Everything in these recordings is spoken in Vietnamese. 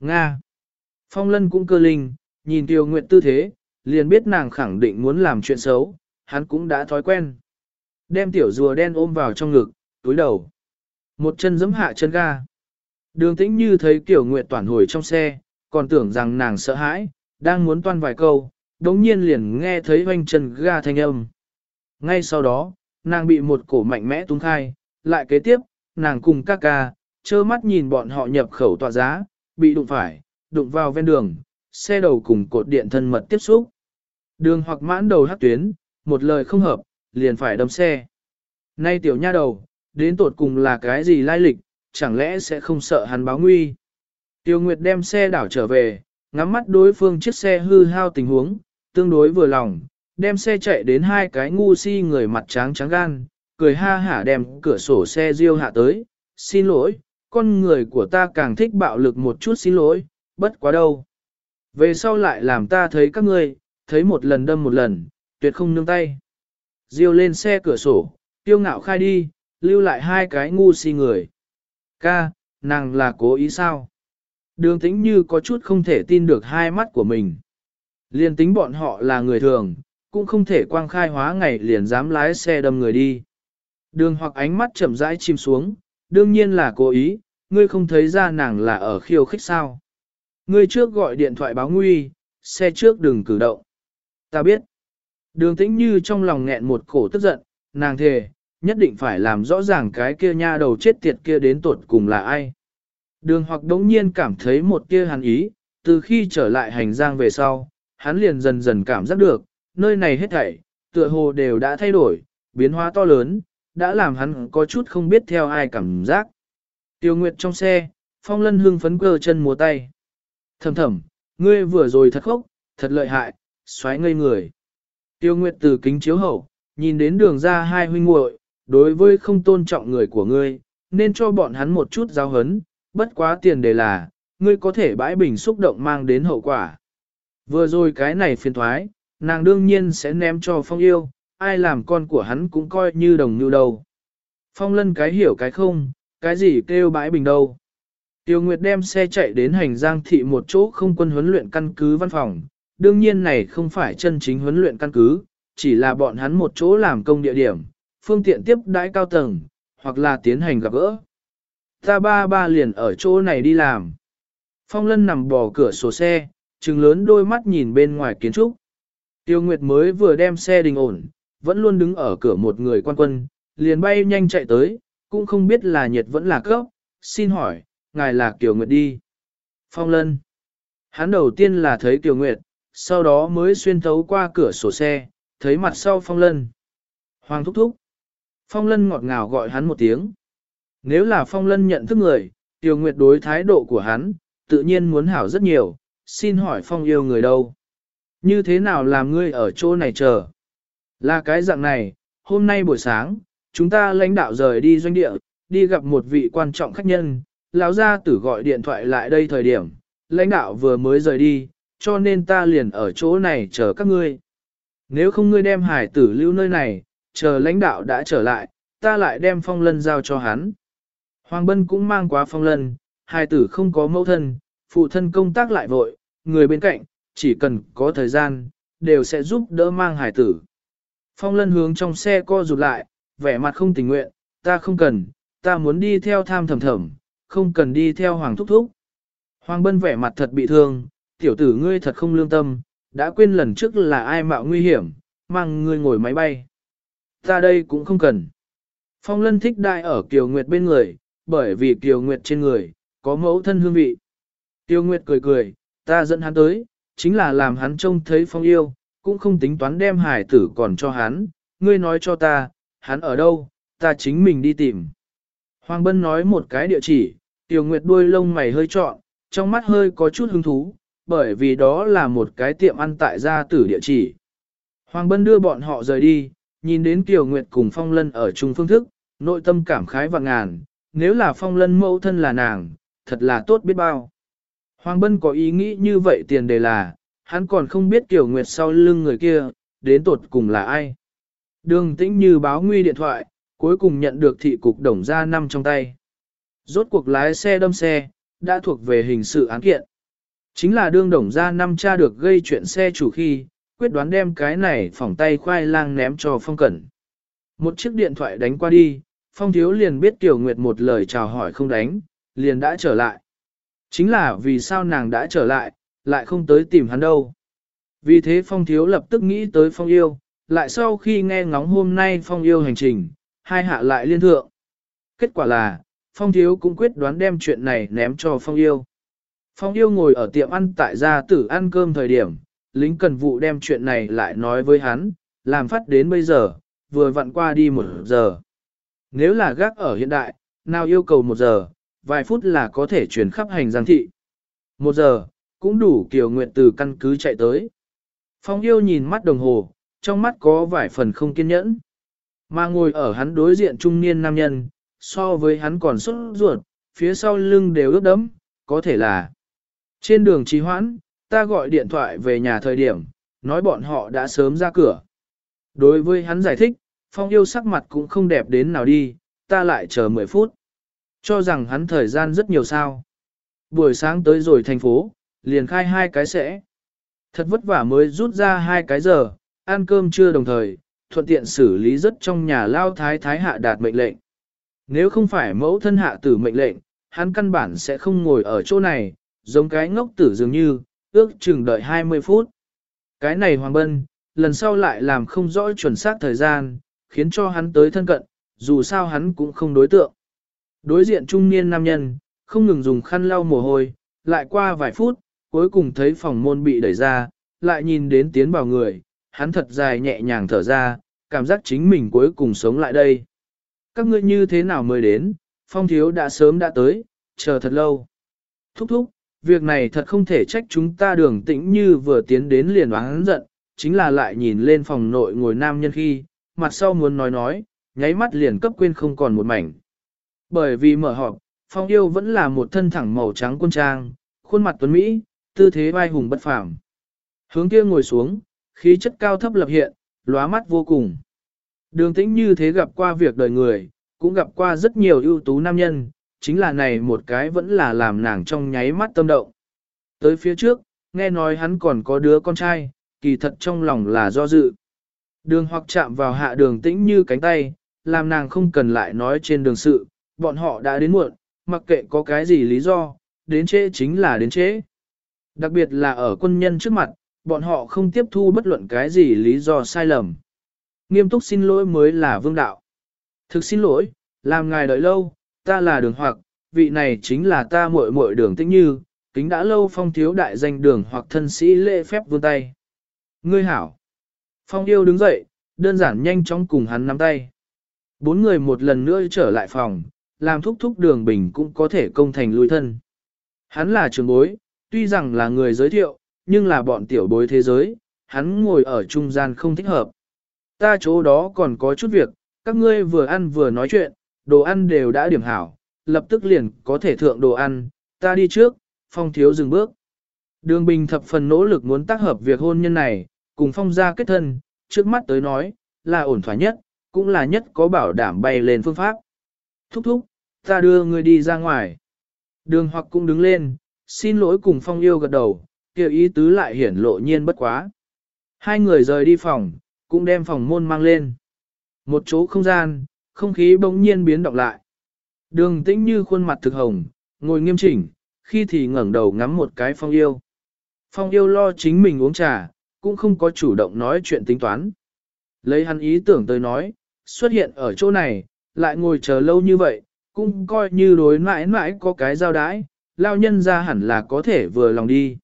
Nga. Phong lân cũng cơ linh, nhìn Tiêu Nguyệt tư thế, liền biết nàng khẳng định muốn làm chuyện xấu, hắn cũng đã thói quen. Đem tiểu rùa đen ôm vào trong ngực, túi đầu. Một chân giẫm hạ chân ga. Đường tĩnh như thấy Tiểu Nguyệt toàn hồi trong xe, còn tưởng rằng nàng sợ hãi, đang muốn toan vài câu, đống nhiên liền nghe thấy hoanh chân ga thanh âm. Ngay sau đó, nàng bị một cổ mạnh mẽ tung khai, lại kế tiếp, nàng cùng ca ca, trơ mắt nhìn bọn họ nhập khẩu tọa giá, bị đụng phải, đụng vào ven đường, xe đầu cùng cột điện thân mật tiếp xúc. Đường hoặc mãn đầu hát tuyến, một lời không hợp, liền phải đâm xe. Nay tiểu nha đầu, đến tột cùng là cái gì lai lịch, chẳng lẽ sẽ không sợ hắn báo nguy. Tiêu Nguyệt đem xe đảo trở về, ngắm mắt đối phương chiếc xe hư hao tình huống, tương đối vừa lòng, đem xe chạy đến hai cái ngu si người mặt trắng trắng gan, cười ha hả đem cửa sổ xe riêu hạ tới, xin lỗi, con người của ta càng thích bạo lực một chút xin lỗi, bất quá đâu. Về sau lại làm ta thấy các ngươi, thấy một lần đâm một lần, tuyệt không nương tay. Diêu lên xe cửa sổ, tiêu ngạo khai đi, lưu lại hai cái ngu si người. Ca, nàng là cố ý sao? Đường tĩnh như có chút không thể tin được hai mắt của mình. Liên tính bọn họ là người thường, cũng không thể quang khai hóa ngày liền dám lái xe đâm người đi. Đường hoặc ánh mắt chậm rãi chìm xuống, đương nhiên là cố ý, ngươi không thấy ra nàng là ở khiêu khích sao. Ngươi trước gọi điện thoại báo nguy, xe trước đừng cử động. Ta biết. Đường tĩnh như trong lòng nghẹn một cổ tức giận, nàng thề, nhất định phải làm rõ ràng cái kia nha đầu chết tiệt kia đến tuột cùng là ai. Đường hoặc đống nhiên cảm thấy một kia hàn ý, từ khi trở lại hành giang về sau, hắn liền dần dần cảm giác được, nơi này hết thảy, tựa hồ đều đã thay đổi, biến hóa to lớn, đã làm hắn có chút không biết theo ai cảm giác. Tiêu Nguyệt trong xe, Phong Lân hưng phấn cơ chân múa tay. Thầm thầm, ngươi vừa rồi thật khốc, thật lợi hại, xoáy ngây người. Tiêu Nguyệt từ kính chiếu hậu, nhìn đến đường ra hai huynh muội, đối với không tôn trọng người của ngươi, nên cho bọn hắn một chút giáo hấn, bất quá tiền đề là, ngươi có thể bãi bình xúc động mang đến hậu quả. Vừa rồi cái này phiền thoái, nàng đương nhiên sẽ ném cho phong yêu, ai làm con của hắn cũng coi như đồng như đâu. Phong lân cái hiểu cái không, cái gì kêu bãi bình đâu. Tiêu Nguyệt đem xe chạy đến hành giang thị một chỗ không quân huấn luyện căn cứ văn phòng, đương nhiên này không phải chân chính huấn luyện căn cứ, chỉ là bọn hắn một chỗ làm công địa điểm, phương tiện tiếp đãi cao tầng, hoặc là tiến hành gặp gỡ. Ta ba ba liền ở chỗ này đi làm. Phong lân nằm bò cửa sổ xe, trừng lớn đôi mắt nhìn bên ngoài kiến trúc. Tiêu Nguyệt mới vừa đem xe đình ổn, vẫn luôn đứng ở cửa một người quan quân, liền bay nhanh chạy tới, cũng không biết là nhiệt vẫn là cấp, xin hỏi, ngài là Kiều Nguyệt đi. Phong Lân. Hắn đầu tiên là thấy Kiều Nguyệt, sau đó mới xuyên thấu qua cửa sổ xe, thấy mặt sau Phong Lân. Hoàng thúc thúc. Phong Lân ngọt ngào gọi hắn một tiếng. Nếu là Phong Lân nhận thức người, Kiều Nguyệt đối thái độ của hắn, tự nhiên muốn hảo rất nhiều, xin hỏi Phong yêu người đâu. Như thế nào làm ngươi ở chỗ này chờ? Là cái dạng này, hôm nay buổi sáng, chúng ta lãnh đạo rời đi doanh địa, đi gặp một vị quan trọng khách nhân, lão gia tử gọi điện thoại lại đây thời điểm, lãnh đạo vừa mới rời đi, cho nên ta liền ở chỗ này chờ các ngươi. Nếu không ngươi đem hải tử lưu nơi này, chờ lãnh đạo đã trở lại, ta lại đem phong lân giao cho hắn. Hoàng Bân cũng mang quá phong lân, hải tử không có mẫu thân, phụ thân công tác lại vội, người bên cạnh, chỉ cần có thời gian, đều sẽ giúp đỡ mang hải tử. Phong lân hướng trong xe co rụt lại, vẻ mặt không tình nguyện, ta không cần, ta muốn đi theo tham thầm thầm, không cần đi theo hoàng thúc thúc. Hoàng bân vẻ mặt thật bị thương, tiểu tử ngươi thật không lương tâm, đã quên lần trước là ai mạo nguy hiểm, mang ngươi ngồi máy bay. Ta đây cũng không cần. Phong lân thích đại ở Kiều Nguyệt bên người, bởi vì Kiều Nguyệt trên người, có mẫu thân hương vị. Tiêu Nguyệt cười cười, ta dẫn hắn tới, chính là làm hắn trông thấy phong yêu, cũng không tính toán đem hải tử còn cho hắn, ngươi nói cho ta, hắn ở đâu, ta chính mình đi tìm. Hoàng Bân nói một cái địa chỉ, Tiểu Nguyệt đuôi lông mày hơi trọn, trong mắt hơi có chút hứng thú, bởi vì đó là một cái tiệm ăn tại gia tử địa chỉ. Hoàng Bân đưa bọn họ rời đi, nhìn đến Tiểu Nguyệt cùng Phong Lân ở chung phương thức, nội tâm cảm khái và ngàn, nếu là Phong Lân mẫu thân là nàng, thật là tốt biết bao. Hoàng Bân có ý nghĩ như vậy tiền đề là, hắn còn không biết Tiểu Nguyệt sau lưng người kia, đến tột cùng là ai. Đường tĩnh như báo nguy điện thoại, cuối cùng nhận được thị cục đồng ra năm trong tay. Rốt cuộc lái xe đâm xe, đã thuộc về hình sự án kiện. Chính là đương đồng ra năm cha được gây chuyện xe chủ khi, quyết đoán đem cái này phỏng tay khoai lang ném cho phong cẩn. Một chiếc điện thoại đánh qua đi, phong thiếu liền biết Tiểu Nguyệt một lời chào hỏi không đánh, liền đã trở lại. Chính là vì sao nàng đã trở lại, lại không tới tìm hắn đâu. Vì thế phong thiếu lập tức nghĩ tới phong yêu, lại sau khi nghe ngóng hôm nay phong yêu hành trình, hai hạ lại liên thượng. Kết quả là, phong thiếu cũng quyết đoán đem chuyện này ném cho phong yêu. Phong yêu ngồi ở tiệm ăn tại gia tử ăn cơm thời điểm, lính cần vụ đem chuyện này lại nói với hắn, làm phát đến bây giờ, vừa vặn qua đi một giờ. Nếu là gác ở hiện đại, nào yêu cầu một giờ, vài phút là có thể chuyển khắp hành giang thị. Một giờ, cũng đủ Kiều Nguyệt từ căn cứ chạy tới. Phong yêu nhìn mắt đồng hồ, trong mắt có vài phần không kiên nhẫn. Mà ngồi ở hắn đối diện trung niên nam nhân, so với hắn còn sốt ruột, phía sau lưng đều ướt đẫm, có thể là trên đường trì hoãn, ta gọi điện thoại về nhà thời điểm, nói bọn họ đã sớm ra cửa. Đối với hắn giải thích, Phong yêu sắc mặt cũng không đẹp đến nào đi, ta lại chờ 10 phút. Cho rằng hắn thời gian rất nhiều sao. Buổi sáng tới rồi thành phố, liền khai hai cái sẽ. Thật vất vả mới rút ra hai cái giờ, ăn cơm trưa đồng thời, thuận tiện xử lý rất trong nhà lao thái thái hạ đạt mệnh lệnh. Nếu không phải mẫu thân hạ tử mệnh lệnh, hắn căn bản sẽ không ngồi ở chỗ này, giống cái ngốc tử dường như, ước chừng đợi 20 phút. Cái này Hoàng Bân, lần sau lại làm không rõ chuẩn xác thời gian, khiến cho hắn tới thân cận, dù sao hắn cũng không đối tượng. Đối diện trung niên nam nhân, không ngừng dùng khăn lau mồ hôi, lại qua vài phút, cuối cùng thấy phòng môn bị đẩy ra, lại nhìn đến tiến vào người, hắn thật dài nhẹ nhàng thở ra, cảm giác chính mình cuối cùng sống lại đây. Các ngươi như thế nào mới đến, phong thiếu đã sớm đã tới, chờ thật lâu. Thúc thúc, việc này thật không thể trách chúng ta đường tĩnh như vừa tiến đến liền oán giận, chính là lại nhìn lên phòng nội ngồi nam nhân khi, mặt sau muốn nói nói, nháy mắt liền cấp quên không còn một mảnh. Bởi vì mở họp, phong yêu vẫn là một thân thẳng màu trắng quân trang, khuôn mặt tuấn Mỹ, tư thế vai hùng bất phàm. Hướng kia ngồi xuống, khí chất cao thấp lập hiện, lóa mắt vô cùng. Đường tĩnh như thế gặp qua việc đời người, cũng gặp qua rất nhiều ưu tú nam nhân, chính là này một cái vẫn là làm nàng trong nháy mắt tâm động. Tới phía trước, nghe nói hắn còn có đứa con trai, kỳ thật trong lòng là do dự. Đường hoặc chạm vào hạ đường tĩnh như cánh tay, làm nàng không cần lại nói trên đường sự, bọn họ đã đến muộn, mặc kệ có cái gì lý do, đến trễ chính là đến trễ. Đặc biệt là ở quân nhân trước mặt, bọn họ không tiếp thu bất luận cái gì lý do sai lầm. Nghiêm túc xin lỗi mới là vương đạo. Thực xin lỗi, làm ngài đợi lâu, ta là đường hoặc, vị này chính là ta muội muội đường tĩnh như, kính đã lâu phong thiếu đại danh đường hoặc thân sĩ lễ phép vươn tay. Ngươi hảo. Phong yêu đứng dậy, đơn giản nhanh chóng cùng hắn nắm tay. Bốn người một lần nữa trở lại phòng, làm thúc thúc đường bình cũng có thể công thành lui thân. Hắn là trường bối, tuy rằng là người giới thiệu, nhưng là bọn tiểu bối thế giới, hắn ngồi ở trung gian không thích hợp. Ta chỗ đó còn có chút việc, các ngươi vừa ăn vừa nói chuyện, đồ ăn đều đã điểm hảo, lập tức liền có thể thượng đồ ăn, ta đi trước, phong thiếu dừng bước. Đường Bình thập phần nỗ lực muốn tác hợp việc hôn nhân này, cùng phong gia kết thân, trước mắt tới nói, là ổn thỏa nhất, cũng là nhất có bảo đảm bay lên phương pháp. Thúc thúc, ta đưa người đi ra ngoài. Đường hoặc cũng đứng lên, xin lỗi cùng phong yêu gật đầu, kêu ý tứ lại hiển lộ nhiên bất quá. Hai người rời đi phòng, cũng đem phòng môn mang lên. Một chỗ không gian, không khí bỗng nhiên biến động lại. Đường tĩnh như khuôn mặt thực hồng, ngồi nghiêm chỉnh, khi thì ngẩng đầu ngắm một cái phong yêu. Phong yêu lo chính mình uống trà, cũng không có chủ động nói chuyện tính toán. Lấy hắn ý tưởng tới nói, xuất hiện ở chỗ này, lại ngồi chờ lâu như vậy, cũng coi như đối mãi mãi có cái giao đái, lao nhân ra hẳn là có thể vừa lòng đi.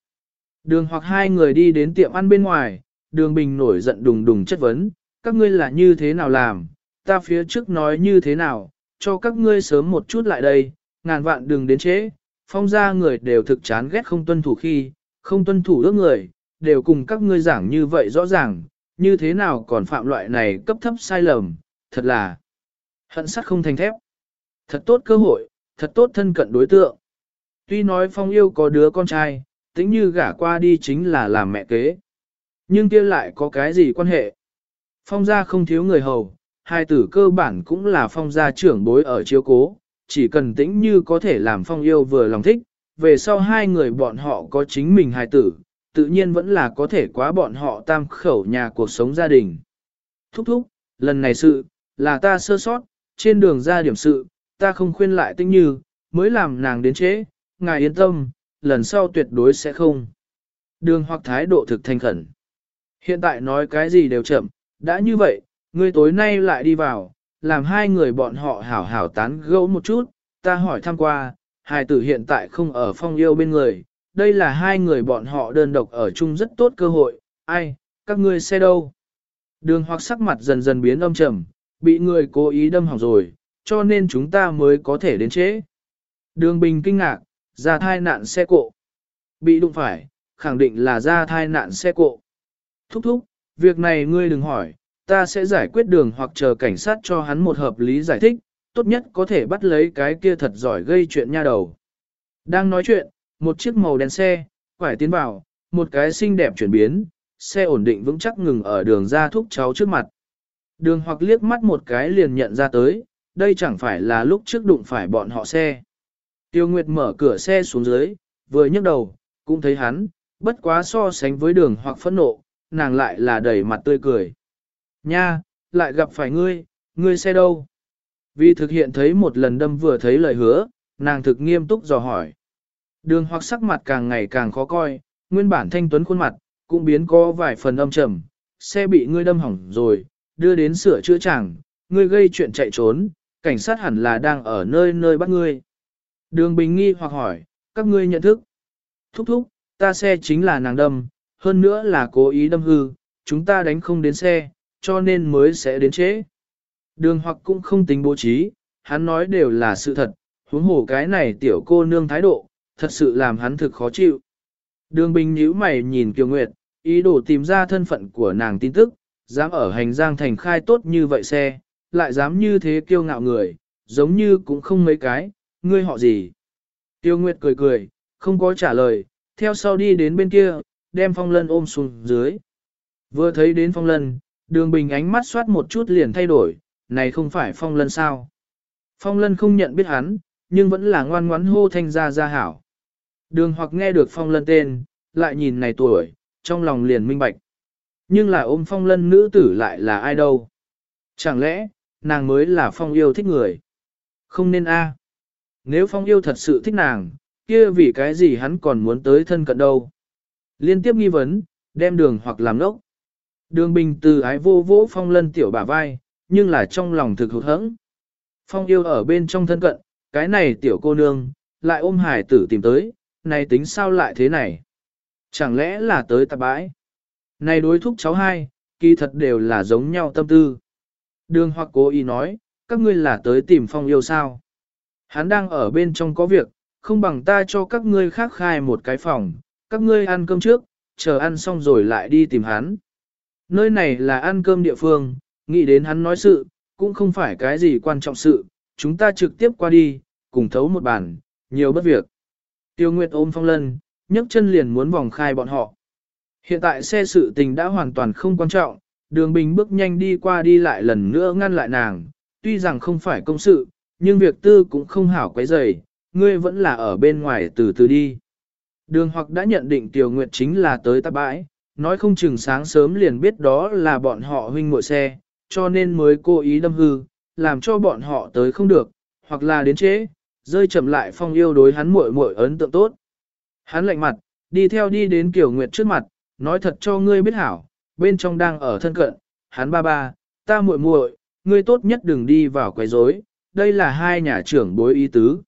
Đường hoặc hai người đi đến tiệm ăn bên ngoài, đường bình nổi giận đùng đùng chất vấn, các ngươi là như thế nào làm, ta phía trước nói như thế nào, cho các ngươi sớm một chút lại đây, ngàn vạn đừng đến trễ, phong ra người đều thực chán ghét không tuân thủ khi, không tuân thủ ước người, đều cùng các ngươi giảng như vậy rõ ràng, như thế nào còn phạm loại này cấp thấp sai lầm, thật là hận sắt không thành thép. Thật tốt cơ hội, thật tốt thân cận đối tượng. Tuy nói phong yêu có đứa con trai, tính như gả qua đi chính là làm mẹ kế. Nhưng kia lại có cái gì quan hệ? Phong gia không thiếu người hầu, hai tử cơ bản cũng là phong gia trưởng bối ở chiếu cố, chỉ cần tĩnh như có thể làm phong yêu vừa lòng thích, về sau hai người bọn họ có chính mình hài tử, tự nhiên vẫn là có thể quá bọn họ tam khẩu nhà cuộc sống gia đình. Thúc thúc, lần này sự, là ta sơ sót, trên đường ra điểm sự, ta không khuyên lại Tĩnh như, mới làm nàng đến chế, ngài yên tâm, lần sau tuyệt đối sẽ không. Đường hoặc thái độ thực thành khẩn. Hiện tại nói cái gì đều chậm, đã như vậy, ngươi tối nay lại đi vào, làm hai người bọn họ hảo hảo tán gẫu một chút, ta hỏi thăm qua, hài tử hiện tại không ở phong yêu bên người, đây là hai người bọn họ đơn độc ở chung rất tốt cơ hội, ai, các ngươi xe đâu? Đường hoặc sắc mặt dần dần biến âm trầm, bị người cố ý đâm hỏng rồi, cho nên chúng ta mới có thể đến chế. Đường bình kinh ngạc, ra thai nạn xe cộ. Bị đụng phải, khẳng định là ra thai nạn xe cộ. Thúc thúc, việc này ngươi đừng hỏi, ta sẽ giải quyết đường hoặc chờ cảnh sát cho hắn một hợp lý giải thích, tốt nhất có thể bắt lấy cái kia thật giỏi gây chuyện nha đầu. Đang nói chuyện, một chiếc màu đen xe, quải tiến vào, một cái xinh đẹp chuyển biến, xe ổn định vững chắc ngừng ở đường ra thúc cháu trước mặt. Đường hoặc liếc mắt một cái liền nhận ra tới, đây chẳng phải là lúc trước đụng phải bọn họ xe. Tiêu Nguyệt mở cửa xe xuống dưới, vừa nhấc đầu, cũng thấy hắn, bất quá so sánh với đường hoặc phẫn nộ, nàng lại là đầy mặt tươi cười. Nha, lại gặp phải ngươi, ngươi xe đâu? Vì thực hiện thấy một lần đâm vừa thấy lời hứa, nàng thực nghiêm túc dò hỏi. Đường hoặc sắc mặt càng ngày càng khó coi, nguyên bản thanh tuấn khuôn mặt, cũng biến có vài phần âm trầm, xe bị ngươi đâm hỏng rồi, đưa đến sửa chữa chẳng, ngươi gây chuyện chạy trốn, cảnh sát hẳn là đang ở nơi nơi bắt ngươi. Đường Bình nghi hoặc hỏi, các ngươi nhận thức. Thúc thúc, ta xe chính là nàng đâm, hơn nữa là cố ý đâm hư, chúng ta đánh không đến xe, cho nên mới sẽ đến trễ. Đường hoặc cũng không tính bố trí, hắn nói đều là sự thật, huống hồ cái này tiểu cô nương thái độ, thật sự làm hắn thực khó chịu. Đường Bình nhíu mày nhìn Kiều Nguyệt, ý đồ tìm ra thân phận của nàng tin tức, dám ở hành giang thành khai tốt như vậy xe, lại dám như thế kiêu ngạo người, giống như cũng không mấy cái, ngươi họ gì. Tiêu Nguyệt cười cười, không có trả lời, theo sau đi đến bên kia, đem phong lân ôm xuống dưới. Vừa thấy đến phong lân, đường bình ánh mắt soát một chút liền thay đổi, này không phải phong lân sao. Phong lân không nhận biết hắn, nhưng vẫn là ngoan ngoãn hô thanh ra ra hảo. Đường hoặc nghe được phong lân tên, lại nhìn này tuổi, trong lòng liền minh bạch. Nhưng là ôm phong lân nữ tử lại là ai đâu? Chẳng lẽ, nàng mới là phong yêu thích người? Không nên a. Nếu phong yêu thật sự thích nàng, kia vì cái gì hắn còn muốn tới thân cận đâu? Liên tiếp nghi vấn, đem đường hoặc làm nốc. Đường bình từ ái vô vỗ phong lân tiểu bả vai, nhưng là trong lòng thực hụt hẫng. Phong yêu ở bên trong thân cận, cái này tiểu cô nương, lại ôm hải tử tìm tới, này tính sao lại thế này? Chẳng lẽ là tới tạp bãi? Này đối thúc cháu hai, kỳ thật đều là giống nhau tâm tư. Đường hoặc cố ý nói, các ngươi là tới tìm phong yêu sao? Hắn đang ở bên trong có việc, không bằng ta cho các ngươi khác khai một cái phòng, các ngươi ăn cơm trước, chờ ăn xong rồi lại đi tìm hắn. Nơi này là ăn cơm địa phương, nghĩ đến hắn nói sự, cũng không phải cái gì quan trọng sự, chúng ta trực tiếp qua đi, cùng thấu một bàn, nhiều bất việc. Tiêu Nguyệt ôm phong lân, nhấc chân liền muốn vòng khai bọn họ. Hiện tại xe sự tình đã hoàn toàn không quan trọng, đường bình bước nhanh đi qua đi lại lần nữa ngăn lại nàng, tuy rằng không phải công sự, nhưng việc tư cũng không hảo quấy rầy, ngươi vẫn là ở bên ngoài từ từ đi. Đường hoặc đã nhận định Tiểu Nguyệt chính là tới tạp bãi, nói không chừng sáng sớm liền biết đó là bọn họ huynh muội xe, cho nên mới cố ý đâm hư, làm cho bọn họ tới không được, hoặc là đến trễ, rơi chậm lại phong yêu đối hắn muội muội ấn tượng tốt. Hắn lạnh mặt, đi theo đi đến Kiều Nguyệt trước mặt, nói thật cho ngươi biết hảo, bên trong đang ở thân cận, hắn ba ba, ta muội muội, ngươi tốt nhất đừng đi vào quấy rối, đây là hai nhà trưởng bối ý tứ.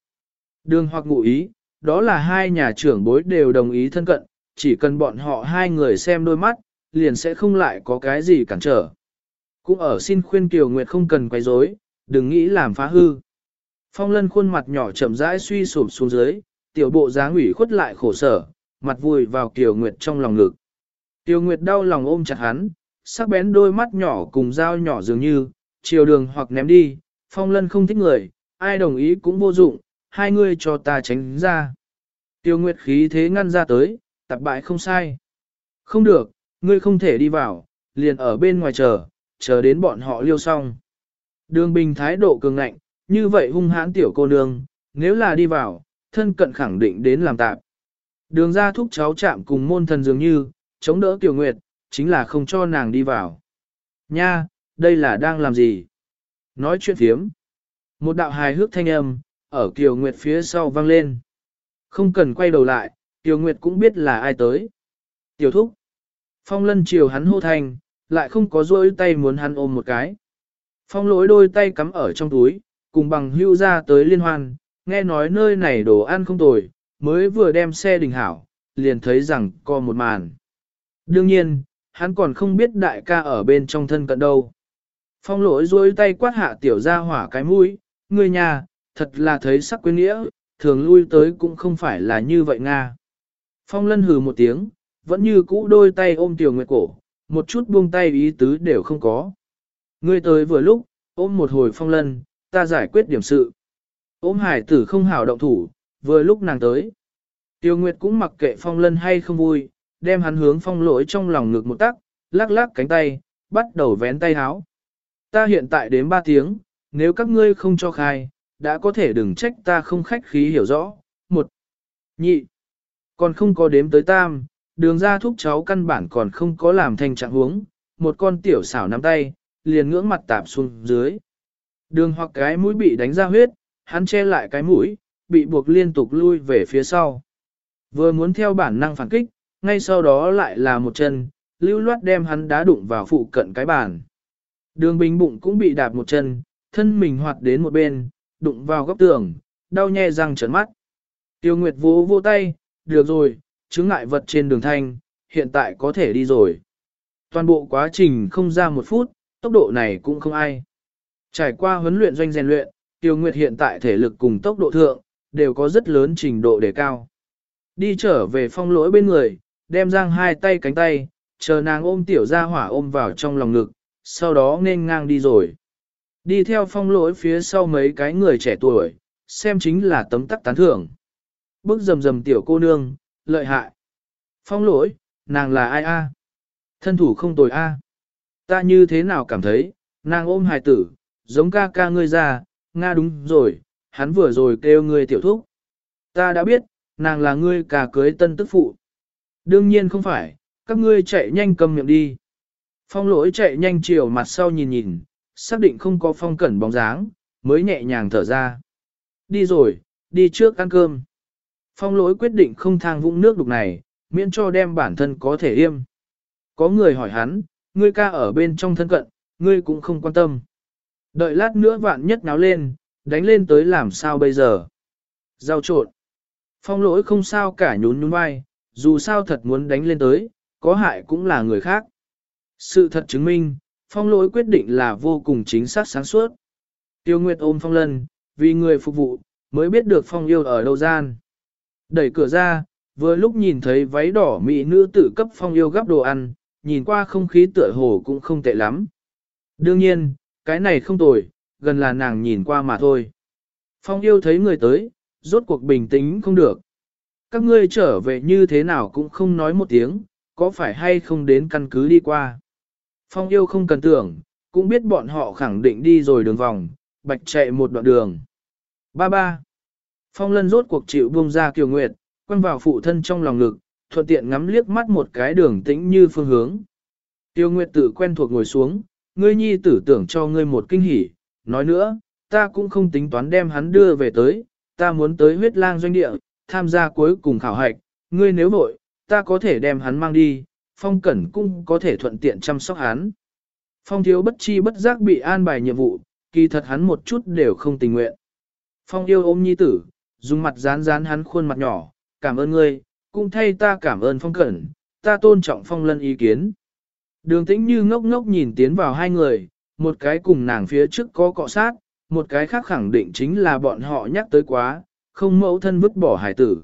Đường hoặc ngụ ý, đó là hai nhà trưởng bối đều đồng ý thân cận, chỉ cần bọn họ hai người xem đôi mắt, liền sẽ không lại có cái gì cản trở. Cũng ở xin khuyên Kiều Nguyệt không cần quấy rối, đừng nghĩ làm phá hư. Phong lân khuôn mặt nhỏ chậm rãi suy sụp xuống dưới, tiểu bộ dáng ủy khuất lại khổ sở, mặt vùi vào Kiều Nguyệt trong lòng ngực. Kiều Nguyệt đau lòng ôm chặt hắn, sắc bén đôi mắt nhỏ cùng dao nhỏ dường như, chiều đường hoặc ném đi, phong lân không thích người, ai đồng ý cũng vô dụng, hai người cho ta tránh ra. Tiêu Nguyệt khí thế ngăn ra tới, tập bại không sai. Không được, ngươi không thể đi vào, liền ở bên ngoài chờ, chờ đến bọn họ liêu xong. Đường bình thái độ cường ngạnh, như vậy hung hãn tiểu cô nương, nếu là đi vào, thân cận khẳng định đến làm tạm. Đường ra thúc cháu chạm cùng môn thần dường như, chống đỡ Tiểu Nguyệt, chính là không cho nàng đi vào. Nha, đây là đang làm gì? Nói chuyện phiếm. Một đạo hài hước thanh âm, ở Kiều Nguyệt phía sau vang lên. Không cần quay đầu lại, Kiều Nguyệt cũng biết là ai tới. Tiểu thúc. Phong lân chiều hắn hô thành, lại không có rôi tay muốn hắn ôm một cái. Phong lỗi đôi tay cắm ở trong túi, cùng bằng hưu ra tới liên hoan, nghe nói nơi này đồ ăn không tồi, mới vừa đem xe đình hảo, liền thấy rằng có một màn. Đương nhiên, hắn còn không biết đại ca ở bên trong thân cận đâu. Phong lỗi duỗi tay quát hạ tiểu ra hỏa cái mũi, người nhà, thật là thấy sắc quyến nghĩa, thường lui tới cũng không phải là như vậy Nga. Phong lân hừ một tiếng, vẫn như cũ đôi tay ôm tiểu nguyệt cổ, một chút buông tay ý tứ đều không có. Ngươi tới vừa lúc, ôm một hồi phong lân, ta giải quyết điểm sự. Ôm hải tử không hảo động thủ, vừa lúc nàng tới. Tiêu Nguyệt cũng mặc kệ phong lân hay không vui, đem hắn hướng phong lỗi trong lòng ngực một tắc, lắc lắc cánh tay, bắt đầu vén tay háo. Ta hiện tại đến ba tiếng, nếu các ngươi không cho khai, đã có thể đừng trách ta không khách khí hiểu rõ. Một, nhị, còn không có đếm tới tam, đường ra thúc cháu căn bản còn không có làm thành trạng huống, một con tiểu xảo nắm tay, liền ngưỡng mặt tạp xuống dưới. Đường hoặc cái mũi bị đánh ra huyết, hắn che lại cái mũi, bị buộc liên tục lui về phía sau. Vừa muốn theo bản năng phản kích, ngay sau đó lại là một chân, lưu loát đem hắn đá đụng vào phụ cận cái bàn. Đường bình bụng cũng bị đạp một chân, thân mình hoạt đến một bên, đụng vào góc tường, đau nhè răng trấn mắt. Tiêu Nguyệt vô vô tay, được rồi, chứng ngại vật trên đường thanh, hiện tại có thể đi rồi. Toàn bộ quá trình không ra một phút, tốc độ này cũng không ai. Trải qua huấn luyện doanh rèn luyện, Tiêu Nguyệt hiện tại thể lực cùng tốc độ thượng, đều có rất lớn trình độ đề cao. Đi trở về phong lỗi bên người, đem giang hai tay cánh tay, chờ nàng ôm tiểu ra hỏa ôm vào trong lòng ngực, sau đó nên ngang đi rồi. Đi theo phong lỗi phía sau mấy cái người trẻ tuổi, xem chính là tấm tắc tán thưởng. Bước rầm rầm tiểu cô nương, lợi hại. Phong lỗi, nàng là ai a? Thân thủ không tồi a. Ta như thế nào cảm thấy, nàng ôm hài tử, giống ca ca ngươi ra, Nga đúng rồi, hắn vừa rồi kêu ngươi tiểu thúc. Ta đã biết, nàng là ngươi cả cưới tân tức phụ. Đương nhiên không phải, các ngươi chạy nhanh cầm miệng đi. Phong lỗi chạy nhanh chiều mặt sau nhìn nhìn, xác định không có phong cẩn bóng dáng, mới nhẹ nhàng thở ra. Đi rồi, đi trước ăn cơm. Phong lỗi quyết định không thang vũng nước đục này, miễn cho đem bản thân có thể yêm. Có người hỏi hắn, ngươi ca ở bên trong thân cận, ngươi cũng không quan tâm. Đợi lát nữa vạn nhất náo lên, đánh lên tới làm sao bây giờ. Giao trộn. Phong lỗi không sao cả nhún nhún vai, dù sao thật muốn đánh lên tới, có hại cũng là người khác. Sự thật chứng minh, phong lỗi quyết định là vô cùng chính xác sáng suốt. Tiêu Nguyệt ôm phong lân, vì người phục vụ, mới biết được phong yêu ở đâu gian. Đẩy cửa ra, vừa lúc nhìn thấy váy đỏ mỹ nữ tử cấp phong yêu gắp đồ ăn, nhìn qua không khí tựa hồ cũng không tệ lắm. Đương nhiên, cái này không tồi, gần là nàng nhìn qua mà thôi. Phong yêu thấy người tới, rốt cuộc bình tĩnh không được. Các ngươi trở về như thế nào cũng không nói một tiếng, có phải hay không đến căn cứ đi qua. Phong yêu không cần tưởng, cũng biết bọn họ khẳng định đi rồi đường vòng, bạch chạy một đoạn đường. Ba ba. Phong lân rốt cuộc chịu buông ra kiều nguyệt, quăng vào phụ thân trong lòng ngực, thuận tiện ngắm liếc mắt một cái đường tĩnh như phương hướng. Tiêu Nguyệt tự quen thuộc ngồi xuống, ngươi nhi tử tưởng cho ngươi một kinh hỉ, nói nữa, ta cũng không tính toán đem hắn đưa về tới, ta muốn tới huyết lang doanh địa, tham gia cuối cùng khảo hạch, ngươi nếu vội, ta có thể đem hắn mang đi, phong cẩn cũng có thể thuận tiện chăm sóc hắn. Phong thiếu bất chi bất giác bị an bài nhiệm vụ, kỳ thật hắn một chút đều không tình nguyện. Phong yêu ôm nhi tử, dùng mặt dán dán hắn khuôn mặt nhỏ, cảm ơn ngươi, cũng thay ta cảm ơn phong cẩn, ta tôn trọng phong lân ý kiến. Đường tĩnh như ngốc ngốc nhìn tiến vào hai người, một cái cùng nàng phía trước có cọ sát, một cái khác khẳng định chính là bọn họ nhắc tới quá, không mẫu thân vứt bỏ hải tử.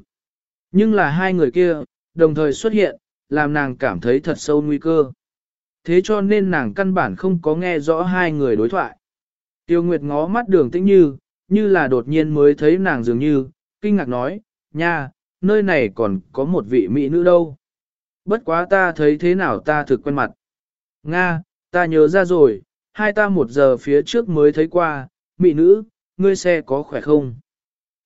Nhưng là hai người kia, đồng thời xuất hiện, làm nàng cảm thấy thật sâu nguy cơ. Thế cho nên nàng căn bản không có nghe rõ hai người đối thoại. Tiêu Nguyệt ngó mắt đường tĩnh như, như là đột nhiên mới thấy nàng dường như, kinh ngạc nói, nha, nơi này còn có một vị mỹ nữ đâu. Bất quá ta thấy thế nào ta thực quen mặt. Nga, ta nhớ ra rồi, hai ta một giờ phía trước mới thấy qua, mỹ nữ, ngươi xe có khỏe không?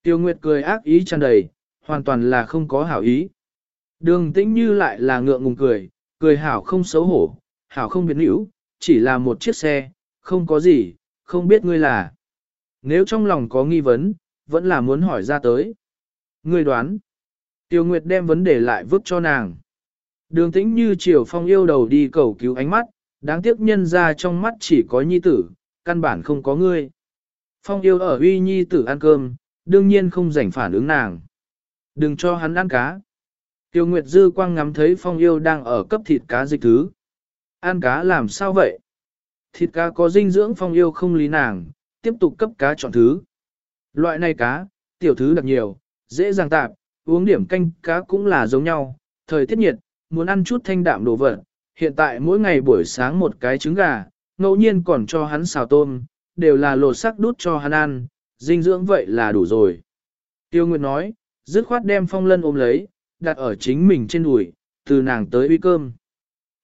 Tiêu Nguyệt cười ác ý tràn đầy, hoàn toàn là không có hảo ý. Đường tĩnh như lại là ngượng ngùng cười, cười hảo không xấu hổ, hảo không biến hữu, chỉ là một chiếc xe, không có gì, không biết ngươi là. Nếu trong lòng có nghi vấn, vẫn là muốn hỏi ra tới. Ngươi đoán. Tiêu Nguyệt đem vấn đề lại vứt cho nàng. Đường tĩnh như chiều phong yêu đầu đi cầu cứu ánh mắt, đáng tiếc nhân ra trong mắt chỉ có nhi tử, căn bản không có ngươi. Phong yêu ở uy nhi tử ăn cơm, đương nhiên không rảnh phản ứng nàng. Đừng cho hắn ăn cá. Tiêu Nguyệt Dư quang ngắm thấy phong yêu đang ở cấp thịt cá dịch thứ. Ăn cá làm sao vậy? Thịt cá có dinh dưỡng phong yêu không lý nàng, tiếp tục cấp cá chọn thứ. Loại này cá, tiểu thứ đặc nhiều, dễ dàng tạp, uống điểm canh cá cũng là giống nhau, thời tiết nhiệt, muốn ăn chút thanh đạm đồ vật. Hiện tại mỗi ngày buổi sáng một cái trứng gà, ngẫu nhiên còn cho hắn xào tôm, đều là lột sắc đút cho hắn ăn, dinh dưỡng vậy là đủ rồi. Tiêu Nguyệt nói, dứt khoát đem phong lân ôm lấy, đặt ở chính mình trên đùi, từ nàng tới uy cơm.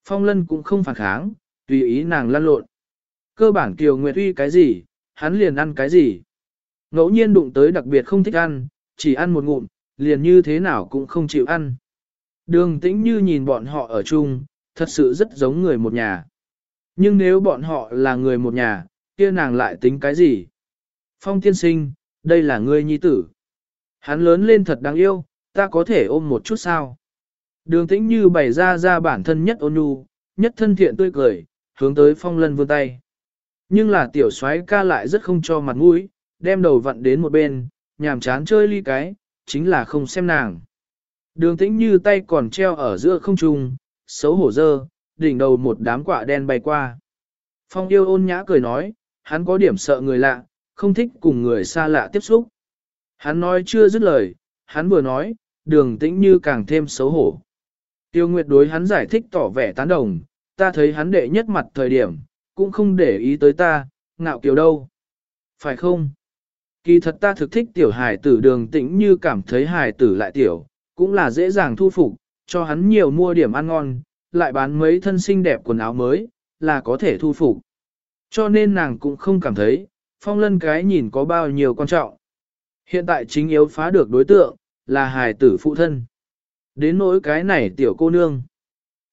Phong lân cũng không phản kháng, tùy ý nàng lăn lộn. Cơ bản Kiều Nguyệt uy cái gì, hắn liền ăn cái gì. Ngẫu nhiên đụng tới đặc biệt không thích ăn, chỉ ăn một ngụm, liền như thế nào cũng không chịu ăn. Đường tĩnh như nhìn bọn họ ở chung, thật sự rất giống người một nhà. Nhưng nếu bọn họ là người một nhà, kia nàng lại tính cái gì? Phong tiên sinh, đây là ngươi nhi tử. Hắn lớn lên thật đáng yêu, ta có thể ôm một chút sao? Đường tĩnh như bày ra ra bản thân nhất ôn nhu, nhất thân thiện tươi cười, hướng tới phong lân vươn tay. Nhưng là tiểu soái ca lại rất không cho mặt mũi, đem đầu vặn đến một bên, nhàm chán chơi ly cái, chính là không xem nàng. Đường tĩnh như tay còn treo ở giữa không trung, xấu hổ dơ, đỉnh đầu một đám quả đen bay qua. Phong yêu ôn nhã cười nói, hắn có điểm sợ người lạ, không thích cùng người xa lạ tiếp xúc. Hắn nói chưa dứt lời, hắn vừa nói, đường tĩnh như càng thêm xấu hổ. Tiêu Nguyệt đối hắn giải thích tỏ vẻ tán đồng, ta thấy hắn đệ nhất mặt thời điểm, cũng không để ý tới ta, ngạo kiều đâu. Phải không? Kỳ thật ta thực thích tiểu hài tử đường tĩnh như cảm thấy hài tử lại tiểu, cũng là dễ dàng thu phục, cho hắn nhiều mua điểm ăn ngon, lại bán mấy thân xinh đẹp quần áo mới, là có thể thu phục. Cho nên nàng cũng không cảm thấy, phong lân cái nhìn có bao nhiêu quan trọng. Hiện tại chính yếu phá được đối tượng, là hài tử phụ thân. Đến nỗi cái này tiểu cô nương.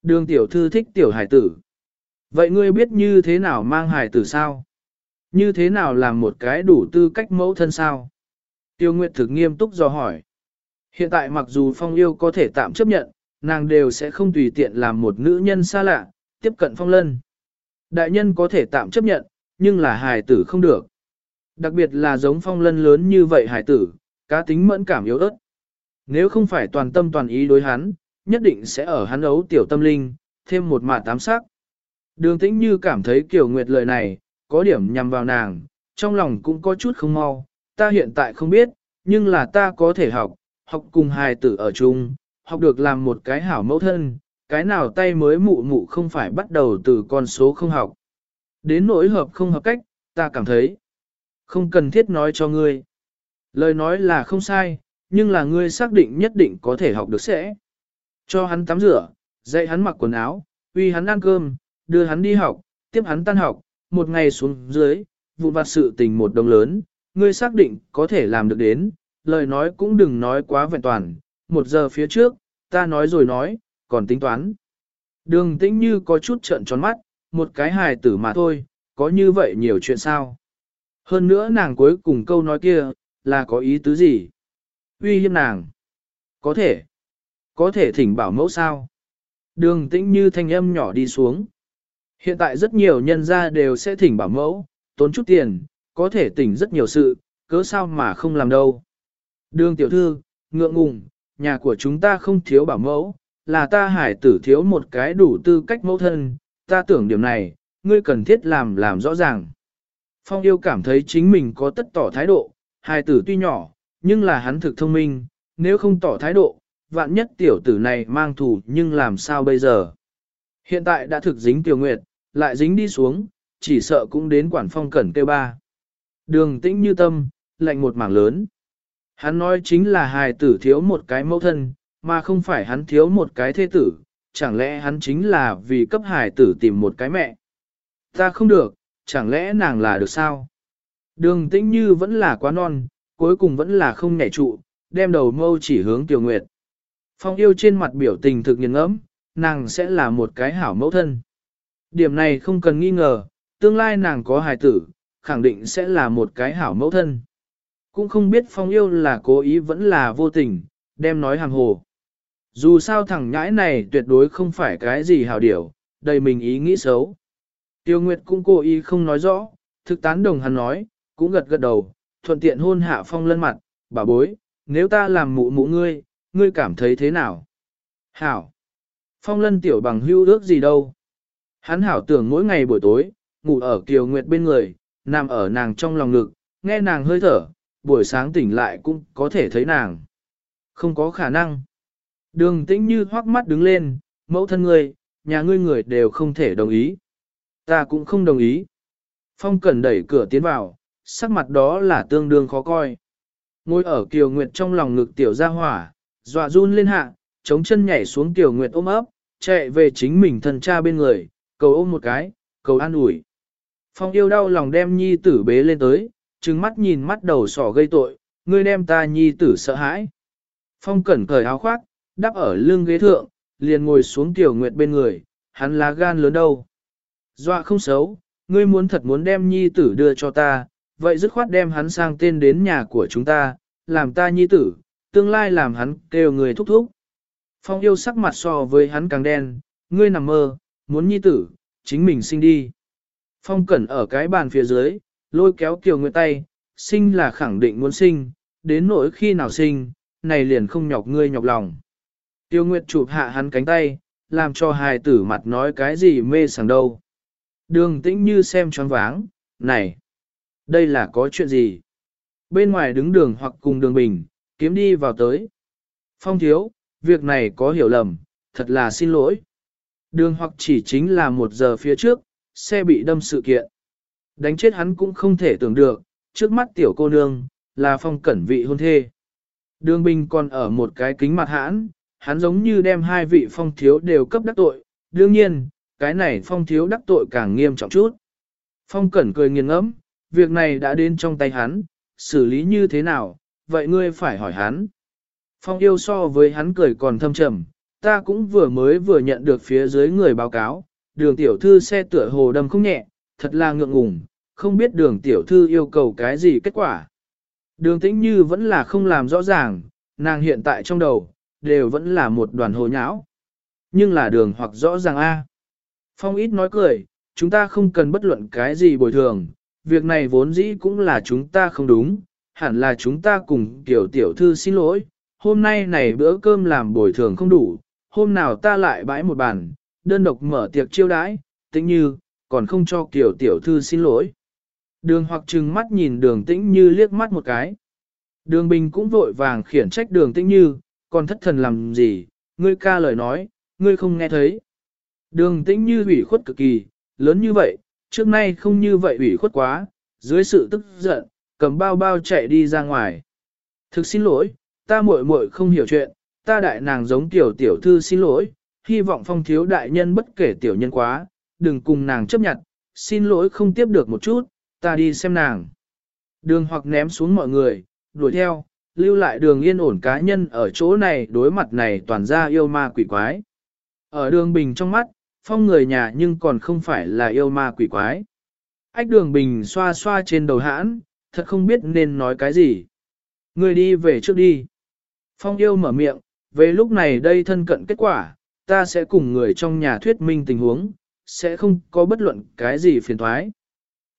Đường tiểu thư thích tiểu hài tử. Vậy ngươi biết như thế nào mang hài tử sao? Như thế nào làm một cái đủ tư cách mẫu thân sao? Tiêu Nguyệt thực nghiêm túc dò hỏi. Hiện tại mặc dù Phong yêu có thể tạm chấp nhận, nàng đều sẽ không tùy tiện làm một nữ nhân xa lạ, tiếp cận Phong Lân. Đại nhân có thể tạm chấp nhận, nhưng là hài tử không được. Đặc biệt là giống Phong Lân lớn như vậy hài tử, cá tính mẫn cảm yếu ớt. Nếu không phải toàn tâm toàn ý đối hắn, nhất định sẽ ở hắn ấu tiểu tâm linh, thêm một mạt tám sắc. Đường tĩnh như cảm thấy kiểu nguyệt lời này, có điểm nhằm vào nàng, trong lòng cũng có chút không mau, ta hiện tại không biết, nhưng là ta có thể học, học cùng hài tử ở chung, học được làm một cái hảo mẫu thân, cái nào tay mới mụ mụ không phải bắt đầu từ con số không học. Đến nỗi hợp không hợp cách, ta cảm thấy không cần thiết nói cho ngươi. Lời nói là không sai, nhưng là ngươi xác định nhất định có thể học được sẽ. Cho hắn tắm rửa, dạy hắn mặc quần áo, uy hắn ăn cơm, đưa hắn đi học, tiếp hắn tan học, một ngày xuống dưới, vụ vặt sự tình một đồng lớn, ngươi xác định có thể làm được đến, lời nói cũng đừng nói quá vẹn toàn, một giờ phía trước, ta nói rồi nói, còn tính toán. Đường tĩnh như có chút trợn tròn mắt, một cái hài tử mà thôi, có như vậy nhiều chuyện sao. Hơn nữa nàng cuối cùng câu nói kia, là có ý tứ gì? Uy hiếp nàng. Có thể. Có thể thỉnh bảo mẫu sao. Đường tĩnh như thanh âm nhỏ đi xuống. Hiện tại rất nhiều nhân gia đều sẽ thỉnh bảo mẫu, tốn chút tiền, có thể tỉnh rất nhiều sự, cớ sao mà không làm đâu. Đường tiểu thư, ngượng ngùng, nhà của chúng ta không thiếu bảo mẫu, là ta hải tử thiếu một cái đủ tư cách mẫu thân, ta tưởng điểm này, ngươi cần thiết làm làm rõ ràng. Phong yêu cảm thấy chính mình có tất tỏ thái độ, hải tử tuy nhỏ, nhưng là hắn thực thông minh, nếu không tỏ thái độ, vạn nhất tiểu tử này mang thù nhưng làm sao bây giờ. Hiện tại đã thực dính tiểu nguyệt, lại dính đi xuống, chỉ sợ cũng đến quản phong cẩn kêu ba. Đường tĩnh như tâm, lạnh một mảng lớn. Hắn nói chính là hài tử thiếu một cái mẫu thân, mà không phải hắn thiếu một cái thế tử, chẳng lẽ hắn chính là vì cấp hài tử tìm một cái mẹ. Ta không được, chẳng lẽ nàng là được sao? Đường tĩnh như vẫn là quá non, cuối cùng vẫn là không nhảy trụ, đem đầu mâu chỉ hướng Tiểu Nguyệt. Phong yêu trên mặt biểu tình thực nghiền ngẫm, nàng sẽ là một cái hảo mẫu thân. Điểm này không cần nghi ngờ, tương lai nàng có hài tử, khẳng định sẽ là một cái hảo mẫu thân. Cũng không biết phong yêu là cố ý vẫn là vô tình, đem nói hàng hồ. Dù sao thằng nhãi này tuyệt đối không phải cái gì hảo điểu, đầy mình ý nghĩ xấu. Tiêu Nguyệt cũng cố ý không nói rõ, thực tán đồng hắn nói, cũng gật gật đầu, thuận tiện hôn hạ phong lân mặt, bà bối, nếu ta làm mụ mụ ngươi, ngươi cảm thấy thế nào? Hảo! Phong lân tiểu bằng hưu ước gì đâu? Hắn hảo tưởng mỗi ngày buổi tối, ngủ ở Kiều Nguyệt bên người, nằm ở nàng trong lòng ngực, nghe nàng hơi thở, buổi sáng tỉnh lại cũng có thể thấy nàng. Không có khả năng. Đường tĩnh như hoắc mắt đứng lên, mẫu thân ngươi, nhà ngươi người đều không thể đồng ý. Ta cũng không đồng ý. Phong Cẩn đẩy cửa tiến vào, sắc mặt đó là tương đương khó coi. Ngồi ở Kiều Nguyệt trong lòng ngực tiểu gia hỏa, dọa run lên hạ, chống chân nhảy xuống Kiều Nguyệt ôm ấp, chạy về chính mình thân cha bên người, cầu ôm một cái, cầu an ủi. Phong yêu đau lòng đem nhi tử bế lên tới, trừng mắt nhìn mắt đầu sỏ gây tội, ngươi đem ta nhi tử sợ hãi. Phong cẩn cởi áo khoác, đắp ở lưng ghế thượng, liền ngồi xuống Tiểu Nguyệt bên người, hắn lá gan lớn đâu. Dọa không xấu, ngươi muốn thật muốn đem nhi tử đưa cho ta, vậy dứt khoát đem hắn sang tên đến nhà của chúng ta, làm ta nhi tử, tương lai làm hắn kêu người thúc thúc. Phong yêu sắc mặt so với hắn càng đen, ngươi nằm mơ, muốn nhi tử, chính mình sinh đi. Phong cẩn ở cái bàn phía dưới, lôi kéo Kiều Nguyệt tay, sinh là khẳng định muốn sinh, đến nỗi khi nào sinh, này liền không nhọc ngươi nhọc lòng. Tiêu Nguyệt chụp hạ hắn cánh tay, làm cho hài tử mặt nói cái gì mê sảng đâu. Đường tĩnh như xem choáng váng, này, đây là có chuyện gì? Bên ngoài đứng đường hoặc cùng đường bình, kiếm đi vào tới. Phong thiếu, việc này có hiểu lầm, thật là xin lỗi. Đường hoặc chỉ chính là một giờ phía trước, xe bị đâm sự kiện. Đánh chết hắn cũng không thể tưởng được, trước mắt tiểu cô nương, là phong cẩn vị hôn thê. Đường Bình còn ở một cái kính mặt hãn, hắn giống như đem hai vị phong thiếu đều cấp đắc tội, đương nhiên, cái này phong thiếu đắc tội càng nghiêm trọng chút. Phong cẩn cười nghiền ngẫm, việc này đã đến trong tay hắn, xử lý như thế nào, vậy ngươi phải hỏi hắn. Phong yêu so với hắn cười còn thâm trầm, ta cũng vừa mới vừa nhận được phía dưới người báo cáo, đường tiểu thư xe tựa hồ đâm không nhẹ, thật là ngượng ngùng, không biết đường tiểu thư yêu cầu cái gì kết quả. Đường tĩnh như vẫn là không làm rõ ràng, nàng hiện tại trong đầu, đều vẫn là một đoàn hồ nháo. Nhưng là đường hoặc rõ ràng A. Phong ít nói cười, chúng ta không cần bất luận cái gì bồi thường, việc này vốn dĩ cũng là chúng ta không đúng, hẳn là chúng ta cùng tiểu tiểu thư xin lỗi, hôm nay này bữa cơm làm bồi thường không đủ, hôm nào ta lại bãi một bàn, đơn độc mở tiệc chiêu đãi, tĩnh như, còn không cho tiểu tiểu thư xin lỗi. Đường hoặc trừng mắt nhìn đường tĩnh như liếc mắt một cái. Đường bình cũng vội vàng khiển trách đường tĩnh như, còn thất thần làm gì, ngươi ca lời nói, ngươi không nghe thấy. Đường tĩnh như ủy khuất cực kỳ, lớn như vậy, trước nay không như vậy ủy khuất quá, dưới sự tức giận, cầm bao bao chạy đi ra ngoài. Thực xin lỗi, ta muội muội không hiểu chuyện, ta đại nàng giống tiểu tiểu thư xin lỗi, hy vọng phong thiếu đại nhân bất kể tiểu nhân quá, đừng cùng nàng chấp nhận, xin lỗi không tiếp được một chút, ta đi xem nàng. Đường hoặc ném xuống mọi người, đuổi theo, lưu lại đường yên ổn cá nhân ở chỗ này đối mặt này toàn ra yêu ma quỷ quái. Ở đường bình trong mắt, phong người nhà nhưng còn không phải là yêu ma quỷ quái. Ách đường bình xoa xoa trên đầu hãn, thật không biết nên nói cái gì. Người đi về trước đi. Phong yêu mở miệng, về lúc này đây thân cận kết quả, ta sẽ cùng người trong nhà thuyết minh tình huống, sẽ không có bất luận cái gì phiền thoái.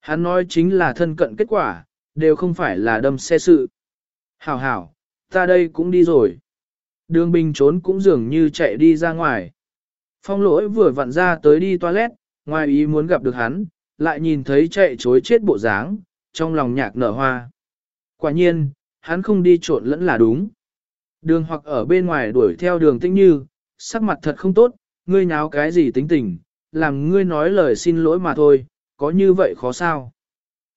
Hắn nói chính là thân cận kết quả, đều không phải là đâm xe sự. Hảo hảo, ta đây cũng đi rồi. Đường bình trốn cũng dường như chạy đi ra ngoài. Phong lỗi vừa vặn ra tới đi toilet, ngoài ý muốn gặp được hắn, lại nhìn thấy chạy chối chết bộ dáng, trong lòng nhạc nở hoa. Quả nhiên, hắn không đi trộn lẫn là đúng. Đường hoặc ở bên ngoài đuổi theo đường tĩnh như, sắc mặt thật không tốt, ngươi nháo cái gì tính tình, làm ngươi nói lời xin lỗi mà thôi, có như vậy khó sao?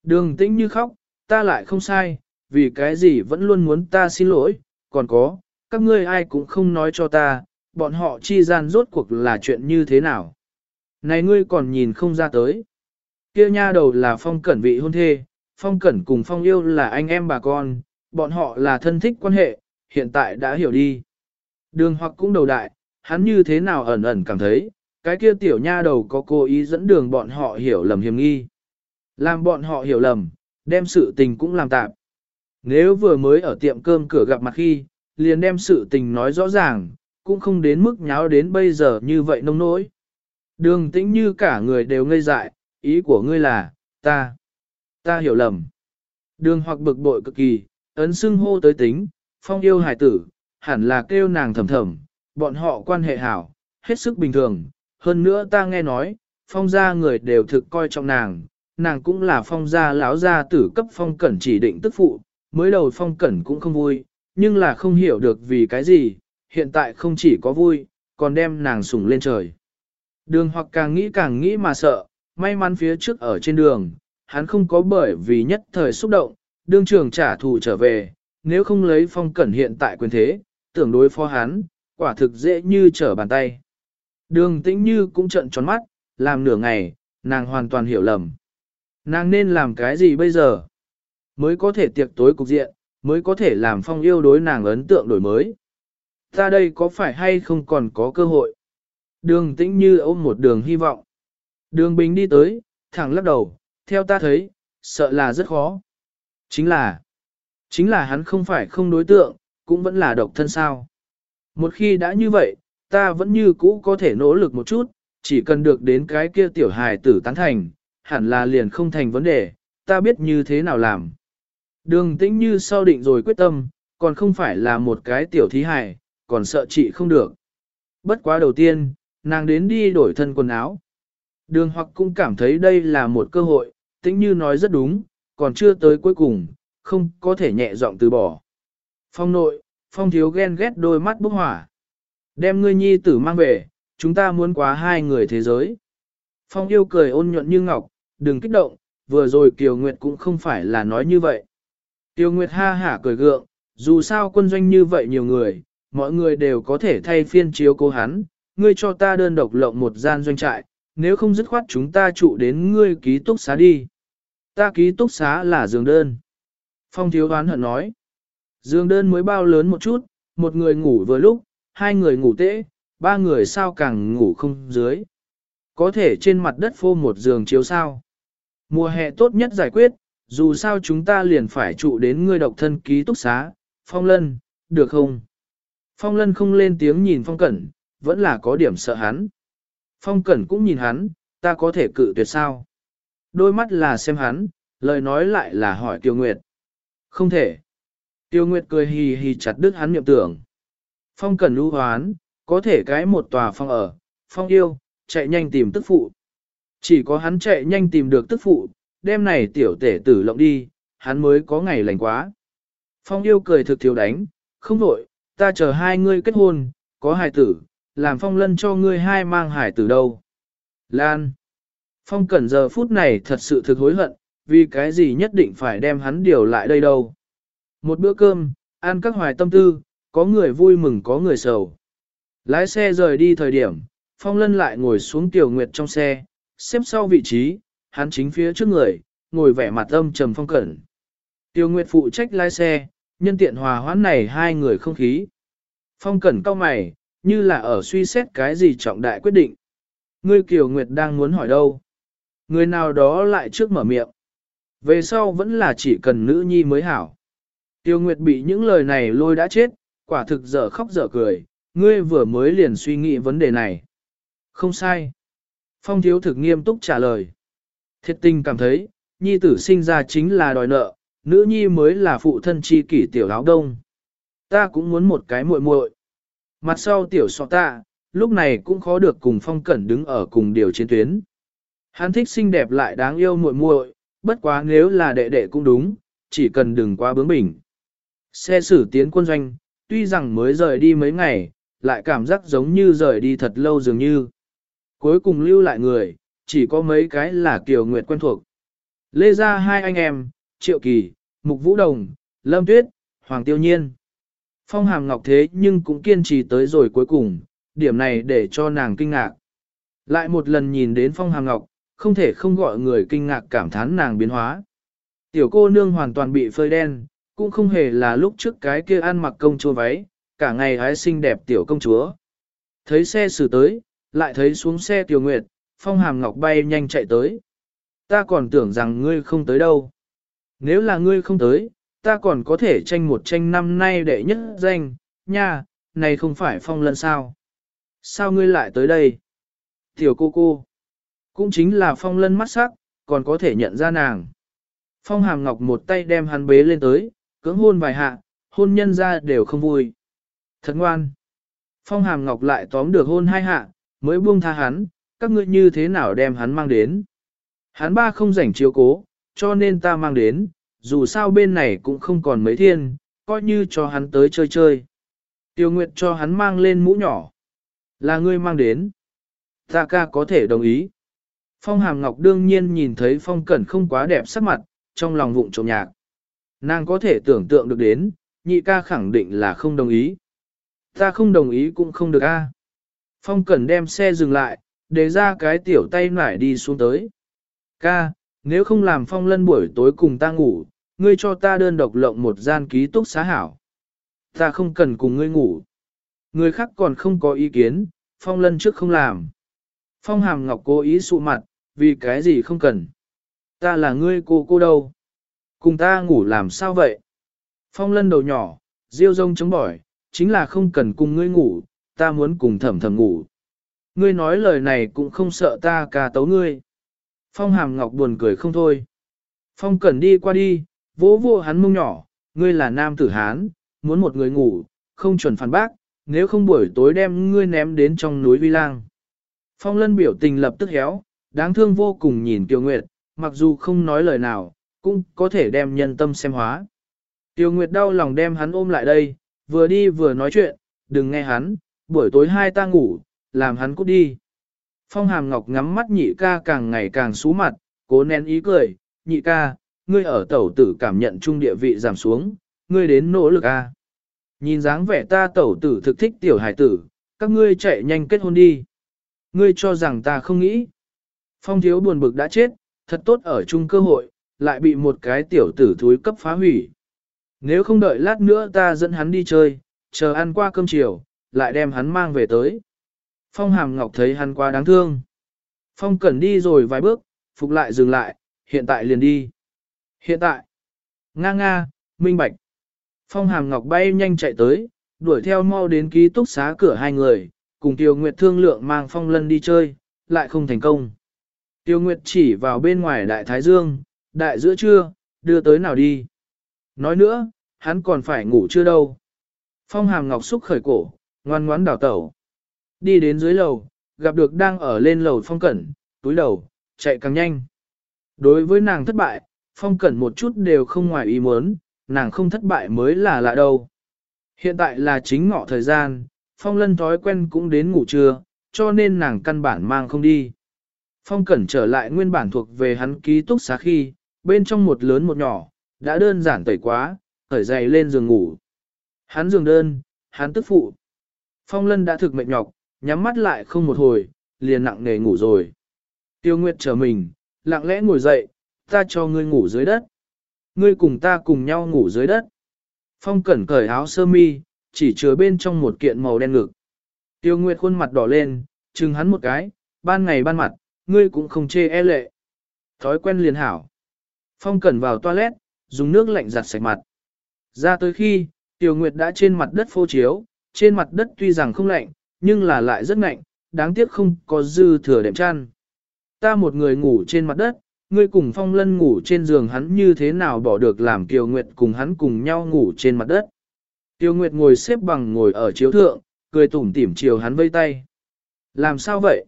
Đường tĩnh như khóc, ta lại không sai, vì cái gì vẫn luôn muốn ta xin lỗi, còn có, các ngươi ai cũng không nói cho ta, bọn họ chi gian rốt cuộc là chuyện như thế nào. Này ngươi còn nhìn không ra tới. Kia nha đầu là phong cẩn vị hôn thê, phong cẩn cùng phong yêu là anh em bà con, bọn họ là thân thích quan hệ, hiện tại đã hiểu đi. Đường hoặc cũng đầu đại, hắn như thế nào ẩn ẩn cảm thấy, cái kia tiểu nha đầu có cố ý dẫn đường bọn họ hiểu lầm hiểm nghi. Làm bọn họ hiểu lầm, đem sự tình cũng làm tạm. Nếu vừa mới ở tiệm cơm cửa gặp mặt khi, liền đem sự tình nói rõ ràng, cũng không đến mức nháo đến bây giờ như vậy nông nỗi. Đường tĩnh như cả người đều ngây dại, ý của ngươi là, ta, ta hiểu lầm. Đường hoặc bực bội cực kỳ, ấn xưng hô tới tính, phong yêu hải tử, hẳn là kêu nàng thầm thầm, bọn họ quan hệ hảo, hết sức bình thường. Hơn nữa ta nghe nói, phong gia người đều thực coi trọng nàng, nàng cũng là phong gia lão gia tử cấp phong cẩn chỉ định tức phụ, mới đầu phong cẩn cũng không vui, nhưng là không hiểu được vì cái gì, hiện tại không chỉ có vui, còn đem nàng sủng lên trời. Đường hoặc càng nghĩ càng nghĩ mà sợ, may mắn phía trước ở trên đường, hắn không có bởi vì nhất thời xúc động, đương trường trả thù trở về, nếu không lấy phong cẩn hiện tại quyền thế, tưởng đối phó hắn, quả thực dễ như trở bàn tay. Đường tĩnh như cũng trận tròn mắt, làm nửa ngày, nàng hoàn toàn hiểu lầm. Nàng nên làm cái gì bây giờ? Mới có thể tiệc tối cục diện, mới có thể làm phong yêu đối nàng ấn tượng đổi mới. Ta đây có phải hay không còn có cơ hội? Đường tĩnh như ôm một đường hy vọng. Đường bình đi tới, thẳng lắc đầu, theo ta thấy, sợ là rất khó. Chính là, chính là hắn không phải không đối tượng, cũng vẫn là độc thân sao. Một khi đã như vậy, ta vẫn như cũ có thể nỗ lực một chút, chỉ cần được đến cái kia tiểu hài tử tán thành, hẳn là liền không thành vấn đề, ta biết như thế nào làm. Đường tĩnh như sau định rồi quyết tâm, còn không phải là một cái tiểu thí hài, còn sợ chị không được. Bất quá đầu tiên, nàng đến đi đổi thân quần áo. Đường hoặc cũng cảm thấy đây là một cơ hội, tĩnh như nói rất đúng, còn chưa tới cuối cùng, không có thể nhẹ giọng từ bỏ. Phong nội, phong thiếu ghen ghét đôi mắt bốc hỏa. Đem ngươi nhi tử mang về, chúng ta muốn quá hai người thế giới. Phong yêu cười ôn nhuận như ngọc, đừng kích động, vừa rồi Kiều Nguyệt cũng không phải là nói như vậy. Tiêu Nguyệt ha hả cười gượng, dù sao quân doanh như vậy nhiều người, mọi người đều có thể thay phiên chiếu cố hắn, ngươi cho ta đơn độc lộng một gian doanh trại, nếu không dứt khoát chúng ta trụ đến ngươi ký túc xá đi. Ta ký túc xá là giường đơn. Phong thiếu đoán hận nói. Giường đơn mới bao lớn một chút, một người ngủ vừa lúc, hai người ngủ tễ, ba người sao càng ngủ không dưới. Có thể trên mặt đất phô một giường chiếu sao. Mùa hè tốt nhất giải quyết, dù sao chúng ta liền phải trụ đến ngươi độc thân ký túc xá, phong lân, được không? Phong lân không lên tiếng nhìn phong cẩn, vẫn là có điểm sợ hắn. Phong cẩn cũng nhìn hắn, ta có thể cự tuyệt sao? Đôi mắt là xem hắn, lời nói lại là hỏi Tiêu Nguyệt. Không thể. Tiêu Nguyệt cười hì hì chặt đứt hắn niệm tưởng. Phong cẩn lưu hoán, có thể cái một tòa phong ở, phong yêu, chạy nhanh tìm tức phụ. Chỉ có hắn chạy nhanh tìm được tức phụ, đêm này tiểu tể tử lộng đi, hắn mới có ngày lành quá. Phong yêu cười thực thiếu đánh, không đổi, ta chờ hai ngươi kết hôn, có hài tử, làm phong lân cho ngươi hai mang hài tử đâu. Lan. Phong cẩn giờ phút này thật sự thực hối hận, vì cái gì nhất định phải đem hắn điều lại đây đâu. Một bữa cơm, ăn các hoài tâm tư, có người vui mừng có người sầu. Lái xe rời đi thời điểm, Phong Lân lại ngồi xuống Tiểu Nguyệt trong xe, xếp sau vị trí, hắn chính phía trước người, ngồi vẻ mặt âm trầm phong cẩn. Tiểu Nguyệt phụ trách lái xe, nhân tiện hòa hoãn này hai người không khí. Phong cẩn cao mày, như là ở suy xét cái gì trọng đại quyết định. Ngươi Kiều Nguyệt đang muốn hỏi đâu? Người nào đó lại trước mở miệng. Về sau vẫn là chỉ cần nữ nhi mới hảo. Tiêu Nguyệt bị những lời này lôi đã chết, quả thực dở khóc dở cười, ngươi vừa mới liền suy nghĩ vấn đề này. Không sai. Phong thiếu thực nghiêm túc trả lời. Thiệt tình cảm thấy, nhi tử sinh ra chính là đòi nợ, nữ nhi mới là phụ thân chi kỷ tiểu áo đông. Ta cũng muốn một cái muội muội. Mặt sau tiểu sọ ta, lúc này cũng khó được cùng phong cẩn đứng ở cùng điều chiến tuyến. Hắn thích xinh đẹp lại đáng yêu muội muội, bất quá nếu là đệ đệ cũng đúng, chỉ cần đừng quá bướng bỉnh. Xe xử tiến quân doanh, tuy rằng mới rời đi mấy ngày, lại cảm giác giống như rời đi thật lâu dường như. Cuối cùng lưu lại người, chỉ có mấy cái là Kiều Nguyệt quen thuộc. Lê ra hai anh em, Triệu Kỳ, Mục Vũ Đồng, Lâm Tuyết, Hoàng Tiêu Nhiên. Phong hàm ngọc thế nhưng cũng kiên trì tới rồi cuối cùng, điểm này để cho nàng kinh ngạc. Lại một lần nhìn đến phong hàm ngọc, không thể không gọi người kinh ngạc cảm thán nàng biến hóa. Tiểu cô nương hoàn toàn bị phơi đen, cũng không hề là lúc trước cái kia ăn mặc công chúa váy, cả ngày hái xinh đẹp tiểu công chúa. Thấy xe xử tới, lại thấy xuống xe Tiểu Nguyệt, Phong Hàm Ngọc bay nhanh chạy tới. Ta còn tưởng rằng ngươi không tới đâu. Nếu là ngươi không tới, ta còn có thể tranh một tranh năm nay đệ nhất danh, nha, này không phải Phong Lân sao. Sao ngươi lại tới đây? Tiểu cô cô. Cũng chính là Phong Lân mắt sắc, còn có thể nhận ra nàng. Phong Hàm Ngọc một tay đem hắn bế lên tới, cưỡng hôn vài hạ, hôn nhân ra đều không vui. Thật ngoan. Phong Hàm Ngọc lại tóm được hôn hai hạ, mới buông tha hắn, các ngươi như thế nào đem hắn mang đến. Hắn ba không rảnh chiếu cố, cho nên ta mang đến, dù sao bên này cũng không còn mấy thiên, coi như cho hắn tới chơi chơi. Tiêu Nguyệt cho hắn mang lên mũ nhỏ. Là ngươi mang đến. Ta ca có thể đồng ý. Phong Hàm Ngọc đương nhiên nhìn thấy Phong Cẩn không quá đẹp sắc mặt, trong lòng vụng trộm nhạc. Nàng có thể tưởng tượng được đến, nhị ca khẳng định là không đồng ý. Ta không đồng ý cũng không được a. Phong Cẩn đem xe dừng lại, để ra cái tiểu tay nải đi xuống tới. Ca, nếu không làm Phong Lân buổi tối cùng ta ngủ, ngươi cho ta đơn độc lộng một gian ký túc xá hảo. Ta không cần cùng ngươi ngủ. Người khác còn không có ý kiến, Phong Lân trước không làm. Phong Hàm Ngọc cố ý sụ mặt, vì cái gì không cần. Ta là ngươi cô cô đâu. Cùng ta ngủ làm sao vậy? Phong Lân đầu nhỏ, diêu rông chống bỏi, chính là không cần cùng ngươi ngủ, ta muốn cùng thầm thầm ngủ. Ngươi nói lời này cũng không sợ ta ca tấu ngươi. Phong Hàm Ngọc buồn cười không thôi. Phong Cẩn đi qua đi, vỗ vỗ hắn mông nhỏ, ngươi là nam tử Hán, muốn một người ngủ, không chuẩn phản bác, nếu không buổi tối đem ngươi ném đến trong núi Vi Lang. Phong Lân biểu tình lập tức héo, đáng thương vô cùng nhìn Tiêu Nguyệt, mặc dù không nói lời nào, cũng có thể đem nhân tâm xem hóa. Tiêu Nguyệt đau lòng đem hắn ôm lại đây, vừa đi vừa nói chuyện, đừng nghe hắn, buổi tối hai ta ngủ, làm hắn cút đi. Phong Hàm Ngọc ngắm mắt nhị ca càng ngày càng xú mặt, cố nén ý cười, nhị ca, ngươi ở tẩu tử cảm nhận trung địa vị giảm xuống, ngươi đến nỗ lực a. Nhìn dáng vẻ ta tẩu tử thực thích tiểu hải tử, các ngươi chạy nhanh kết hôn đi. Ngươi cho rằng ta không nghĩ. Phong thiếu buồn bực đã chết, thật tốt ở chung cơ hội, lại bị một cái tiểu tử thúi cấp phá hủy. Nếu không đợi lát nữa ta dẫn hắn đi chơi, chờ ăn qua cơm chiều, lại đem hắn mang về tới. Phong hàm ngọc thấy hắn quá đáng thương. Phong cẩn đi rồi vài bước, phục lại dừng lại, hiện tại liền đi. Hiện tại, nga nga, minh bạch. Phong hàm ngọc bay nhanh chạy tới, đuổi theo mau đến ký túc xá cửa hai người, cùng Tiêu Nguyệt thương lượng mang Phong Lân đi chơi, lại không thành công. Tiêu Nguyệt chỉ vào bên ngoài đại thái dương, đại giữa trưa, đưa tới nào đi. Nói nữa, hắn còn phải ngủ chưa đâu. Phong hàm ngọc xúc khởi cổ, ngoan ngoãn đảo tẩu. Đi đến dưới lầu, gặp được đang ở lên lầu phong cẩn, túi đầu, chạy càng nhanh. Đối với nàng thất bại, phong cẩn một chút đều không ngoài ý muốn, nàng không thất bại mới là lạ đâu. Hiện tại là chính ngọ thời gian, phong lân thói quen cũng đến ngủ trưa, cho nên nàng căn bản mang không đi. Phong cẩn trở lại nguyên bản thuộc về hắn ký túc xá khi, bên trong một lớn một nhỏ, đã đơn giản tẩy quá, khởi dày lên giường ngủ. Hắn giường đơn, hắn tức phụ. Phong lân đã thực mệt nhọc, nhắm mắt lại không một hồi, liền nặng nề ngủ rồi. Tiêu Nguyệt chờ mình, lặng lẽ ngồi dậy, ta cho ngươi ngủ dưới đất. Ngươi cùng ta cùng nhau ngủ dưới đất. Phong cẩn cởi áo sơ mi, chỉ chứa bên trong một kiện màu đen ngực. Tiêu Nguyệt khuôn mặt đỏ lên, chừng hắn một cái, ban ngày ban mặt, ngươi cũng không chê e lệ. Thói quen liền hảo. Phong cẩn vào toilet, dùng nước lạnh giặt sạch mặt. Ra tới khi, Tiêu Nguyệt đã trên mặt đất phô chiếu, trên mặt đất tuy rằng không lạnh, nhưng là lại rất ngạnh, đáng tiếc không có dư thừa đệm chăn. Ta một người ngủ trên mặt đất, ngươi cùng Phong Lân ngủ trên giường hắn như thế nào bỏ được làm Tiêu Nguyệt cùng hắn cùng nhau ngủ trên mặt đất. Tiêu Nguyệt ngồi xếp bằng ngồi ở chiếu thượng, cười tủm tỉm chiều hắn vây tay. Làm sao vậy?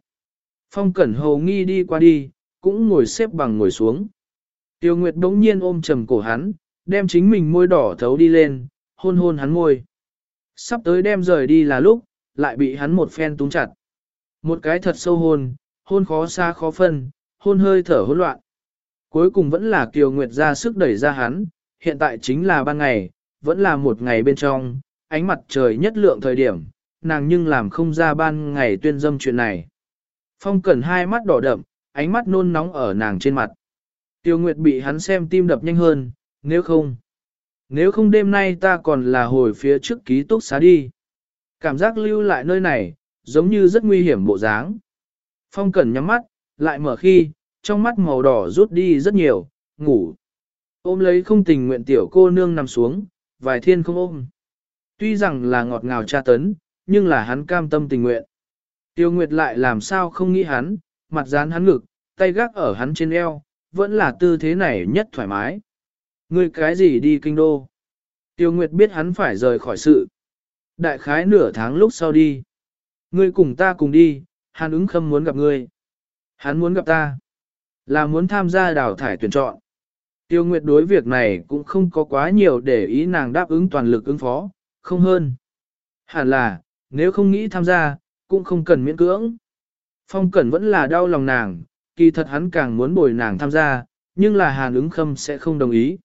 Phong Cẩn Hầu nghi đi qua đi, cũng ngồi xếp bằng ngồi xuống. Tiêu Nguyệt đống nhiên ôm trầm cổ hắn, đem chính mình môi đỏ thấu đi lên, hôn hôn hắn môi. Sắp tới đem rời đi là lúc, lại bị hắn một phen túng chặt. Một cái thật sâu hôn, hôn khó xa khó phân, hôn hơi thở hỗn loạn. Cuối cùng vẫn là Kiều Nguyệt ra sức đẩy ra hắn, hiện tại chính là ban ngày, vẫn là một ngày bên trong, ánh mặt trời nhất lượng thời điểm, nàng nhưng làm không ra ban ngày tuyên dâm chuyện này. Phong cẩn hai mắt đỏ đậm, ánh mắt nôn nóng ở nàng trên mặt. Tiêu Nguyệt bị hắn xem tim đập nhanh hơn, nếu không. Nếu không đêm nay ta còn là hồi phía trước ký túc xá đi. Cảm giác lưu lại nơi này, giống như rất nguy hiểm bộ dáng. Phong Cẩn nhắm mắt, lại mở khi, trong mắt màu đỏ rút đi rất nhiều, ngủ. Ôm lấy không tình nguyện tiểu cô nương nằm xuống, vài thiên không ôm. Tuy rằng là ngọt ngào tra tấn, nhưng là hắn cam tâm tình nguyện. Tiêu Nguyệt lại làm sao không nghĩ hắn, mặt dán hắn ngực, tay gác ở hắn trên eo, vẫn là tư thế này nhất thoải mái. Ngươi cái gì đi kinh đô? Tiêu Nguyệt biết hắn phải rời khỏi sự. Đại khái nửa tháng lúc sau đi. Ngươi cùng ta cùng đi, Hàn ứng khâm muốn gặp ngươi. Hắn muốn gặp ta. Là muốn tham gia đào thải tuyển chọn. Tiêu Nguyệt đối việc này cũng không có quá nhiều để ý nàng đáp ứng toàn lực ứng phó, không hơn. Hẳn là, nếu không nghĩ tham gia, cũng không cần miễn cưỡng. Phong Cẩn vẫn là đau lòng nàng, kỳ thật hắn càng muốn bồi nàng tham gia, nhưng là Hàn ứng khâm sẽ không đồng ý.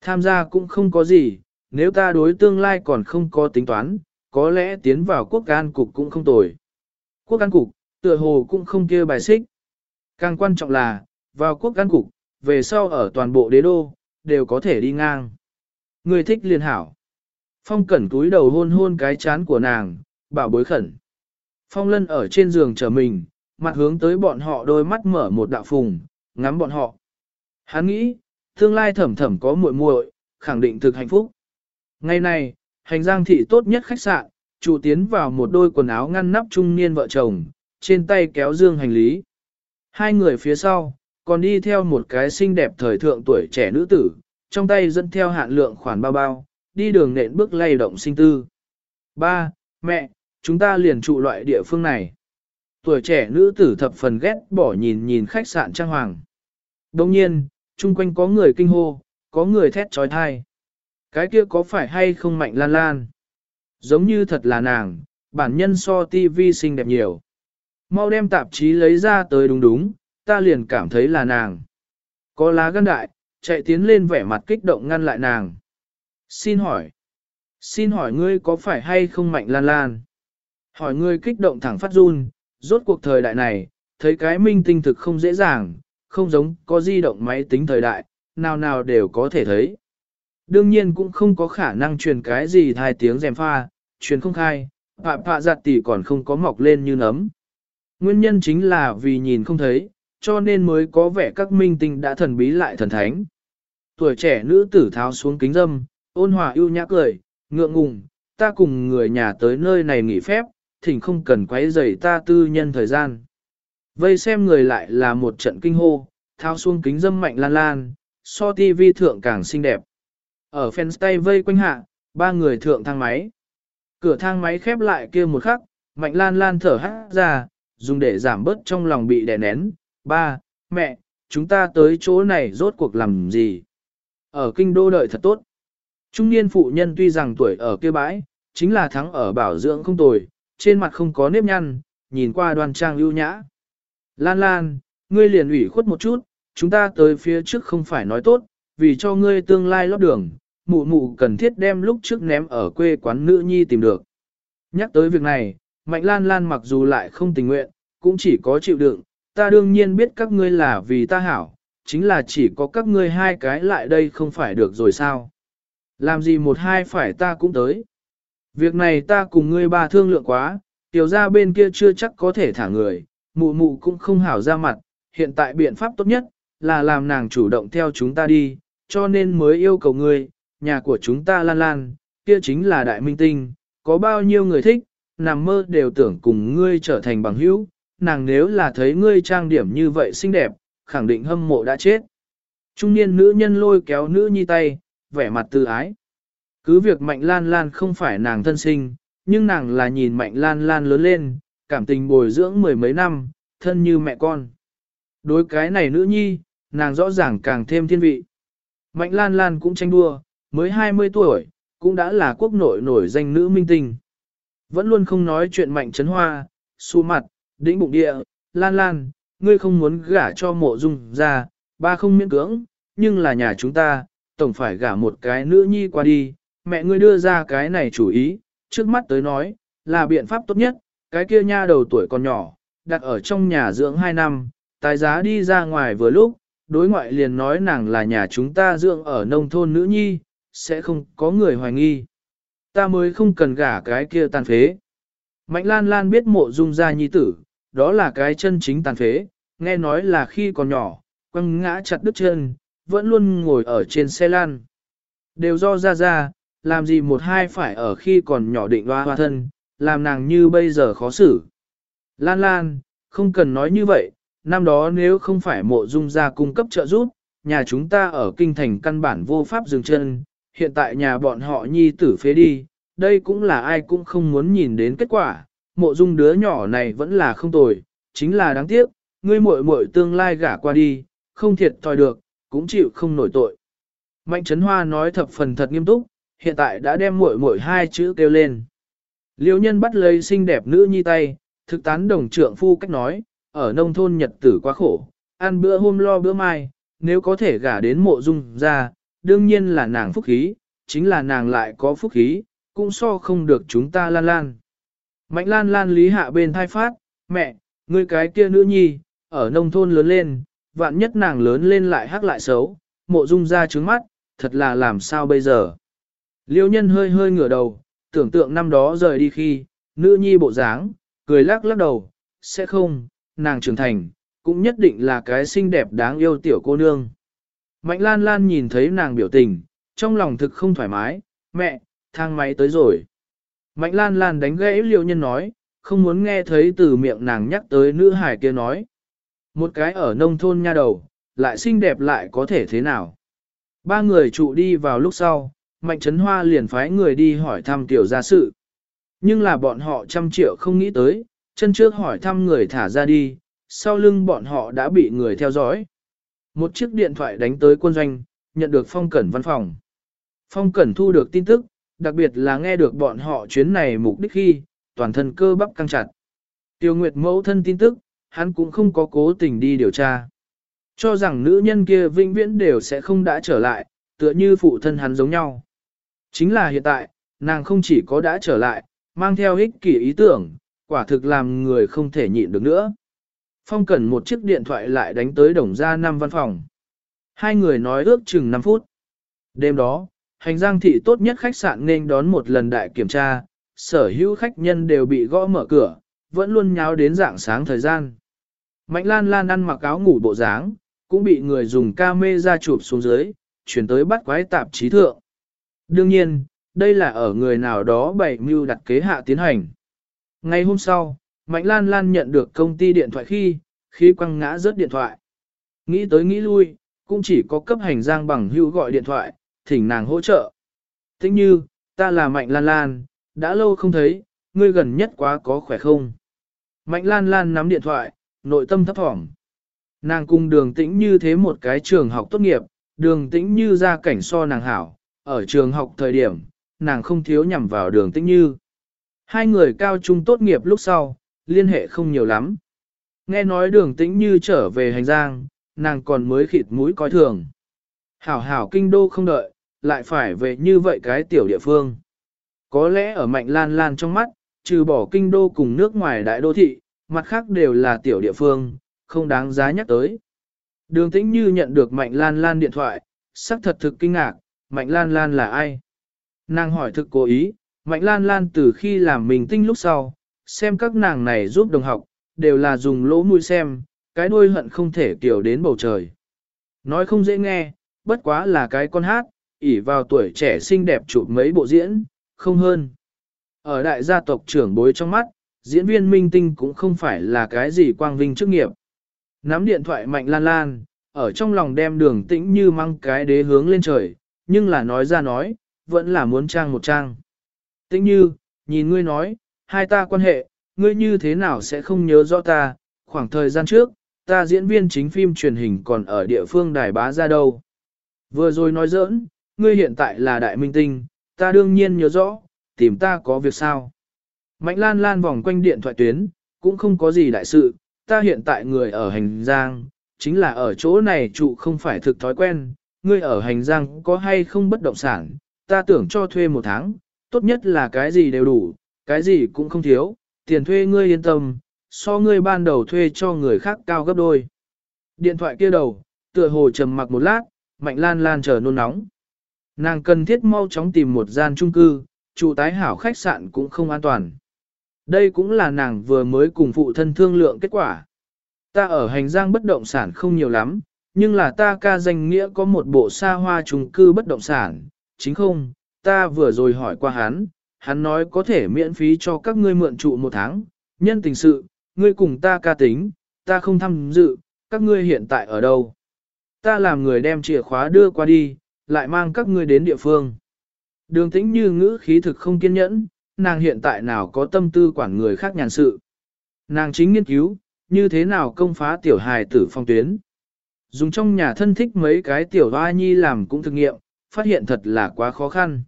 Tham gia cũng không có gì, nếu ta đối tương lai còn không có tính toán, có lẽ tiến vào quốc an cục cũng không tồi. Quốc an cục, tựa hồ cũng không kia bài xích. Càng quan trọng là, vào quốc an cục, về sau ở toàn bộ đế đô, đều có thể đi ngang. Người thích liền hảo. Phong cẩn túi đầu hôn hôn cái chán của nàng, bảo bối khẩn. Phong lân ở trên giường chờ mình, mặt hướng tới bọn họ đôi mắt mở một đạo phùng, ngắm bọn họ. Hắn nghĩ, tương lai thẩm thẩm có muội muội, khẳng định thực hạnh phúc. Ngày này, hành giang thị tốt nhất khách sạn, chủ tiến vào một đôi quần áo ngăn nắp trung niên vợ chồng, trên tay kéo dương hành lý. Hai người phía sau, còn đi theo một cái xinh đẹp thời thượng tuổi trẻ nữ tử, trong tay dẫn theo hạn lượng khoản bao bao, đi đường nện bước lay động sinh tư. Ba, mẹ, chúng ta liền trụ loại địa phương này. Tuổi trẻ nữ tử thập phần ghét bỏ nhìn nhìn khách sạn trang hoàng. Đồng nhiên, chung quanh có người kinh hô, có người thét trói thai. Cái kia có phải hay không mạnh lan lan? Giống như thật là nàng, bản nhân so tivi xinh đẹp nhiều. Mau đem tạp chí lấy ra tới đúng đúng, ta liền cảm thấy là nàng. Có lá gan đại, chạy tiến lên vẻ mặt kích động ngăn lại nàng. Xin hỏi. Xin hỏi ngươi có phải hay không mạnh lan lan? Hỏi ngươi kích động thẳng phát run, rốt cuộc thời đại này, thấy cái minh tinh thực không dễ dàng, không giống có di động máy tính thời đại, nào nào đều có thể thấy. Đương nhiên cũng không có khả năng truyền cái gì thai tiếng rèm pha, truyền không khai, pạ pạ giặt tỷ còn không có mọc lên như nấm. Nguyên nhân chính là vì nhìn không thấy, cho nên mới có vẻ các minh tinh đã thần bí lại thần thánh. Tuổi trẻ nữ tử tháo xuống kính dâm, ôn hòa ưu nhã cười, ngượng ngùng, ta cùng người nhà tới nơi này nghỉ phép, thỉnh không cần quấy rầy ta tư nhân thời gian. Vây xem người lại là một trận kinh hô, tháo xuống kính dâm mạnh lan lan, so TV thượng càng xinh đẹp. Ở fans tay vây quanh hạ, ba người thượng thang máy. Cửa thang máy khép lại kia một khắc, mạnh lan lan thở hát ra, dùng để giảm bớt trong lòng bị đè nén. Ba, mẹ, chúng ta tới chỗ này rốt cuộc làm gì? Ở kinh đô đợi thật tốt. Trung niên phụ nhân tuy rằng tuổi ở kia bãi, chính là thắng ở bảo dưỡng không tồi, trên mặt không có nếp nhăn, nhìn qua đoan trang ưu nhã. Lan Lan, ngươi liền ủy khuất một chút, chúng ta tới phía trước không phải nói tốt, vì cho ngươi tương lai lót đường, mụ mụ cần thiết đem lúc trước ném ở quê quán nữ nhi tìm được. Nhắc tới việc này, Mạnh Lan Lan mặc dù lại không tình nguyện, cũng chỉ có chịu đựng, ta đương nhiên biết các ngươi là vì ta hảo, chính là chỉ có các ngươi hai cái lại đây không phải được rồi sao. Làm gì một hai phải ta cũng tới. Việc này ta cùng ngươi ba thương lượng quá, tiểu ra bên kia chưa chắc có thể thả người, mụ mụ cũng không hảo ra mặt, hiện tại biện pháp tốt nhất, là làm nàng chủ động theo chúng ta đi, cho nên mới yêu cầu ngươi, nhà của chúng ta lan lan, kia chính là đại minh tinh, có bao nhiêu người thích, nằm mơ đều tưởng cùng ngươi trở thành bằng hữu, nàng nếu là thấy ngươi trang điểm như vậy xinh đẹp, khẳng định hâm mộ đã chết. Trung niên nữ nhân lôi kéo nữ nhi tay, vẻ mặt từ ái. Cứ việc mạnh lan lan không phải nàng thân sinh, nhưng nàng là nhìn mạnh lan lan lớn lên, cảm tình bồi dưỡng mười mấy năm, thân như mẹ con. Đối cái này nữ nhi, nàng rõ ràng càng thêm thiên vị. Mạnh lan lan cũng tranh đua, mới 20 tuổi, cũng đã là quốc nội nổi danh nữ minh tinh. Vẫn luôn không nói chuyện mạnh chấn hoa, su mặt, đĩnh bụng địa, lan lan, ngươi không muốn gả cho mộ dung ra, ba không miễn cưỡng, nhưng là nhà chúng ta, tổng phải gả một cái nữ nhi qua đi, mẹ ngươi đưa ra cái này chủ ý, trước mắt tới nói, là biện pháp tốt nhất, cái kia nha đầu tuổi còn nhỏ, đặt ở trong nhà dưỡng 2 năm, tài giá đi ra ngoài vừa lúc, đối ngoại liền nói nàng là nhà chúng ta dưỡng ở nông thôn nữ nhi, sẽ không có người hoài nghi. Ta mới không cần gả cái kia tàn phế. Mạnh lan lan biết mộ dung gia nhi tử, đó là cái chân chính tàn phế, nghe nói là khi còn nhỏ, quăng ngã chặt đứt chân, vẫn luôn ngồi ở trên xe lan. Đều do ra ra, làm gì một hai phải ở khi còn nhỏ định hoa hoa thân, làm nàng như bây giờ khó xử. Lan lan, không cần nói như vậy, năm đó nếu không phải mộ dung gia cung cấp trợ giúp, nhà chúng ta ở kinh thành căn bản vô pháp dừng chân, hiện tại nhà bọn họ nhi tử phế đi, đây cũng là ai cũng không muốn nhìn đến kết quả, mộ dung đứa nhỏ này vẫn là không tồi, chính là đáng tiếc, ngươi muội muội tương lai gả qua đi, không thiệt thòi được, cũng chịu không nổi tội. Mạnh Trấn Hoa nói thập phần thật nghiêm túc, hiện tại đã đem muội muội hai chữ kêu lên. Liêu nhân bắt lấy xinh đẹp nữ nhi tay, thực tán đồng trượng phu cách nói, ở nông thôn nhật tử quá khổ, ăn bữa hôm lo bữa mai, nếu có thể gả đến mộ dung ra, đương nhiên là nàng phúc khí, chính là nàng lại có phúc khí, cũng so không được chúng ta lan lan. Mạnh lan lan lý hạ bên thai phát, mẹ, ngươi cái kia nữ nhi, ở nông thôn lớn lên, vạn nhất nàng lớn lên lại hắc lại xấu, mộ dung ra trứng mắt, thật là làm sao bây giờ. Liêu nhân hơi hơi ngửa đầu, tưởng tượng năm đó rời đi khi, nữ nhi bộ dáng, cười lắc lắc đầu, sẽ không, nàng trưởng thành, cũng nhất định là cái xinh đẹp đáng yêu tiểu cô nương. Mạnh lan lan nhìn thấy nàng biểu tình, trong lòng thực không thoải mái, mẹ, thang máy tới rồi. Mạnh lan lan đánh gãy liêu nhân nói, không muốn nghe thấy từ miệng nàng nhắc tới nữ hải kia nói. Một cái ở nông thôn nha đầu, lại xinh đẹp lại có thể thế nào. Ba người trụ đi vào lúc sau, Mạnh Trấn Hoa liền phái người đi hỏi thăm tiểu gia sự. Nhưng là bọn họ trăm triệu không nghĩ tới, chân trước hỏi thăm người thả ra đi, sau lưng bọn họ đã bị người theo dõi. Một chiếc điện thoại đánh tới quân doanh, nhận được phong cẩn văn phòng. Phong cẩn thu được tin tức, đặc biệt là nghe được bọn họ chuyến này mục đích khi, toàn thân cơ bắp căng chặt. Tiêu Nguyệt mẫu thân tin tức, hắn cũng không có cố tình đi điều tra. Cho rằng nữ nhân kia vĩnh viễn đều sẽ không đã trở lại, tựa như phụ thân hắn giống nhau. Chính là hiện tại, nàng không chỉ có đã trở lại, mang theo ích kỷ ý tưởng, quả thực làm người không thể nhịn được nữa. Phong cần một chiếc điện thoại lại đánh tới đồng gia năm văn phòng. Hai người nói ước chừng 5 phút. Đêm đó, hành giang thị tốt nhất khách sạn nên đón một lần đại kiểm tra, sở hữu khách nhân đều bị gõ mở cửa, vẫn luôn nháo đến dạng sáng thời gian. Mạnh lan lan ăn mặc áo ngủ bộ dáng, cũng bị người dùng ca mê ra chụp xuống dưới, chuyển tới bắt quái tạp chí thượng. Đương nhiên, đây là ở người nào đó bày mưu đặt kế hạ tiến hành. Ngày hôm sau, Mạnh Lan Lan nhận được công ty điện thoại khi, khi quăng ngã rớt điện thoại. Nghĩ tới nghĩ lui, cũng chỉ có cấp hành giang bằng hưu gọi điện thoại, thỉnh nàng hỗ trợ. Thế như, ta là Mạnh Lan Lan, đã lâu không thấy, ngươi gần nhất quá có khỏe không? Mạnh Lan Lan nắm điện thoại, nội tâm thấp thỏm. Nàng cùng đường tĩnh như thế một cái trường học tốt nghiệp, đường tĩnh như ra cảnh so nàng hảo, ở trường học thời điểm, nàng không thiếu nhằm vào đường tĩnh như. Hai người cao trung tốt nghiệp lúc sau, liên hệ không nhiều lắm. Nghe nói đường tĩnh như trở về hành giang, nàng còn mới khịt mũi coi thường. Hảo hảo kinh đô không đợi, lại phải về như vậy cái tiểu địa phương. Có lẽ ở mạnh lan lan trong mắt, trừ bỏ kinh đô cùng nước ngoài đại đô thị, mặt khác đều là tiểu địa phương, không đáng giá nhắc tới. Đường tĩnh như nhận được mạnh lan lan điện thoại, sắc thật thực kinh ngạc, mạnh lan lan là ai? Nàng hỏi thực cố ý, mạnh lan lan từ khi làm mình tinh lúc sau, xem các nàng này giúp đồng học, đều là dùng lỗ mũi xem, cái đuôi hận không thể kiểu đến bầu trời. Nói không dễ nghe, bất quá là cái con hát, ỉ vào tuổi trẻ xinh đẹp chụp mấy bộ diễn, không hơn. Ở đại gia tộc trưởng bối trong mắt, diễn viên minh tinh cũng không phải là cái gì quang vinh chức nghiệp. Nắm điện thoại mạnh lan lan, ở trong lòng đem đường tĩnh như mang cái đế hướng lên trời, nhưng là nói ra nói, vẫn là muốn trang một trang. Tĩnh như, nhìn ngươi nói, hai ta quan hệ, ngươi như thế nào sẽ không nhớ rõ ta, khoảng thời gian trước, ta diễn viên chính phim truyền hình còn ở địa phương đài bá ra đâu. Vừa rồi nói giỡn, ngươi hiện tại là đại minh tinh, ta đương nhiên nhớ rõ, tìm ta có việc sao. Mạnh lan lan vòng quanh điện thoại tuyến, cũng không có gì đại sự, ta hiện tại người ở hành giang, chính là ở chỗ này trụ không phải thực thói quen, ngươi ở hành giang có hay không bất động sản, ta tưởng cho thuê một tháng, tốt nhất là cái gì đều đủ, cái gì cũng không thiếu, tiền thuê ngươi yên tâm, so ngươi ban đầu thuê cho người khác cao gấp đôi. Điện thoại kia đầu, tựa hồ trầm mặc một lát, mạnh lan lan chờ nôn nóng. Nàng cần thiết mau chóng tìm một gian chung cư, trụ tái hảo khách sạn cũng không an toàn. Đây cũng là nàng vừa mới cùng phụ thân thương lượng kết quả. Ta ở hành giang bất động sản không nhiều lắm, nhưng là ta ca danh nghĩa có một bộ xa hoa chung cư bất động sản, chính không, ta vừa rồi hỏi qua hắn, hắn nói có thể miễn phí cho các ngươi mượn trụ một tháng, nhân tình sự, ngươi cùng ta ca tính, ta không tham dự, các ngươi hiện tại ở đâu. Ta làm người đem chìa khóa đưa qua đi, lại mang các ngươi đến địa phương. Đường tĩnh như ngữ khí thực không kiên nhẫn, nàng hiện tại nào có tâm tư quản người khác nhàn sự. Nàng chính nghiên cứu, như thế nào công phá tiểu hài tử phong tuyến. Dùng trong nhà thân thích mấy cái tiểu hoa nhi làm cũng thực nghiệm, phát hiện thật là quá khó khăn.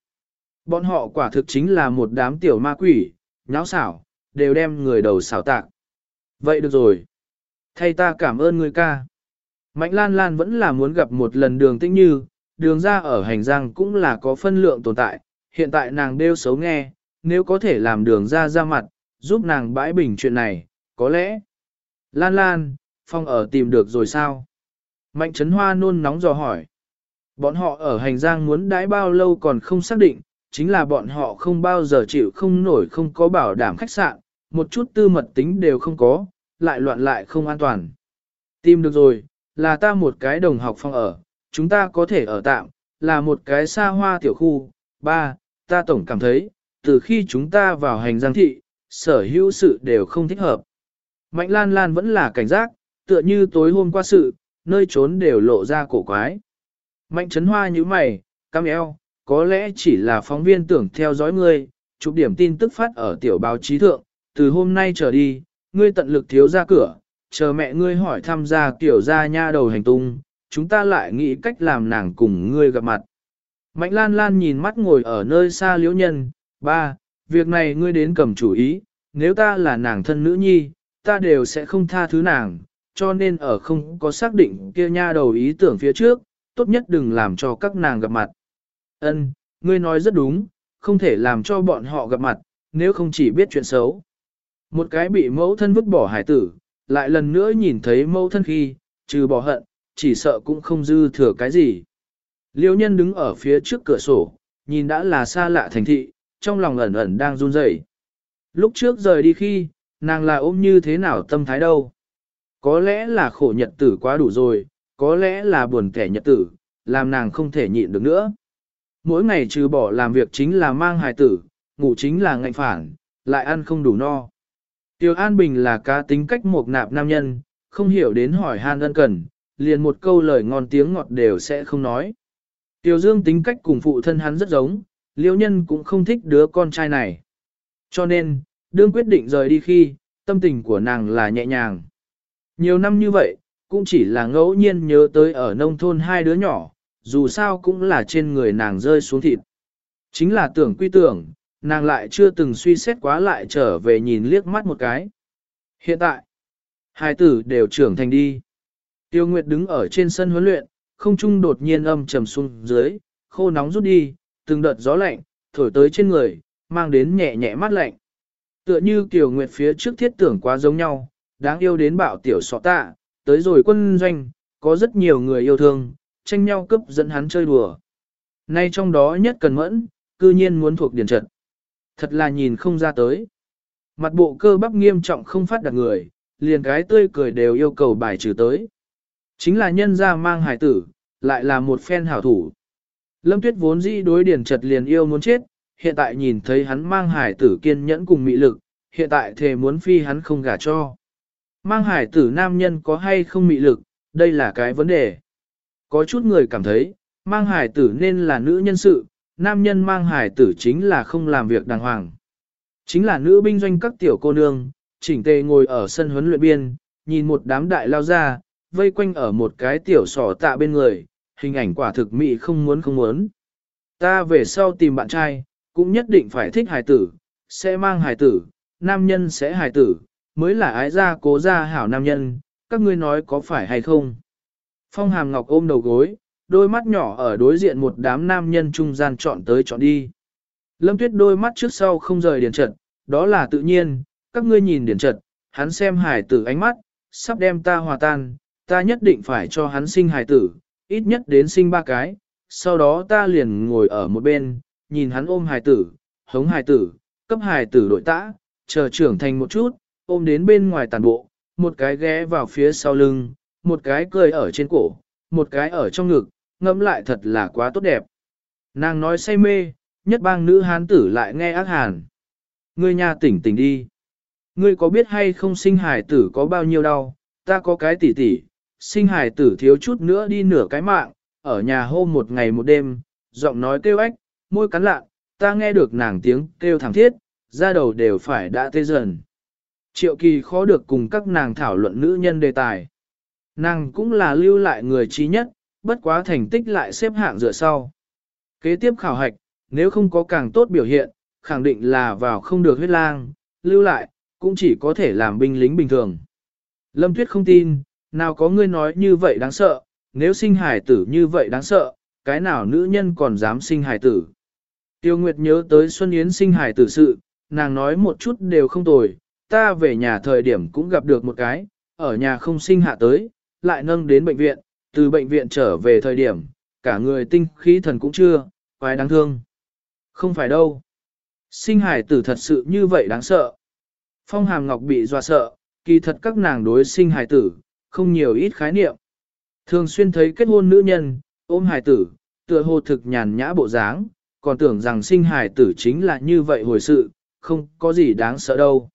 Bọn họ quả thực chính là một đám tiểu ma quỷ, nháo xảo, đều đem người đầu xảo tạc. Vậy được rồi. Thay ta cảm ơn người ca. Mạnh Lan Lan vẫn là muốn gặp một lần đường tĩnh như, đường ra ở hành giang cũng là có phân lượng tồn tại, hiện tại nàng đeo xấu nghe, nếu có thể làm đường ra ra mặt, giúp nàng bãi bình chuyện này, có lẽ. Lan Lan, Phong ở tìm được rồi sao? Mạnh Trấn Hoa nôn nóng dò hỏi. Bọn họ ở hành giang muốn đãi bao lâu còn không xác định, chính là bọn họ không bao giờ chịu không nổi không có bảo đảm khách sạn, một chút tư mật tính đều không có, lại loạn lại không an toàn. Tìm được rồi, là ta một cái đồng học phòng ở, chúng ta có thể ở tạm, là một cái xa hoa tiểu khu. Ba, ta tổng cảm thấy, từ khi chúng ta vào hành giang thị, sở hữu sự đều không thích hợp. Mạnh lan lan vẫn là cảnh giác, tựa như tối hôm qua sự, nơi trốn đều lộ ra cổ quái. Mạnh chấn hoa như mày, cam eo, có lẽ chỉ là phóng viên tưởng theo dõi ngươi, chụp điểm tin tức phát ở tiểu báo chí thượng, từ hôm nay trở đi, ngươi tận lực thiếu ra cửa, chờ mẹ ngươi hỏi tham gia tiểu gia nha đầu hành tung, chúng ta lại nghĩ cách làm nàng cùng ngươi gặp mặt. Mạnh lan lan nhìn mắt ngồi ở nơi xa liễu nhân, ba, việc này ngươi đến cầm chủ ý, nếu ta là nàng thân nữ nhi, ta đều sẽ không tha thứ nàng, cho nên ở không có xác định kia nha đầu ý tưởng phía trước, tốt nhất đừng làm cho các nàng gặp mặt. Ân, ngươi nói rất đúng, không thể làm cho bọn họ gặp mặt, nếu không chỉ biết chuyện xấu. Một cái bị mẫu thân vứt bỏ hải tử, lại lần nữa nhìn thấy mẫu thân khi, trừ bỏ hận, chỉ sợ cũng không dư thừa cái gì. Liêu nhân đứng ở phía trước cửa sổ, nhìn đã là xa lạ thành thị, trong lòng ẩn ẩn đang run rẩy. Lúc trước rời đi khi, nàng là ôm như thế nào tâm thái đâu. Có lẽ là khổ nhật tử quá đủ rồi, có lẽ là buồn kẻ nhật tử, làm nàng không thể nhịn được nữa. Mỗi ngày trừ bỏ làm việc chính là mang hài tử, ngủ chính là ngạnh phản, lại ăn không đủ no. Tiêu An Bình là cá tính cách một nạp nam nhân, không hiểu đến hỏi han ân cần, liền một câu lời ngon tiếng ngọt đều sẽ không nói. Tiêu Dương tính cách cùng phụ thân hắn rất giống, liêu nhân cũng không thích đứa con trai này. Cho nên, đương quyết định rời đi khi, tâm tình của nàng là nhẹ nhàng. Nhiều năm như vậy, cũng chỉ là ngẫu nhiên nhớ tới ở nông thôn hai đứa nhỏ, dù sao cũng là trên người nàng rơi xuống thịt. Chính là tưởng quy tưởng, nàng lại chưa từng suy xét quá lại trở về nhìn liếc mắt một cái. Hiện tại, hai tử đều trưởng thành đi. Tiêu Nguyệt đứng ở trên sân huấn luyện, không trung đột nhiên âm trầm xuống dưới, khô nóng rút đi, từng đợt gió lạnh, thổi tới trên người, mang đến nhẹ nhẹ mát lạnh. Tựa như Tiêu Nguyệt phía trước thiết tưởng quá giống nhau, đáng yêu đến bạo tiểu sọ tạ, tới rồi quân doanh, có rất nhiều người yêu thương, tranh nhau cướp dẫn hắn chơi đùa. Nay trong đó nhất cần mẫn, cư nhiên muốn thuộc điển trật. Thật là nhìn không ra tới. Mặt bộ cơ bắp nghiêm trọng không phát đạt người, liền cái tươi cười đều yêu cầu bài trừ tới. Chính là nhân gia mang hải tử, lại là một phen hảo thủ. Lâm Tuyết vốn dĩ đối điển trật liền yêu muốn chết, hiện tại nhìn thấy hắn mang hải tử kiên nhẫn cùng mị lực, hiện tại thề muốn phi hắn không gả cho. Mang hải tử nam nhân có hay không mị lực, đây là cái vấn đề. Có chút người cảm thấy, mang hải tử nên là nữ nhân sự, nam nhân mang hải tử chính là không làm việc đàng hoàng. Chính là nữ binh doanh các tiểu cô nương, chỉnh tề ngồi ở sân huấn luyện biên, nhìn một đám đại lao ra, vây quanh ở một cái tiểu sỏ tạ bên người, hình ảnh quả thực mị không muốn không muốn. Ta về sau tìm bạn trai, cũng nhất định phải thích hài tử, sẽ mang hài tử, nam nhân sẽ hài tử, mới là ái gia cố gia hảo nam nhân, các ngươi nói có phải hay không? Phong hàm ngọc ôm đầu gối, đôi mắt nhỏ ở đối diện một đám nam nhân trung gian chọn tới chọn đi. Lâm tuyết đôi mắt trước sau không rời điển trận, đó là tự nhiên, các ngươi nhìn điển trận, hắn xem hải tử ánh mắt, sắp đem ta hòa tan, ta nhất định phải cho hắn sinh hải tử, ít nhất đến sinh ba cái, sau đó ta liền ngồi ở một bên, nhìn hắn ôm hải tử, hống hải tử, cấp hải tử đội tã, chờ trưởng thành một chút, ôm đến bên ngoài tàn bộ, một cái ghé vào phía sau lưng, một cái cười ở trên cổ, một cái ở trong ngực, ngẫm lại thật là quá tốt đẹp. Nàng nói say mê, nhất bang nữ hán tử lại nghe ác hàn. Ngươi nhà tỉnh tỉnh đi. Ngươi có biết hay không sinh hải tử có bao nhiêu đau, ta có cái tỉ tỉ, sinh hải tử thiếu chút nữa đi nửa cái mạng, ở nhà hôm một ngày một đêm, giọng nói kêu ách, môi cắn lạ, ta nghe được nàng tiếng kêu thảm thiết, da đầu đều phải đã tê dần. Triệu kỳ khó được cùng các nàng thảo luận nữ nhân đề tài. Nàng cũng là lưu lại người trí nhất, bất quá thành tích lại xếp hạng dựa sau. Kế tiếp khảo hạch, nếu không có càng tốt biểu hiện, khẳng định là vào không được huyết lang, lưu lại, cũng chỉ có thể làm binh lính bình thường. Lâm Tuyết không tin, nào có ngươi nói như vậy đáng sợ, nếu sinh hải tử như vậy đáng sợ, cái nào nữ nhân còn dám sinh hải tử. Tiêu Nguyệt nhớ tới Xuân Yến sinh hải tử sự, nàng nói một chút đều không tồi, ta về nhà thời điểm cũng gặp được một cái, ở nhà không sinh hạ tới, lại nâng đến bệnh viện, từ bệnh viện trở về thời điểm, cả người tinh khí thần cũng chưa, quái đáng thương. Không phải đâu. Sinh hải tử thật sự như vậy đáng sợ. Phong hàm ngọc bị dọa sợ, kỳ thật các nàng đối sinh hải tử, không nhiều ít khái niệm. Thường xuyên thấy kết hôn nữ nhân, ôm hải tử, tựa hồ thực nhàn nhã bộ dáng, còn tưởng rằng sinh hải tử chính là như vậy hồi sự, không có gì đáng sợ đâu.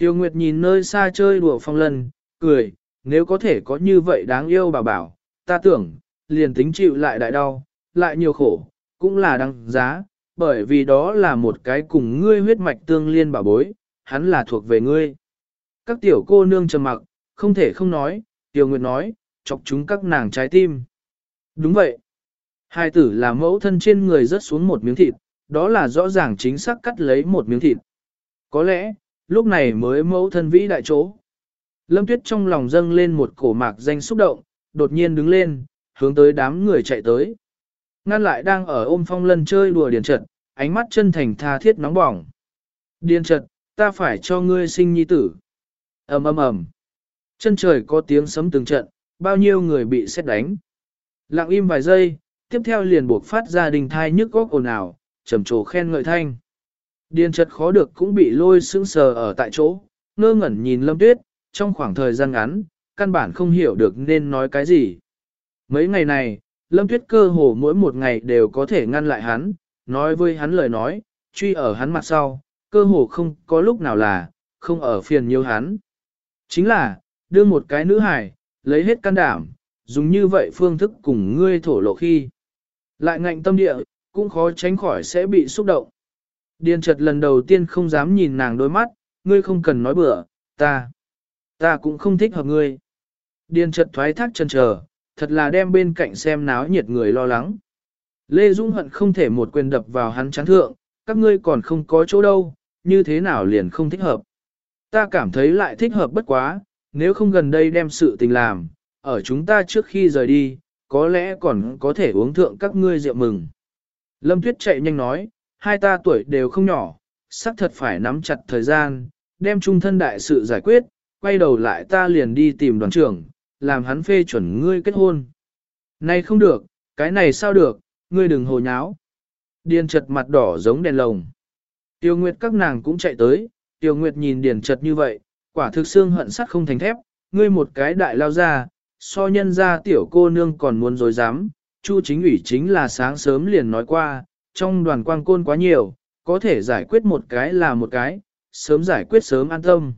Tiêu Nguyệt nhìn nơi xa chơi đùa phong lân, cười, nếu có thể có như vậy đáng yêu bảo bảo, ta tưởng, liền tính chịu lại đại đau, lại nhiều khổ, cũng là đáng giá, bởi vì đó là một cái cùng ngươi huyết mạch tương liên bà bối, hắn là thuộc về ngươi. Các tiểu cô nương trầm mặc, không thể không nói, Tiêu Nguyệt nói, chọc chúng các nàng trái tim. Đúng vậy. Hai tử là mẫu thân trên người rớt xuống một miếng thịt, đó là rõ ràng chính xác cắt lấy một miếng thịt. Có lẽ, lúc này mới mẫu thân vĩ đại chỗ. Lâm Tuyết trong lòng dâng lên một cổ mạc danh xúc động, đột nhiên đứng lên, hướng tới đám người chạy tới. Ngăn lại đang ở ôm phong lân chơi đùa điền trật, ánh mắt chân thành tha thiết nóng bỏng. Điền trật, ta phải cho ngươi sinh nhi tử. ầm ầm ầm. Chân trời có tiếng sấm từng trận, bao nhiêu người bị xét đánh. Lặng im vài giây, tiếp theo liền buộc phát ra đình thai nhức góc ồn ào, trầm trồ khen ngợi thanh. Điền chật khó được cũng bị lôi sững sờ ở tại chỗ, ngơ ngẩn nhìn lâm tuyết, trong khoảng thời gian ngắn, căn bản không hiểu được nên nói cái gì. Mấy ngày này, lâm tuyết cơ hồ mỗi một ngày đều có thể ngăn lại hắn, nói với hắn lời nói, truy ở hắn mặt sau, cơ hồ không có lúc nào là, không ở phiền nhiều hắn. Chính là, đưa một cái nữ hài, lấy hết can đảm, dùng như vậy phương thức cùng ngươi thổ lộ khi. Lại ngạnh tâm địa, cũng khó tránh khỏi sẽ bị xúc động. Điền trật lần đầu tiên không dám nhìn nàng đôi mắt, ngươi không cần nói bừa, ta, ta cũng không thích hợp ngươi. Điền trật thoái thác chân chờ, thật là đem bên cạnh xem náo nhiệt người lo lắng. Lê Dung hận không thể một quyền đập vào hắn chán thượng, các ngươi còn không có chỗ đâu, như thế nào liền không thích hợp. Ta cảm thấy lại thích hợp bất quá, nếu không gần đây đem sự tình làm, ở chúng ta trước khi rời đi, có lẽ còn có thể uống thượng các ngươi rượu mừng. Lâm Tuyết chạy nhanh nói, hai ta tuổi đều không nhỏ, xác thật phải nắm chặt thời gian, đem trung thân đại sự giải quyết, quay đầu lại ta liền đi tìm đoàn trưởng, làm hắn phê chuẩn ngươi kết hôn. Này không được, cái này sao được, ngươi đừng hồ nháo. Điền chật mặt đỏ giống đèn lồng. Tiêu Nguyệt các nàng cũng chạy tới, Tiêu Nguyệt nhìn Điền chật như vậy, quả thực xương hận sắt không thành thép, ngươi một cái đại lao ra, so nhân ra tiểu cô nương còn muốn dối dám, Chu chính ủy chính là sáng sớm liền nói qua, trong đoàn quang côn quá nhiều, có thể giải quyết một cái là một cái, sớm giải quyết sớm an tâm.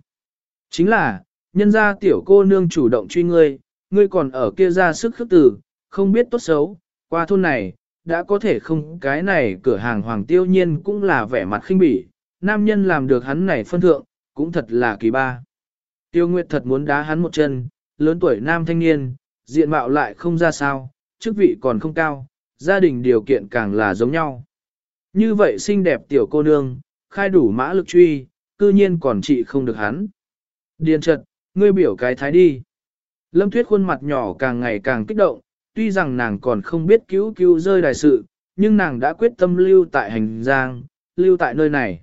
Chính là, nhân ra tiểu cô nương chủ động truy ngươi, ngươi còn ở kia ra sức khước tử, không biết tốt xấu, qua thôn này, đã có thể không cái này cửa hàng hoàng tiêu nhiên cũng là vẻ mặt khinh bỉ, nam nhân làm được hắn này phân thượng, cũng thật là kỳ ba. Tiêu Nguyệt thật muốn đá hắn một chân, lớn tuổi nam thanh niên, diện mạo lại không ra sao, chức vị còn không cao, gia đình điều kiện càng là giống nhau. Như vậy xinh đẹp tiểu cô nương, khai đủ mã lực truy, cư nhiên còn trị không được hắn. Điền trật, ngươi biểu cái thái đi. Lâm Tuyết khuôn mặt nhỏ càng ngày càng kích động, tuy rằng nàng còn không biết cứu cứu rơi đại sự, nhưng nàng đã quyết tâm lưu tại hành giang, lưu tại nơi này.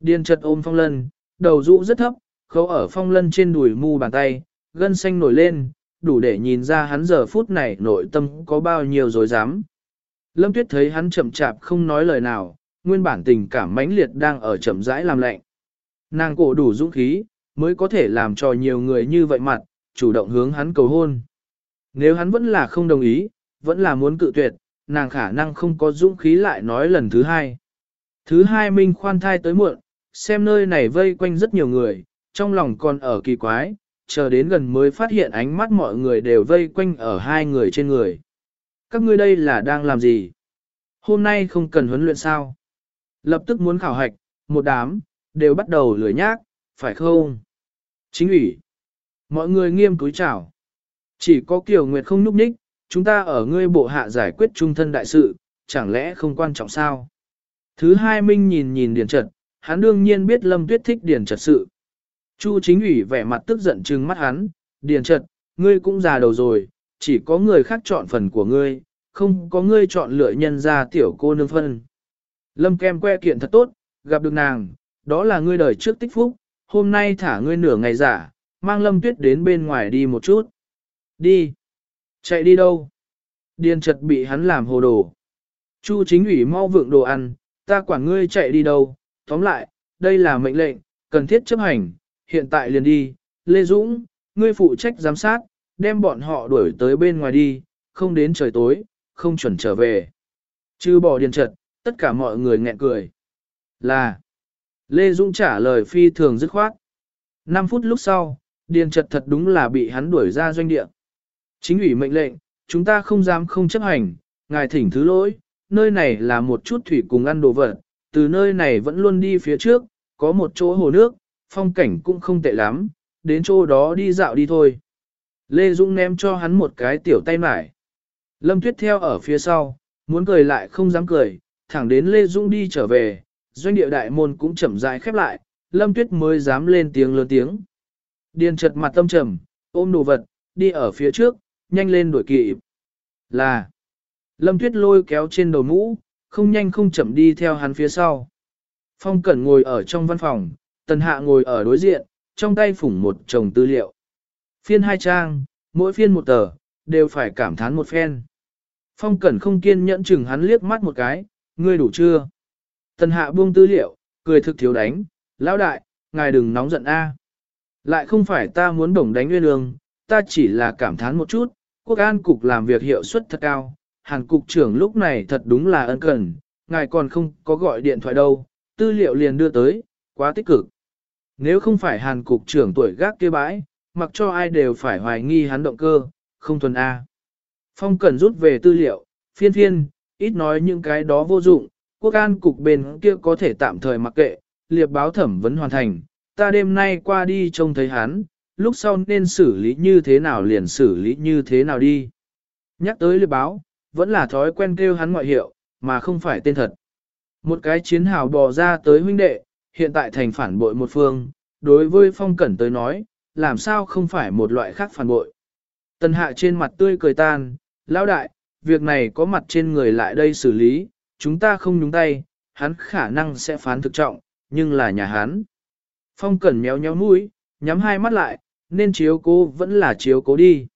Điền trật ôm phong lân, đầu rũ rất thấp, khâu ở phong lân trên đùi mu bàn tay, gân xanh nổi lên, đủ để nhìn ra hắn giờ phút này nội tâm có bao nhiêu dối dám. Lâm Tuyết thấy hắn chậm chạp không nói lời nào, nguyên bản tình cảm mãnh liệt đang ở chậm rãi làm lạnh. Nàng cổ đủ dũng khí, mới có thể làm cho nhiều người như vậy mặt, chủ động hướng hắn cầu hôn. Nếu hắn vẫn là không đồng ý, vẫn là muốn cự tuyệt, nàng khả năng không có dũng khí lại nói lần thứ hai. Thứ hai Minh khoan thai tới muộn, xem nơi này vây quanh rất nhiều người, trong lòng còn ở kỳ quái, chờ đến gần mới phát hiện ánh mắt mọi người đều vây quanh ở hai người trên người. Các ngươi đây là đang làm gì? Hôm nay không cần huấn luyện sao? Lập tức muốn khảo hạch, một đám, đều bắt đầu lười nhác, phải không? Chính ủy. Mọi người nghiêm túi chào. Chỉ có Kiều Nguyệt không núp ních, chúng ta ở ngươi bộ hạ giải quyết trung thân đại sự, chẳng lẽ không quan trọng sao? Thứ hai Minh nhìn nhìn Điền Trật, hắn đương nhiên biết Lâm Tuyết thích Điền Trật sự. Chu chính ủy vẻ mặt tức giận trừng mắt hắn, Điền Trật, ngươi cũng già đầu rồi, chỉ có người khác chọn phần của ngươi, không có ngươi chọn lựa nhân ra tiểu cô nương phân. Lâm kem que kiện thật tốt, gặp được nàng, đó là ngươi đời trước tích phúc, hôm nay thả ngươi nửa ngày giả, mang lâm tuyết đến bên ngoài đi một chút. Đi. Chạy đi đâu? Điền chật bị hắn làm hồ đồ. Chu chính ủy mau vượng đồ ăn, ta quản ngươi chạy đi đâu, tóm lại, đây là mệnh lệnh, cần thiết chấp hành, hiện tại liền đi, Lê Dũng, ngươi phụ trách giám sát, đem bọn họ đuổi tới bên ngoài đi, không đến trời tối, không chuẩn trở về. Chứ bỏ điền trật, tất cả mọi người nghẹn cười. Là, Lê Dũng trả lời phi thường dứt khoát. 5 phút lúc sau, điền trật thật đúng là bị hắn đuổi ra doanh địa. Chính ủy mệnh lệnh, chúng ta không dám không chấp hành, ngài thỉnh thứ lỗi, nơi này là một chút thủy cùng ăn đồ vật, từ nơi này vẫn luôn đi phía trước, có một chỗ hồ nước, phong cảnh cũng không tệ lắm, đến chỗ đó đi dạo đi thôi. Lê Dũng ném cho hắn một cái tiểu tay mải. Lâm Tuyết theo ở phía sau, muốn cười lại không dám cười, thẳng đến Lê Dũng đi trở về, doanh địa đại môn cũng chậm rãi khép lại, Lâm Tuyết mới dám lên tiếng lớn tiếng. Điền chật mặt tâm trầm, ôm đồ vật, đi ở phía trước, nhanh lên đuổi kịp. Là, Lâm Tuyết lôi kéo trên đầu mũ, không nhanh không chậm đi theo hắn phía sau. Phong Cẩn ngồi ở trong văn phòng, Tần Hạ ngồi ở đối diện, trong tay phủng một chồng tư liệu. Phiên hai trang, mỗi phiên một tờ, đều phải cảm thán một phen. Phong Cẩn không kiên nhẫn chừng hắn liếc mắt một cái, ngươi đủ chưa? Tần Hạ buông tư liệu, cười thực thiếu đánh, lão đại, ngài đừng nóng giận a. Lại không phải ta muốn đồng đánh nguyên lương, ta chỉ là cảm thán một chút, quốc an cục làm việc hiệu suất thật cao, hàn cục trưởng lúc này thật đúng là ân cần, ngài còn không có gọi điện thoại đâu, tư liệu liền đưa tới, quá tích cực. Nếu không phải hàn cục trưởng tuổi gác kia bãi, mặc cho ai đều phải hoài nghi hắn động cơ, không thuần A. Phong cần rút về tư liệu, phiên phiên, ít nói những cái đó vô dụng, quốc an cục bên kia có thể tạm thời mặc kệ, liệp báo thẩm vấn hoàn thành, ta đêm nay qua đi trông thấy hắn, lúc sau nên xử lý như thế nào liền xử lý như thế nào đi. Nhắc tới liệp báo, vẫn là thói quen kêu hắn ngoại hiệu, mà không phải tên thật. Một cái chiến hào bò ra tới huynh đệ, hiện tại thành phản bội một phương, đối với phong cẩn tới nói, làm sao không phải một loại khác phản bội. Tần hạ trên mặt tươi cười tan, lão đại, việc này có mặt trên người lại đây xử lý, chúng ta không nhúng tay, hắn khả năng sẽ phán thực trọng, nhưng là nhà hắn. Phong cẩn méo nhéo mũi, nhắm hai mắt lại, nên chiếu cố vẫn là chiếu cố đi.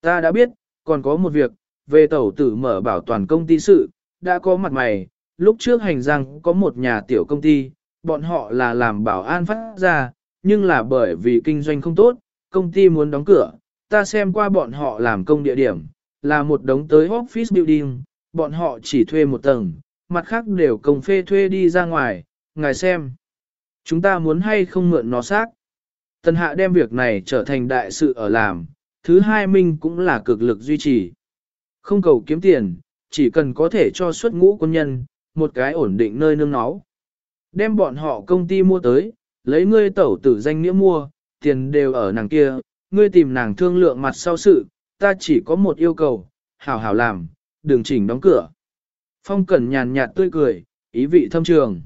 Ta đã biết, còn có một việc, về tẩu tử mở bảo toàn công ty sự, đã có mặt mày, lúc trước hành giang có một nhà tiểu công ty, bọn họ là làm bảo an phát ra, nhưng là bởi vì kinh doanh không tốt, công ty muốn đóng cửa, ta xem qua bọn họ làm công địa điểm, là một đống tới office building, bọn họ chỉ thuê một tầng, mặt khác đều công phê thuê đi ra ngoài, ngài xem. Chúng ta muốn hay không mượn nó xác. Tần hạ đem việc này trở thành đại sự ở làm, thứ hai minh cũng là cực lực duy trì. Không cầu kiếm tiền, chỉ cần có thể cho xuất ngũ quân nhân, một cái ổn định nơi nương náu. Đem bọn họ công ty mua tới, lấy ngươi tẩu tử danh nghĩa mua, tiền đều ở nàng kia, ngươi tìm nàng thương lượng mặt sau sự, ta chỉ có một yêu cầu, hảo hảo làm, đừng chỉnh đóng cửa. Phong Cẩn nhàn nhạt tươi cười, ý vị thâm trường.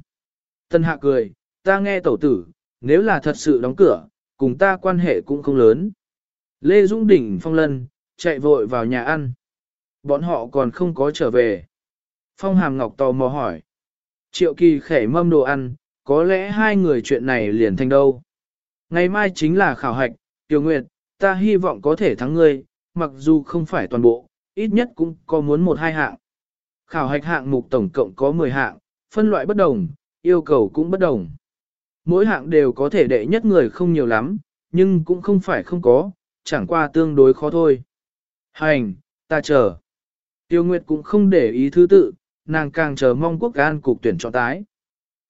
Tân hạ cười, ta nghe tẩu tử, nếu là thật sự đóng cửa, cùng ta quan hệ cũng không lớn. Lê Dung Đỉnh Phong Lân, chạy vội vào nhà ăn. Bọn họ còn không có trở về. Phong Hàm Ngọc tò mò hỏi. Triệu kỳ khẻ mâm đồ ăn, có lẽ hai người chuyện này liền thành đâu. Ngày mai chính là khảo hạch, Tiểu Nguyệt, ta hy vọng có thể thắng ngươi, mặc dù không phải toàn bộ, ít nhất cũng có muốn một hai hạng. Khảo hạch hạng mục tổng cộng có 10 hạng, phân loại bất đồng, yêu cầu cũng bất đồng. Mỗi hạng đều có thể đệ nhất người không nhiều lắm, nhưng cũng không phải không có, chẳng qua tương đối khó thôi. Hành, ta chờ. Tiêu Nguyệt cũng không để ý thứ tự, nàng càng chờ mong quốc an cục tuyển chọn tái.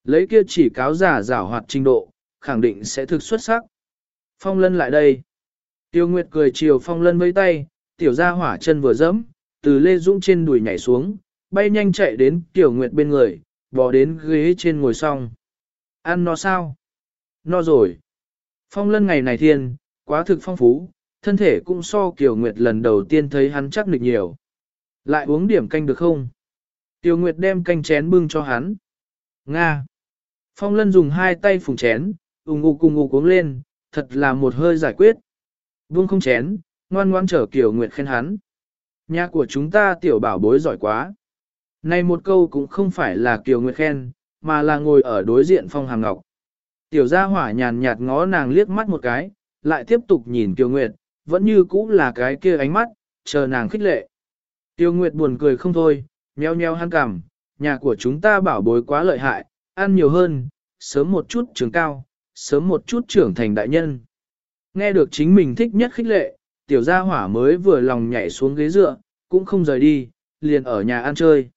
Lấy kia chỉ cáo giả giảo hoạt trình độ, khẳng định sẽ thực xuất sắc. Phong lân lại đây. Tiêu Nguyệt cười chiều phong lân với tay, tiểu ra hỏa chân vừa dẫm, từ Lê Dũng trên đùi nhảy xuống, bay nhanh chạy đến tiểu Nguyệt bên người, bò đến ghế trên ngồi xong. Ăn no sao? No rồi. Phong lân ngày này thiên, quá thực phong phú, thân thể cũng so Kiều Nguyệt lần đầu tiên thấy hắn chắc nịch nhiều. Lại uống điểm canh được không? Tiêu Nguyệt đem canh chén bưng cho hắn. Nga. Phong lân dùng hai tay phùng chén, ung ung cùng ung uống lên, thật là một hơi giải quyết. Vương không chén, ngoan ngoan trở kiểu Nguyệt khen hắn. Nhà của chúng ta tiểu bảo bối giỏi quá. Này một câu cũng không phải là Kiều Nguyệt khen, mà là ngồi ở đối diện Phong Hàm Ngọc. Tiểu gia hỏa nhàn nhạt ngó nàng liếc mắt một cái, lại tiếp tục nhìn Kiều Nguyệt, vẫn như cũ là cái kia ánh mắt, chờ nàng khích lệ. Tiêu Nguyệt buồn cười không thôi, nheo nheo hắn cằm, nhà của chúng ta bảo bối quá lợi hại, ăn nhiều hơn, sớm một chút trưởng cao, sớm một chút trưởng thành đại nhân. Nghe được chính mình thích nhất khích lệ, tiểu gia hỏa mới vừa lòng nhảy xuống ghế dựa, cũng không rời đi, liền ở nhà ăn chơi.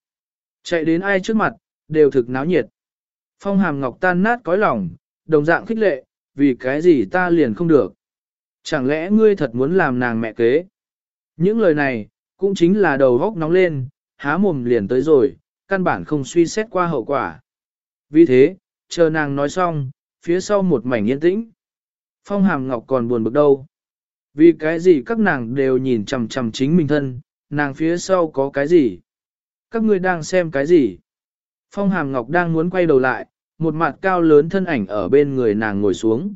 Chạy đến ai trước mặt, đều thực náo nhiệt. Phong hàm ngọc tan nát cõi lòng, đồng dạng khích lệ, vì cái gì ta liền không được. Chẳng lẽ ngươi thật muốn làm nàng mẹ kế? Những lời này, cũng chính là đầu góc nóng lên, há mồm liền tới rồi, căn bản không suy xét qua hậu quả. Vì thế, chờ nàng nói xong, phía sau một mảnh yên tĩnh. Phong hàm ngọc còn buồn bực đâu. Vì cái gì các nàng đều nhìn chằm chằm chính mình thân, nàng phía sau có cái gì? Các ngươi đang xem cái gì? Phong hàm ngọc đang muốn quay đầu lại, một mặt cao lớn thân ảnh ở bên người nàng ngồi xuống.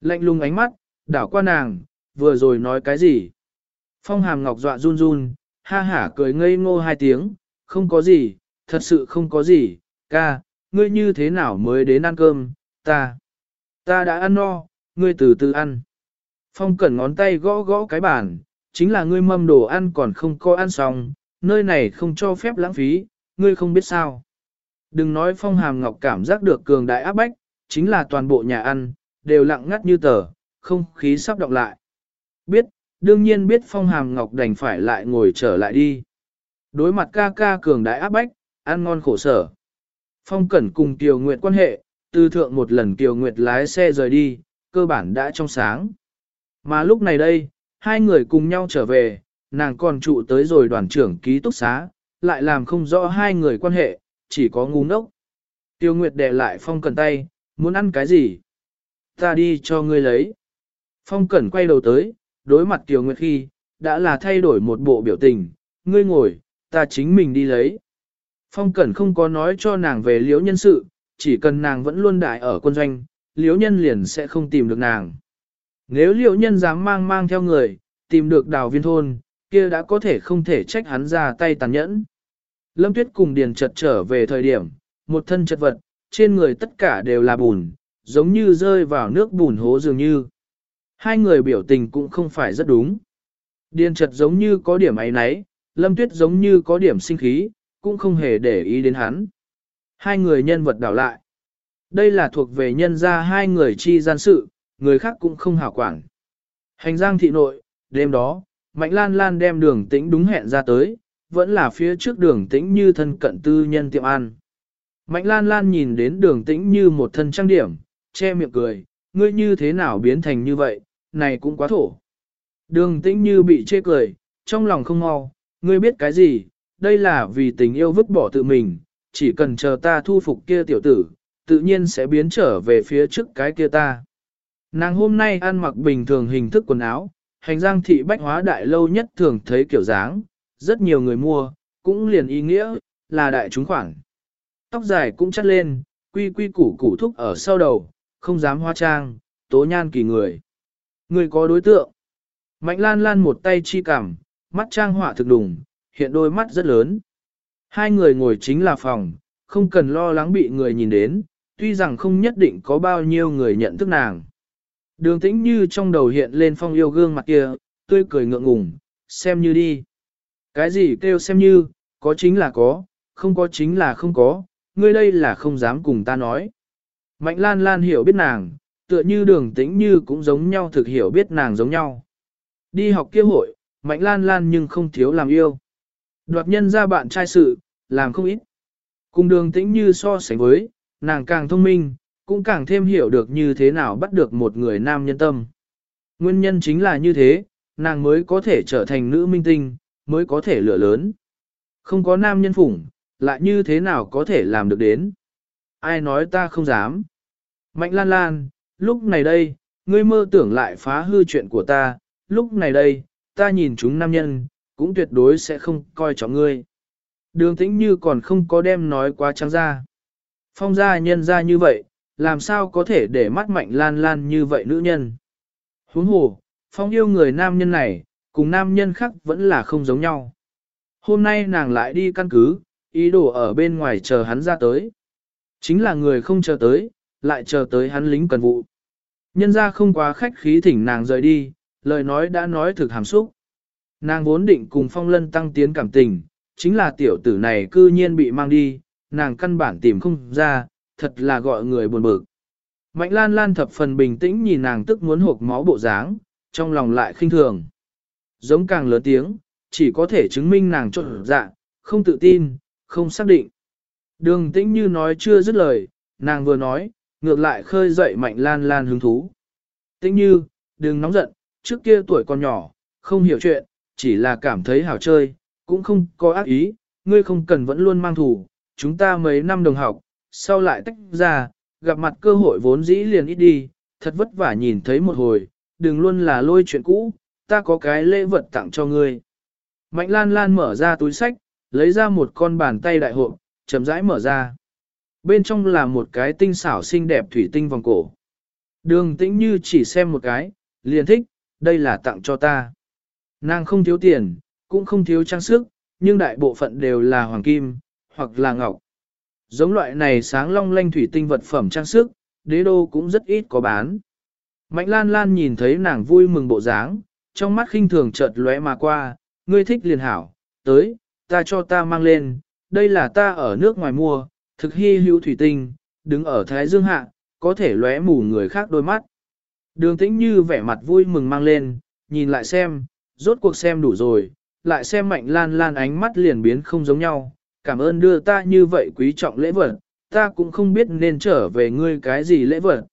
Lạnh lùng ánh mắt, đảo qua nàng, vừa rồi nói cái gì? Phong hàm ngọc dọa run run, ha hả cười ngây ngô hai tiếng, không có gì, thật sự không có gì, ca, ngươi như thế nào mới đến ăn cơm, ta, ta đã ăn no, ngươi từ từ ăn. Phong cẩn ngón tay gõ gõ cái bàn, chính là ngươi mâm đồ ăn còn không có ăn xong, nơi này không cho phép lãng phí, ngươi không biết sao. Đừng nói phong hàm ngọc cảm giác được cường đại áp bách, chính là toàn bộ nhà ăn, đều lặng ngắt như tờ, không khí sắp đọc lại. Biết, đương nhiên biết phong hàm ngọc đành phải lại ngồi trở lại đi. Đối mặt ca ca cường đại áp bách, ăn ngon khổ sở. Phong cẩn cùng Kiều Nguyệt quan hệ, từ thượng một lần Kiều Nguyệt lái xe rời đi, cơ bản đã trong sáng. Mà lúc này đây, hai người cùng nhau trở về, nàng còn trụ tới rồi đoàn trưởng ký túc xá, lại làm không rõ hai người quan hệ, chỉ có ngu ngốc. Tiêu Nguyệt đè lại Phong Cẩn tay, muốn ăn cái gì? Ta đi cho ngươi lấy. Phong Cẩn quay đầu tới, đối mặt Tiêu Nguyệt khi, đã là thay đổi một bộ biểu tình, ngươi ngồi, ta chính mình đi lấy. Phong Cẩn không có nói cho nàng về liễu nhân sự, chỉ cần nàng vẫn luôn đại ở quân doanh, liễu nhân liền sẽ không tìm được nàng. Nếu liễu nhân dám mang mang theo người, tìm được đào viên thôn, kia đã có thể không thể trách hắn ra tay tàn nhẫn. Lâm Tuyết cùng Điền chật trở về thời điểm, một thân chật vật, trên người tất cả đều là bùn, giống như rơi vào nước bùn hố dường như. Hai người biểu tình cũng không phải rất đúng. Điền chật giống như có điểm ấy nấy, Lâm Tuyết giống như có điểm sinh khí, cũng không hề để ý đến hắn. Hai người nhân vật đảo lại. Đây là thuộc về nhân gia hai người chi gian sự, người khác cũng không hảo quản. Hành giang thị nội, đêm đó, Mạnh Lan Lan đem đường tĩnh đúng hẹn ra tới, vẫn là phía trước đường tĩnh như thân cận tư nhân tiệm ăn. Mạnh Lan Lan nhìn đến đường tĩnh như một thân trang điểm, che miệng cười, ngươi như thế nào biến thành như vậy, này cũng quá thổ. Đường tĩnh như bị chê cười, trong lòng không mau, ngươi biết cái gì, đây là vì tình yêu vứt bỏ tự mình, chỉ cần chờ ta thu phục kia tiểu tử, tự nhiên sẽ biến trở về phía trước cái kia ta. Nàng hôm nay ăn mặc bình thường hình thức quần áo, hành giang thị bách hóa đại lâu nhất thường thấy kiểu dáng, rất nhiều người mua, cũng liền ý nghĩa, là đại chúng khoản. Tóc dài cũng chắt lên, quy quy củ củ thúc ở sau đầu, không dám hoa trang, tố nhan kỳ người. Người có đối tượng. Mạnh lan lan một tay chi cảm, mắt trang họa thực đùng, hiện đôi mắt rất lớn. Hai người ngồi chính là phòng, không cần lo lắng bị người nhìn đến, tuy rằng không nhất định có bao nhiêu người nhận thức nàng. Đường tĩnh như trong đầu hiện lên phong yêu gương mặt kia, tươi cười ngượng ngùng, xem như đi. Cái gì kêu xem như, có chính là có, không có chính là không có, ngươi đây là không dám cùng ta nói. Mạnh lan lan hiểu biết nàng, tựa như đường tĩnh như cũng giống nhau thực hiểu biết nàng giống nhau. Đi học kia hội, mạnh lan lan nhưng không thiếu làm yêu. Đoạt nhân ra bạn trai sự, làm không ít. Cùng đường tĩnh như so sánh với, nàng càng thông minh, cũng càng thêm hiểu được như thế nào bắt được một người nam nhân tâm. Nguyên nhân chính là như thế, nàng mới có thể trở thành nữ minh tinh, mới có thể lửa lớn. Không có nam nhân phủng, lại như thế nào có thể làm được đến. Ai nói ta không dám. Mạnh lan lan, lúc này đây, ngươi mơ tưởng lại phá hư chuyện của ta, lúc này đây, ta nhìn chúng nam nhân, cũng tuyệt đối sẽ không coi trọng ngươi. Đường tĩnh như còn không có đem nói quá trắng ra. Phong gia nhân ra như vậy, làm sao có thể để mắt mạnh lan lan như vậy nữ nhân. Huống hồ, phong yêu người nam nhân này, cùng nam nhân khác vẫn là không giống nhau. Hôm nay nàng lại đi căn cứ, ý đồ ở bên ngoài chờ hắn ra tới. Chính là người không chờ tới, lại chờ tới hắn lính cần vụ. Nhân ra không quá khách khí thỉnh nàng rời đi, lời nói đã nói thực hàm xúc. Nàng vốn định cùng phong lân tăng tiến cảm tình, chính là tiểu tử này cư nhiên bị mang đi, nàng căn bản tìm không ra, thật là gọi người buồn bực. Mạnh lan lan thập phần bình tĩnh nhìn nàng tức muốn hộp máu bộ dáng, trong lòng lại khinh thường. Giống càng lớn tiếng, chỉ có thể chứng minh nàng trộn dạ, không tự tin, không xác định. Đường tĩnh như nói chưa dứt lời, nàng vừa nói, ngược lại khơi dậy mạnh lan lan hứng thú. Tĩnh như, đừng nóng giận, trước kia tuổi còn nhỏ, không hiểu chuyện, chỉ là cảm thấy hảo chơi, cũng không có ác ý, ngươi không cần vẫn luôn mang thủ, chúng ta mấy năm đồng học, sau lại tách ra, gặp mặt cơ hội vốn dĩ liền ít đi, thật vất vả nhìn thấy một hồi, đừng luôn là lôi chuyện cũ, ta có cái lễ vật tặng cho ngươi. Mạnh lan lan mở ra túi sách, lấy ra một con bàn tay đại hộp, chậm rãi mở ra. Bên trong là một cái tinh xảo xinh đẹp thủy tinh vòng cổ. Đường tĩnh như chỉ xem một cái, liền thích, đây là tặng cho ta. Nàng không thiếu tiền, cũng không thiếu trang sức, nhưng đại bộ phận đều là hoàng kim, hoặc là ngọc. Giống loại này sáng long lanh thủy tinh vật phẩm trang sức, đế đô cũng rất ít có bán. Mạnh lan lan nhìn thấy nàng vui mừng bộ dáng, trong mắt khinh thường chợt lóe mà qua, ngươi thích liền hảo, tới, ta cho ta mang lên, đây là ta ở nước ngoài mua, thực hy hữu thủy tinh, đứng ở Thái Dương hạ, có thể lóe mù người khác đôi mắt. Đường tĩnh như vẻ mặt vui mừng mang lên, nhìn lại xem, rốt cuộc xem đủ rồi, lại xem mạnh lan lan ánh mắt liền biến không giống nhau, cảm ơn đưa ta như vậy quý trọng lễ vật, ta cũng không biết nên trở về ngươi cái gì lễ vật.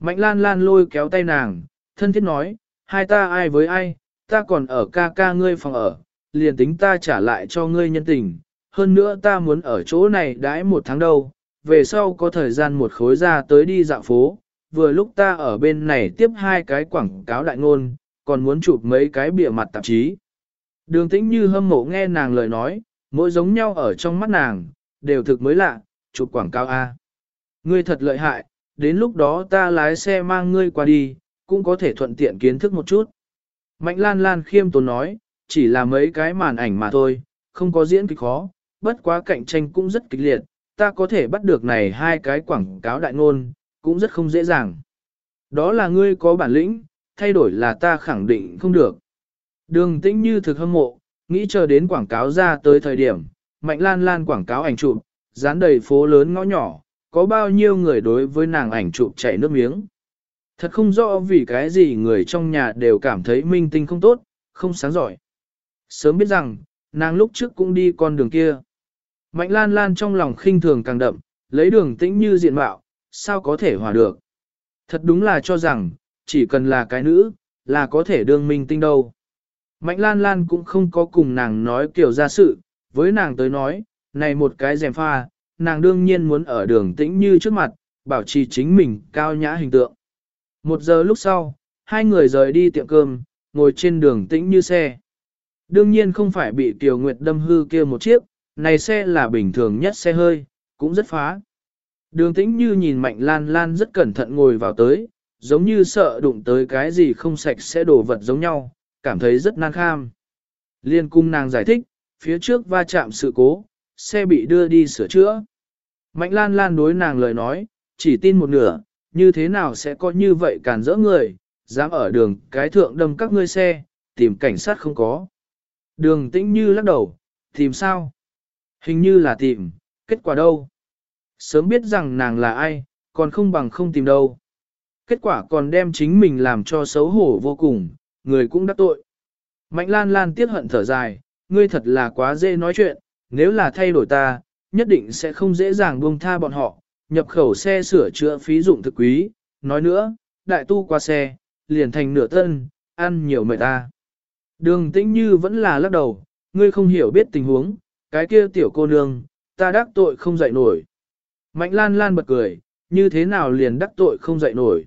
Mạnh lan lan lôi kéo tay nàng, thân thiết nói, hai ta ai với ai, ta còn ở ca ca ngươi phòng ở, liền tính ta trả lại cho ngươi nhân tình, hơn nữa ta muốn ở chỗ này đãi một tháng đâu, về sau có thời gian một khối ra tới đi dạo phố, vừa lúc ta ở bên này tiếp hai cái quảng cáo đại ngôn, còn muốn chụp mấy cái bìa mặt tạp chí. Đường tĩnh như hâm mộ nghe nàng lời nói, mỗi giống nhau ở trong mắt nàng, đều thực mới lạ, chụp quảng cáo A. Ngươi thật lợi hại, đến lúc đó ta lái xe mang ngươi qua đi, cũng có thể thuận tiện kiến thức một chút. Mạnh lan lan khiêm tốn nói, chỉ là mấy cái màn ảnh mà thôi, không có diễn kịch khó, bất quá cạnh tranh cũng rất kịch liệt, ta có thể bắt được này hai cái quảng cáo đại ngôn, cũng rất không dễ dàng. Đó là ngươi có bản lĩnh, thay đổi là ta khẳng định không được. Đường tĩnh như thực hâm mộ, nghĩ chờ đến quảng cáo ra tới thời điểm, mạnh lan lan quảng cáo ảnh chụp, dán đầy phố lớn ngõ nhỏ, có bao nhiêu người đối với nàng ảnh chụp chảy nước miếng. Thật không rõ vì cái gì người trong nhà đều cảm thấy minh tinh không tốt, không sáng giỏi. Sớm biết rằng, nàng lúc trước cũng đi con đường kia. Mạnh lan lan trong lòng khinh thường càng đậm, lấy đường tĩnh như diện mạo, sao có thể hòa được. Thật đúng là cho rằng, chỉ cần là cái nữ, là có thể đương minh tinh đâu. Mạnh lan lan cũng không có cùng nàng nói kiểu ra sự, với nàng tới nói, này một cái rèm pha, nàng đương nhiên muốn ở đường tĩnh như trước mặt, bảo trì chính mình cao nhã hình tượng. Một giờ lúc sau, hai người rời đi tiệm cơm, ngồi trên đường tĩnh như xe. Đương nhiên không phải bị Tiểu Nguyệt đâm hư kia một chiếc, này xe là bình thường nhất xe hơi, cũng rất phá. Đường tĩnh như nhìn mạnh lan lan rất cẩn thận ngồi vào tới, giống như sợ đụng tới cái gì không sạch sẽ đổ vật giống nhau, cảm thấy rất nan kham. Liên cung nàng giải thích, phía trước va chạm sự cố, xe bị đưa đi sửa chữa. Mạnh lan lan đối nàng lời nói, chỉ tin một nửa, như thế nào sẽ có như vậy cản rỡ người, dám ở đường cái thượng đâm các ngươi xe, tìm cảnh sát không có. Đường tĩnh như lắc đầu, tìm sao? Hình như là tìm, kết quả đâu? Sớm biết rằng nàng là ai, còn không bằng không tìm đâu. Kết quả còn đem chính mình làm cho xấu hổ vô cùng, người cũng đắc tội. Mạnh lan lan tiếc hận thở dài, ngươi thật là quá dễ nói chuyện, nếu là thay đổi ta, nhất định sẽ không dễ dàng buông tha bọn họ, nhập khẩu xe sửa chữa phí dụng thực quý, nói nữa, đại tu qua xe, liền thành nửa tân, ăn nhiều mệt ta. Đường tĩnh như vẫn là lắc đầu, ngươi không hiểu biết tình huống, cái kia tiểu cô nương, ta đắc tội không dậy nổi. Mạnh lan lan bật cười, như thế nào liền đắc tội không dậy nổi.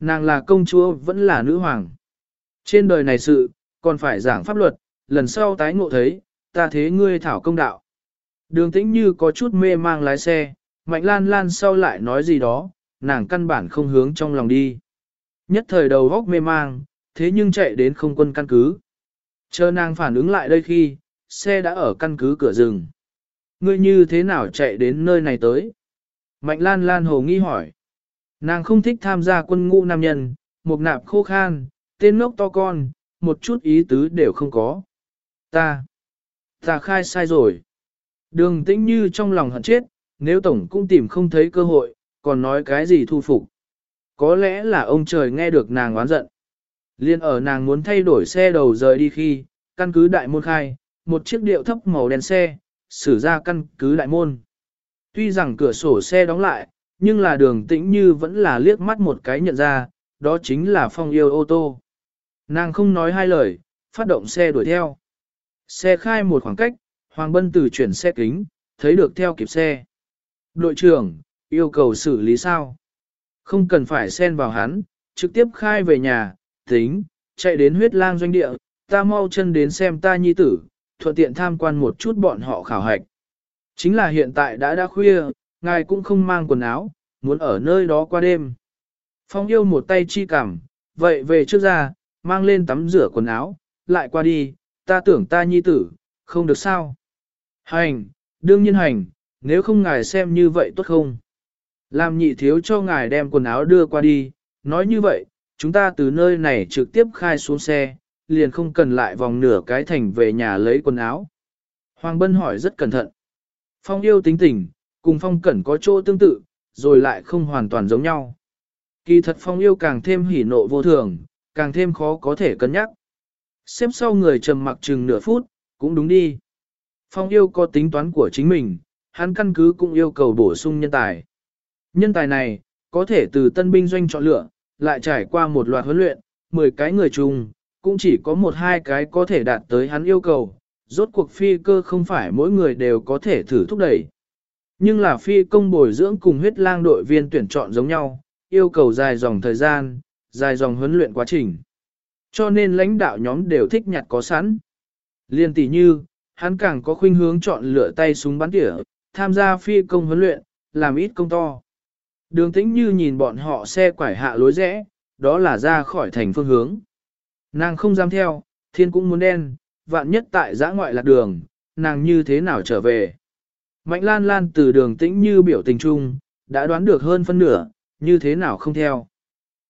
Nàng là công chúa vẫn là nữ hoàng. Trên đời này sự, còn phải giảng pháp luật, lần sau tái ngộ thấy, ta thế ngươi thảo công đạo. Đường tĩnh như có chút mê mang lái xe, mạnh lan lan sau lại nói gì đó, nàng căn bản không hướng trong lòng đi. Nhất thời đầu góc mê mang, thế nhưng chạy đến không quân căn cứ. Chờ nàng phản ứng lại đây khi, xe đã ở căn cứ cửa rừng. Ngươi như thế nào chạy đến nơi này tới? Mạnh lan lan hồ nghi hỏi. Nàng không thích tham gia quân ngũ nam nhân, một nạp khô khan, tên ngốc to con, một chút ý tứ đều không có. Ta, ta khai sai rồi. Đường tĩnh như trong lòng hận chết, nếu tổng cũng tìm không thấy cơ hội, còn nói cái gì thu phục. Có lẽ là ông trời nghe được nàng oán giận. Liên ở nàng muốn thay đổi xe đầu rời đi khi, căn cứ đại môn khai, một chiếc điệu thấp màu đen xe, xử ra căn cứ đại môn. Tuy rằng cửa sổ xe đóng lại, nhưng là đường tĩnh như vẫn là liếc mắt một cái nhận ra, đó chính là phong yêu ô tô. Nàng không nói hai lời, phát động xe đuổi theo. Xe khai một khoảng cách, Hoàng Bân từ chuyển xe kính, thấy được theo kịp xe. Đội trưởng, yêu cầu xử lý sao? Không cần phải xen vào hắn, trực tiếp khai về nhà, tính, chạy đến huyết lang doanh địa, ta mau chân đến xem ta nhi tử, thuận tiện tham quan một chút bọn họ khảo hạch. Chính là hiện tại đã đã khuya, ngài cũng không mang quần áo, muốn ở nơi đó qua đêm. Phong yêu một tay chi cảm, vậy về trước ra, mang lên tắm rửa quần áo, lại qua đi, ta tưởng ta nhi tử, không được sao. Hành, đương nhiên hành, nếu không ngài xem như vậy tốt không? Làm nhị thiếu cho ngài đem quần áo đưa qua đi, nói như vậy, chúng ta từ nơi này trực tiếp khai xuống xe, liền không cần lại vòng nửa cái thành về nhà lấy quần áo. Hoàng Bân hỏi rất cẩn thận. Phong yêu tính tình, cùng phong cẩn có chỗ tương tự, rồi lại không hoàn toàn giống nhau. Kỳ thật phong yêu càng thêm hỉ nộ vô thường, càng thêm khó có thể cân nhắc. Xếp sau người trầm mặc chừng nửa phút, cũng đúng đi. Phong yêu có tính toán của chính mình, hắn căn cứ cũng yêu cầu bổ sung nhân tài. Nhân tài này, có thể từ tân binh doanh chọn lựa, lại trải qua một loạt huấn luyện, 10 cái người chung, cũng chỉ có một hai cái có thể đạt tới hắn yêu cầu. Rốt cuộc phi cơ không phải mỗi người đều có thể thử thúc đẩy. Nhưng là phi công bồi dưỡng cùng huyết lang đội viên tuyển chọn giống nhau, yêu cầu dài dòng thời gian, dài dòng huấn luyện quá trình. Cho nên lãnh đạo nhóm đều thích nhặt có sẵn. Liên tỷ như, hắn càng có khuynh hướng chọn lựa tay súng bắn tỉa, tham gia phi công huấn luyện, làm ít công to. Đường tĩnh như nhìn bọn họ xe quải hạ lối rẽ, đó là ra khỏi thành phương hướng. Nàng không dám theo, thiên cũng muốn đen, vạn nhất tại giã ngoại lạc đường, nàng như thế nào trở về. Mạnh lan lan từ đường tĩnh như biểu tình chung, đã đoán được hơn phân nửa, như thế nào không theo.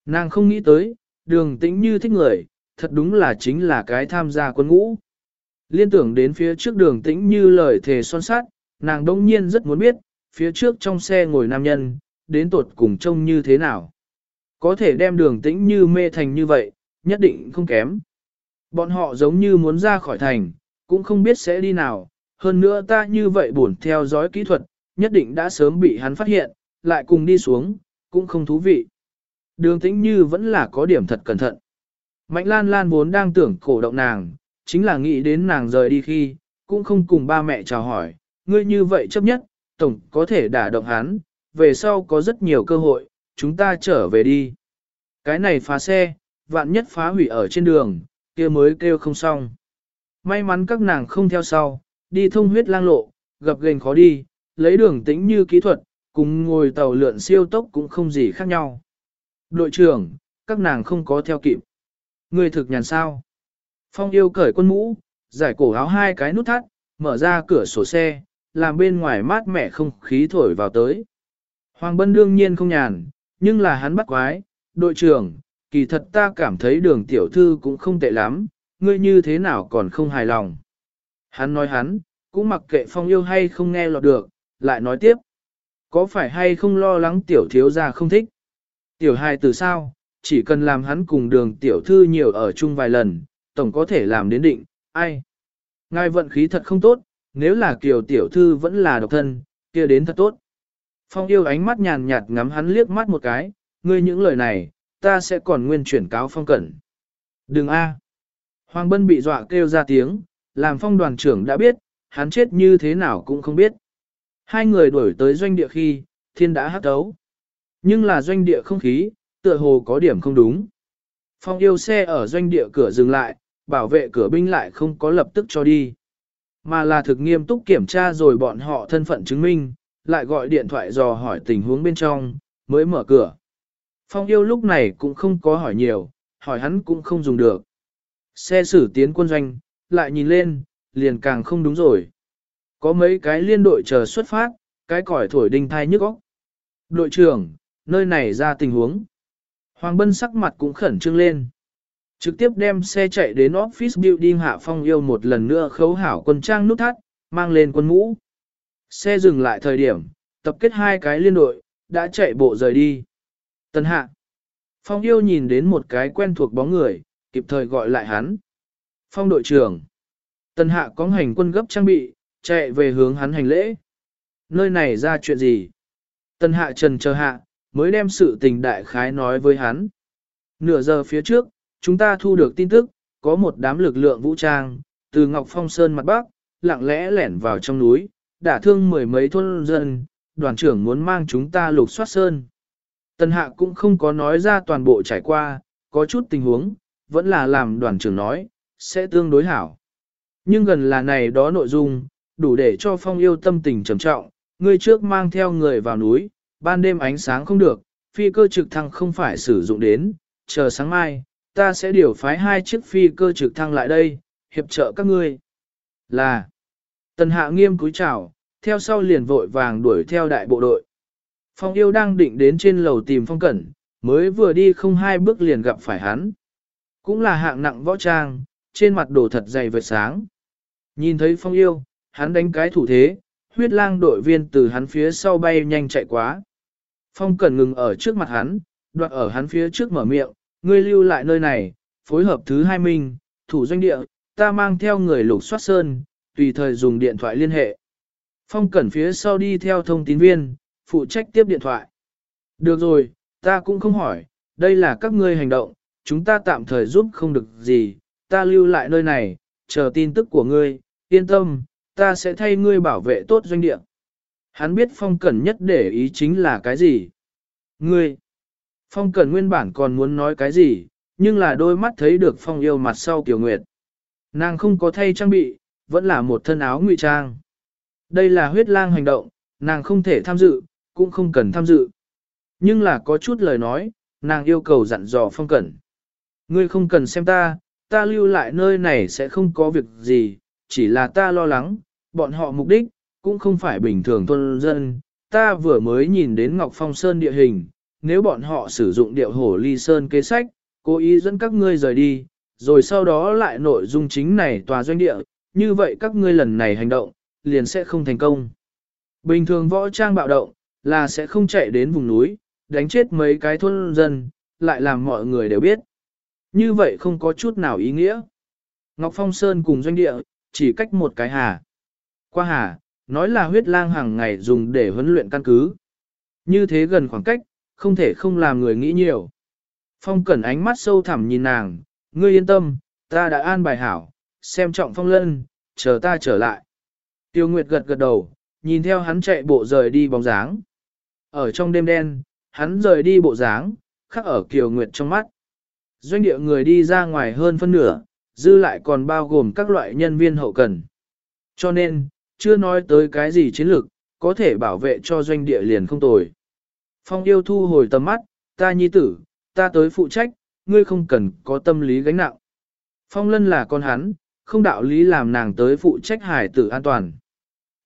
Nàng không nghĩ tới, đường tĩnh như thích người, thật đúng là chính là cái tham gia quân ngũ. Liên tưởng đến phía trước đường tĩnh như lời thề son sát, nàng đông nhiên rất muốn biết, phía trước trong xe ngồi nam nhân, đến tột cùng trông như thế nào. Có thể đem đường tĩnh như mê thành như vậy, nhất định không kém. Bọn họ giống như muốn ra khỏi thành, cũng không biết sẽ đi nào, hơn nữa ta như vậy buồn theo dõi kỹ thuật, nhất định đã sớm bị hắn phát hiện, lại cùng đi xuống, cũng không thú vị. Đường tĩnh như vẫn là có điểm thật cẩn thận. Mạnh lan lan vốn đang tưởng cổ động nàng, chính là nghĩ đến nàng rời đi khi, cũng không cùng ba mẹ chào hỏi, ngươi như vậy chấp nhất, tổng có thể đả động hắn, về sau có rất nhiều cơ hội, chúng ta trở về đi. Cái này phá xe, vạn nhất phá hủy ở trên đường, kia mới kêu không xong. May mắn các nàng không theo sau, đi thông huyết lang lộ, gặp gành khó đi, lấy đường tĩnh như kỹ thuật, cùng ngồi tàu lượn siêu tốc cũng không gì khác nhau. Đội trưởng, các nàng không có theo kịp. Người thực nhàn sao? Phong yêu cởi quân mũ, giải cổ áo hai cái nút thắt, mở ra cửa sổ xe, làm bên ngoài mát mẻ không khí thổi vào tới. Hoàng Bân đương nhiên không nhàn, nhưng là hắn bắt quái, đội trưởng, kỳ thật ta cảm thấy đường tiểu thư cũng không tệ lắm, ngươi như thế nào còn không hài lòng. Hắn nói hắn, cũng mặc kệ phong yêu hay không nghe lọt được, lại nói tiếp. Có phải hay không lo lắng tiểu thiếu gia không thích? Tiểu hài từ sao, chỉ cần làm hắn cùng đường tiểu thư nhiều ở chung vài lần, tổng có thể làm đến định, ai? Ngài vận khí thật không tốt, nếu là kiều tiểu thư vẫn là độc thân, kia đến thật tốt. Phong yêu ánh mắt nhàn nhạt ngắm hắn liếc mắt một cái, ngươi những lời này, ta sẽ còn nguyên chuyển cáo phong cẩn. Đừng a. Hoàng Bân bị dọa kêu ra tiếng, làm phong đoàn trưởng đã biết, hắn chết như thế nào cũng không biết. Hai người đuổi tới doanh địa khi, thiên đã hát tấu Nhưng là doanh địa không khí, tựa hồ có điểm không đúng. Phong yêu xe ở doanh địa cửa dừng lại, bảo vệ cửa binh lại không có lập tức cho đi. Mà là thực nghiêm túc kiểm tra rồi bọn họ thân phận chứng minh, lại gọi điện thoại dò hỏi tình huống bên trong, mới mở cửa. Phong yêu lúc này cũng không có hỏi nhiều, hỏi hắn cũng không dùng được. Xe xử tiến quân doanh, lại nhìn lên, liền càng không đúng rồi. Có mấy cái liên đội chờ xuất phát, cái còi thổi đinh thai nhức óc. Đội trưởng, nơi này ra tình huống. Hoàng Bân sắc mặt cũng khẩn trương lên. Trực tiếp đem xe chạy đến office building hạ phong yêu một lần nữa khấu hảo quân trang nút thắt, mang lên quân mũ. Xe dừng lại thời điểm, tập kết hai cái liên đội, đã chạy bộ rời đi. Tân hạ. Phong yêu nhìn đến một cái quen thuộc bóng người, kịp thời gọi lại hắn. Phong đội trưởng. Tân hạ có hành quân gấp trang bị, chạy về hướng hắn hành lễ. Nơi này ra chuyện gì? Tân hạ trần chờ hạ, mới đem sự tình đại khái nói với hắn. Nửa giờ phía trước, chúng ta thu được tin tức, có một đám lực lượng vũ trang, từ Ngọc Phong Sơn mặt bắc, lặng lẽ lẻn vào trong núi, đả thương mười mấy thôn dân, đoàn trưởng muốn mang chúng ta lục soát sơn. Tần hạ cũng không có nói ra toàn bộ trải qua, có chút tình huống, vẫn là làm đoàn trưởng nói, sẽ tương đối hảo. Nhưng gần là này đó nội dung, đủ để cho phong yêu tâm tình trầm trọng, người trước mang theo người vào núi, ban đêm ánh sáng không được, phi cơ trực thăng không phải sử dụng đến, chờ sáng mai, ta sẽ điều phái hai chiếc phi cơ trực thăng lại đây, hiệp trợ các ngươi. Là, tần hạ nghiêm cúi chào, theo sau liền vội vàng đuổi theo đại bộ đội. Phong yêu đang định đến trên lầu tìm phong cẩn, mới vừa đi không hai bước liền gặp phải hắn. Cũng là hạng nặng võ trang, trên mặt đổ thật dày vệt sáng. Nhìn thấy phong yêu, hắn đánh cái thủ thế, huyết lang đội viên từ hắn phía sau bay nhanh chạy quá. Phong cẩn ngừng ở trước mặt hắn, đoạt ở hắn phía trước mở miệng, ngươi lưu lại nơi này, phối hợp thứ hai mình thủ doanh địa, ta mang theo người lục soát sơn, tùy thời dùng điện thoại liên hệ. Phong cẩn phía sau đi theo thông tín viên, phụ trách tiếp điện thoại. Được rồi, ta cũng không hỏi, đây là các ngươi hành động, chúng ta tạm thời giúp không được gì, ta lưu lại nơi này, chờ tin tức của ngươi, yên tâm, ta sẽ thay ngươi bảo vệ tốt doanh địa. Hắn biết phong cẩn nhất để ý chính là cái gì. Ngươi, phong cẩn nguyên bản còn muốn nói cái gì, nhưng là đôi mắt thấy được phong yêu mặt sau Kiều Nguyệt. Nàng không có thay trang bị, vẫn là một thân áo ngụy trang. Đây là huyết lang hành động, nàng không thể tham dự, cũng không cần tham dự. Nhưng là có chút lời nói, nàng yêu cầu dặn dò phong cẩn. Ngươi không cần xem ta, ta lưu lại nơi này sẽ không có việc gì, chỉ là ta lo lắng, bọn họ mục đích, cũng không phải bình thường thôn dân. Ta vừa mới nhìn đến Ngọc Phong Sơn địa hình, nếu bọn họ sử dụng điệu hổ ly sơn kế sách, cố ý dẫn các ngươi rời đi, rồi sau đó lại nội dung chính này tòa doanh địa, như vậy các ngươi lần này hành động, liền sẽ không thành công. Bình thường võ trang bạo động, là sẽ không chạy đến vùng núi, đánh chết mấy cái thôn dân, lại làm mọi người đều biết. Như vậy không có chút nào ý nghĩa. Ngọc Phong Sơn cùng doanh địa, chỉ cách một cái hà. Qua hà, nói là huyết lang hàng ngày dùng để huấn luyện căn cứ. Như thế gần khoảng cách, không thể không làm người nghĩ nhiều. Phong cẩn ánh mắt sâu thẳm nhìn nàng, ngươi yên tâm, ta đã an bài hảo, xem trọng phong lân, chờ ta trở lại. Tiêu Nguyệt gật gật đầu, nhìn theo hắn chạy bộ rời đi bóng dáng. Ở trong đêm đen, hắn rời đi bộ dáng, khắc ở Kiều Nguyệt trong mắt. Doanh địa người đi ra ngoài hơn phân nửa, dư lại còn bao gồm các loại nhân viên hậu cần. Cho nên, chưa nói tới cái gì chiến lược, có thể bảo vệ cho doanh địa liền không tồi. Phong yêu thu hồi tầm mắt, ta nhi tử, ta tới phụ trách, ngươi không cần có tâm lý gánh nặng. Phong lân là con hắn, không đạo lý làm nàng tới phụ trách hải tử an toàn.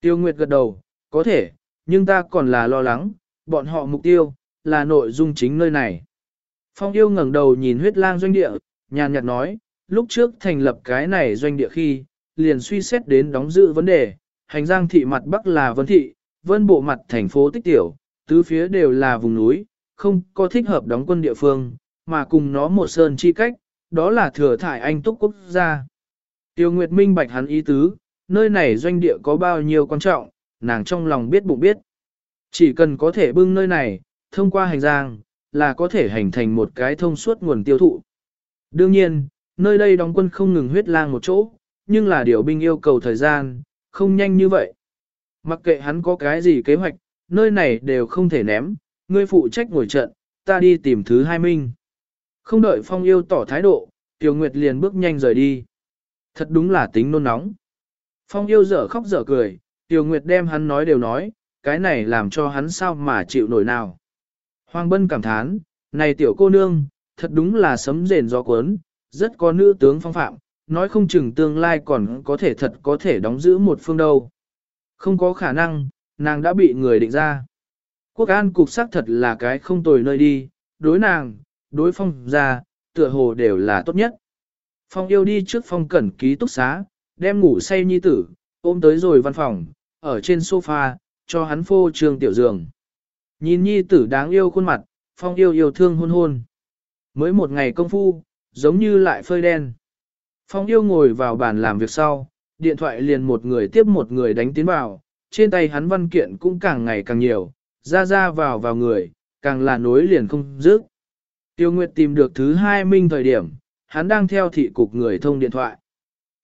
Tiêu Nguyệt gật đầu, có thể, nhưng ta còn là lo lắng, bọn họ mục tiêu, là nội dung chính nơi này. Phong yêu ngẩng đầu nhìn huyết lang doanh địa, nhàn nhạt nói, lúc trước thành lập cái này doanh địa khi, liền suy xét đến đóng giữ vấn đề, hành giang thị mặt bắc là vân thị, vân bộ mặt thành phố tích tiểu, tứ phía đều là vùng núi, không có thích hợp đóng quân địa phương, mà cùng nó một sơn chi cách, đó là thừa thải anh túc quốc gia. Tiêu Nguyệt minh bạch hắn ý tứ, nơi này doanh địa có bao nhiêu quan trọng, nàng trong lòng biết bụng biết. Chỉ cần có thể bưng nơi này, thông qua hành giang, là có thể hành thành một cái thông suốt nguồn tiêu thụ. Đương nhiên, nơi đây đóng quân không ngừng huyết lang một chỗ, nhưng là điều binh yêu cầu thời gian, không nhanh như vậy. Mặc kệ hắn có cái gì kế hoạch, nơi này đều không thể ném, ngươi phụ trách ngồi trận, ta đi tìm thứ hai minh. Không đợi phong yêu tỏ thái độ, Tiểu Nguyệt liền bước nhanh rời đi. Thật đúng là tính nôn nóng. Phong yêu dở khóc dở cười, Tiểu Nguyệt đem hắn nói đều nói, cái này làm cho hắn sao mà chịu nổi nào. Hoàng Bân cảm thán, này tiểu cô nương, thật đúng là sấm rền gió cuốn, rất có nữ tướng phong phạm, nói không chừng tương lai còn có thể thật có thể đóng giữ một phương đâu. Không có khả năng, nàng đã bị người định ra. Quốc an cục xác thật là cái không tồi nơi đi, đối nàng, đối phong ra, tựa hồ đều là tốt nhất. Phong yêu đi trước phong cẩn ký túc xá, đem ngủ say nhi tử, ôm tới rồi văn phòng, ở trên sofa, cho hắn phô trường tiểu giường. Nhìn nhi tử đáng yêu khuôn mặt, phong yêu yêu thương hôn hôn. Mới một ngày công phu, giống như lại phơi đen. Phong yêu ngồi vào bàn làm việc sau, điện thoại liền một người tiếp một người đánh tiến vào, trên tay hắn văn kiện cũng càng ngày càng nhiều, ra ra vào vào người, càng là nối liền không dứt. Tiêu Nguyệt tìm được thứ hai minh thời điểm, hắn đang theo thị cục người thông điện thoại.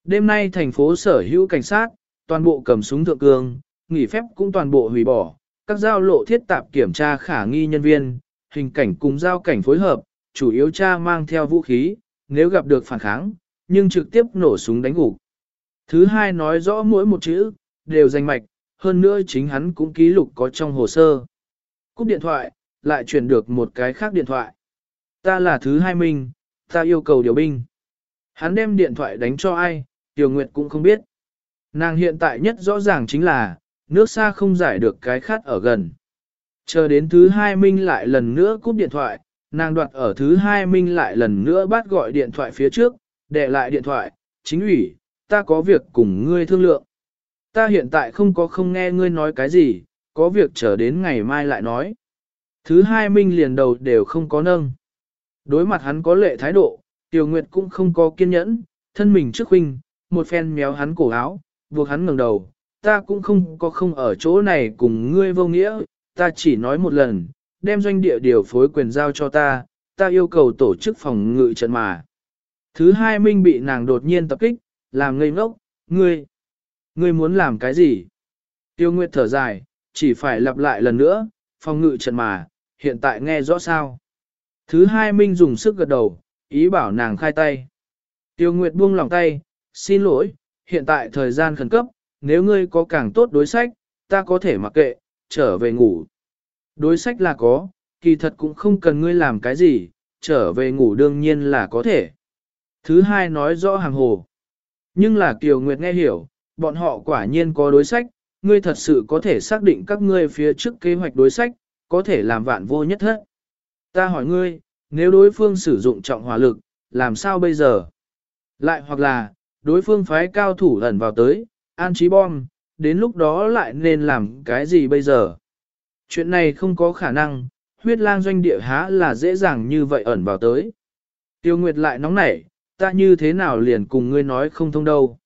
Đêm nay thành phố sở hữu cảnh sát, toàn bộ cầm súng thượng cương, nghỉ phép cũng toàn bộ hủy bỏ, các giao lộ thiết tạp kiểm tra khả nghi nhân viên, hình cảnh cùng giao cảnh phối hợp, chủ yếu cha mang theo vũ khí, nếu gặp được phản kháng, nhưng trực tiếp nổ súng đánh gục. Thứ hai nói rõ mỗi một chữ, đều danh mạch, hơn nữa chính hắn cũng ký lục có trong hồ sơ. Cúp điện thoại, lại chuyển được một cái khác điện thoại. Ta là thứ hai mình ta yêu cầu điều binh. Hắn đem điện thoại đánh cho ai, Tiểu Nguyệt cũng không biết. Nàng hiện tại nhất rõ ràng chính là, nước xa không giải được cái khát ở gần. Chờ đến thứ hai minh lại lần nữa cúp điện thoại, nàng đoạt ở thứ hai minh lại lần nữa bắt gọi điện thoại phía trước, để lại điện thoại, chính ủy, ta có việc cùng ngươi thương lượng. Ta hiện tại không có không nghe ngươi nói cái gì, có việc chờ đến ngày mai lại nói. Thứ hai minh liền đầu đều không có nâng. Đối mặt hắn có lệ thái độ, Tiểu Nguyệt cũng không có kiên nhẫn, thân mình trước huynh, một phen méo hắn cổ áo, buộc hắn ngẩng đầu, ta cũng không có không ở chỗ này cùng ngươi vô nghĩa, ta chỉ nói một lần, đem doanh địa điều phối quyền giao cho ta, ta yêu cầu tổ chức phòng ngự trận mà. Thứ hai minh bị nàng đột nhiên tập kích, làm ngây ngốc, ngươi, ngươi muốn làm cái gì? Tiêu Nguyệt thở dài, chỉ phải lặp lại lần nữa, phòng ngự trận mà, hiện tại nghe rõ sao? Thứ hai minh dùng sức gật đầu, ý bảo nàng khai tay. Tiêu Nguyệt buông lòng tay, xin lỗi, hiện tại thời gian khẩn cấp, nếu ngươi có càng tốt đối sách, ta có thể mặc kệ, trở về ngủ. Đối sách là có, kỳ thật cũng không cần ngươi làm cái gì, trở về ngủ đương nhiên là có thể. Thứ hai nói rõ hàng hồ. Nhưng là Kiều Nguyệt nghe hiểu, bọn họ quả nhiên có đối sách, ngươi thật sự có thể xác định các ngươi phía trước kế hoạch đối sách, có thể làm vạn vô nhất hết. Ta hỏi ngươi, nếu đối phương sử dụng trọng hỏa lực, làm sao bây giờ? Lại hoặc là, đối phương phái cao thủ ẩn vào tới, an trí bom, đến lúc đó lại nên làm cái gì bây giờ? Chuyện này không có khả năng, huyết lang doanh địa há là dễ dàng như vậy ẩn vào tới. Tiêu Nguyệt lại nóng nảy, ta như thế nào liền cùng ngươi nói không thông đâu.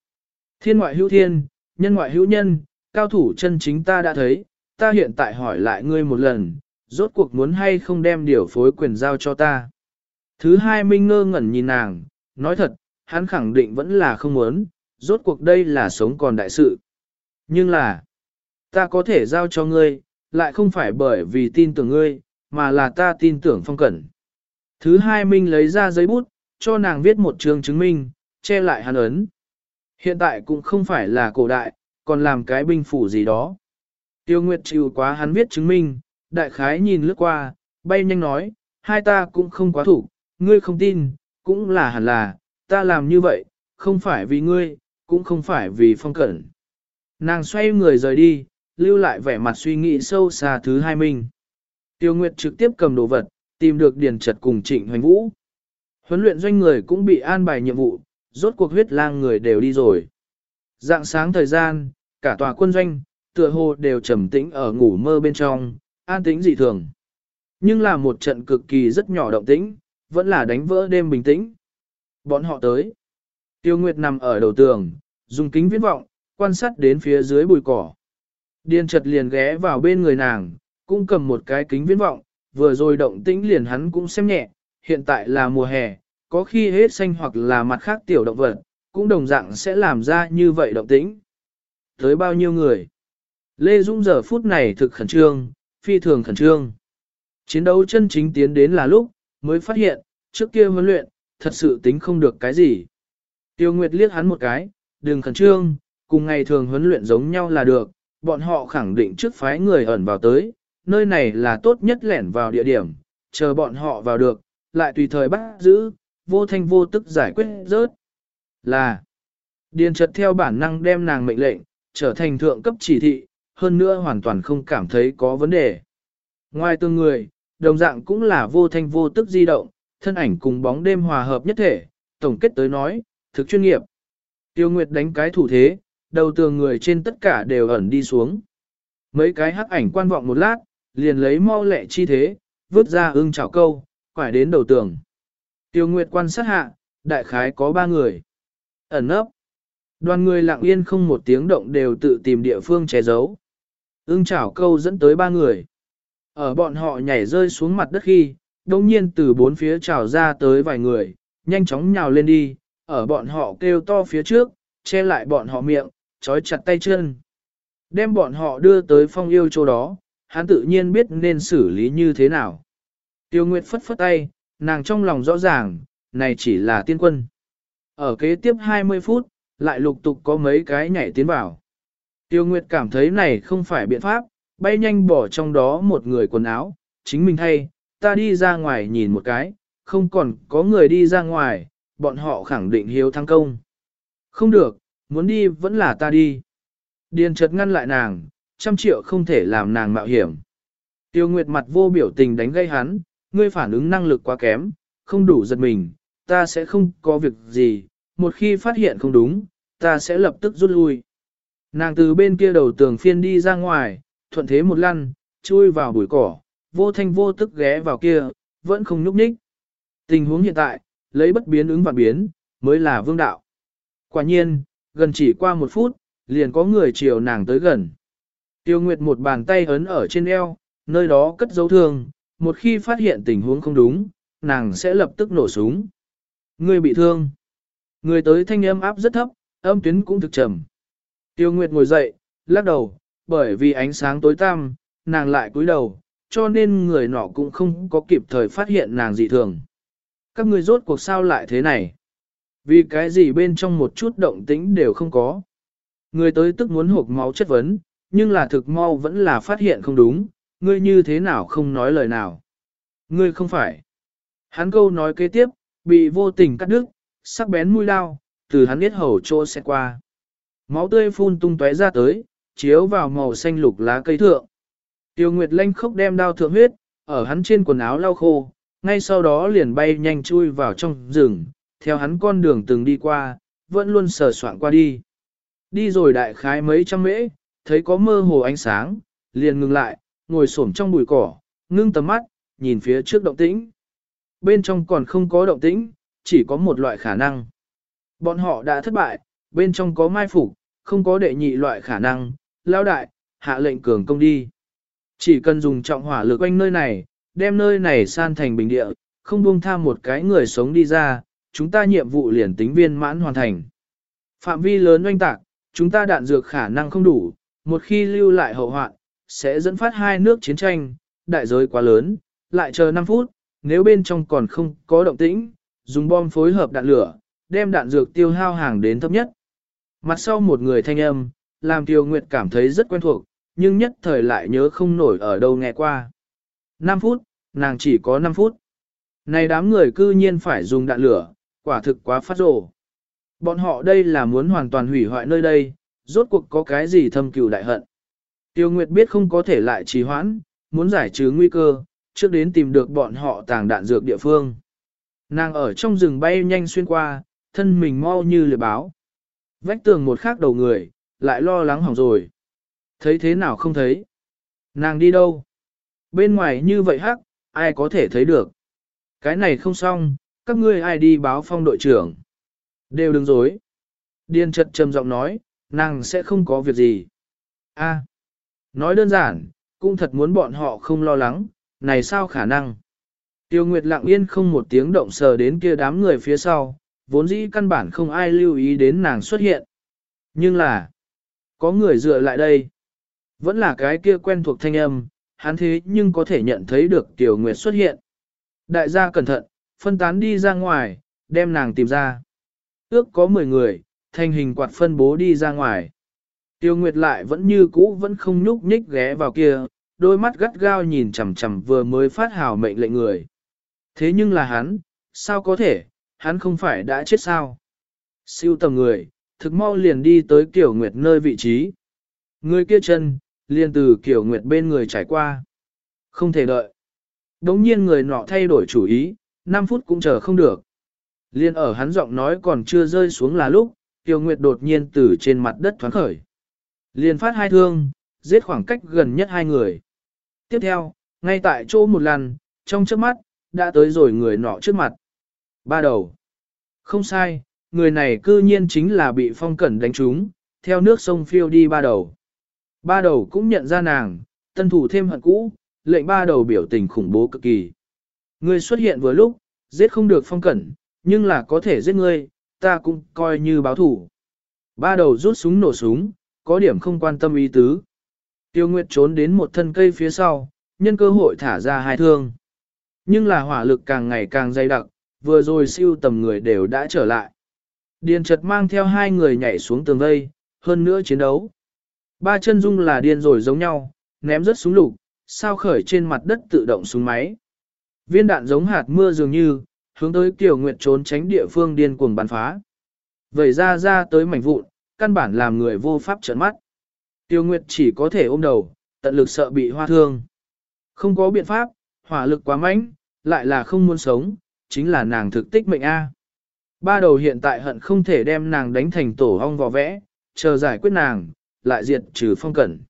Thiên ngoại hữu thiên, nhân ngoại hữu nhân, cao thủ chân chính ta đã thấy, ta hiện tại hỏi lại ngươi một lần, rốt cuộc muốn hay không đem điều phối quyền giao cho ta. Thứ hai Minh ngơ ngẩn nhìn nàng, nói thật, hắn khẳng định vẫn là không muốn, rốt cuộc đây là sống còn đại sự. Nhưng là, ta có thể giao cho ngươi, lại không phải bởi vì tin tưởng ngươi, mà là ta tin tưởng phong cẩn. Thứ hai Minh lấy ra giấy bút, cho nàng viết một trường chứng minh, che lại hắn ấn. Hiện tại cũng không phải là cổ đại, còn làm cái binh phủ gì đó. Tiêu Nguyệt chịu quá hắn viết chứng minh, đại khái nhìn lướt qua, bay nhanh nói, hai ta cũng không quá thủ, ngươi không tin, cũng là hẳn là, ta làm như vậy, không phải vì ngươi, cũng không phải vì phong cẩn. Nàng xoay người rời đi, lưu lại vẻ mặt suy nghĩ sâu xa thứ hai mình Tiêu Nguyệt trực tiếp cầm đồ vật, tìm được Điền Trật cùng Trịnh Hoành Vũ. Huấn luyện doanh người cũng bị an bài nhiệm vụ, rốt cuộc huyết lang người đều đi rồi. Dạng sáng thời gian, cả tòa quân doanh, tựa hồ đều trầm tĩnh ở ngủ mơ bên trong, an tĩnh dị thường. Nhưng là một trận cực kỳ rất nhỏ động tĩnh, vẫn là đánh vỡ đêm bình tĩnh. Bọn họ tới. Tiêu Nguyệt nằm ở đầu tường, dùng kính viễn vọng, quan sát đến phía dưới bụi cỏ. Điền chật liền ghé vào bên người nàng, cũng cầm một cái kính viễn vọng, vừa rồi động tĩnh liền hắn cũng xem nhẹ, hiện tại là mùa hè, có khi hết xanh hoặc là mặt khác tiểu động vật, cũng đồng dạng sẽ làm ra như vậy động tĩnh. Tới bao nhiêu người? Lê Dung giờ phút này thực khẩn trương, phi thường khẩn trương. Chiến đấu chân chính tiến đến là lúc, mới phát hiện, trước kia huấn luyện, thật sự tính không được cái gì. Tiêu Nguyệt liếc hắn một cái, đừng khẩn trương, cùng ngày thường huấn luyện giống nhau là được, bọn họ khẳng định trước phái người ẩn vào tới, nơi này là tốt nhất lẻn vào địa điểm, chờ bọn họ vào được, lại tùy thời bắt giữ, vô thanh vô tức giải quyết rớt. Là, điền Trật theo bản năng đem nàng mệnh lệnh, trở thành thượng cấp chỉ thị, hơn nữa hoàn toàn không cảm thấy có vấn đề. Ngoài tương người, đồng dạng cũng là vô thanh vô tức di động, thân ảnh cùng bóng đêm hòa hợp nhất thể, tổng kết tới nói, thực chuyên nghiệp. Tiêu Nguyệt đánh cái thủ thế, đầu tường người trên tất cả đều ẩn đi xuống. Mấy cái hắc ảnh quan vọng một lát, liền lấy mau lẹ chi thế, vứt ra ưng chảo câu, quải đến đầu tường. Tiêu Nguyệt quan sát hạ, đại khái có ba người. Ẩn nấp. Đoàn người lặng yên không một tiếng động đều tự tìm địa phương che giấu. Ưng chảo câu dẫn tới ba người. Ở bọn họ nhảy rơi xuống mặt đất khi, đồng nhiên từ bốn phía trào ra tới vài người, nhanh chóng nhào lên đi, ở bọn họ kêu to phía trước, che lại bọn họ miệng, trói chặt tay chân. Đem bọn họ đưa tới phong yêu chỗ đó, hắn tự nhiên biết nên xử lý như thế nào. Tiêu Nguyệt phất phất tay, nàng trong lòng rõ ràng, này chỉ là tiên quân. Ở kế tiếp 20 phút, lại lục tục có mấy cái nhảy tiến vào. Tiêu Nguyệt cảm thấy này không phải biện pháp, bay nhanh bỏ trong đó một người quần áo, chính mình thay, ta đi ra ngoài nhìn một cái, không còn có người đi ra ngoài, bọn họ khẳng định hiếu thăng công. Không được, muốn đi vẫn là ta đi. Điền chợt ngăn lại nàng, trăm triệu không thể làm nàng mạo hiểm. Tiêu Nguyệt mặt vô biểu tình đánh gây hắn, ngươi phản ứng năng lực quá kém, không đủ giật mình, ta sẽ không có việc gì, một khi phát hiện không đúng, ta sẽ lập tức rút lui. Nàng từ bên kia đầu tường phiên đi ra ngoài, thuận thế một lăn, chui vào bụi cỏ, vô thanh vô tức ghé vào kia, vẫn không nhúc nhích. Tình huống hiện tại, lấy bất biến ứng vạn biến, mới là vương đạo. Quả nhiên, gần chỉ qua một phút, liền có người chiều nàng tới gần. Tiêu Nguyệt một bàn tay ấn ở trên eo, nơi đó cất dấu thương, một khi phát hiện tình huống không đúng, nàng sẽ lập tức nổ súng. Người bị thương. Người tới thanh âm áp rất thấp, âm tuyến cũng thực trầm. Tiêu Nguyệt ngồi dậy, lắc đầu, bởi vì ánh sáng tối tăm, nàng lại cúi đầu, cho nên người nọ cũng không có kịp thời phát hiện nàng dị thường. Các người rốt cuộc sao lại thế này? Vì cái gì bên trong một chút động tĩnh đều không có. Người tới tức muốn hộp máu chất vấn, nhưng là thực mau vẫn là phát hiện không đúng, ngươi như thế nào không nói lời nào. Ngươi không phải. Hắn câu nói kế tiếp, bị vô tình cắt đứt, sắc bén mũi lao, từ hắn biết hầu trô sẽ qua. Máu tươi phun tung tóe ra tới, chiếu vào màu xanh lục lá cây thượng. Tiêu Nguyệt lanh khốc đem đao thượng huyết, ở hắn trên quần áo lau khô, ngay sau đó liền bay nhanh chui vào trong rừng, theo hắn con đường từng đi qua, vẫn luôn sờ soạn qua đi. Đi rồi đại khái mấy trăm mễ, thấy có mơ hồ ánh sáng, liền ngừng lại, ngồi xổm trong bụi cỏ, ngưng tầm mắt, nhìn phía trước động tĩnh. Bên trong còn không có động tĩnh, chỉ có một loại khả năng. Bọn họ đã thất bại, bên trong có mai phục, không có đệ nhị loại khả năng, lao đại, hạ lệnh cường công đi. Chỉ cần dùng trọng hỏa lực quanh nơi này, đem nơi này san thành bình địa, không buông tham một cái người sống đi ra, chúng ta nhiệm vụ liền tính viên mãn hoàn thành. Phạm vi lớn oanh tạc, chúng ta đạn dược khả năng không đủ, một khi lưu lại hậu hoạn, sẽ dẫn phát hai nước chiến tranh, đại giới quá lớn, lại chờ 5 phút, nếu bên trong còn không có động tĩnh, dùng bom phối hợp đạn lửa, đem đạn dược tiêu hao hàng đến thấp nhất. Mặt sau một người thanh âm, làm Tiêu Nguyệt cảm thấy rất quen thuộc, nhưng nhất thời lại nhớ không nổi ở đâu nghe qua. 5 phút, nàng chỉ có 5 phút. Này đám người cư nhiên phải dùng đạn lửa, quả thực quá phát rồ. Bọn họ đây là muốn hoàn toàn hủy hoại nơi đây, rốt cuộc có cái gì thâm cừu đại hận. Tiêu Nguyệt biết không có thể lại trì hoãn, muốn giải trừ nguy cơ, trước đến tìm được bọn họ tàng đạn dược địa phương. Nàng ở trong rừng bay nhanh xuyên qua, thân mình mau như lửa báo. Vách tường một khác đầu người, lại lo lắng hỏng rồi. Thấy thế nào không thấy? Nàng đi đâu? Bên ngoài như vậy hắc, ai có thể thấy được? Cái này không xong, các ngươi ai đi báo phong đội trưởng? Đều đừng dối. Điền chật trầm giọng nói, nàng sẽ không có việc gì. A, nói đơn giản, cũng thật muốn bọn họ không lo lắng, này sao khả năng? Tiêu Nguyệt lặng yên không một tiếng động sờ đến kia đám người phía sau, vốn dĩ căn bản không ai lưu ý đến nàng xuất hiện. Nhưng là, có người dựa lại đây. Vẫn là cái kia quen thuộc thanh âm, hắn thế nhưng có thể nhận thấy được Tiểu Nguyệt xuất hiện. Đại gia cẩn thận, phân tán đi ra ngoài, đem nàng tìm ra. Ước có 10 người, thành hình quạt phân bố đi ra ngoài. Tiêu Nguyệt lại vẫn như cũ vẫn không nhúc nhích ghé vào kia, đôi mắt gắt gao nhìn chằm chằm vừa mới phát hào mệnh lệnh người. Thế nhưng là hắn, sao có thể, hắn không phải đã chết sao? Siêu tầm người, thực mau liền đi tới tiểu Nguyệt nơi vị trí. Người kia chân, liền từ Kiều Nguyệt bên người trải qua. Không thể đợi. Đống nhiên người nọ thay đổi chủ ý, 5 phút cũng chờ không được. Liên ở hắn giọng nói còn chưa rơi xuống là lúc, Kiều Nguyệt đột nhiên từ trên mặt đất thoáng khởi. Liên phát hai thương, giết khoảng cách gần nhất hai người. Tiếp theo, ngay tại chỗ một lần, trong trước mắt, đã tới rồi người nọ trước mặt. Ba đầu. Không sai, người này cư nhiên chính là bị phong cẩn đánh trúng, theo nước sông phiêu đi ba đầu. Ba đầu cũng nhận ra nàng, tân thủ thêm hận cũ, lệnh ba đầu biểu tình khủng bố cực kỳ. Ngươi xuất hiện vừa lúc, giết không được phong cẩn, nhưng là có thể giết ngươi, ta cũng coi như báo thủ. Ba đầu rút súng nổ súng, có điểm không quan tâm ý tứ. Tiêu Nguyệt trốn đến một thân cây phía sau, nhân cơ hội thả ra hai thương. Nhưng là hỏa lực càng ngày càng dày đặc, vừa rồi siêu tầm người đều đã trở lại. Điền Trật mang theo hai người nhảy xuống tường vây, hơn nữa chiến đấu. Ba chân dung là điên rồi giống nhau, ném rất súng lục, sao khởi trên mặt đất tự động súng máy. Viên đạn giống hạt mưa dường như, hướng tới Kiều Nguyệt trốn tránh địa phương điên cuồng bắn phá. Vẩy ra ra tới mảnh vụn, căn bản làm người vô pháp trợn mắt. Tiêu Nguyệt chỉ có thể ôm đầu, tận lực sợ bị hoa thương. Không có biện pháp, hỏa lực quá mạnh, lại là không muốn sống, chính là nàng thực tích mệnh A. Ba đầu hiện tại hận không thể đem nàng đánh thành tổ hong vò vẽ, chờ giải quyết nàng, lại diệt trừ phong cẩn.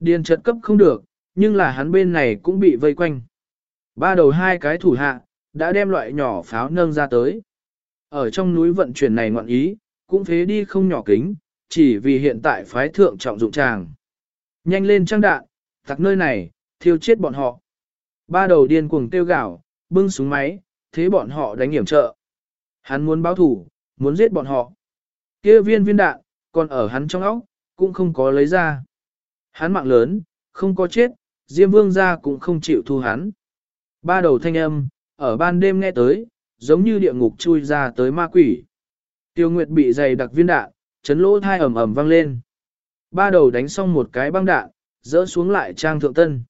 Điền trật cấp không được, nhưng là hắn bên này cũng bị vây quanh. Ba đầu hai cái thủ hạ, đã đem loại nhỏ pháo nâng ra tới. Ở trong núi vận chuyển này ngoạn ý, cũng phế đi không nhỏ kính, chỉ vì hiện tại phái thượng trọng dụng tràng. Nhanh lên trang đạn, tặc nơi này, thiêu chết bọn họ. Ba đầu điên cuồng tiêu gạo, bưng súng máy, thế bọn họ đánh hiểm trợ. Hắn muốn báo thủ, muốn giết bọn họ. kia viên viên đạn, còn ở hắn trong óc, cũng không có lấy ra. Hắn mạng lớn, không có chết, Diêm Vương ra cũng không chịu thu hắn. Ba đầu thanh âm, ở ban đêm nghe tới, giống như địa ngục chui ra tới ma quỷ. Tiêu Nguyệt bị dày đặc viên đạn, chấn lỗ thai ẩm ẩm vang lên. Ba đầu đánh xong một cái băng đạn, dỡ xuống lại trang thượng tân.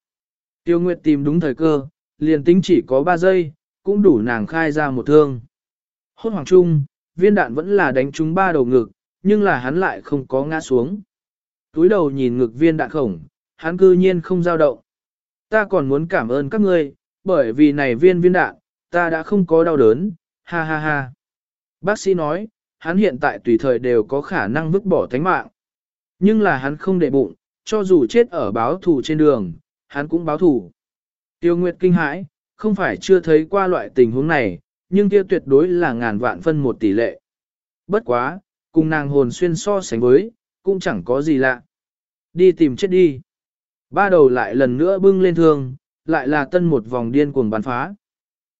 Tiêu Nguyệt tìm đúng thời cơ, liền tính chỉ có 3 giây, cũng đủ nàng khai ra một thương. Hốt hoàng trung, viên đạn vẫn là đánh trúng ba đầu ngực, nhưng là hắn lại không có ngã xuống. Túi đầu nhìn ngực viên đạn khổng, hắn cư nhiên không dao động. Ta còn muốn cảm ơn các ngươi, bởi vì này viên viên đạn, ta đã không có đau đớn, ha ha ha. Bác sĩ nói, hắn hiện tại tùy thời đều có khả năng vứt bỏ thánh mạng. Nhưng là hắn không để bụng, cho dù chết ở báo thù trên đường, hắn cũng báo thù. Tiêu Nguyệt kinh hãi, không phải chưa thấy qua loại tình huống này, nhưng kia tuyệt đối là ngàn vạn phân một tỷ lệ. Bất quá, cùng nàng hồn xuyên so sánh với, cũng chẳng có gì lạ. Đi tìm chết đi. Ba đầu lại lần nữa bưng lên thương, lại là tân một vòng điên cuồng bắn phá.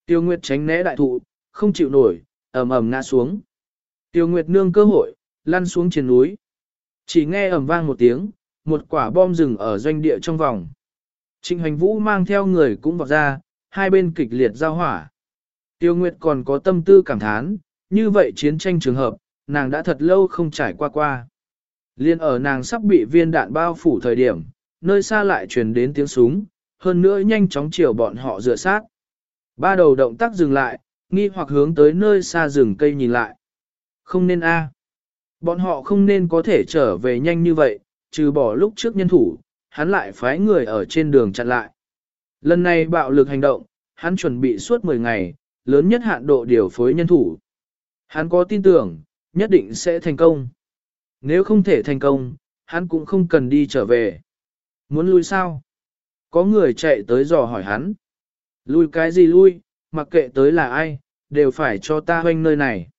Tiêu Nguyệt tránh né đại thụ, không chịu nổi, ầm ầm ngã xuống. Tiêu Nguyệt nương cơ hội, lăn xuống trên núi. Chỉ nghe ầm vang một tiếng, một quả bom rừng ở doanh địa trong vòng. Trịnh hành vũ mang theo người cũng vào ra, hai bên kịch liệt giao hỏa. Tiêu Nguyệt còn có tâm tư cảm thán, như vậy chiến tranh trường hợp, nàng đã thật lâu không trải qua qua. Liên ở nàng sắp bị viên đạn bao phủ thời điểm, nơi xa lại truyền đến tiếng súng, hơn nữa nhanh chóng chiều bọn họ dựa sát. Ba đầu động tác dừng lại, nghi hoặc hướng tới nơi xa rừng cây nhìn lại. Không nên a, Bọn họ không nên có thể trở về nhanh như vậy, trừ bỏ lúc trước nhân thủ, hắn lại phái người ở trên đường chặn lại. Lần này bạo lực hành động, hắn chuẩn bị suốt 10 ngày, lớn nhất hạn độ điều phối nhân thủ. Hắn có tin tưởng, nhất định sẽ thành công. Nếu không thể thành công, hắn cũng không cần đi trở về. Muốn lui sao? Có người chạy tới dò hỏi hắn. Lui cái gì lui, mặc kệ tới là ai, đều phải cho ta hoanh nơi này.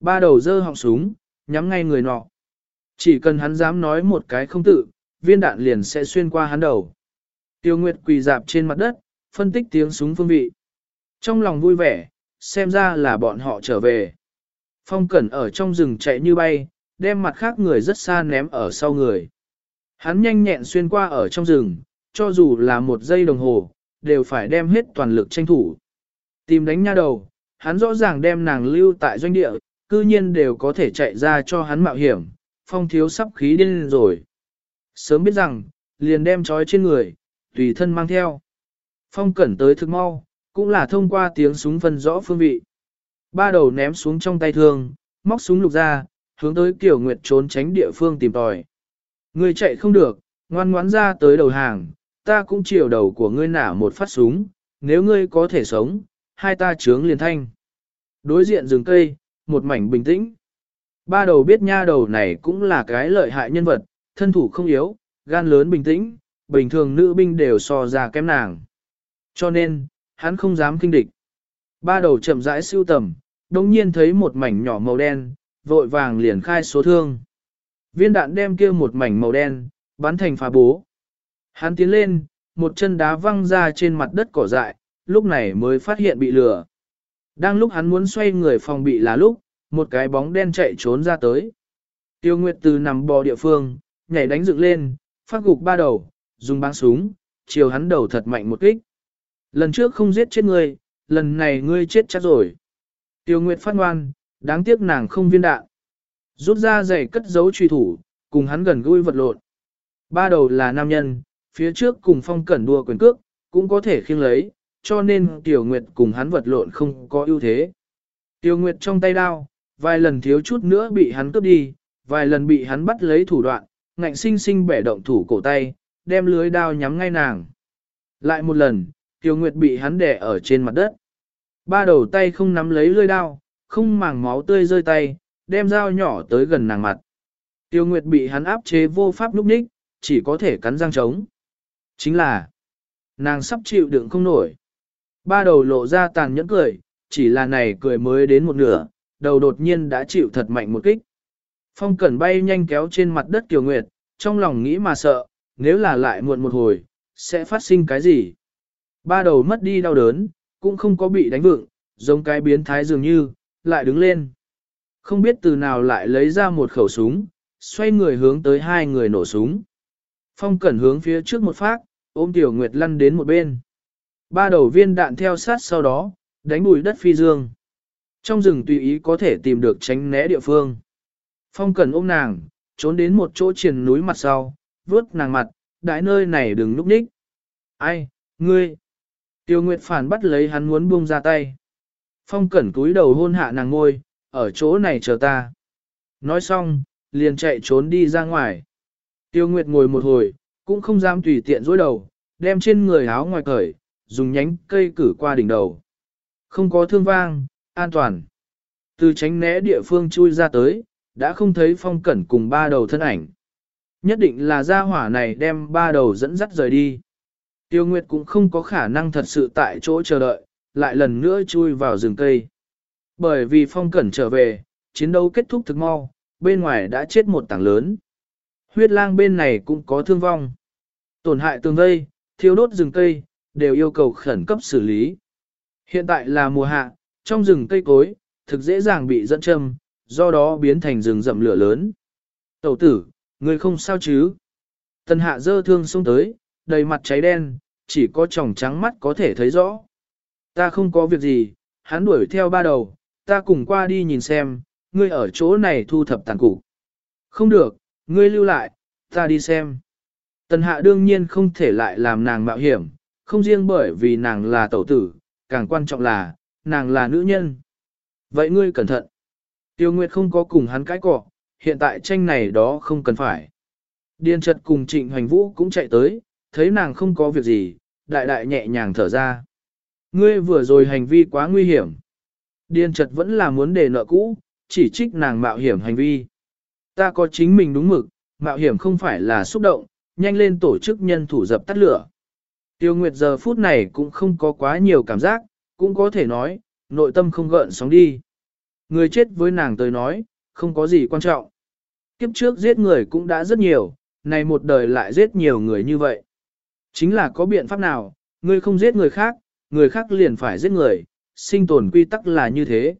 Ba đầu dơ họng súng, nhắm ngay người nọ. Chỉ cần hắn dám nói một cái không tự, viên đạn liền sẽ xuyên qua hắn đầu. Tiêu Nguyệt quỳ dạp trên mặt đất, phân tích tiếng súng phương vị. Trong lòng vui vẻ, xem ra là bọn họ trở về. Phong Cẩn ở trong rừng chạy như bay, đem mặt khác người rất xa ném ở sau người. Hắn nhanh nhẹn xuyên qua ở trong rừng, cho dù là một giây đồng hồ, đều phải đem hết toàn lực tranh thủ. Tìm đánh nha đầu, hắn rõ ràng đem nàng lưu tại doanh địa, cư nhiên đều có thể chạy ra cho hắn mạo hiểm, phong thiếu sắp khí điên rồi. Sớm biết rằng, liền đem trói trên người, tùy thân mang theo. Phong cẩn tới thực mau, cũng là thông qua tiếng súng phân rõ phương vị. Ba đầu ném xuống trong tay thương, móc súng lục ra, hướng tới Kiều Nguyệt trốn tránh địa phương tìm tòi. Ngươi chạy không được, ngoan ngoãn ra tới đầu hàng, ta cũng chiều đầu của ngươi nả một phát súng, nếu ngươi có thể sống, hai ta trướng liền thanh. Đối diện rừng cây, một mảnh bình tĩnh. Ba đầu biết nha đầu này cũng là cái lợi hại nhân vật, thân thủ không yếu, gan lớn bình tĩnh, bình thường nữ binh đều so ra kém nàng. Cho nên, hắn không dám kinh địch. Ba đầu chậm rãi siêu tầm, đồng nhiên thấy một mảnh nhỏ màu đen, vội vàng liền khai số thương. Viên đạn đem kia một mảnh màu đen, bắn thành phá bố. Hắn tiến lên, một chân đá văng ra trên mặt đất cỏ dại, lúc này mới phát hiện bị lừa. Đang lúc hắn muốn xoay người phòng bị là lúc, một cái bóng đen chạy trốn ra tới. Tiêu Nguyệt từ nằm bò địa phương, nhảy đánh dựng lên, phát gục ba đầu, dùng băng súng, chiều hắn đầu thật mạnh một kích. Lần trước không giết chết ngươi, lần này ngươi chết chắc rồi. Tiêu Nguyệt phát ngoan, đáng tiếc nàng không viên đạn. Rút ra giày cất giấu truy thủ, cùng hắn gần gũi vật lộn. Ba đầu là nam nhân, phía trước cùng phong cẩn đua quyền cước, cũng có thể khiêng lấy, cho nên Tiểu Nguyệt cùng hắn vật lộn không có ưu thế. tiểu Nguyệt trong tay đao, vài lần thiếu chút nữa bị hắn cướp đi, vài lần bị hắn bắt lấy thủ đoạn, ngạnh sinh sinh bẻ động thủ cổ tay, đem lưới đao nhắm ngay nàng. Lại một lần, tiểu Nguyệt bị hắn đè ở trên mặt đất. Ba đầu tay không nắm lấy lưới đao, không màng máu tươi rơi tay, đem dao nhỏ tới gần nàng mặt. Tiêu Nguyệt bị hắn áp chế vô pháp lúc ních, chỉ có thể cắn răng trống. Chính là, nàng sắp chịu đựng không nổi. Ba đầu lộ ra tàn nhẫn cười, chỉ là này cười mới đến một nửa, đầu đột nhiên đã chịu thật mạnh một kích. Phong cẩn bay nhanh kéo trên mặt đất Kiều Nguyệt, trong lòng nghĩ mà sợ, nếu là lại muộn một hồi, sẽ phát sinh cái gì? Ba đầu mất đi đau đớn, cũng không có bị đánh vựng, giống cái biến thái dường như, lại đứng lên. Không biết từ nào lại lấy ra một khẩu súng, xoay người hướng tới hai người nổ súng. Phong cẩn hướng phía trước một phát, ôm Tiểu Nguyệt lăn đến một bên. Ba đầu viên đạn theo sát sau đó, đánh bùi đất phi dương. Trong rừng tùy ý có thể tìm được tránh né địa phương. Phong cẩn ôm nàng, trốn đến một chỗ triền núi mặt sau, vớt nàng mặt, đại nơi này đừng núp ních. Ai, ngươi? Tiêu Nguyệt phản bắt lấy hắn muốn buông ra tay. Phong cẩn cúi đầu hôn hạ nàng ngôi, ở chỗ này chờ ta. Nói xong, liền chạy trốn đi ra ngoài. Tiêu Nguyệt ngồi một hồi, cũng không dám tùy tiện dối đầu, đem trên người áo ngoài cởi, dùng nhánh cây cử qua đỉnh đầu. Không có thương vang, an toàn. Từ tránh né địa phương chui ra tới, đã không thấy phong cẩn cùng ba đầu thân ảnh. Nhất định là gia hỏa này đem ba đầu dẫn dắt rời đi. Tiêu Nguyệt cũng không có khả năng thật sự tại chỗ chờ đợi, lại lần nữa chui vào rừng cây. Bởi vì phong cẩn trở về, chiến đấu kết thúc thực mau, bên ngoài đã chết một tảng lớn. Huyết lang bên này cũng có thương vong. Tổn hại tường vây, thiêu đốt rừng cây, đều yêu cầu khẩn cấp xử lý. Hiện tại là mùa hạ, trong rừng cây cối, thực dễ dàng bị dẫn châm, do đó biến thành rừng rậm lửa lớn. Tẩu tử, người không sao chứ? Tần hạ dơ thương xông tới, đầy mặt cháy đen, chỉ có tròng trắng mắt có thể thấy rõ. Ta không có việc gì, hắn đuổi theo ba đầu, ta cùng qua đi nhìn xem, ngươi ở chỗ này thu thập tàn cục. Không được, ngươi lưu lại, ta đi xem. Tần hạ đương nhiên không thể lại làm nàng mạo hiểm, không riêng bởi vì nàng là tẩu tử, càng quan trọng là, nàng là nữ nhân. Vậy ngươi cẩn thận. Tiêu Nguyệt không có cùng hắn cãi cọ, hiện tại tranh này đó không cần phải. Điền trật cùng trịnh hoành vũ cũng chạy tới, thấy nàng không có việc gì, đại đại nhẹ nhàng thở ra. Ngươi vừa rồi hành vi quá nguy hiểm. Điền trật vẫn là muốn để nợ cũ, chỉ trích nàng mạo hiểm hành vi. Ta có chính mình đúng mực, mạo hiểm không phải là xúc động, nhanh lên tổ chức nhân thủ dập tắt lửa. Tiêu Nguyệt giờ phút này cũng không có quá nhiều cảm giác, cũng có thể nói, nội tâm không gợn sóng đi. Người chết với nàng tới nói, không có gì quan trọng. Kiếp trước giết người cũng đã rất nhiều, này một đời lại giết nhiều người như vậy. Chính là có biện pháp nào, ngươi không giết người khác, người khác liền phải giết người, sinh tồn quy tắc là như thế.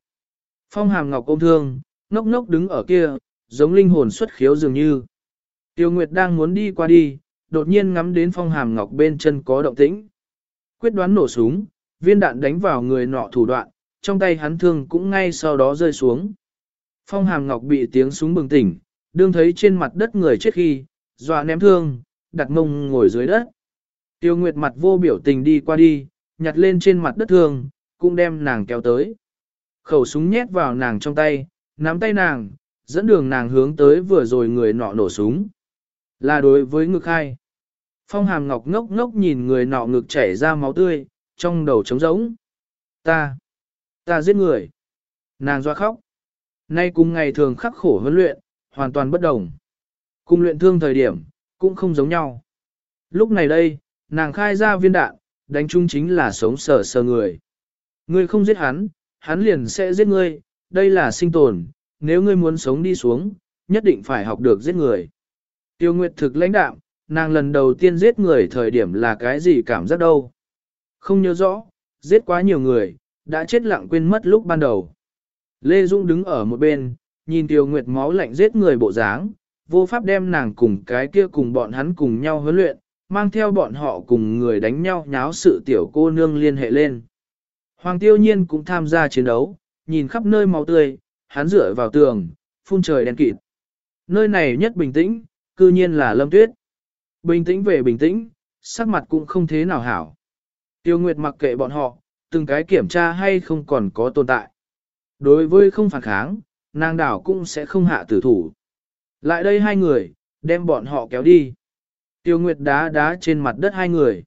Phong hàm ngọc ôm thương, ngốc ngốc đứng ở kia, giống linh hồn xuất khiếu dường như. Tiêu Nguyệt đang muốn đi qua đi, đột nhiên ngắm đến phong hàm ngọc bên chân có động tĩnh. Quyết đoán nổ súng, viên đạn đánh vào người nọ thủ đoạn, trong tay hắn thương cũng ngay sau đó rơi xuống. Phong hàm ngọc bị tiếng súng bừng tỉnh, đương thấy trên mặt đất người chết khi, dọa ném thương, đặt mông ngồi dưới đất. Tiêu Nguyệt mặt vô biểu tình đi qua đi, nhặt lên trên mặt đất thương, cũng đem nàng kéo tới. Khẩu súng nhét vào nàng trong tay, nắm tay nàng, dẫn đường nàng hướng tới vừa rồi người nọ nổ súng. Là đối với ngực hai. Phong hàm ngọc ngốc ngốc nhìn người nọ ngực chảy ra máu tươi, trong đầu trống rỗng. Ta, ta giết người. Nàng doa khóc. Nay cùng ngày thường khắc khổ huấn luyện, hoàn toàn bất đồng. Cùng luyện thương thời điểm, cũng không giống nhau. Lúc này đây, nàng khai ra viên đạn, đánh chung chính là sống sờ sờ người. Ngươi không giết hắn, hắn liền sẽ giết ngươi, đây là sinh tồn, nếu ngươi muốn sống đi xuống, nhất định phải học được giết người. Tiêu Nguyệt thực lãnh đạm, nàng lần đầu tiên giết người thời điểm là cái gì cảm giác đâu. Không nhớ rõ, giết quá nhiều người, đã chết lặng quên mất lúc ban đầu. Lê Dung đứng ở một bên, nhìn Tiêu Nguyệt máu lạnh giết người bộ dáng, vô pháp đem nàng cùng cái kia cùng bọn hắn cùng nhau huấn luyện, mang theo bọn họ cùng người đánh nhau nháo sự tiểu cô nương liên hệ lên. Hoàng tiêu nhiên cũng tham gia chiến đấu, nhìn khắp nơi máu tươi, hắn dựa vào tường, phun trời đen kịt. Nơi này nhất bình tĩnh, cư nhiên là lâm tuyết. Bình tĩnh về bình tĩnh, sắc mặt cũng không thế nào hảo. Tiêu Nguyệt mặc kệ bọn họ, từng cái kiểm tra hay không còn có tồn tại. Đối với không phản kháng, nàng đảo cũng sẽ không hạ tử thủ. Lại đây hai người, đem bọn họ kéo đi. Tiêu Nguyệt đá đá trên mặt đất hai người.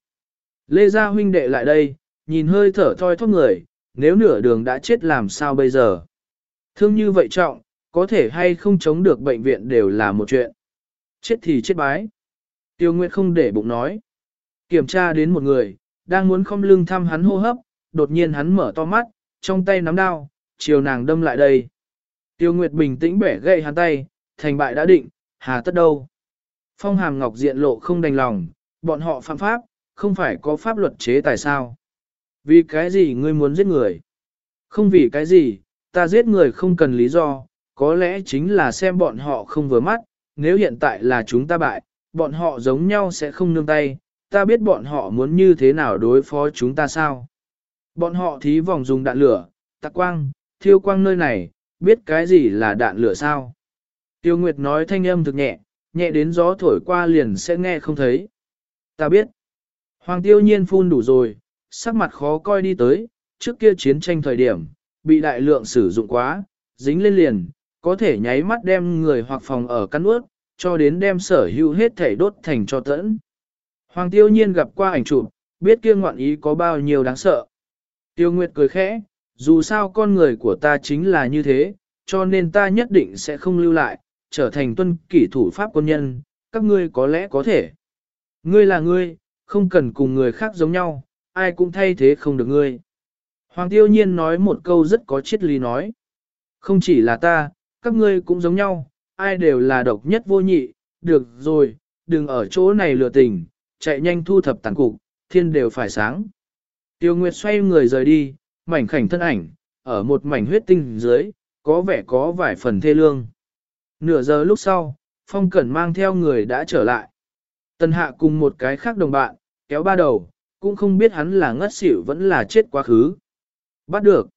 Lê Gia huynh đệ lại đây, nhìn hơi thở thoi thóp người, nếu nửa đường đã chết làm sao bây giờ. Thương như vậy trọng, có thể hay không chống được bệnh viện đều là một chuyện. Chết thì chết bái. Tiêu Nguyệt không để bụng nói. Kiểm tra đến một người, đang muốn không lưng thăm hắn hô hấp, đột nhiên hắn mở to mắt, trong tay nắm đao, chiều nàng đâm lại đây. Tiêu Nguyệt bình tĩnh bẻ gậy hắn tay, thành bại đã định, hà tất đâu. Phong hàm ngọc diện lộ không đành lòng, bọn họ phạm pháp, không phải có pháp luật chế tài sao. Vì cái gì ngươi muốn giết người? Không vì cái gì, ta giết người không cần lý do, có lẽ chính là xem bọn họ không vừa mắt, nếu hiện tại là chúng ta bại, bọn họ giống nhau sẽ không nương tay, ta biết bọn họ muốn như thế nào đối phó chúng ta sao. Bọn họ thí vòng dùng đạn lửa, tạc quang, thiêu quang nơi này, biết cái gì là đạn lửa sao. Tiêu Nguyệt nói thanh âm thực nhẹ, nhẹ đến gió thổi qua liền sẽ nghe không thấy. Ta biết. Hoàng tiêu nhiên phun đủ rồi, sắc mặt khó coi đi tới, trước kia chiến tranh thời điểm, bị đại lượng sử dụng quá, dính lên liền, có thể nháy mắt đem người hoặc phòng ở căn ướt, cho đến đem sở hữu hết thể đốt thành cho tẫn. Hoàng tiêu nhiên gặp qua ảnh chụp, biết kia ngoạn ý có bao nhiêu đáng sợ. Tiêu Nguyệt cười khẽ, dù sao con người của ta chính là như thế, cho nên ta nhất định sẽ không lưu lại, trở thành tuân kỷ thủ pháp quân nhân, các ngươi có lẽ có thể. Ngươi là ngươi, không cần cùng người khác giống nhau, ai cũng thay thế không được ngươi. Hoàng tiêu nhiên nói một câu rất có triết lý nói. Không chỉ là ta, các ngươi cũng giống nhau, ai đều là độc nhất vô nhị, được rồi, đừng ở chỗ này lừa tình, chạy nhanh thu thập tàn cục, thiên đều phải sáng. Tiêu Nguyệt xoay người rời đi, mảnh khảnh thân ảnh, ở một mảnh huyết tinh dưới, có vẻ có vài phần thê lương. Nửa giờ lúc sau, Phong Cẩn mang theo người đã trở lại. Tần Hạ cùng một cái khác đồng bạn, kéo ba đầu, cũng không biết hắn là ngất xỉu vẫn là chết quá khứ. Bắt được.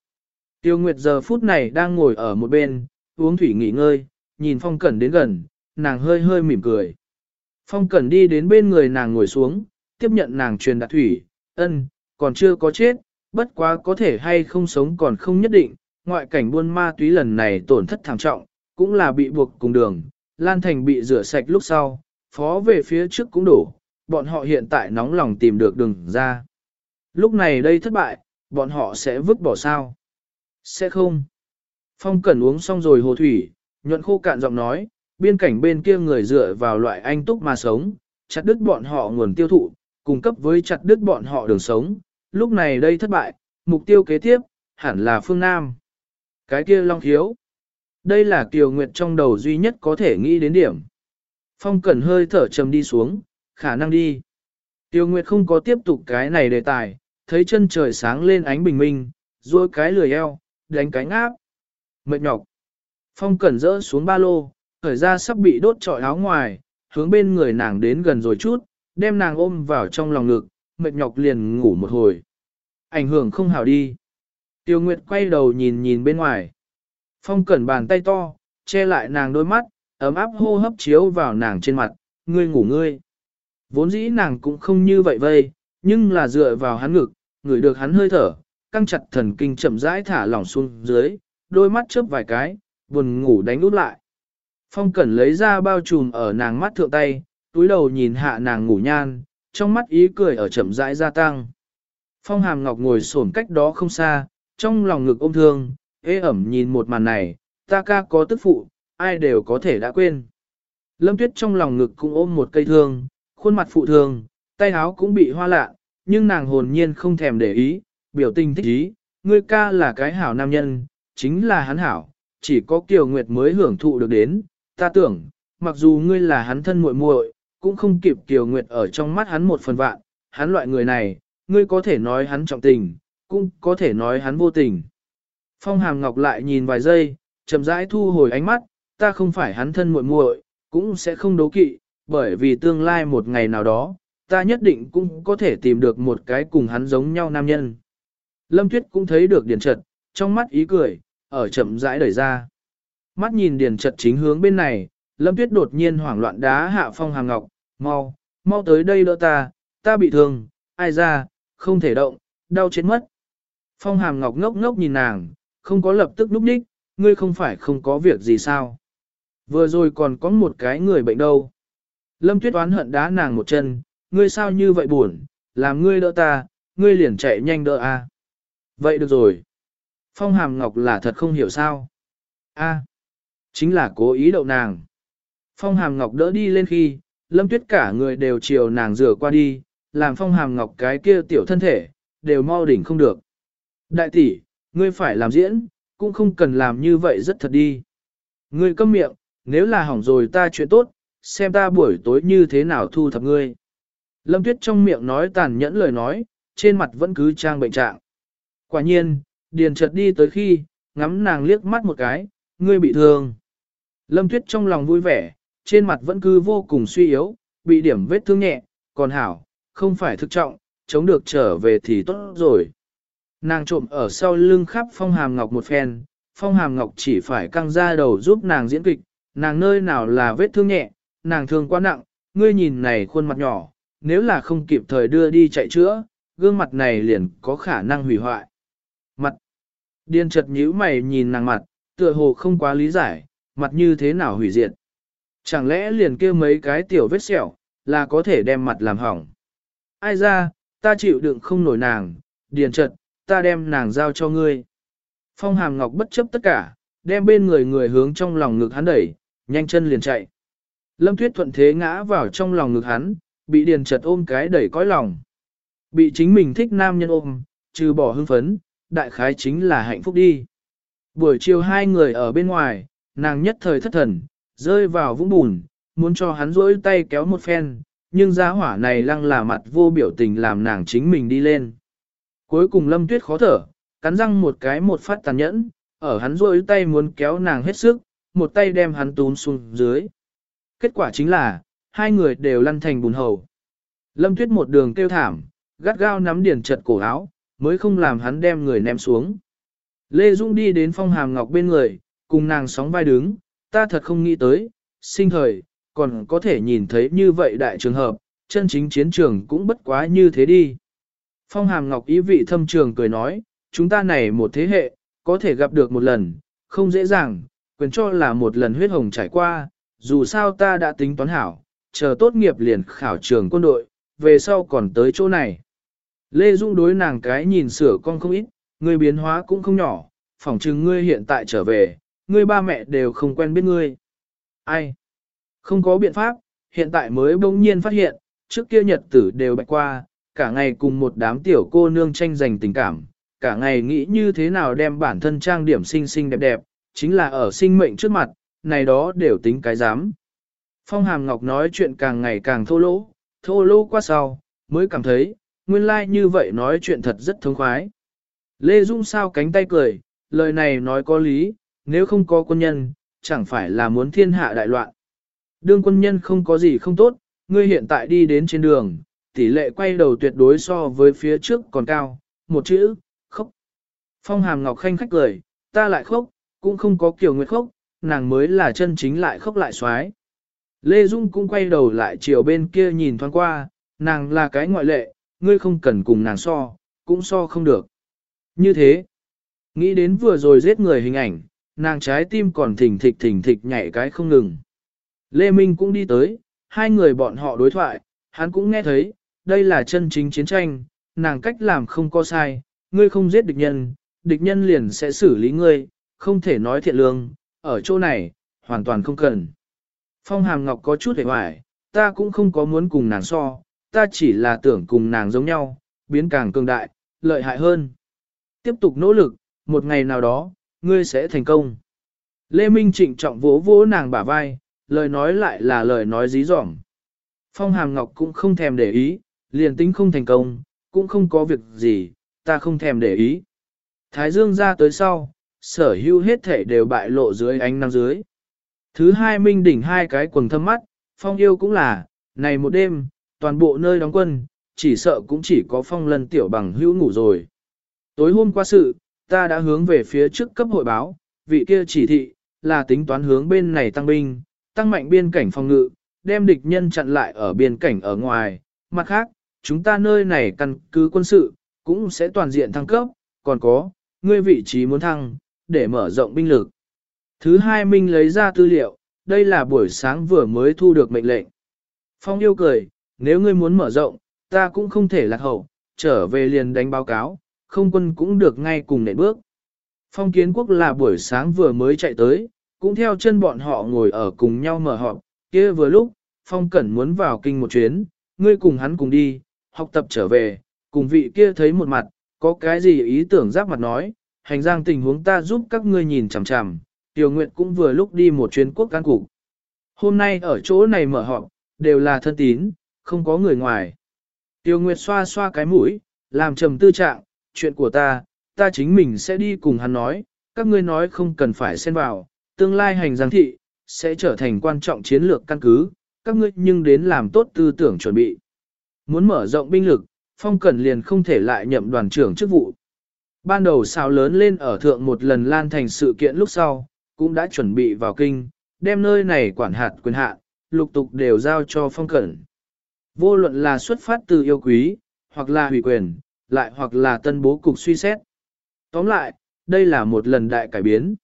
Tiêu Nguyệt giờ phút này đang ngồi ở một bên, uống thủy nghỉ ngơi, nhìn Phong Cẩn đến gần, nàng hơi hơi mỉm cười. Phong Cẩn đi đến bên người nàng ngồi xuống, tiếp nhận nàng truyền đạt thủy, ân, còn chưa có chết, bất quá có thể hay không sống còn không nhất định, ngoại cảnh buôn ma túy lần này tổn thất thảm trọng, cũng là bị buộc cùng đường, Lan Thành bị rửa sạch lúc sau, phó về phía trước cũng đổ, bọn họ hiện tại nóng lòng tìm được đường ra. Lúc này đây thất bại, bọn họ sẽ vứt bỏ sao? Sẽ không. Phong Cẩn uống xong rồi hồ thủy, nhuận khô cạn giọng nói, biên cảnh bên kia người dựa vào loại anh túc mà sống, chặt đứt bọn họ nguồn tiêu thụ, cung cấp với chặt đứt bọn họ đường sống, lúc này đây thất bại, mục tiêu kế tiếp, hẳn là phương Nam. Cái kia long khiếu. Đây là Kiều Nguyệt trong đầu duy nhất có thể nghĩ đến điểm. Phong Cẩn hơi thở trầm đi xuống, khả năng đi. Tiêu Nguyệt không có tiếp tục cái này đề tài, thấy chân trời sáng lên ánh bình minh, duỗi cái lười eo, đánh cánh áp. Mệt nhọc. Phong Cẩn rỡ xuống ba lô, khởi ra sắp bị đốt trọi áo ngoài, hướng bên người nàng đến gần rồi chút, đem nàng ôm vào trong lòng ngực, mệt nhọc liền ngủ một hồi. Ảnh hưởng không hảo đi. Tiêu Nguyệt quay đầu nhìn nhìn bên ngoài. Phong cẩn bàn tay to, che lại nàng đôi mắt, ấm áp hô hấp chiếu vào nàng trên mặt, ngươi ngủ ngươi. Vốn dĩ nàng cũng không như vậy vây, nhưng là dựa vào hắn ngực, ngửi được hắn hơi thở, căng chặt thần kinh chậm rãi thả lỏng xuống dưới, đôi mắt chớp vài cái, buồn ngủ đánh út lại. Phong cẩn lấy ra bao trùm ở nàng mắt thượng tay, túi đầu nhìn hạ nàng ngủ nhan, trong mắt ý cười ở chậm rãi gia tăng. Phong hàm ngọc ngồi xổm cách đó không xa, trong lòng ngực ôm thương, ê ẩm nhìn một màn này, ta ca có tức phụ, ai đều có thể đã quên. Lâm tuyết trong lòng ngực cũng ôm một cây thương, khuôn mặt phụ thương, tay áo cũng bị hoa lạ, nhưng nàng hồn nhiên không thèm để ý, biểu tình thích ý, ngươi ca là cái hảo nam nhân, chính là hắn hảo, chỉ có Kiều Nguyệt mới hưởng thụ được đến, ta tưởng, mặc dù ngươi là hắn thân muội muội, cũng không kịp Kiều Nguyệt ở trong mắt hắn một phần vạn, hắn loại người này, ngươi có thể nói hắn trọng tình, cũng có thể nói hắn vô tình. Phong Hàm Ngọc lại nhìn vài giây, chậm rãi thu hồi ánh mắt, ta không phải hắn thân muội muội, cũng sẽ không đấu kỵ, bởi vì tương lai một ngày nào đó, ta nhất định cũng có thể tìm được một cái cùng hắn giống nhau nam nhân. Lâm Tuyết cũng thấy được Điền trật, trong mắt ý cười, ở chậm rãi đẩy ra. Mắt nhìn Điền trật chính hướng bên này, Lâm Tuyết đột nhiên hoảng loạn đá hạ Phong Hàm Ngọc, mau, mau tới đây đỡ ta, ta bị thương, ai ra, không thể động, đau chết mất. Phong Hàm Ngọc ngốc ngốc nhìn nàng, không có lập tức núp đích, ngươi không phải không có việc gì sao. Vừa rồi còn có một cái người bệnh đâu. Lâm Tuyết oán hận đá nàng một chân, ngươi sao như vậy buồn, làm ngươi đỡ ta, ngươi liền chạy nhanh đỡ a. Vậy được rồi. Phong Hàm Ngọc là thật không hiểu sao. A, chính là cố ý đậu nàng. Phong Hàm Ngọc đỡ đi lên khi, Lâm Tuyết cả người đều chiều nàng rửa qua đi, làm Phong Hàm Ngọc cái kia tiểu thân thể, đều mau đỉnh không được. Đại tỷ, ngươi phải làm diễn, cũng không cần làm như vậy rất thật đi. Ngươi câm miệng, nếu là hỏng rồi ta chuyện tốt, xem ta buổi tối như thế nào thu thập ngươi. Lâm Tuyết trong miệng nói tàn nhẫn lời nói, trên mặt vẫn cứ trang bệnh trạng. Quả nhiên, Điền chợt đi tới khi, ngắm nàng liếc mắt một cái, ngươi bị thương. Lâm Tuyết trong lòng vui vẻ, trên mặt vẫn cứ vô cùng suy yếu, bị điểm vết thương nhẹ, còn hảo, không phải thực trọng, chống được trở về thì tốt rồi. Nàng trộm ở sau lưng khắp phong hàm ngọc một phen, phong hàm ngọc chỉ phải căng ra đầu giúp nàng diễn kịch, nàng nơi nào là vết thương nhẹ, nàng thương quá nặng, ngươi nhìn này khuôn mặt nhỏ, nếu là không kịp thời đưa đi chạy chữa, gương mặt này liền có khả năng hủy hoại. Mặt. Điên chật nhíu mày nhìn nàng mặt, tựa hồ không quá lý giải, mặt như thế nào hủy diệt. Chẳng lẽ liền kêu mấy cái tiểu vết sẹo, là có thể đem mặt làm hỏng. Ai ra, ta chịu đựng không nổi nàng, điền trật, ta đem nàng giao cho ngươi. Phong hàm ngọc bất chấp tất cả, đem bên người người hướng trong lòng ngực hắn đẩy, nhanh chân liền chạy. Lâm Tuyết thuận thế ngã vào trong lòng ngực hắn, bị điền trật ôm cái đẩy cõi lòng. Bị chính mình thích nam nhân ôm, trừ bỏ hưng phấn, đại khái chính là hạnh phúc đi. Buổi chiều hai người ở bên ngoài, nàng nhất thời thất thần, rơi vào vũng bùn, muốn cho hắn rỗi tay kéo một phen, nhưng giá hỏa này lăng là mặt vô biểu tình làm nàng chính mình đi lên. Cuối cùng lâm tuyết khó thở, cắn răng một cái một phát tàn nhẫn, ở hắn rôi tay muốn kéo nàng hết sức, một tay đem hắn tún xuống dưới. Kết quả chính là, hai người đều lăn thành bùn hầu. Lâm tuyết một đường kêu thảm, gắt gao nắm điển chật cổ áo, mới không làm hắn đem người ném xuống. Lê Dung đi đến phong hàm ngọc bên người, cùng nàng sóng vai đứng, ta thật không nghĩ tới, sinh thời, còn có thể nhìn thấy như vậy đại trường hợp, chân chính chiến trường cũng bất quá như thế đi. Phong hàm ngọc ý vị thâm trường cười nói, chúng ta này một thế hệ, có thể gặp được một lần, không dễ dàng, quyền cho là một lần huyết hồng trải qua, dù sao ta đã tính toán hảo, chờ tốt nghiệp liền khảo trường quân đội, về sau còn tới chỗ này. Lê Dung đối nàng cái nhìn sửa con không ít, người biến hóa cũng không nhỏ, phỏng chừng ngươi hiện tại trở về, ngươi ba mẹ đều không quen biết ngươi. Ai, Không có biện pháp, hiện tại mới bỗng nhiên phát hiện, trước kia nhật tử đều bạch qua, cả ngày cùng một đám tiểu cô nương tranh giành tình cảm, cả ngày nghĩ như thế nào đem bản thân trang điểm xinh xinh đẹp đẹp, chính là ở sinh mệnh trước mặt, này đó đều tính cái dám. Phong Hàm Ngọc nói chuyện càng ngày càng thô lỗ, thô lỗ qua sau, mới cảm thấy, nguyên lai like như vậy nói chuyện thật rất thông khoái. Lê Dung sao cánh tay cười, lời này nói có lý, nếu không có quân nhân, chẳng phải là muốn thiên hạ đại loạn. Đương quân nhân không có gì không tốt, ngươi hiện tại đi đến trên đường, tỷ lệ quay đầu tuyệt đối so với phía trước còn cao, một chữ, khóc. Phong hàm ngọc khanh khách cười, ta lại khóc, cũng không có kiểu nguyệt khóc, nàng mới là chân chính lại khóc lại xoái. Lê Dung cũng quay đầu lại chiều bên kia nhìn thoáng qua, nàng là cái ngoại lệ, ngươi không cần cùng nàng so, cũng so không được. Như thế, nghĩ đến vừa rồi giết người hình ảnh, nàng trái tim còn thỉnh thịch thỉnh thịch nhảy cái không ngừng. Lê Minh cũng đi tới, hai người bọn họ đối thoại, hắn cũng nghe thấy, đây là chân chính chiến tranh, nàng cách làm không có sai, ngươi không giết địch nhân, địch nhân liền sẽ xử lý ngươi, không thể nói thiện lương, ở chỗ này, hoàn toàn không cần. Phong Hàm Ngọc có chút hề hoài, ta cũng không có muốn cùng nàng so, ta chỉ là tưởng cùng nàng giống nhau, biến càng cường đại, lợi hại hơn. Tiếp tục nỗ lực, một ngày nào đó, ngươi sẽ thành công. Lê Minh trịnh trọng vỗ vỗ nàng bả vai, lời nói lại là lời nói dí dỏm. Phong Hàm Ngọc cũng không thèm để ý, liền tính không thành công, cũng không có việc gì, ta không thèm để ý. Thái Dương ra tới sau, sở hữu hết thể đều bại lộ dưới ánh nắng dưới. Thứ hai minh đỉnh hai cái quần thâm mắt, phong yêu cũng là, này một đêm, toàn bộ nơi đóng quân, chỉ sợ cũng chỉ có phong lân tiểu bằng hữu ngủ rồi. Tối hôm qua sự, ta đã hướng về phía trước cấp hội báo, vị kia chỉ thị, là tính toán hướng bên này tăng binh, tăng mạnh biên cảnh phòng ngự, đem địch nhân chặn lại ở biên cảnh ở ngoài. Mặt khác, chúng ta nơi này căn cứ quân sự, cũng sẽ toàn diện thăng cấp, còn có, ngươi vị trí muốn thăng, để mở rộng binh lực. Thứ hai Minh lấy ra tư liệu, đây là buổi sáng vừa mới thu được mệnh lệnh. Phong yêu cười, nếu ngươi muốn mở rộng, ta cũng không thể lạc hậu, trở về liền đánh báo cáo, không quân cũng được ngay cùng nệ bước. Phong kiến quốc là buổi sáng vừa mới chạy tới, cũng theo chân bọn họ ngồi ở cùng nhau mở họp, kia vừa lúc, Phong Cẩn muốn vào kinh một chuyến, ngươi cùng hắn cùng đi, học tập trở về, cùng vị kia thấy một mặt, có cái gì ý tưởng giáp mặt nói, hành giang tình huống ta giúp các ngươi nhìn chằm chằm, Tiểu Nguyệt cũng vừa lúc đi một chuyến quốc can cục. Hôm nay ở chỗ này mở họp, đều là thân tín, không có người ngoài. Tiêu Nguyệt xoa xoa cái mũi, làm trầm tư trạng, chuyện của ta, ta chính mình sẽ đi cùng hắn nói, các ngươi nói không cần phải xen vào, tương lai hành giang thị, sẽ trở thành quan trọng chiến lược căn cứ, các ngươi nhưng đến làm tốt tư tưởng chuẩn bị. Muốn mở rộng binh lực, Phong Cẩn liền không thể lại nhậm đoàn trưởng chức vụ. Ban đầu xào lớn lên ở thượng một lần lan thành sự kiện lúc sau, cũng đã chuẩn bị vào kinh, đem nơi này quản hạt quyền hạn, lục tục đều giao cho Phong Cẩn. Vô luận là xuất phát từ yêu quý, hoặc là hủy quyền, lại hoặc là tân bố cục suy xét. Tóm lại, đây là một lần đại cải biến.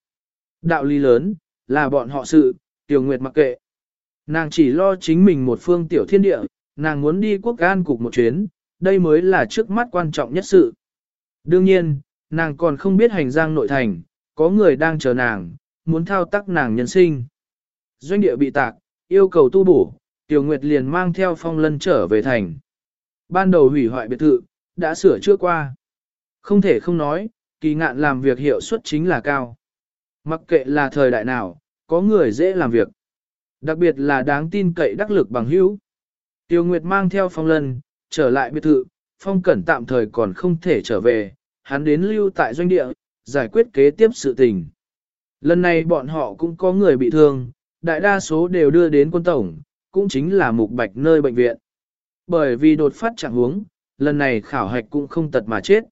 Đạo lý lớn, là bọn họ sự, Tiểu Nguyệt mặc kệ. Nàng chỉ lo chính mình một phương tiểu thiên địa, nàng muốn đi quốc an cục một chuyến, đây mới là trước mắt quan trọng nhất sự. Đương nhiên, nàng còn không biết hành giang nội thành, có người đang chờ nàng, muốn thao tác nàng nhân sinh. Doanh địa bị tạc, yêu cầu tu bổ, Tiểu Nguyệt liền mang theo phong lân trở về thành. Ban đầu hủy hoại biệt thự, đã sửa chữa qua. Không thể không nói, kỳ ngạn làm việc hiệu suất chính là cao. Mặc kệ là thời đại nào, có người dễ làm việc. Đặc biệt là đáng tin cậy đắc lực bằng hữu. Tiêu Nguyệt mang theo phong lân, trở lại biệt thự, phong cẩn tạm thời còn không thể trở về, hắn đến lưu tại doanh địa, giải quyết kế tiếp sự tình. Lần này bọn họ cũng có người bị thương, đại đa số đều đưa đến quân tổng, cũng chính là mục bạch nơi bệnh viện. Bởi vì đột phát trạng huống, lần này khảo hạch cũng không tật mà chết.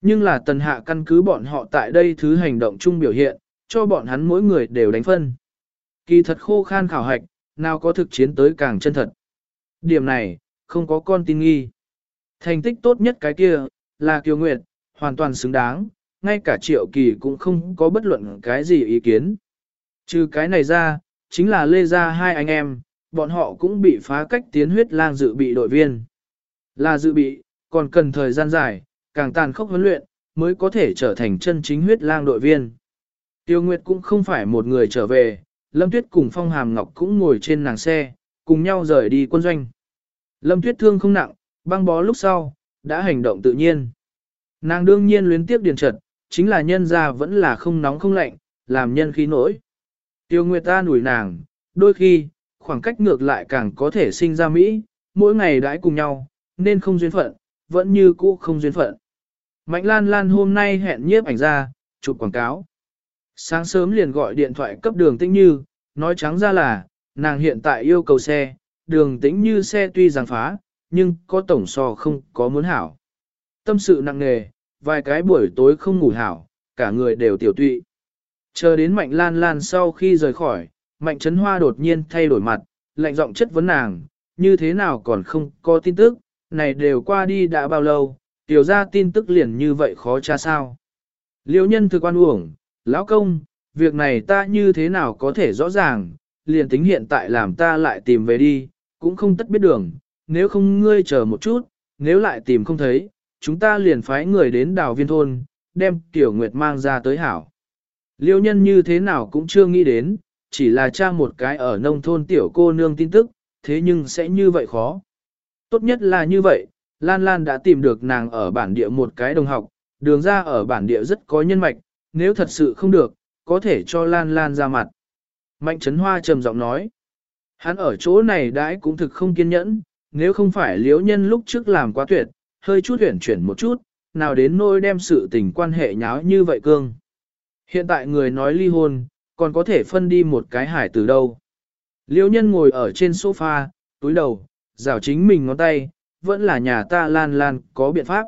Nhưng là tần hạ căn cứ bọn họ tại đây thứ hành động chung biểu hiện, cho bọn hắn mỗi người đều đánh phân. Kỳ thật khô khan khảo hạch, nào có thực chiến tới càng chân thật. Điểm này, không có con tin nghi. Thành tích tốt nhất cái kia, là Kiều Nguyệt, hoàn toàn xứng đáng, ngay cả triệu kỳ cũng không có bất luận cái gì ý kiến. Trừ cái này ra, chính là lê gia hai anh em, bọn họ cũng bị phá cách tiến huyết lang dự bị đội viên. Là dự bị, còn cần thời gian dài, càng tàn khốc huấn luyện, mới có thể trở thành chân chính huyết lang đội viên. Tiêu Nguyệt cũng không phải một người trở về, Lâm Tuyết cùng Phong Hàm Ngọc cũng ngồi trên nàng xe, cùng nhau rời đi quân doanh. Lâm Tuyết thương không nặng, băng bó lúc sau, đã hành động tự nhiên. Nàng đương nhiên luyến tiếp điền trật, chính là nhân ra vẫn là không nóng không lạnh, làm nhân khí nổi. Tiêu Nguyệt ta nủi nàng, đôi khi, khoảng cách ngược lại càng có thể sinh ra Mỹ, mỗi ngày đãi cùng nhau, nên không duyên phận, vẫn như cũ không duyên phận. Mạnh Lan Lan hôm nay hẹn nhiếp ảnh ra, chụp quảng cáo. Sáng sớm liền gọi điện thoại cấp đường tĩnh như, nói trắng ra là, nàng hiện tại yêu cầu xe, đường tĩnh như xe tuy rằng phá, nhưng có tổng so không có muốn hảo. Tâm sự nặng nề, vài cái buổi tối không ngủ hảo, cả người đều tiểu tụy. Chờ đến Mạnh Lan Lan sau khi rời khỏi, Mạnh Trấn Hoa đột nhiên thay đổi mặt, lạnh giọng chất vấn nàng, như thế nào còn không có tin tức, này đều qua đi đã bao lâu, tiểu ra tin tức liền như vậy khó tra sao. Liêu nhân thực quan uổng, lão công, việc này ta như thế nào có thể rõ ràng, liền tính hiện tại làm ta lại tìm về đi, cũng không tất biết đường, nếu không ngươi chờ một chút, nếu lại tìm không thấy, chúng ta liền phái người đến đào viên thôn, đem tiểu nguyệt mang ra tới hảo. Liêu nhân như thế nào cũng chưa nghĩ đến, chỉ là cha một cái ở nông thôn tiểu cô nương tin tức, thế nhưng sẽ như vậy khó. Tốt nhất là như vậy, Lan Lan đã tìm được nàng ở bản địa một cái đồng học, đường ra ở bản địa rất có nhân mạch, nếu thật sự không được, có thể cho Lan Lan ra mặt. Mạnh Trấn Hoa trầm giọng nói, hắn ở chỗ này đãi cũng thực không kiên nhẫn, nếu không phải liếu nhân lúc trước làm quá tuyệt, hơi chút huyển chuyển một chút, nào đến nôi đem sự tình quan hệ nháo như vậy cương. Hiện tại người nói ly hôn, còn có thể phân đi một cái hải từ đâu. Liêu nhân ngồi ở trên sofa, túi đầu, rào chính mình ngón tay, vẫn là nhà ta lan lan có biện pháp.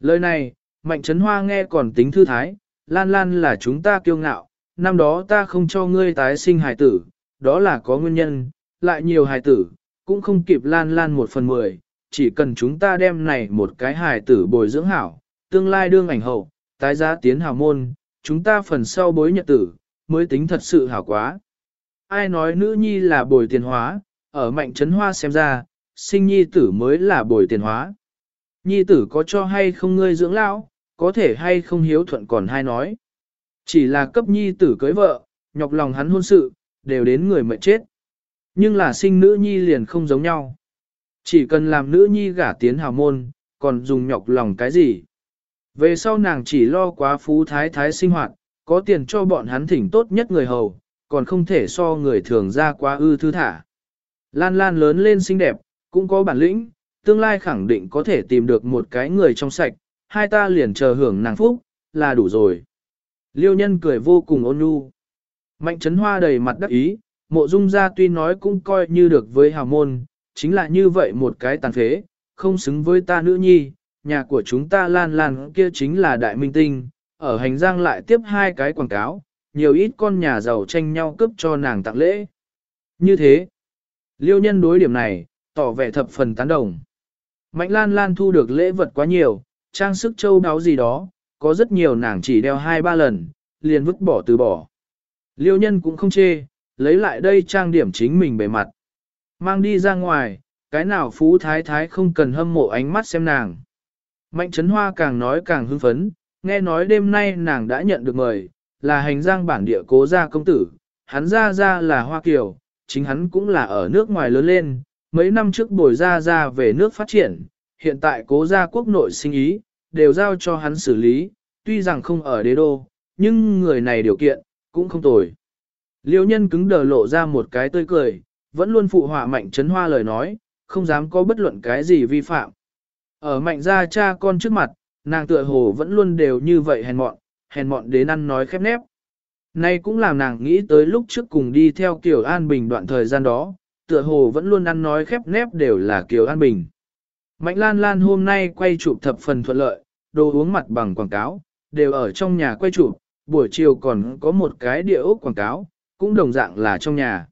Lời này, Mạnh Trấn Hoa nghe còn tính thư thái, lan lan là chúng ta kiêu ngạo, năm đó ta không cho ngươi tái sinh hài tử, đó là có nguyên nhân, lại nhiều hài tử, cũng không kịp lan lan một phần mười, chỉ cần chúng ta đem này một cái hài tử bồi dưỡng hảo, tương lai đương ảnh hậu, tái giá tiến hào môn, chúng ta phần sau bối nhật tử, mới tính thật sự hảo quá. Ai nói nữ nhi là bồi tiền hóa, ở mạnh trấn hoa xem ra, sinh nhi tử mới là bồi tiền hóa. Nhi tử có cho hay không ngươi dưỡng lão, có thể hay không hiếu thuận còn hai nói. Chỉ là cấp nhi tử cưới vợ, nhọc lòng hắn hôn sự, đều đến người mệnh chết. Nhưng là sinh nữ nhi liền không giống nhau. Chỉ cần làm nữ nhi gả tiến hào môn, còn dùng nhọc lòng cái gì. Về sau nàng chỉ lo quá phú thái thái sinh hoạt, có tiền cho bọn hắn thỉnh tốt nhất người hầu, còn không thể so người thường ra quá ư thư thả. Lan Lan lớn lên xinh đẹp, cũng có bản lĩnh, tương lai khẳng định có thể tìm được một cái người trong sạch, hai ta liền chờ hưởng nàng phúc, là đủ rồi. Liêu nhân cười vô cùng ôn nhu. Mạnh trấn hoa đầy mặt đắc ý, mộ dung ra tuy nói cũng coi như được với hào môn, chính là như vậy một cái tàn phế, không xứng với ta nữ nhi, nhà của chúng ta lan lan kia chính là đại minh tinh, ở hành giang lại tiếp hai cái quảng cáo, nhiều ít con nhà giàu tranh nhau cướp cho nàng tặng lễ. Như thế, liêu nhân đối điểm này, tỏ vẻ thập phần tán đồng. Mạnh lan lan thu được lễ vật quá nhiều, trang sức châu đáo gì đó, có rất nhiều nàng chỉ đeo hai ba lần, liền vứt bỏ từ bỏ. Liêu nhân cũng không chê, lấy lại đây trang điểm chính mình bề mặt. Mang đi ra ngoài, cái nào phú thái thái không cần hâm mộ ánh mắt xem nàng. Mạnh Trấn Hoa càng nói càng hưng phấn, nghe nói đêm nay nàng đã nhận được mời, là hành giang bản địa cố gia công tử, hắn ra ra là Hoa Kiều, chính hắn cũng là ở nước ngoài lớn lên, mấy năm trước bồi ra ra về nước phát triển, hiện tại cố gia quốc nội sinh ý, đều giao cho hắn xử lý, tuy rằng không ở đế đô, nhưng người này điều kiện, cũng không tồi. Liêu nhân cứng đờ lộ ra một cái tươi cười, vẫn luôn phụ họa mạnh Trấn Hoa lời nói, không dám có bất luận cái gì vi phạm. Ở mạnh gia cha con trước mặt, nàng tựa hồ vẫn luôn đều như vậy hèn mọn, hèn mọn đến ăn nói khép nép. Nay cũng làm nàng nghĩ tới lúc trước cùng đi theo Kiều An Bình đoạn thời gian đó, tựa hồ vẫn luôn ăn nói khép nép đều là Kiều An Bình. Mạnh Lan Lan hôm nay quay chụp thập phần thuận lợi, đồ uống mặt bằng quảng cáo, đều ở trong nhà quay chụp, buổi chiều còn có một cái địa ốc quảng cáo, cũng đồng dạng là trong nhà.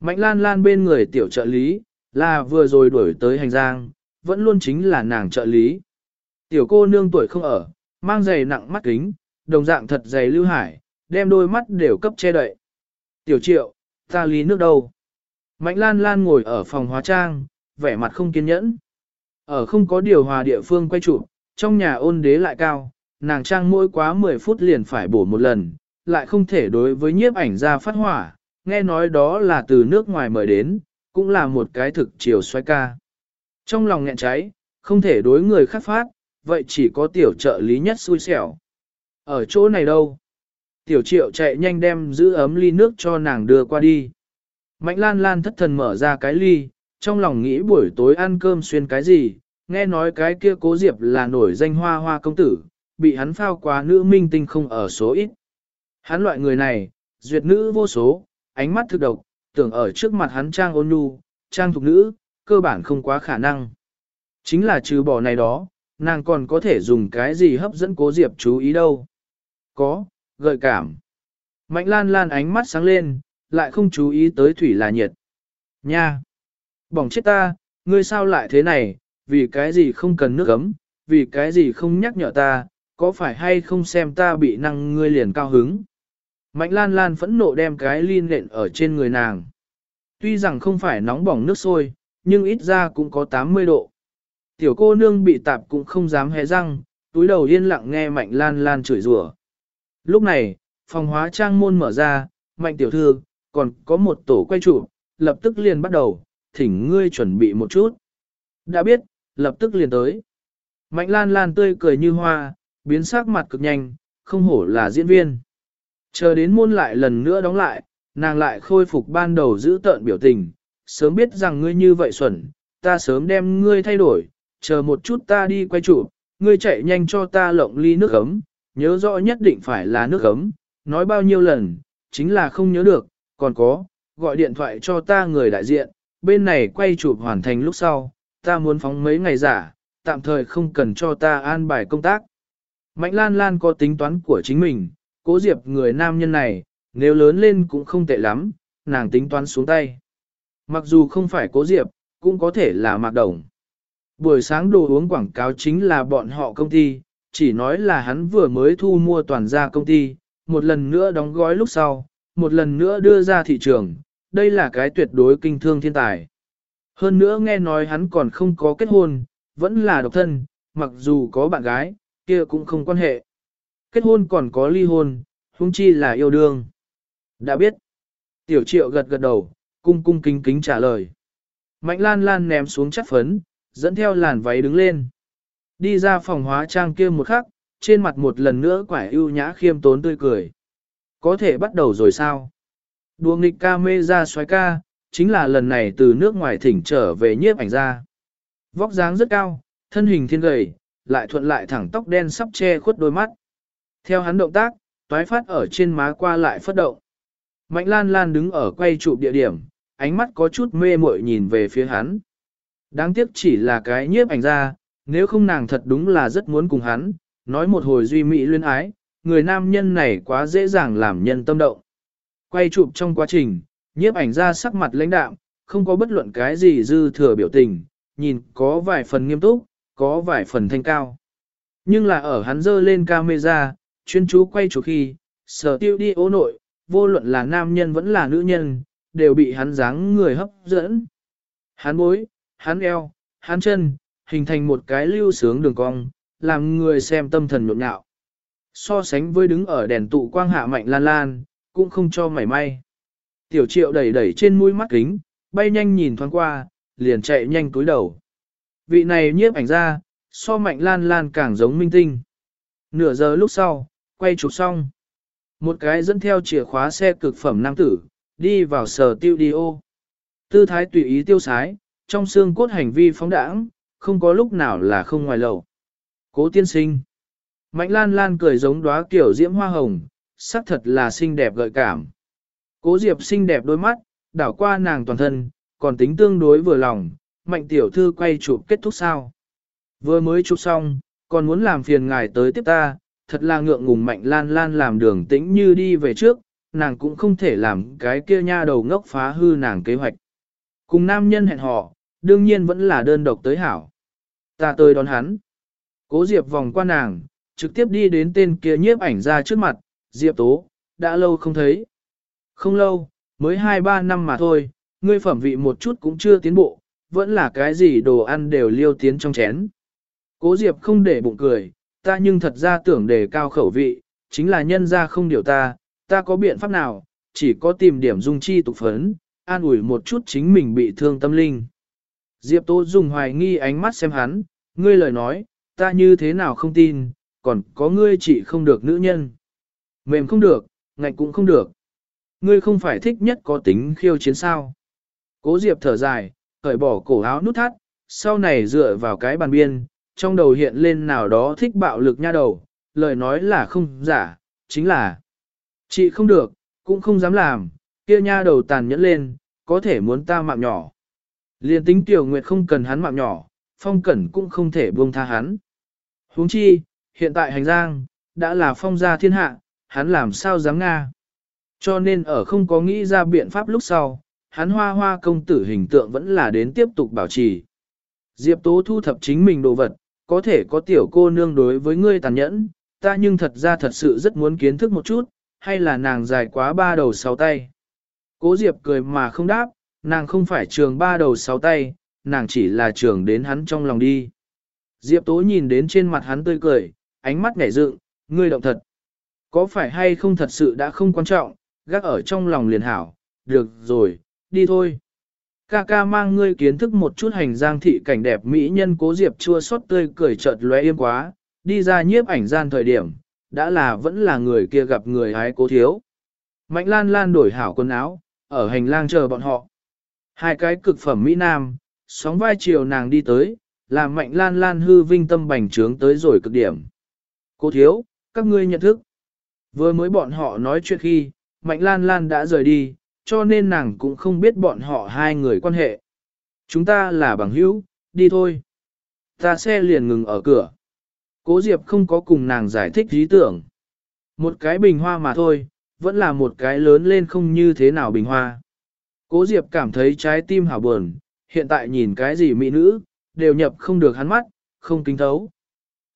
Mạnh Lan Lan bên người tiểu trợ lý, là vừa rồi đuổi tới hành giang, vẫn luôn chính là nàng trợ lý. Tiểu cô nương tuổi không ở, mang giày nặng mắt kính, đồng dạng thật dày lưu hải, đem đôi mắt đều cấp che đậy. Tiểu triệu, ta lý nước đâu? Mạnh lan lan ngồi ở phòng hóa trang, vẻ mặt không kiên nhẫn. Ở không có điều hòa địa phương quay trụ, trong nhà ôn đế lại cao, nàng trang mỗi quá 10 phút liền phải bổ một lần, lại không thể đối với nhiếp ảnh ra phát hỏa, nghe nói đó là từ nước ngoài mời đến, cũng là một cái thực chiều xoay ca. Trong lòng nghẹn cháy, không thể đối người khác phát, vậy chỉ có tiểu trợ lý nhất xui xẻo. Ở chỗ này đâu? Tiểu triệu chạy nhanh đem giữ ấm ly nước cho nàng đưa qua đi. Mạnh lan lan thất thần mở ra cái ly, trong lòng nghĩ buổi tối ăn cơm xuyên cái gì, nghe nói cái kia cố diệp là nổi danh hoa hoa công tử, bị hắn phao quá nữ minh tinh không ở số ít. Hắn loại người này, duyệt nữ vô số, ánh mắt thực độc, tưởng ở trước mặt hắn trang ôn nhu, trang thục nữ, cơ bản không quá khả năng. Chính là trừ bỏ này đó, nàng còn có thể dùng cái gì hấp dẫn cố diệp chú ý đâu. Có, gợi cảm. Mạnh lan lan ánh mắt sáng lên, lại không chú ý tới thủy là nhiệt. Nha! Bỏng chết ta, ngươi sao lại thế này, vì cái gì không cần nước ấm, vì cái gì không nhắc nhở ta, có phải hay không xem ta bị năng ngươi liền cao hứng. Mạnh lan lan phẫn nộ đem cái ly nện ở trên người nàng. Tuy rằng không phải nóng bỏng nước sôi, nhưng ít ra cũng có 80 độ. Tiểu cô nương bị tạp cũng không dám hé răng, túi đầu yên lặng nghe mạnh lan lan chửi rủa. Lúc này, phòng hóa trang môn mở ra, mạnh tiểu thư, còn có một tổ quay trụ, lập tức liền bắt đầu, thỉnh ngươi chuẩn bị một chút. Đã biết, lập tức liền tới. Mạnh lan lan tươi cười như hoa, biến sắc mặt cực nhanh, không hổ là diễn viên. Chờ đến môn lại lần nữa đóng lại, nàng lại khôi phục ban đầu giữ tợn biểu tình, sớm biết rằng ngươi như vậy xuẩn, ta sớm đem ngươi thay đổi, chờ một chút ta đi quay trụ, ngươi chạy nhanh cho ta lộng ly nước ấm, nhớ rõ nhất định phải là nước ấm, nói bao nhiêu lần, chính là không nhớ được, còn có, gọi điện thoại cho ta người đại diện, bên này quay chụp hoàn thành lúc sau, ta muốn phóng mấy ngày giả, tạm thời không cần cho ta an bài công tác. Mạnh Lan Lan có tính toán của chính mình, cố diệp người nam nhân này, nếu lớn lên cũng không tệ lắm, nàng tính toán xuống tay. Mặc dù không phải cố diệp, cũng có thể là mạc đồng. Buổi sáng đồ uống quảng cáo chính là bọn họ công ty, chỉ nói là hắn vừa mới thu mua toàn gia công ty, một lần nữa đóng gói lúc sau, một lần nữa đưa ra thị trường, đây là cái tuyệt đối kinh thương thiên tài. Hơn nữa nghe nói hắn còn không có kết hôn, vẫn là độc thân, mặc dù có bạn gái, kia cũng không quan hệ. Kết hôn còn có ly hôn, huống chi là yêu đương. Đã biết. Tiểu triệu gật gật đầu, cung cung kính kính trả lời. Mạnh lan lan ném xuống chất phấn, dẫn theo làn váy đứng lên. Đi ra phòng hóa trang kia một khắc, trên mặt một lần nữa quải ưu nhã khiêm tốn tươi cười. Có thể bắt đầu rồi sao? Đùa nghịch ca mê ra xoái ca, chính là lần này từ nước ngoài thỉnh trở về nhiếp ảnh ra. Vóc dáng rất cao, thân hình thiên gầy, lại thuận lại thẳng tóc đen sắp che khuất đôi mắt. Theo hắn động tác, toái phát ở trên má qua lại phất động. Mạnh lan lan đứng ở quay trụ địa điểm, ánh mắt có chút mê muội nhìn về phía hắn. Đáng tiếc chỉ là cái nhiếp ảnh ra, nếu không nàng thật đúng là rất muốn cùng hắn, nói một hồi duy mỹ luyên ái, người nam nhân này quá dễ dàng làm nhân tâm động. Quay chụp trong quá trình, nhiếp ảnh ra sắc mặt lãnh đạm, không có bất luận cái gì dư thừa biểu tình, nhìn có vài phần nghiêm túc, có vài phần thanh cao. Nhưng là ở hắn dơ lên camera, chuyên chú quay chụp khi, sở tiêu đi ô nội, vô luận là nam nhân vẫn là nữ nhân, đều bị hắn dáng người hấp dẫn. Hắn bối, hắn eo, hắn chân, hình thành một cái lưu sướng đường cong, làm người xem tâm thần nhộn nhạo. So sánh với đứng ở đèn tụ quang hạ mạnh lan lan, cũng không cho mảy may. Tiểu triệu đẩy đẩy trên mũi mắt kính, bay nhanh nhìn thoáng qua, liền chạy nhanh túi đầu. Vị này nhiếp ảnh ra, so mạnh lan lan càng giống minh tinh. Nửa giờ lúc sau, quay chụp xong. Một cái dẫn theo chìa khóa xe cực phẩm nam tử, đi vào sở tiêu đi ô. Tư thái tùy ý tiêu sái, trong xương cốt hành vi phóng đãng, không có lúc nào là không ngoài lầu. Cố tiên sinh. Mạnh lan lan cười giống đóa kiểu diễm hoa hồng, sắc thật là xinh đẹp gợi cảm. Cố diệp xinh đẹp đôi mắt, đảo qua nàng toàn thân, còn tính tương đối vừa lòng, mạnh tiểu thư quay chụp kết thúc sao. Vừa mới chụp xong, còn muốn làm phiền ngài tới tiếp ta, thật là ngượng ngùng mạnh lan lan làm đường tĩnh như đi về trước, nàng cũng không thể làm cái kia nha đầu ngốc phá hư nàng kế hoạch. Cùng nam nhân hẹn hò, đương nhiên vẫn là đơn độc tới hảo. Ta tới đón hắn. Cố Diệp vòng qua nàng, trực tiếp đi đến tên kia nhiếp ảnh ra trước mặt, Diệp Tố, đã lâu không thấy. Không lâu, mới 2-3 năm mà thôi, ngươi phẩm vị một chút cũng chưa tiến bộ, vẫn là cái gì đồ ăn đều liêu tiến trong chén. Cố Diệp không để bụng cười, ta nhưng thật ra tưởng đề cao khẩu vị, chính là nhân ra không điều ta, ta có biện pháp nào, chỉ có tìm điểm dung chi tục phấn, an ủi một chút chính mình bị thương tâm linh. Diệp Tố dùng hoài nghi ánh mắt xem hắn, ngươi lời nói, ta như thế nào không tin, còn có ngươi chỉ không được nữ nhân. Mềm không được, ngạnh cũng không được. Ngươi không phải thích nhất có tính khiêu chiến sao. Cố Diệp thở dài, cởi bỏ cổ áo nút thắt, sau này dựa vào cái bàn biên, trong đầu hiện lên nào đó thích bạo lực nha đầu, lời nói là không giả, chính là chị không được, cũng không dám làm, kia nha đầu tàn nhẫn lên, có thể muốn ta mạng nhỏ. Liên tính tiểu nguyệt không cần hắn mạng nhỏ, phong cẩn cũng không thể buông tha hắn. huống chi, hiện tại hành giang, đã là phong gia thiên hạ, hắn làm sao dám nga. Cho nên ở không có nghĩ ra biện pháp lúc sau, hắn hoa hoa công tử hình tượng vẫn là đến tiếp tục bảo trì. Diệp Tố thu thập chính mình đồ vật, có thể có tiểu cô nương đối với ngươi tàn nhẫn, ta nhưng thật ra thật sự rất muốn kiến thức một chút, hay là nàng dài quá ba đầu sáu tay. Cố Diệp cười mà không đáp, nàng không phải trường ba đầu sáu tay, nàng chỉ là trường đến hắn trong lòng đi. Diệp Tố nhìn đến trên mặt hắn tươi cười, ánh mắt nhảy dựng, ngươi động thật. Có phải hay không thật sự đã không quan trọng, gác ở trong lòng liền hảo, được rồi, đi thôi. Ca ca mang ngươi kiến thức một chút hành giang thị cảnh đẹp mỹ nhân cố diệp chua xót tươi cười chợt lóe im quá, đi ra nhiếp ảnh gian thời điểm, đã là vẫn là người kia gặp người hái cố thiếu. Mạnh lan lan đổi hảo quần áo, ở hành lang chờ bọn họ. Hai cái cực phẩm Mỹ Nam, sóng vai chiều nàng đi tới, làm mạnh lan lan hư vinh tâm bành trướng tới rồi cực điểm. Cố thiếu, các ngươi nhận thức. Vừa mới bọn họ nói chuyện khi, mạnh lan lan đã rời đi, cho nên nàng cũng không biết bọn họ hai người quan hệ. Chúng ta là bằng hữu, đi thôi. Ta xe liền ngừng ở cửa. Cố Diệp không có cùng nàng giải thích ý tưởng. Một cái bình hoa mà thôi, vẫn là một cái lớn lên không như thế nào bình hoa. Cố Diệp cảm thấy trái tim hảo buồn, hiện tại nhìn cái gì mỹ nữ, đều nhập không được hắn mắt, không kính thấu.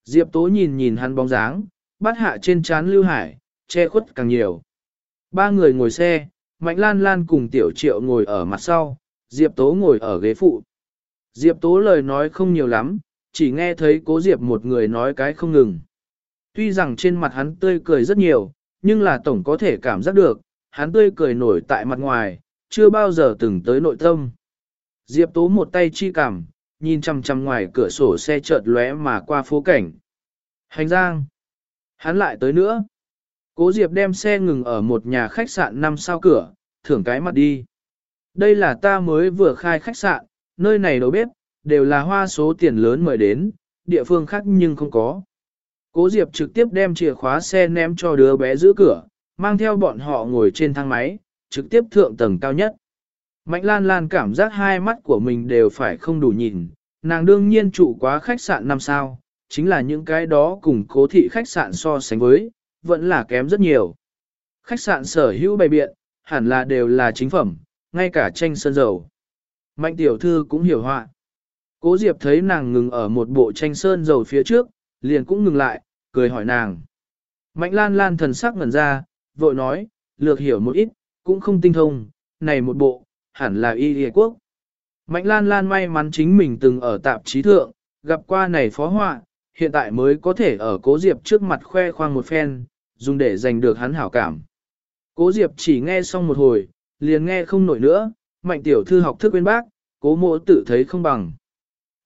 Diệp Tố nhìn nhìn hắn bóng dáng, bắt hạ trên chán Lưu Hải, che khuất càng nhiều. Ba người ngồi xe, Mạnh Lan Lan cùng Tiểu Triệu ngồi ở mặt sau, Diệp Tố ngồi ở ghế phụ. Diệp Tố lời nói không nhiều lắm, chỉ nghe thấy cố Diệp một người nói cái không ngừng. Tuy rằng trên mặt hắn tươi cười rất nhiều, nhưng là tổng có thể cảm giác được, hắn tươi cười nổi tại mặt ngoài, chưa bao giờ từng tới nội tâm. Diệp Tố một tay chi cảm, nhìn chằm chằm ngoài cửa sổ xe chợt lóe mà qua phố cảnh. Hành giang. Hắn lại tới nữa. Cố Diệp đem xe ngừng ở một nhà khách sạn năm sao cửa, thưởng cái mặt đi. Đây là ta mới vừa khai khách sạn, nơi này đầu bếp, đều là hoa số tiền lớn mời đến, địa phương khác nhưng không có. Cố Diệp trực tiếp đem chìa khóa xe ném cho đứa bé giữ cửa, mang theo bọn họ ngồi trên thang máy, trực tiếp thượng tầng cao nhất. Mạnh lan lan cảm giác hai mắt của mình đều phải không đủ nhìn, nàng đương nhiên trụ quá khách sạn năm sao, chính là những cái đó cùng cố thị khách sạn so sánh với, vẫn là kém rất nhiều. Khách sạn sở hữu bày biện, hẳn là đều là chính phẩm, ngay cả tranh sơn dầu. Mạnh tiểu thư cũng hiểu họa. Cố Diệp thấy nàng ngừng ở một bộ tranh sơn dầu phía trước, liền cũng ngừng lại, cười hỏi nàng. Mạnh lan lan thần sắc ngẩn ra, vội nói, lược hiểu một ít, cũng không tinh thông, này một bộ, hẳn là y địa quốc. Mạnh lan lan may mắn chính mình từng ở tạp chí thượng, gặp qua này phó họa, hiện tại mới có thể ở cố diệp trước mặt khoe khoang một phen, dùng để giành được hắn hảo cảm. Cố diệp chỉ nghe xong một hồi, liền nghe không nổi nữa, mạnh tiểu thư học thức bên bác, cố mộ tự thấy không bằng.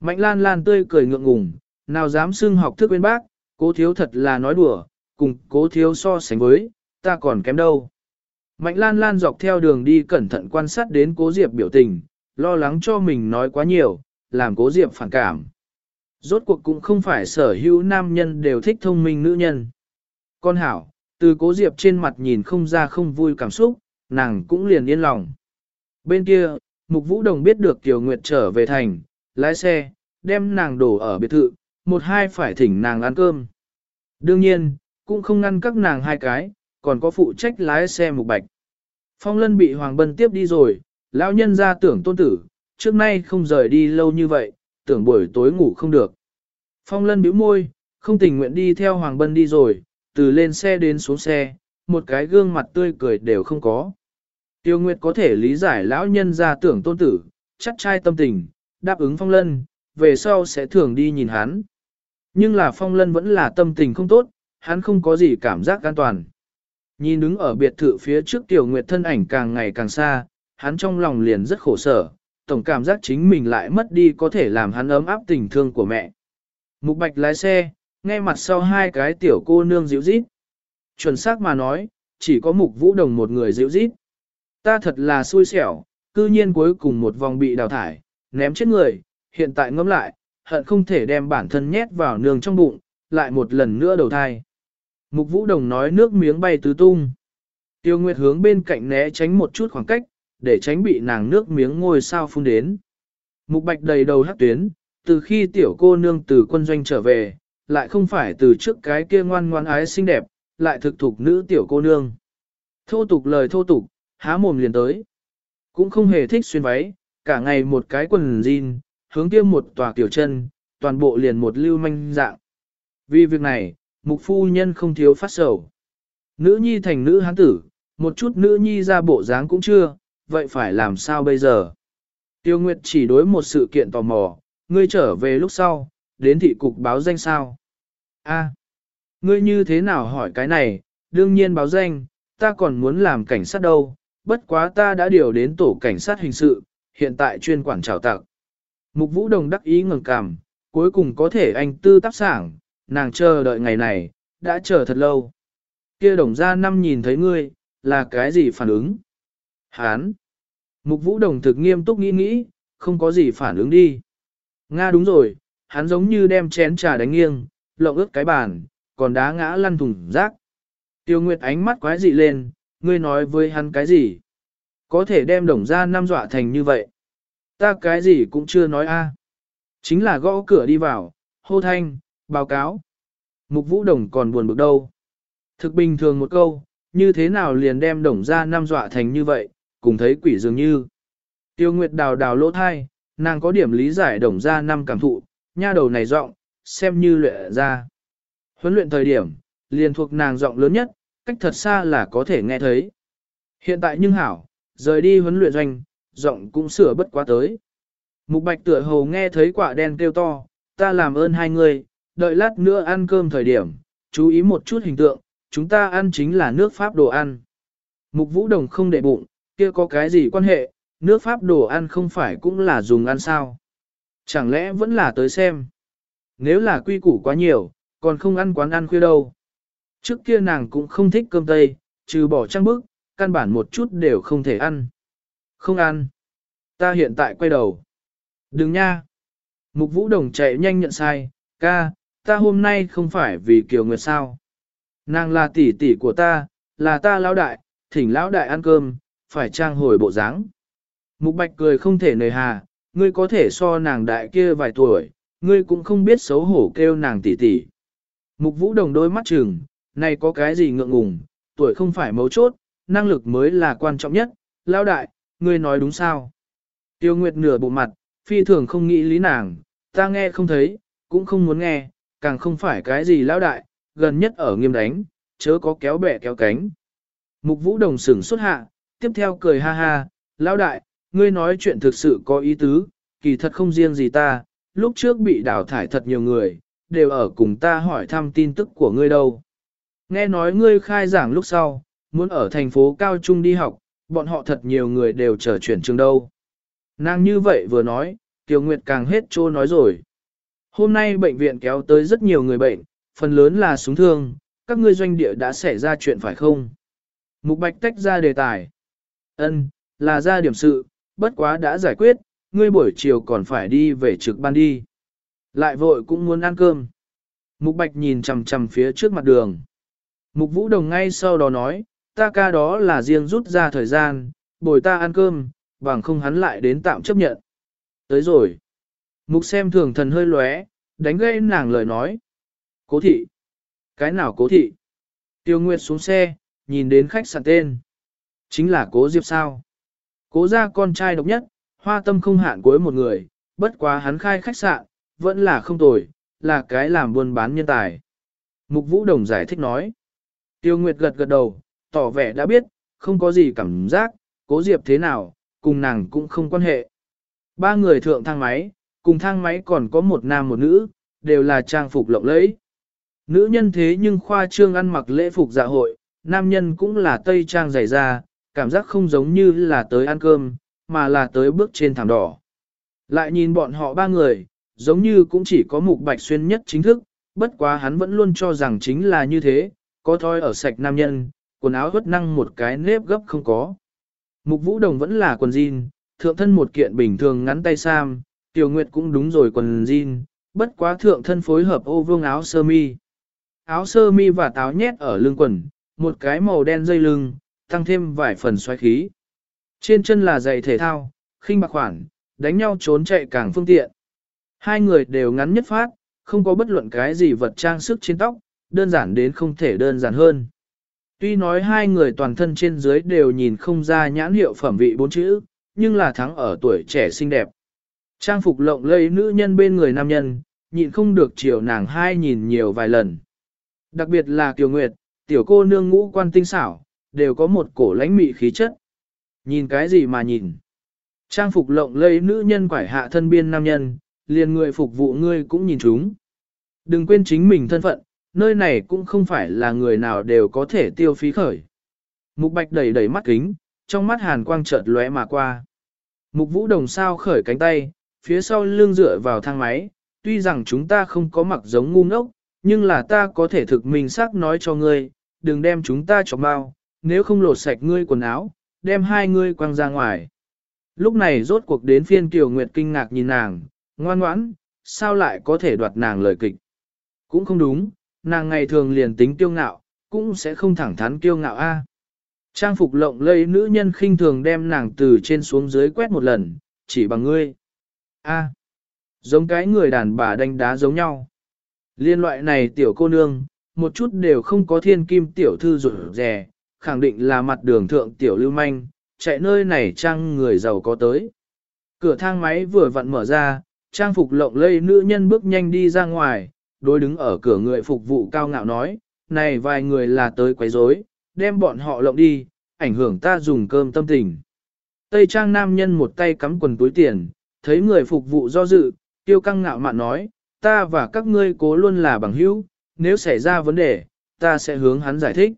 Mạnh lan lan tươi cười ngượng ngùng, nào dám xưng học thức bên bác, cố thiếu thật là nói đùa, cùng cố thiếu so sánh với, ta còn kém đâu. Mạnh lan lan dọc theo đường đi cẩn thận quan sát đến cố diệp biểu tình, lo lắng cho mình nói quá nhiều, làm cố diệp phản cảm. Rốt cuộc cũng không phải sở hữu nam nhân đều thích thông minh nữ nhân. Con hảo, từ cố diệp trên mặt nhìn không ra không vui cảm xúc, nàng cũng liền yên lòng. Bên kia, Mục Vũ Đồng biết được Kiều Nguyệt trở về thành, lái xe, đem nàng đổ ở biệt thự, một hai phải thỉnh nàng ăn cơm. Đương nhiên, cũng không ngăn các nàng hai cái, còn có phụ trách lái xe Mục Bạch. Phong Lân bị Hoàng Bân tiếp đi rồi, lão nhân ra tưởng tôn tử, trước nay không rời đi lâu như vậy, tưởng buổi tối ngủ không được. Phong Lân bĩu môi, không tình nguyện đi theo Hoàng Bân đi rồi, từ lên xe đến xuống xe, một cái gương mặt tươi cười đều không có. Tiêu Nguyệt có thể lý giải lão nhân ra tưởng tôn tử, chắc trai tâm tình, đáp ứng Phong Lân, về sau sẽ thường đi nhìn hắn. Nhưng là Phong Lân vẫn là tâm tình không tốt, hắn không có gì cảm giác an toàn. Nhìn đứng ở biệt thự phía trước Tiểu Nguyệt thân ảnh càng ngày càng xa, hắn trong lòng liền rất khổ sở, tổng cảm giác chính mình lại mất đi có thể làm hắn ấm áp tình thương của mẹ. Mục Bạch lái xe, nghe mặt sau hai cái tiểu cô nương dịu rít. Chuẩn xác mà nói, chỉ có Mục Vũ Đồng một người dịu rít. Ta thật là xui xẻo, cư nhiên cuối cùng một vòng bị đào thải, ném chết người, hiện tại ngẫm lại, hận không thể đem bản thân nhét vào nương trong bụng, lại một lần nữa đầu thai. Mục Vũ Đồng nói nước miếng bay tứ tung. Tiêu Nguyệt hướng bên cạnh né tránh một chút khoảng cách, để tránh bị nàng nước miếng ngôi sao phun đến. Mục Bạch đầy đầu hắc tuyến, từ khi tiểu cô nương từ quân doanh trở về, lại không phải từ trước cái kia ngoan ngoan ái xinh đẹp, lại thực thục nữ tiểu cô nương. Thô tục lời thô tục, há mồm liền tới. Cũng không hề thích xuyên váy, cả ngày một cái quần jean, hướng kia một tòa tiểu chân, toàn bộ liền một lưu manh dạng. Vì việc này, mục phu nhân không thiếu phát sầu. Nữ nhi thành nữ hán tử, một chút nữ nhi ra bộ dáng cũng chưa, vậy phải làm sao bây giờ? Tiêu Nguyệt chỉ đối một sự kiện tò mò, ngươi trở về lúc sau, đến thị cục báo danh sao? A, ngươi như thế nào hỏi cái này, đương nhiên báo danh, ta còn muốn làm cảnh sát đâu, bất quá ta đã điều đến tổ cảnh sát hình sự, hiện tại chuyên quản trào tặc. Mục Vũ Đồng đắc ý ngẩng cằm, cuối cùng có thể anh tư tác sảng, nàng chờ đợi ngày này, đã chờ thật lâu. Kia đồng gia năm nhìn thấy ngươi, là cái gì phản ứng? Hán! Mục Vũ Đồng thực nghiêm túc nghĩ nghĩ, không có gì phản ứng đi. Nga đúng rồi, hắn giống như đem chén trà đánh nghiêng, lộng ướt cái bàn, còn đá ngã lăn thùng rác. Tiêu Nguyệt ánh mắt quái dị lên, ngươi nói với hắn cái gì? Có thể đem đồng ra năm dọa thành như vậy. Ta cái gì cũng chưa nói a. Chính là gõ cửa đi vào, hô thanh, báo cáo. Mục Vũ Đồng còn buồn bực đâu. Thực bình thường một câu, như thế nào liền đem đồng ra năm dọa thành như vậy, cùng thấy quỷ dường như. Tiêu Nguyệt đào đào lỗ thai, nàng có điểm lý giải đồng ra năm cảm thụ, nha đầu này giọng xem như luyện ra. Huấn luyện thời điểm, liền thuộc nàng giọng lớn nhất, cách thật xa là có thể nghe thấy. Hiện tại nhưng hảo, rời đi huấn luyện doanh, giọng cũng sửa bất quá tới. Mục bạch tựa hồ nghe thấy quả đen kêu to, ta làm ơn hai người, đợi lát nữa ăn cơm thời điểm, chú ý một chút hình tượng, chúng ta ăn chính là nước Pháp đồ ăn. Mục vũ đồng không để bụng, kia có cái gì quan hệ, nước Pháp đồ ăn không phải cũng là dùng ăn sao. Chẳng lẽ vẫn là tới xem. Nếu là quy củ quá nhiều, còn không ăn quán ăn khuya đâu. Trước kia nàng cũng không thích cơm tây, trừ bỏ trang bức, căn bản một chút đều không thể ăn. Không ăn. Ta hiện tại quay đầu. Đừng nha. Mục vũ đồng chạy nhanh nhận sai, ca, ta hôm nay không phải vì Kiều Nguyệt sao. Nàng là tỷ tỷ của ta, là ta lão đại, thỉnh lão đại ăn cơm, phải trang hồi bộ dáng. Mục bạch cười không thể nề hà, ngươi có thể so nàng đại kia vài tuổi, ngươi cũng không biết xấu hổ kêu nàng tỷ tỷ. Mục vũ đồng đôi mắt trừng, này có cái gì ngượng ngùng, tuổi không phải mấu chốt, năng lực mới là quan trọng nhất, lão đại, ngươi nói đúng sao? Tiêu Nguyệt nửa bộ mặt, phi thường không nghĩ lý nàng, ta nghe không thấy, cũng không muốn nghe, càng không phải cái gì lão đại, gần nhất ở nghiêm đánh, chớ có kéo bẻ kéo cánh. Mục vũ đồng sửng xuất hạ, tiếp theo cười ha ha, lão đại, ngươi nói chuyện thực sự có ý tứ, kỳ thật không riêng gì ta, lúc trước bị đào thải thật nhiều người, đều ở cùng ta hỏi thăm tin tức của ngươi đâu. Nghe nói ngươi khai giảng lúc sau, muốn ở thành phố Cao Trung đi học, bọn họ thật nhiều người đều chờ chuyển trường đâu. Nàng như vậy vừa nói, Tiêu Nguyệt càng hết trô nói rồi. Hôm nay bệnh viện kéo tới rất nhiều người bệnh, phần lớn là súng thương, các ngươi doanh địa đã xảy ra chuyện phải không? Mục Bạch tách ra đề tài. Ân, là ra điểm sự, bất quá đã giải quyết, ngươi buổi chiều còn phải đi về trực ban đi. Lại vội cũng muốn ăn cơm. Mục Bạch nhìn chằm chằm phía trước mặt đường. Mục Vũ Đồng ngay sau đó nói, ta ca đó là riêng rút ra thời gian, bồi ta ăn cơm, bằng không hắn lại đến tạm chấp nhận. Tới rồi. Mục xem thường thần hơi lóe, đánh gây nàng lời nói. Cố thị. Cái nào cố thị? Tiêu Nguyệt xuống xe, nhìn đến khách sạn tên. Chính là cố Diệp sao. Cố ra con trai độc nhất, hoa tâm không hạn cuối một người, bất quá hắn khai khách sạn, vẫn là không tồi, là cái làm buôn bán nhân tài. Mục Vũ Đồng giải thích nói. Tiêu Nguyệt gật gật đầu, tỏ vẻ đã biết, không có gì cảm giác, cố Diệp thế nào, cùng nàng cũng không quan hệ. Ba người thượng thang máy, cùng thang máy còn có một nam một nữ, đều là trang phục lộng lẫy. Nữ nhân thế nhưng khoa trương ăn mặc lễ phục dạ hội, nam nhân cũng là tây trang dày da, cảm giác không giống như là tới ăn cơm, mà là tới bước trên thảm đỏ. Lại nhìn bọn họ ba người, giống như cũng chỉ có mục bạch xuyên nhất chính thức, bất quá hắn vẫn luôn cho rằng chính là như thế, có thoi ở sạch nam nhân, quần áo hất năng một cái nếp gấp không có. Mục vũ đồng vẫn là quần jean, thượng thân một kiện bình thường ngắn tay sam, tiểu nguyệt cũng đúng rồi quần jean, bất quá thượng thân phối hợp ô vương áo sơ mi. Áo sơ mi và táo nhét ở lưng quần, một cái màu đen dây lưng, tăng thêm vài phần xoáy khí. Trên chân là giày thể thao, khinh bạc khoản, đánh nhau trốn chạy càng phương tiện. Hai người đều ngắn nhất phát, không có bất luận cái gì vật trang sức trên tóc, đơn giản đến không thể đơn giản hơn. Tuy nói hai người toàn thân trên dưới đều nhìn không ra nhãn hiệu phẩm vị bốn chữ, nhưng là thắng ở tuổi trẻ xinh đẹp. Trang phục lộng lẫy nữ nhân bên người nam nhân, nhịn không được chiều nàng hai nhìn nhiều vài lần. Đặc biệt là Kiều Nguyệt, tiểu cô nương ngũ quan tinh xảo, đều có một cổ lãnh mị khí chất. Nhìn cái gì mà nhìn? Trang phục lộng lẫy nữ nhân quải hạ thân biên nam nhân, liền người phục vụ ngươi cũng nhìn chúng. Đừng quên chính mình thân phận, nơi này cũng không phải là người nào đều có thể tiêu phí khởi. Mục bạch đẩy đẩy mắt kính, trong mắt hàn quang chợt lóe mà qua. Mục vũ đồng sao khởi cánh tay, phía sau lưng dựa vào thang máy, tuy rằng chúng ta không có mặc giống ngu ngốc, nhưng là ta có thể thực mình xác nói cho ngươi, đừng đem chúng ta cho bao, nếu không lột sạch ngươi quần áo, đem hai ngươi quăng ra ngoài. Lúc này rốt cuộc đến phiên tiểu Nguyệt kinh ngạc nhìn nàng, ngoan ngoãn, sao lại có thể đoạt nàng lời kịch. Cũng không đúng, nàng ngày thường liền tính kiêu ngạo, cũng sẽ không thẳng thắn kiêu ngạo a. Trang phục lộng lẫy nữ nhân khinh thường đem nàng từ trên xuống dưới quét một lần, chỉ bằng ngươi. A. giống cái người đàn bà đánh đá giống nhau. Liên loại này tiểu cô nương, một chút đều không có thiên kim tiểu thư rủ rè, khẳng định là mặt đường thượng tiểu lưu manh, chạy nơi này trang người giàu có tới. Cửa thang máy vừa vặn mở ra, trang phục lộng lây nữ nhân bước nhanh đi ra ngoài, đối đứng ở cửa người phục vụ cao ngạo nói, này vài người là tới quấy rối, đem bọn họ lộng đi, ảnh hưởng ta dùng cơm tâm tình. Tây trang nam nhân một tay cắm quần túi tiền, thấy người phục vụ do dự, tiêu căng ngạo mạn nói, ta và các ngươi cố luôn là bằng hữu, nếu xảy ra vấn đề, ta sẽ hướng hắn giải thích.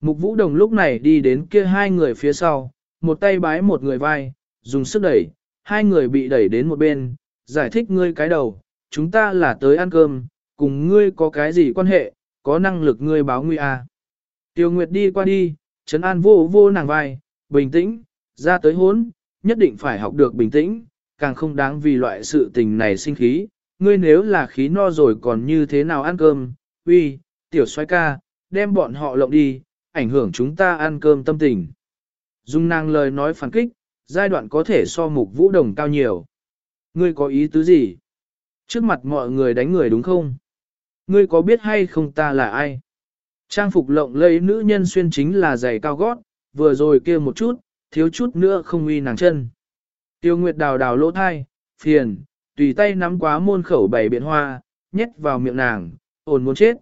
Mục vũ đồng lúc này đi đến kia hai người phía sau, một tay bái một người vai, dùng sức đẩy, hai người bị đẩy đến một bên, giải thích ngươi cái đầu, chúng ta là tới ăn cơm, cùng ngươi có cái gì quan hệ, có năng lực ngươi báo nguy à. Tiêu Nguyệt đi qua đi, trấn an vô vô nàng vai, bình tĩnh, ra tới hốn, nhất định phải học được bình tĩnh, càng không đáng vì loại sự tình này sinh khí, ngươi nếu là khí no rồi còn như thế nào ăn cơm, uy, tiểu xoay ca, đem bọn họ lộng đi, ảnh hưởng chúng ta ăn cơm tâm tình. Dung nàng lời nói phản kích, giai đoạn có thể so mục vũ đồng cao nhiều. Ngươi có ý tứ gì? Trước mặt mọi người đánh người đúng không? Ngươi có biết hay không ta là ai? Trang phục lộng lẫy nữ nhân xuyên chính là giày cao gót, vừa rồi kia một chút, thiếu chút nữa không uy nàng chân. Tiêu Nguyệt đào đào lỗ thai, phiền, tùy tay nắm quá môn khẩu bảy biện hoa, nhét vào miệng nàng, ồn muốn chết.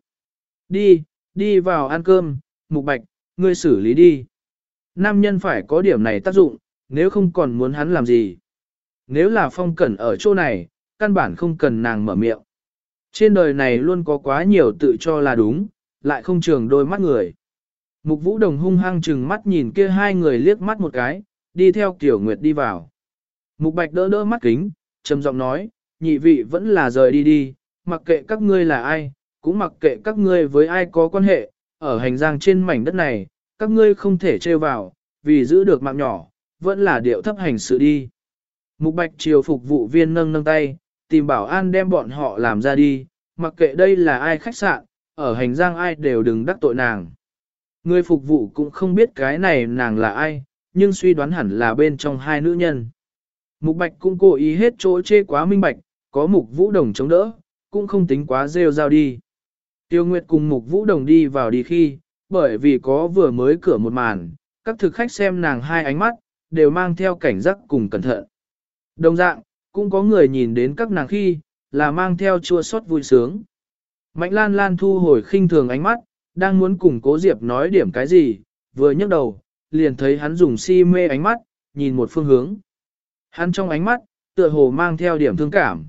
Đi, đi vào ăn cơm, mục bạch, ngươi xử lý đi. Nam nhân phải có điểm này tác dụng, nếu không còn muốn hắn làm gì. Nếu là phong cẩn ở chỗ này, căn bản không cần nàng mở miệng. Trên đời này luôn có quá nhiều tự cho là đúng, lại không trường đôi mắt người. Mục vũ đồng hung hăng chừng mắt nhìn kia hai người liếc mắt một cái, đi theo Tiểu Nguyệt đi vào. Mục bạch đỡ đỡ mắt kính, trầm giọng nói, nhị vị vẫn là rời đi đi, mặc kệ các ngươi là ai, cũng mặc kệ các ngươi với ai có quan hệ, ở hành giang trên mảnh đất này, các ngươi không thể trêu vào, vì giữ được mạng nhỏ, vẫn là điệu thấp hành sự đi. Mục bạch chiều phục vụ viên nâng nâng tay, tìm bảo an đem bọn họ làm ra đi, mặc kệ đây là ai khách sạn, ở hành giang ai đều đừng đắc tội nàng. Người phục vụ cũng không biết cái này nàng là ai, nhưng suy đoán hẳn là bên trong hai nữ nhân. Mục bạch cũng cố ý hết chỗ chê quá minh bạch, có mục vũ đồng chống đỡ, cũng không tính quá rêu rao đi. Tiêu Nguyệt cùng mục vũ đồng đi vào đi khi, bởi vì có vừa mới cửa một màn, các thực khách xem nàng hai ánh mắt, đều mang theo cảnh giác cùng cẩn thận. Đồng dạng, cũng có người nhìn đến các nàng khi, là mang theo chua xót vui sướng. Mạnh lan lan thu hồi khinh thường ánh mắt, đang muốn cùng cố Diệp nói điểm cái gì, vừa nhấc đầu, liền thấy hắn dùng si mê ánh mắt, nhìn một phương hướng. Hắn trong ánh mắt, tựa hồ mang theo điểm thương cảm.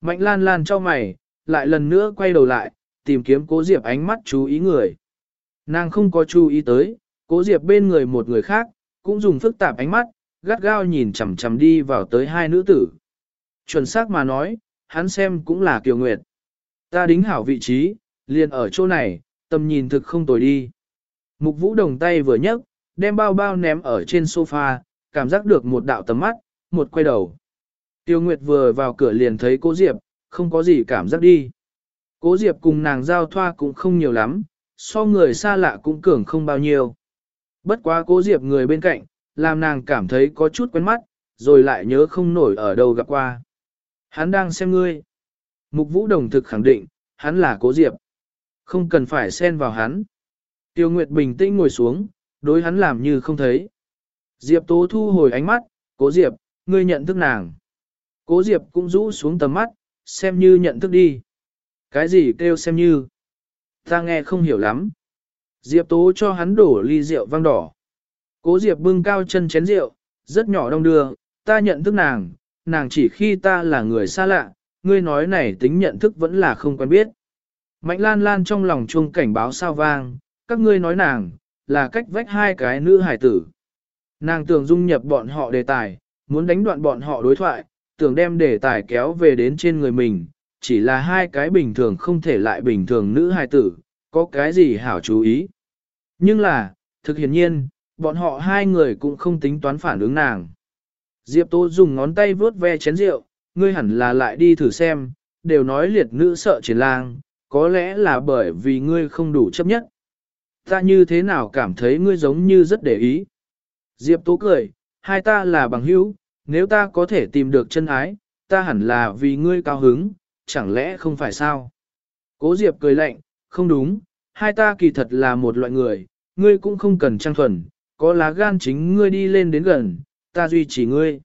Mạnh lan lan cho mày, lại lần nữa quay đầu lại, tìm kiếm cố Diệp ánh mắt chú ý người. Nàng không có chú ý tới, cố diệp bên người một người khác, cũng dùng phức tạp ánh mắt, gắt gao nhìn chằm chằm đi vào tới hai nữ tử. Chuẩn xác mà nói, hắn xem cũng là Kiều Nguyệt. Ta đính hảo vị trí, liền ở chỗ này, tầm nhìn thực không tồi đi. Mục vũ đồng tay vừa nhấc, đem bao bao ném ở trên sofa, cảm giác được một đạo tầm mắt, một quay đầu. Tiêu Nguyệt vừa vào cửa liền thấy cố Diệp, không có gì cảm giác đi. Cố Diệp cùng nàng giao thoa cũng không nhiều lắm, so người xa lạ cũng cường không bao nhiêu. Bất quá cố Diệp người bên cạnh, làm nàng cảm thấy có chút quen mắt, rồi lại nhớ không nổi ở đâu gặp qua. Hắn đang xem ngươi. Mục Vũ Đồng thực khẳng định, hắn là cố Diệp. Không cần phải xen vào hắn. Tiêu Nguyệt bình tĩnh ngồi xuống, đối hắn làm như không thấy. Diệp Tố thu hồi ánh mắt, cố Diệp, ngươi nhận thức nàng. Cố Diệp cũng rũ xuống tầm mắt, xem như nhận thức đi. Cái gì kêu xem như? Ta nghe không hiểu lắm. Diệp Tố cho hắn đổ ly rượu vang đỏ. Cố Diệp bưng cao chân chén rượu, rất nhỏ đông đưa, ta nhận thức nàng, nàng chỉ khi ta là người xa lạ, ngươi nói này tính nhận thức vẫn là không quen biết. Mạnh lan lan trong lòng chuông cảnh báo sao vang, các ngươi nói nàng, là cách vách hai cái nữ hải tử. Nàng tưởng dung nhập bọn họ đề tài, muốn đánh đoạn bọn họ đối thoại, tưởng đem đề tài kéo về đến trên người mình, chỉ là hai cái bình thường không thể lại bình thường nữ hài tử, có cái gì hảo chú ý. Nhưng là, thực hiện nhiên, bọn họ hai người cũng không tính toán phản ứng nàng. Diệp Tô dùng ngón tay vướt ve chén rượu, ngươi hẳn là lại đi thử xem, đều nói liệt nữ sợ chiến lang, có lẽ là bởi vì ngươi không đủ chấp nhất. Ta như thế nào cảm thấy ngươi giống như rất để ý. Diệp Tố cười, hai ta là bằng hữu, nếu ta có thể tìm được chân ái, ta hẳn là vì ngươi cao hứng, chẳng lẽ không phải sao? Cố Diệp cười lạnh, không đúng, hai ta kỳ thật là một loại người, ngươi cũng không cần trang thuần, có lá gan chính ngươi đi lên đến gần, ta duy trì ngươi.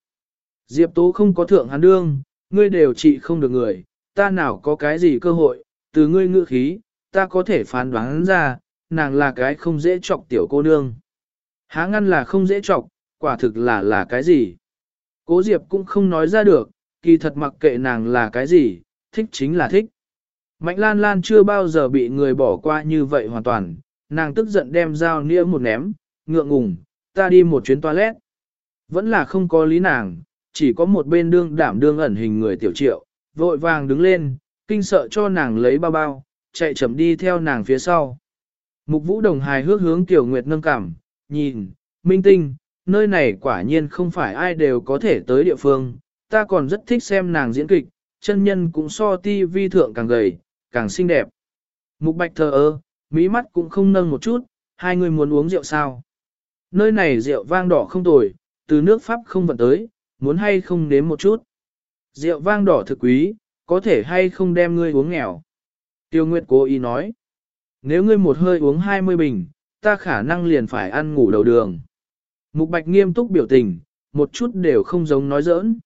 Diệp Tố không có thượng hắn đương, ngươi đều trị không được người, ta nào có cái gì cơ hội, từ ngươi ngữ khí, ta có thể phán đoán ra, nàng là cái không dễ chọc tiểu cô nương. Há ngăn là không dễ chọc, quả thực là là cái gì? Cố Diệp cũng không nói ra được, kỳ thật mặc kệ nàng là cái gì, thích chính là thích. Mạnh lan lan chưa bao giờ bị người bỏ qua như vậy hoàn toàn, nàng tức giận đem dao nĩa một ném, ngượng ngùng, ta đi một chuyến toilet. Vẫn là không có lý nàng, chỉ có một bên đương đảm đương ẩn hình người tiểu triệu, vội vàng đứng lên, kinh sợ cho nàng lấy bao bao, chạy chậm đi theo nàng phía sau. Mục vũ đồng hài hước hướng tiểu nguyệt nâng cảm, nhìn, minh tinh, nơi này quả nhiên không phải ai đều có thể tới địa phương, ta còn rất thích xem nàng diễn kịch, chân nhân cũng so ti vi thượng càng gầy, càng xinh đẹp. Mục bạch thờ ơ, mỹ mắt cũng không nâng một chút, hai người muốn uống rượu sao. Nơi này rượu vang đỏ không tồi, từ nước Pháp không vận tới, muốn hay không nếm một chút. Rượu vang đỏ thực quý, có thể hay không đem ngươi uống nghèo. Tiêu Nguyệt cố ý nói, nếu ngươi một hơi uống 20 bình, ta khả năng liền phải ăn ngủ đầu đường. Mục Bạch nghiêm túc biểu tình, một chút đều không giống nói giỡn.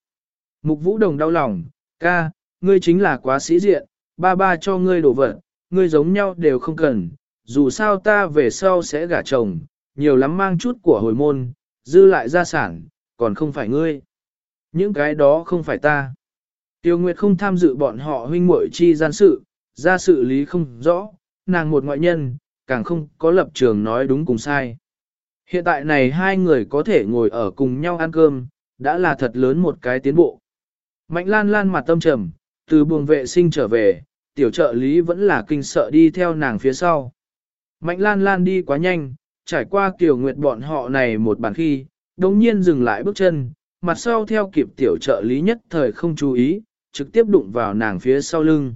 Mục Vũ Đồng đau lòng, ca, ngươi chính là quá sĩ diện, ba ba cho ngươi đổ vật, ngươi giống nhau đều không cần, dù sao ta về sau sẽ gả chồng, nhiều lắm mang chút của hồi môn, dư lại gia sản, còn không phải ngươi. Những cái đó không phải ta. Tiêu Nguyệt không tham dự bọn họ huynh muội chi gian sự, ra sự lý không rõ, nàng một ngoại nhân, càng không có lập trường nói đúng cùng sai. Hiện tại này hai người có thể ngồi ở cùng nhau ăn cơm, đã là thật lớn một cái tiến bộ. Mạnh lan lan mặt tâm trầm, từ buồng vệ sinh trở về, tiểu trợ lý vẫn là kinh sợ đi theo nàng phía sau. Mạnh lan lan đi quá nhanh, trải qua kiểu nguyệt bọn họ này một bàn khi, đồng nhiên dừng lại bước chân, mặt sau theo kịp tiểu trợ lý nhất thời không chú ý, trực tiếp đụng vào nàng phía sau lưng.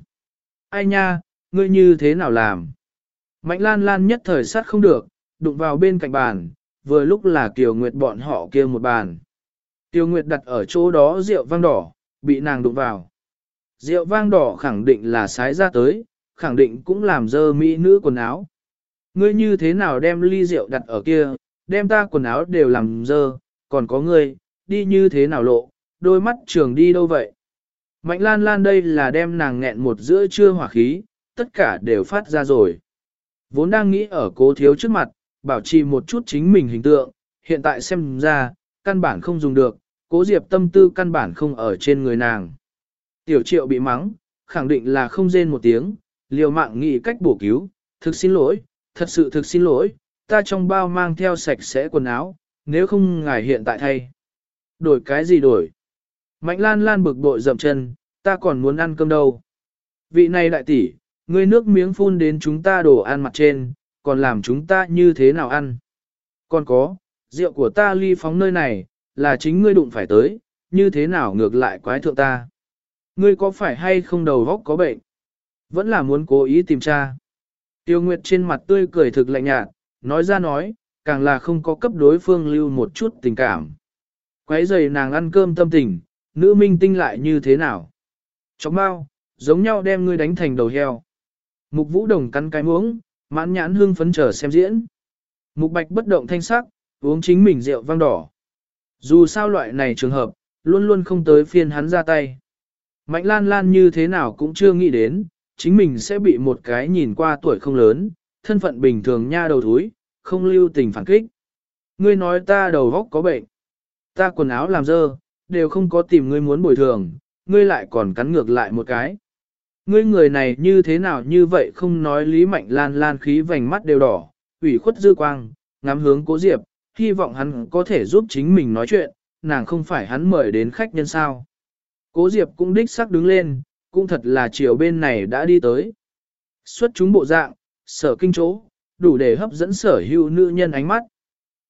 Ai nha, ngươi như thế nào làm? Mạnh lan lan nhất thời sát không được, đụng vào bên cạnh bàn, vừa lúc là Kiều Nguyệt bọn họ kia một bàn. Kiều Nguyệt đặt ở chỗ đó rượu vang đỏ, bị nàng đụng vào. Rượu vang đỏ khẳng định là sái ra tới, khẳng định cũng làm dơ mỹ nữ quần áo. Ngươi như thế nào đem ly rượu đặt ở kia, đem ta quần áo đều làm dơ, còn có ngươi, đi như thế nào lộ, đôi mắt trường đi đâu vậy? Mạnh lan lan đây là đem nàng nghẹn một giữa trưa hỏa khí, tất cả đều phát ra rồi. Vốn đang nghĩ ở cố thiếu trước mặt, bảo trì một chút chính mình hình tượng, hiện tại xem ra, căn bản không dùng được, cố diệp tâm tư căn bản không ở trên người nàng. Tiểu triệu bị mắng, khẳng định là không rên một tiếng, liều mạng nghĩ cách bổ cứu, thực xin lỗi, thật sự thực xin lỗi, ta trong bao mang theo sạch sẽ quần áo, nếu không ngài hiện tại thay. Đổi cái gì đổi? Mạnh lan lan bực bội dậm chân, ta còn muốn ăn cơm đâu. Vị này đại tỷ, ngươi nước miếng phun đến chúng ta đổ ăn mặt trên, còn làm chúng ta như thế nào ăn? Còn có, rượu của ta ly phóng nơi này, là chính ngươi đụng phải tới, như thế nào ngược lại quái thượng ta? Ngươi có phải hay không đầu góc có bệnh? Vẫn là muốn cố ý tìm tra. Tiêu Nguyệt trên mặt tươi cười thực lạnh nhạt, nói ra nói, càng là không có cấp đối phương lưu một chút tình cảm. Quấy giày nàng ăn cơm tâm tình, nữ minh tinh lại như thế nào? Chóng bao, giống nhau đem ngươi đánh thành đầu heo. Mục vũ đồng cắn cái muống, mãn nhãn hương phấn trở xem diễn. Mục bạch bất động thanh sắc, uống chính mình rượu vang đỏ. Dù sao loại này trường hợp, luôn luôn không tới phiên hắn ra tay. Mạnh lan lan như thế nào cũng chưa nghĩ đến, chính mình sẽ bị một cái nhìn qua tuổi không lớn, thân phận bình thường nha đầu thúi, không lưu tình phản kích. Ngươi nói ta đầu góc có bệnh, ta quần áo làm dơ, đều không có tìm ngươi muốn bồi thường, ngươi lại còn cắn ngược lại một cái. Ngươi người này như thế nào như vậy không nói lý mạnh lan lan khí vành mắt đều đỏ, ủy khuất dư quang, ngắm hướng cố diệp, hy vọng hắn có thể giúp chính mình nói chuyện, nàng không phải hắn mời đến khách nhân sao. Cố diệp cũng đích sắc đứng lên, cũng thật là chiều bên này đã đi tới. Xuất chúng bộ dạng, sở kinh chỗ, đủ để hấp dẫn sở hữu nữ nhân ánh mắt.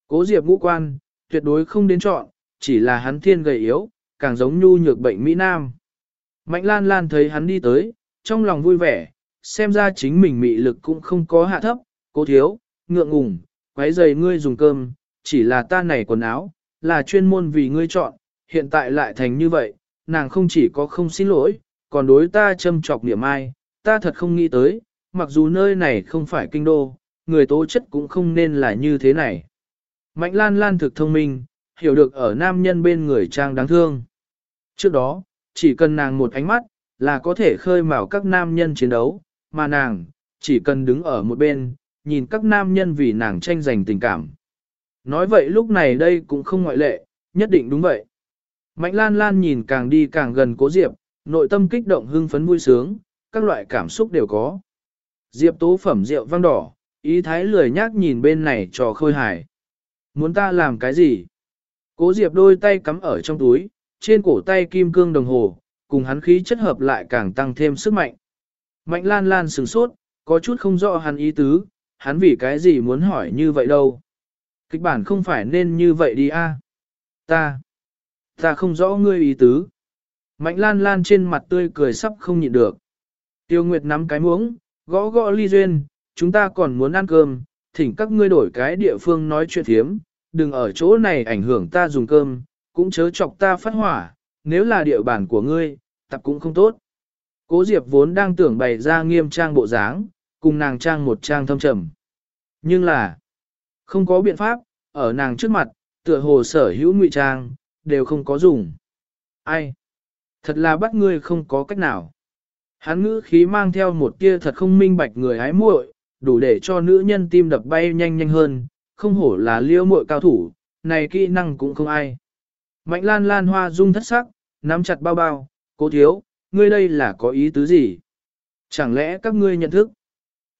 Cố diệp ngũ quan, tuyệt đối không đến chọn, chỉ là hắn thiên gầy yếu, càng giống nhu nhược bệnh Mỹ Nam. Mạnh lan lan thấy hắn đi tới, trong lòng vui vẻ, xem ra chính mình mị lực cũng không có hạ thấp, cố thiếu, ngượng ngùng, quấy giày ngươi dùng cơm, chỉ là ta này quần áo, là chuyên môn vì ngươi chọn, hiện tại lại thành như vậy, nàng không chỉ có không xin lỗi, còn đối ta châm trọc niệm ai, ta thật không nghĩ tới, mặc dù nơi này không phải kinh đô, người tố chất cũng không nên là như thế này. Mạnh lan lan thực thông minh, hiểu được ở nam nhân bên người trang đáng thương. Trước đó, chỉ cần nàng một ánh mắt, là có thể khơi mào các nam nhân chiến đấu, mà nàng, chỉ cần đứng ở một bên, nhìn các nam nhân vì nàng tranh giành tình cảm. Nói vậy lúc này đây cũng không ngoại lệ, nhất định đúng vậy. Mạnh lan lan nhìn càng đi càng gần cố Diệp, nội tâm kích động hưng phấn vui sướng, các loại cảm xúc đều có. Diệp tố phẩm rượu vang đỏ, ý thái lười nhác nhìn bên này trò khôi hài. Muốn ta làm cái gì? Cố Diệp đôi tay cắm ở trong túi, trên cổ tay kim cương đồng hồ, cùng hắn khí chất hợp lại càng tăng thêm sức mạnh. Mạnh lan lan sừng sốt, có chút không rõ hắn ý tứ, hắn vì cái gì muốn hỏi như vậy đâu. Kịch bản không phải nên như vậy đi a. Ta, ta không rõ ngươi ý tứ. Mạnh lan lan trên mặt tươi cười sắp không nhịn được. Tiêu Nguyệt nắm cái muỗng, gõ gõ ly duyên, chúng ta còn muốn ăn cơm, thỉnh các ngươi đổi cái địa phương nói chuyện thiếm, đừng ở chỗ này ảnh hưởng ta dùng cơm, cũng chớ chọc ta phát hỏa, nếu là địa bàn của ngươi, tập cũng không tốt. Cố Diệp vốn đang tưởng bày ra nghiêm trang bộ dáng, cùng nàng trang một trang thâm trầm. Nhưng là, không có biện pháp, ở nàng trước mặt, tựa hồ sở hữu ngụy trang, đều không có dùng. Ai? Thật là bắt ngươi không có cách nào. Hắn ngữ khí mang theo một tia thật không minh bạch người hái muội, đủ để cho nữ nhân tim đập bay nhanh nhanh hơn, không hổ là liêu muội cao thủ, này kỹ năng cũng không ai. Mạnh lan lan hoa rung thất sắc, nắm chặt bao bao, cố thiếu, ngươi đây là có ý tứ gì? Chẳng lẽ các ngươi nhận thức?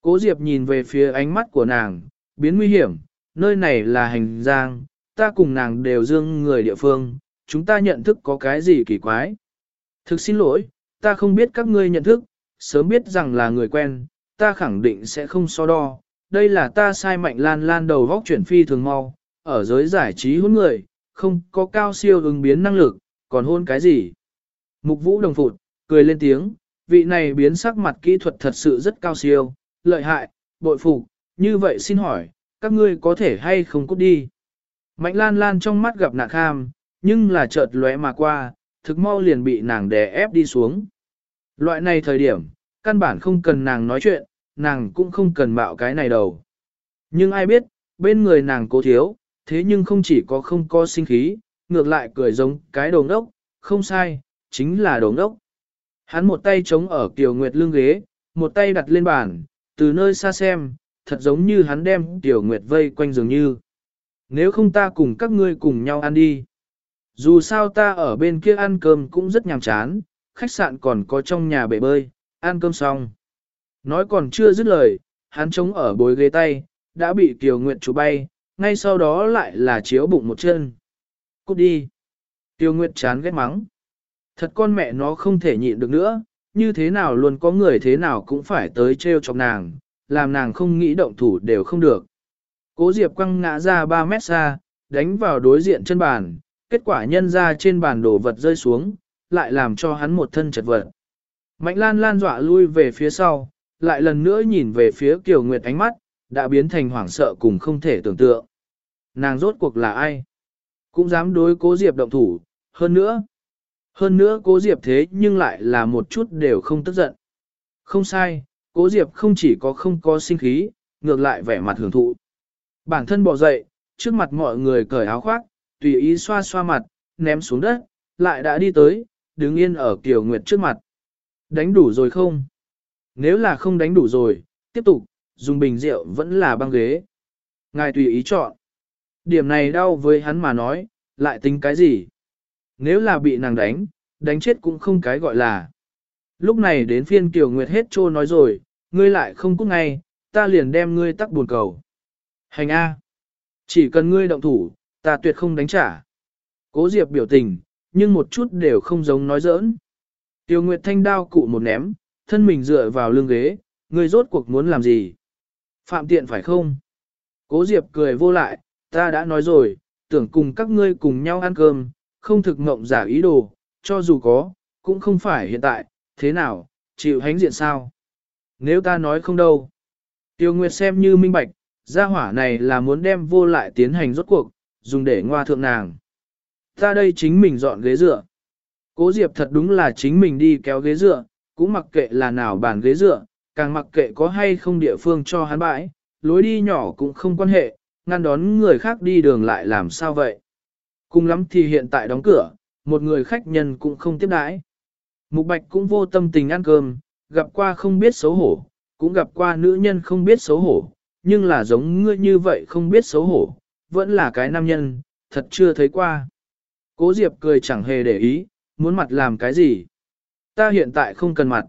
Cố Diệp nhìn về phía ánh mắt của nàng, biến nguy hiểm, nơi này là hành giang, ta cùng nàng đều dương người địa phương, chúng ta nhận thức có cái gì kỳ quái. Thực xin lỗi, ta không biết các ngươi nhận thức, sớm biết rằng là người quen, ta khẳng định sẽ không so đo. Đây là ta sai mạnh lan lan đầu vóc chuyển phi thường mau, ở giới giải trí hôn người, không có cao siêu ứng biến năng lực, còn hôn cái gì. Mục vũ đồng phụt, cười lên tiếng, vị này biến sắc mặt kỹ thuật thật sự rất cao siêu, lợi hại, bội phục, như vậy xin hỏi, các ngươi có thể hay không cút đi. Mạnh lan lan trong mắt gặp nạn kham, nhưng là chợt lóe mà qua, thực mau liền bị nàng đè ép đi xuống. Loại này thời điểm, căn bản không cần nàng nói chuyện, nàng cũng không cần mạo cái này đầu. Nhưng ai biết, bên người nàng cố thiếu, thế nhưng không chỉ có không có sinh khí, ngược lại cười giống cái đồ ngốc, không sai, chính là đồ ngốc. Hắn một tay chống ở Kiều Nguyệt lưng ghế, một tay đặt lên bàn, từ nơi xa xem, thật giống như hắn đem Tiểu Nguyệt vây quanh dường như. Nếu không ta cùng các ngươi cùng nhau ăn đi. Dù sao ta ở bên kia ăn cơm cũng rất nhàm chán, khách sạn còn có trong nhà bể bơi, ăn cơm xong. Nói còn chưa dứt lời, hắn chống ở bối ghế tay, đã bị Tiểu Nguyệt chụp bay, ngay sau đó lại là chiếu bụng một chân. Cút đi. Tiêu Nguyệt chán ghét mắng. Thật con mẹ nó không thể nhịn được nữa, như thế nào luôn có người thế nào cũng phải tới trêu chọc nàng, làm nàng không nghĩ động thủ đều không được. Cố Diệp quăng ngã ra 3 mét xa, đánh vào đối diện chân bàn, kết quả nhân ra trên bàn đổ vật rơi xuống, lại làm cho hắn một thân chật vật. Mạnh lan lan dọa lui về phía sau, lại lần nữa nhìn về phía Kiều Nguyệt ánh mắt, đã biến thành hoảng sợ cùng không thể tưởng tượng. Nàng rốt cuộc là ai? Cũng dám đối cố Diệp động thủ, hơn nữa. Hơn nữa cố Diệp thế nhưng lại là một chút đều không tức giận. Không sai, cố Diệp không chỉ có không có sinh khí, ngược lại vẻ mặt hưởng thụ. Bản thân bỏ dậy, trước mặt mọi người cởi áo khoác, tùy ý xoa xoa mặt, ném xuống đất, lại đã đi tới, đứng yên ở Kiều Nguyệt trước mặt. Đánh đủ rồi không? Nếu là không đánh đủ rồi, tiếp tục, dùng bình rượu vẫn là băng ghế. Ngài tùy ý chọn. Điểm này đau với hắn mà nói, lại tính cái gì? Nếu là bị nàng đánh, đánh chết cũng không cái gọi là. Lúc này đến phiên Kiều Nguyệt hết trô nói rồi, ngươi lại không cút ngay, ta liền đem ngươi tắc buồn cầu. Hành A. Chỉ cần ngươi động thủ, ta tuyệt không đánh trả. Cố Diệp biểu tình, nhưng một chút đều không giống nói giỡn. Tiêu Nguyệt thanh đao cụ một ném, thân mình dựa vào lưng ghế, ngươi rốt cuộc muốn làm gì? Phạm tiện phải không? Cố Diệp cười vô lại, ta đã nói rồi, tưởng cùng các ngươi cùng nhau ăn cơm, không thực mộng giả ý đồ, cho dù có, cũng không phải hiện tại, thế nào, chịu hánh diện sao? Nếu ta nói không đâu. Tiêu Nguyệt xem như minh bạch, gia hỏa này là muốn đem vô lại tiến hành rốt cuộc, dùng để ngoa thượng nàng. Ta đây chính mình dọn ghế dựa. Cố Diệp thật đúng là chính mình đi kéo ghế dựa, cũng mặc kệ là nào bàn ghế dựa, càng mặc kệ có hay không địa phương cho hắn bãi, lối đi nhỏ cũng không quan hệ, ngăn đón người khác đi đường lại làm sao vậy. Cùng lắm thì hiện tại đóng cửa, một người khách nhân cũng không tiếp đãi. Mục Bạch cũng vô tâm tình ăn cơm, gặp qua không biết xấu hổ, cũng gặp qua nữ nhân không biết xấu hổ, nhưng là giống ngươi như vậy không biết xấu hổ, vẫn là cái nam nhân, thật chưa thấy qua. Cố Diệp cười chẳng hề để ý, muốn mặt làm cái gì. Ta hiện tại không cần mặt.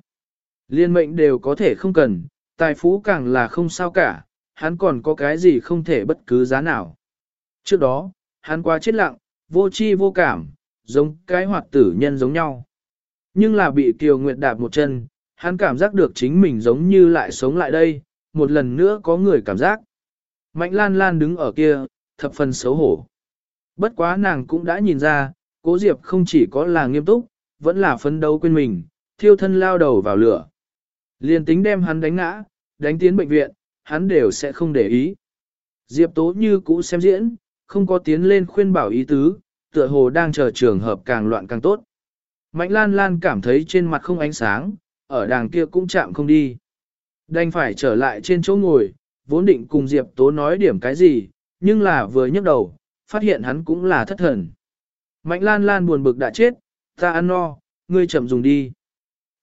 Liên mệnh đều có thể không cần, tài phú càng là không sao cả, hắn còn có cái gì không thể bất cứ giá nào. Trước đó, hắn quá chết lặng, vô chi vô cảm, giống cái hoạt tử nhân giống nhau. Nhưng là bị Kiều Nguyệt đạp một chân, hắn cảm giác được chính mình giống như lại sống lại đây, một lần nữa có người cảm giác. Mạnh lan lan đứng ở kia, thập phần xấu hổ. Bất quá nàng cũng đã nhìn ra, cố Diệp không chỉ có là nghiêm túc, vẫn là phấn đấu quên mình, thiêu thân lao đầu vào lửa. Liên tính đem hắn đánh ngã, đánh tiến bệnh viện, hắn đều sẽ không để ý. Diệp Tố như cũ xem diễn, không có tiến lên khuyên bảo ý tứ, tựa hồ đang chờ trường hợp càng loạn càng tốt. Mạnh lan lan cảm thấy trên mặt không ánh sáng, ở đàng kia cũng chạm không đi. Đành phải trở lại trên chỗ ngồi, vốn định cùng Diệp Tố nói điểm cái gì, nhưng là vừa nhấc đầu, phát hiện hắn cũng là thất thần. Mạnh lan lan buồn bực đã chết, ta ăn no, ngươi chậm dùng đi.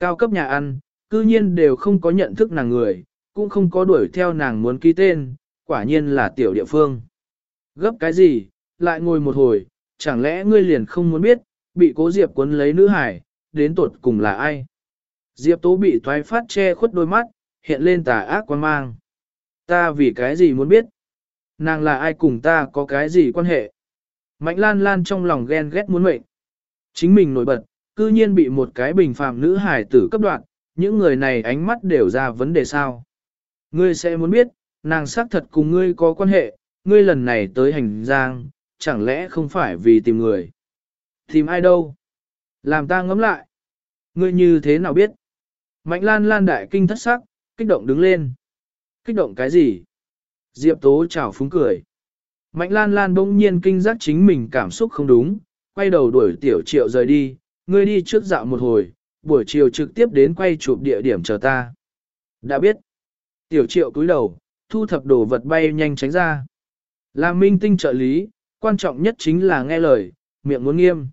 Cao cấp nhà ăn, cư nhiên đều không có nhận thức nàng người, cũng không có đuổi theo nàng muốn ký tên, quả nhiên là tiểu địa phương. Gấp cái gì, lại ngồi một hồi, chẳng lẽ ngươi liền không muốn biết, bị cố Diệp cuốn lấy nữ hải, đến tột cùng là ai? Diệp Tố bị thoái phát che khuất đôi mắt, hiện lên tà ác quan mang. Ta vì cái gì muốn biết? Nàng là ai cùng ta có cái gì quan hệ? Mạnh lan lan trong lòng ghen ghét muốn mệnh. Chính mình nổi bật, cư nhiên bị một cái bình phàm nữ hải tử cấp đoạn, những người này ánh mắt đều ra vấn đề sao. Ngươi sẽ muốn biết, nàng xác thật cùng ngươi có quan hệ, ngươi lần này tới hành giang, chẳng lẽ không phải vì tìm người. Tìm ai đâu? Làm ta ngẫm lại. Ngươi như thế nào biết? Mạnh lan lan đại kinh thất sắc, kích động đứng lên. Kích động cái gì? Diệp Tố chào phúng cười. Mạnh lan lan bỗng nhiên kinh giác chính mình cảm xúc không đúng, quay đầu đuổi tiểu triệu rời đi, ngươi đi trước dạo một hồi, buổi chiều trực tiếp đến quay chụp địa điểm chờ ta. Đã biết. Tiểu triệu cúi đầu, thu thập đồ vật bay nhanh tránh ra. Là minh tinh trợ lý, quan trọng nhất chính là nghe lời, miệng muốn nghiêm.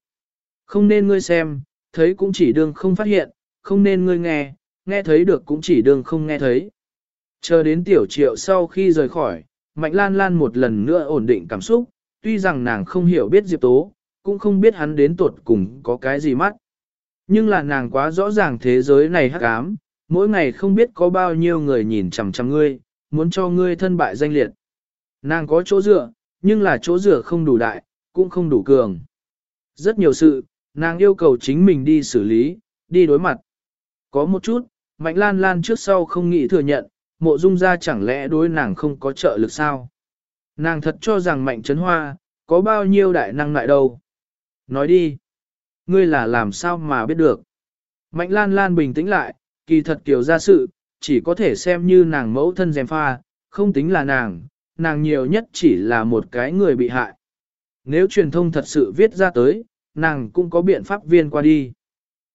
Không nên ngươi xem, thấy cũng chỉ đương không phát hiện, không nên ngươi nghe, nghe thấy được cũng chỉ đương không nghe thấy. Chờ đến tiểu triệu sau khi rời khỏi, Mạnh Lan Lan một lần nữa ổn định cảm xúc, tuy rằng nàng không hiểu biết Diệp Tố, cũng không biết hắn đến tuột cùng có cái gì mắt. Nhưng là nàng quá rõ ràng thế giới này hắc ám, mỗi ngày không biết có bao nhiêu người nhìn chằm chằm ngươi, muốn cho ngươi thân bại danh liệt. Nàng có chỗ dựa, nhưng là chỗ dựa không đủ đại, cũng không đủ cường. Rất nhiều sự, nàng yêu cầu chính mình đi xử lý, đi đối mặt. Có một chút, Mạnh Lan Lan trước sau không nghĩ thừa nhận, mộ dung ra chẳng lẽ đối nàng không có trợ lực sao? Nàng thật cho rằng Mạnh Trấn Hoa, có bao nhiêu đại năng lại đâu? Nói đi, ngươi là làm sao mà biết được? Mạnh Lan Lan bình tĩnh lại, kỳ thật kiểu ra sự, chỉ có thể xem như nàng mẫu thân dèm pha, không tính là nàng, nàng nhiều nhất chỉ là một cái người bị hại. Nếu truyền thông thật sự viết ra tới, nàng cũng có biện pháp viên qua đi.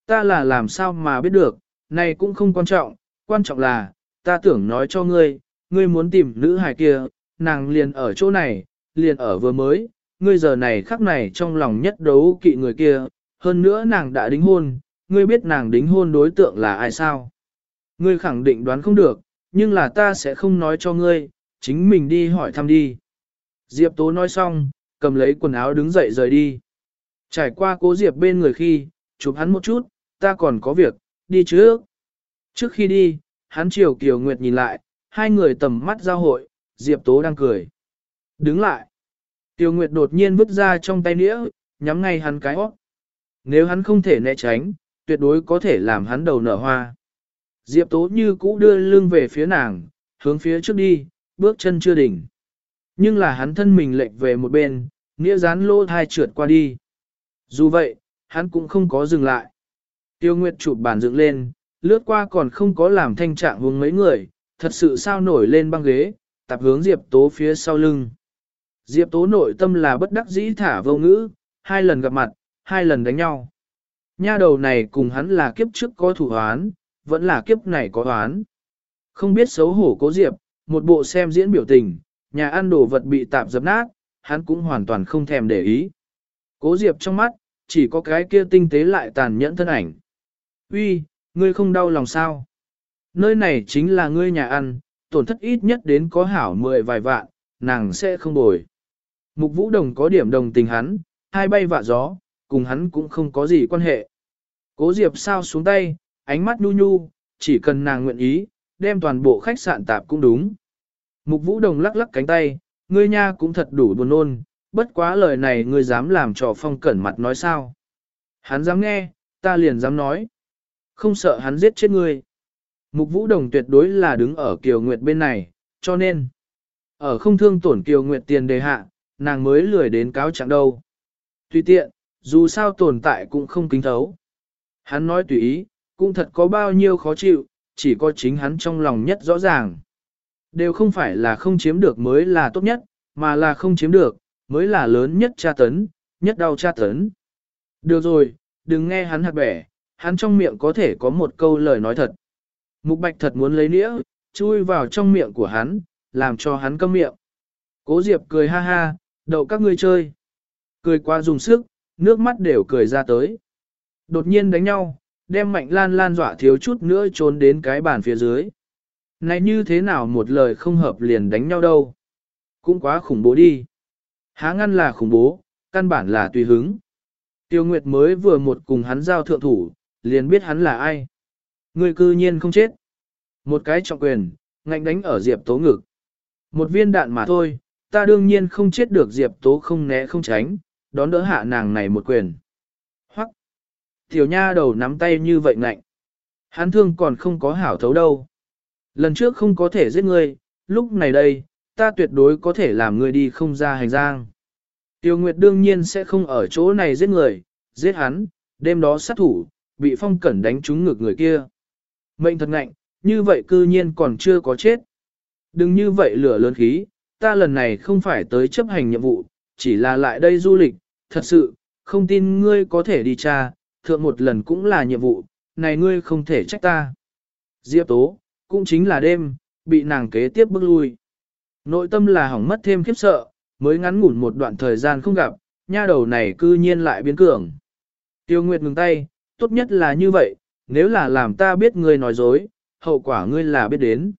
Ta là làm sao mà biết được, này cũng không quan trọng, quan trọng là, ta tưởng nói cho ngươi, ngươi muốn tìm nữ hài kia, nàng liền ở chỗ này, liền ở vừa mới, ngươi giờ này khắc này trong lòng nhất đấu kỵ người kia, hơn nữa nàng đã đính hôn, ngươi biết nàng đính hôn đối tượng là ai sao? Ngươi khẳng định đoán không được, nhưng là ta sẽ không nói cho ngươi, chính mình đi hỏi thăm đi. Diệp Tố nói xong, cầm lấy quần áo đứng dậy rời đi. Trải qua cố Diệp bên người khi, chụp hắn một chút, ta còn có việc, đi trước. Trước khi đi, hắn chiều Kiều Nguyệt nhìn lại, hai người tầm mắt giao hội, Diệp Tố đang cười. Đứng lại. Kiều Nguyệt đột nhiên vứt ra trong tay nĩa, nhắm ngay hắn cái óc. Nếu hắn không thể né tránh, tuyệt đối có thể làm hắn đầu nở hoa. Diệp Tố như cũ đưa lưng về phía nàng, hướng phía trước đi, bước chân chưa đỉnh. Nhưng là hắn thân mình lệch về một bên, nghĩa rán lô thai trượt qua đi. Dù vậy, hắn cũng không có dừng lại. Tiêu Nguyệt chụp bàn dựng lên, lướt qua còn không có làm thanh trạng hướng mấy người, thật sự sao nổi lên băng ghế, tập hướng Diệp Tố phía sau lưng. Diệp Tố nội tâm là bất đắc dĩ thả vô ngữ, hai lần gặp mặt, hai lần đánh nhau. Nha đầu này cùng hắn là kiếp trước có thủ hoán, vẫn là kiếp này có hoán. Không biết xấu hổ cố Diệp, một bộ xem diễn biểu tình, nhà ăn đồ vật bị tạp dập nát, hắn cũng hoàn toàn không thèm để ý. Cố Diệp trong mắt, chỉ có cái kia tinh tế lại tàn nhẫn thân ảnh. Uy, ngươi không đau lòng sao? Nơi này chính là ngươi nhà ăn, tổn thất ít nhất đến có hảo mười vài vạn, nàng sẽ không bồi. Mục Vũ Đồng có điểm đồng tình hắn, hai bay vạ gió, cùng hắn cũng không có gì quan hệ. Cố Diệp sao xuống tay, ánh mắt nhu nhu, chỉ cần nàng nguyện ý, đem toàn bộ khách sạn tạp cũng đúng. Mục Vũ Đồng lắc lắc cánh tay, ngươi nha cũng thật đủ buồn nôn, bất quá lời này ngươi dám làm cho phong cẩn mặt nói sao. Hắn dám nghe, ta liền dám nói. Không sợ hắn giết chết ngươi. Mục Vũ Đồng tuyệt đối là đứng ở Kiều Nguyệt bên này, cho nên, ở không thương tổn Kiều Nguyệt tiền đề hạ, nàng mới lười đến cáo trạng đâu. Tùy tiện, dù sao tồn tại cũng không kính thấu. Hắn nói tùy ý, cũng thật có bao nhiêu khó chịu, chỉ có chính hắn trong lòng nhất rõ ràng. Đều không phải là không chiếm được mới là tốt nhất, mà là không chiếm được, mới là lớn nhất tra tấn, nhất đau tra tấn. Được rồi, đừng nghe hắn hạt bẻ, hắn trong miệng có thể có một câu lời nói thật. Mục bạch thật muốn lấy nĩa, chui vào trong miệng của hắn, làm cho hắn câm miệng. Cố Diệp cười ha ha, đậu các ngươi chơi. Cười qua dùng sức, nước mắt đều cười ra tới. Đột nhiên đánh nhau, đem mạnh lan lan dọa thiếu chút nữa trốn đến cái bàn phía dưới. Này như thế nào một lời không hợp liền đánh nhau đâu. Cũng quá khủng bố đi. Há ngăn là khủng bố, căn bản là tùy hứng. Tiêu Nguyệt mới vừa một cùng hắn giao thượng thủ, liền biết hắn là ai. Người cư nhiên không chết. Một cái trọng quyền, ngạnh đánh ở Diệp Tố ngực. Một viên đạn mà thôi, ta đương nhiên không chết được Diệp Tố không né không tránh, đón đỡ hạ nàng này một quyền. Hoắc! Tiểu nha đầu nắm tay như vậy ngạnh. Hắn thương còn không có hảo thấu đâu. Lần trước không có thể giết ngươi, lúc này đây, ta tuyệt đối có thể làm ngươi đi không ra hành giang. Tiêu Nguyệt đương nhiên sẽ không ở chỗ này giết người, giết hắn, đêm đó sát thủ, bị phong cẩn đánh trúng ngực người kia. Mệnh thật ngạnh, như vậy cư nhiên còn chưa có chết. Đừng như vậy lửa lớn khí, ta lần này không phải tới chấp hành nhiệm vụ, chỉ là lại đây du lịch, thật sự, không tin ngươi có thể đi tra, thượng một lần cũng là nhiệm vụ, này ngươi không thể trách ta. Diệp Tố, cũng chính là đêm, bị nàng kế tiếp bước lui. Nội tâm là hỏng mất thêm khiếp sợ, mới ngắn ngủn một đoạn thời gian không gặp, nha đầu này cư nhiên lại biến cường. Tiêu Nguyệt ngừng tay, tốt nhất là như vậy, nếu là làm ta biết ngươi nói dối, hậu quả ngươi là biết đến.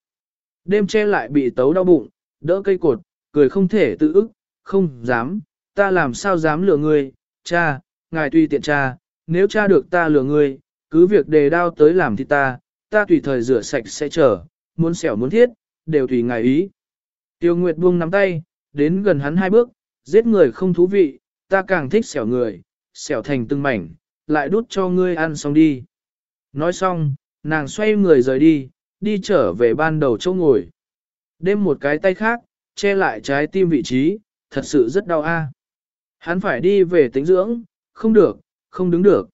Đêm che lại bị tấu đau bụng, đỡ cây cột, cười không thể tự ức, không dám, ta làm sao dám lừa ngươi, cha, ngài tuy tiện cha, nếu cha được ta lừa ngươi, cứ việc đề đao tới làm thì ta, ta tùy thời rửa sạch sẽ trở, muốn xẻo muốn thiết, đều tùy ngài ý. Tiêu Nguyệt buông nắm tay, đến gần hắn hai bước, giết người không thú vị, ta càng thích xẻo người, xẻo thành từng mảnh, lại đút cho ngươi ăn xong đi. Nói xong, nàng xoay người rời đi, đi trở về ban đầu chỗ ngồi. Đêm một cái tay khác, che lại trái tim vị trí, thật sự rất đau a. Hắn phải đi về tính dưỡng, không được, không đứng được.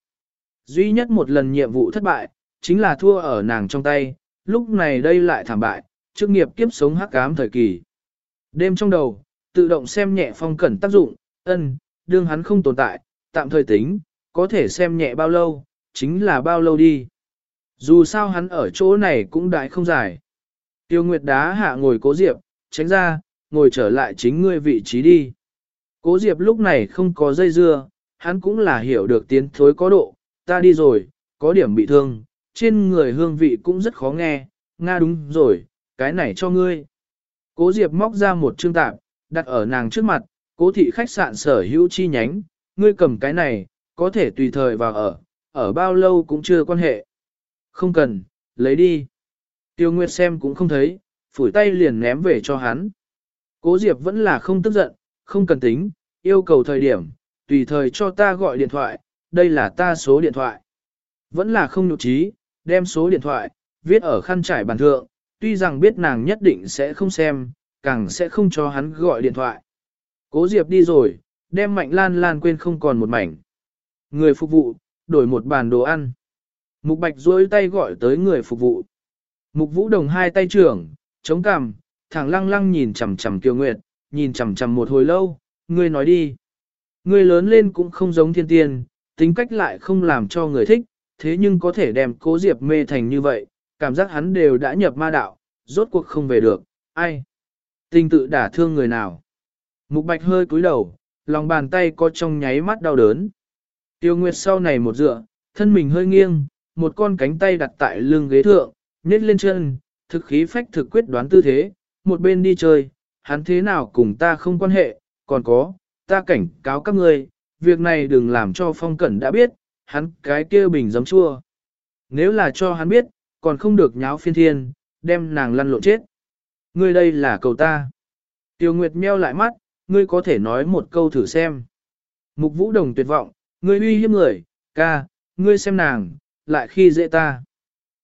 Duy nhất một lần nhiệm vụ thất bại, chính là thua ở nàng trong tay, lúc này đây lại thảm bại, chức nghiệp kiếp sống hắc ám thời kỳ. Đêm trong đầu, tự động xem nhẹ phong cẩn tác dụng, ân, đương hắn không tồn tại, tạm thời tính, có thể xem nhẹ bao lâu, chính là bao lâu đi. Dù sao hắn ở chỗ này cũng đại không dài. Tiêu Nguyệt đá hạ ngồi cố diệp, tránh ra, ngồi trở lại chính ngươi vị trí đi. Cố diệp lúc này không có dây dưa, hắn cũng là hiểu được tiến thối có độ, ta đi rồi, có điểm bị thương, trên người hương vị cũng rất khó nghe, nga đúng rồi, cái này cho ngươi. Cố diệp móc ra một trương tạp, đặt ở nàng trước mặt, cố thị khách sạn sở hữu chi nhánh, ngươi cầm cái này, có thể tùy thời vào ở, ở bao lâu cũng chưa quan hệ. Không cần, lấy đi. Tiêu Nguyệt xem cũng không thấy, phủi tay liền ném về cho hắn. Cố Diệp vẫn là không tức giận, không cần tính, yêu cầu thời điểm, tùy thời cho ta gọi điện thoại, đây là ta số điện thoại. Vẫn là không nhục trí, đem số điện thoại, viết ở khăn trải bàn thượng, tuy rằng biết nàng nhất định sẽ không xem, càng sẽ không cho hắn gọi điện thoại. Cố Diệp đi rồi, đem Mạnh Lan Lan quên không còn một mảnh. Người phục vụ, đổi một bàn đồ ăn. Mục Bạch duỗi tay gọi tới người phục vụ. Mục Vũ Đồng hai tay trưởng, chống cằm, thẳng lăng lăng nhìn chằm chằm Kiều Nguyệt, nhìn chằm chằm một hồi lâu, ngươi nói đi. Ngươi lớn lên cũng không giống thiên tiên, tính cách lại không làm cho người thích, thế nhưng có thể đem cố diệp mê thành như vậy, cảm giác hắn đều đã nhập ma đạo, rốt cuộc không về được, ai? Tình tự đả thương người nào? Mục Bạch hơi cúi đầu, lòng bàn tay có trong nháy mắt đau đớn. Tiêu Nguyệt sau này một dựa, thân mình hơi nghiêng, một con cánh tay đặt tại lưng ghế thượng, nhét lên chân, thực khí phách thực quyết đoán tư thế, một bên đi chơi, hắn thế nào cùng ta không quan hệ, còn có, ta cảnh cáo các ngươi, việc này đừng làm cho phong cẩn đã biết, hắn cái kia bình giấm chua. Nếu là cho hắn biết, còn không được nháo phiên thiên, đem nàng lăn lộn chết. Ngươi đây là cầu ta. Tiêu Nguyệt meo lại mắt, ngươi có thể nói một câu thử xem. Mục Vũ Đồng tuyệt vọng, ngươi uy hiếp người, ca, ngươi xem nàng, lại khi dễ ta.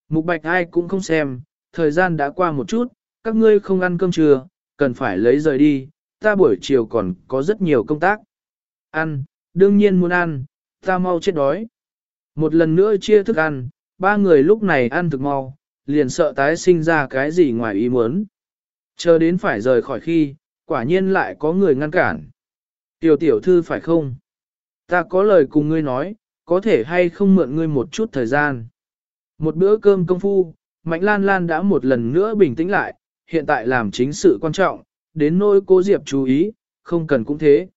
Mục Bạch ai cũng không xem, thời gian đã qua một chút, các ngươi không ăn cơm trưa, cần phải lấy rời đi, ta buổi chiều còn có rất nhiều công tác. Ăn, đương nhiên muốn ăn, ta mau chết đói. Một lần nữa chia thức ăn, ba người lúc này ăn thực mau, liền sợ tái sinh ra cái gì ngoài ý muốn. Chờ đến phải rời khỏi khi, quả nhiên lại có người ngăn cản. Tiểu tiểu thư phải không? Ta có lời cùng ngươi nói, có thể hay không mượn ngươi một chút thời gian. Một bữa cơm công phu, Mạnh Lan Lan đã một lần nữa bình tĩnh lại, hiện tại làm chính sự quan trọng, đến nỗi cố Diệp chú ý, không cần cũng thế.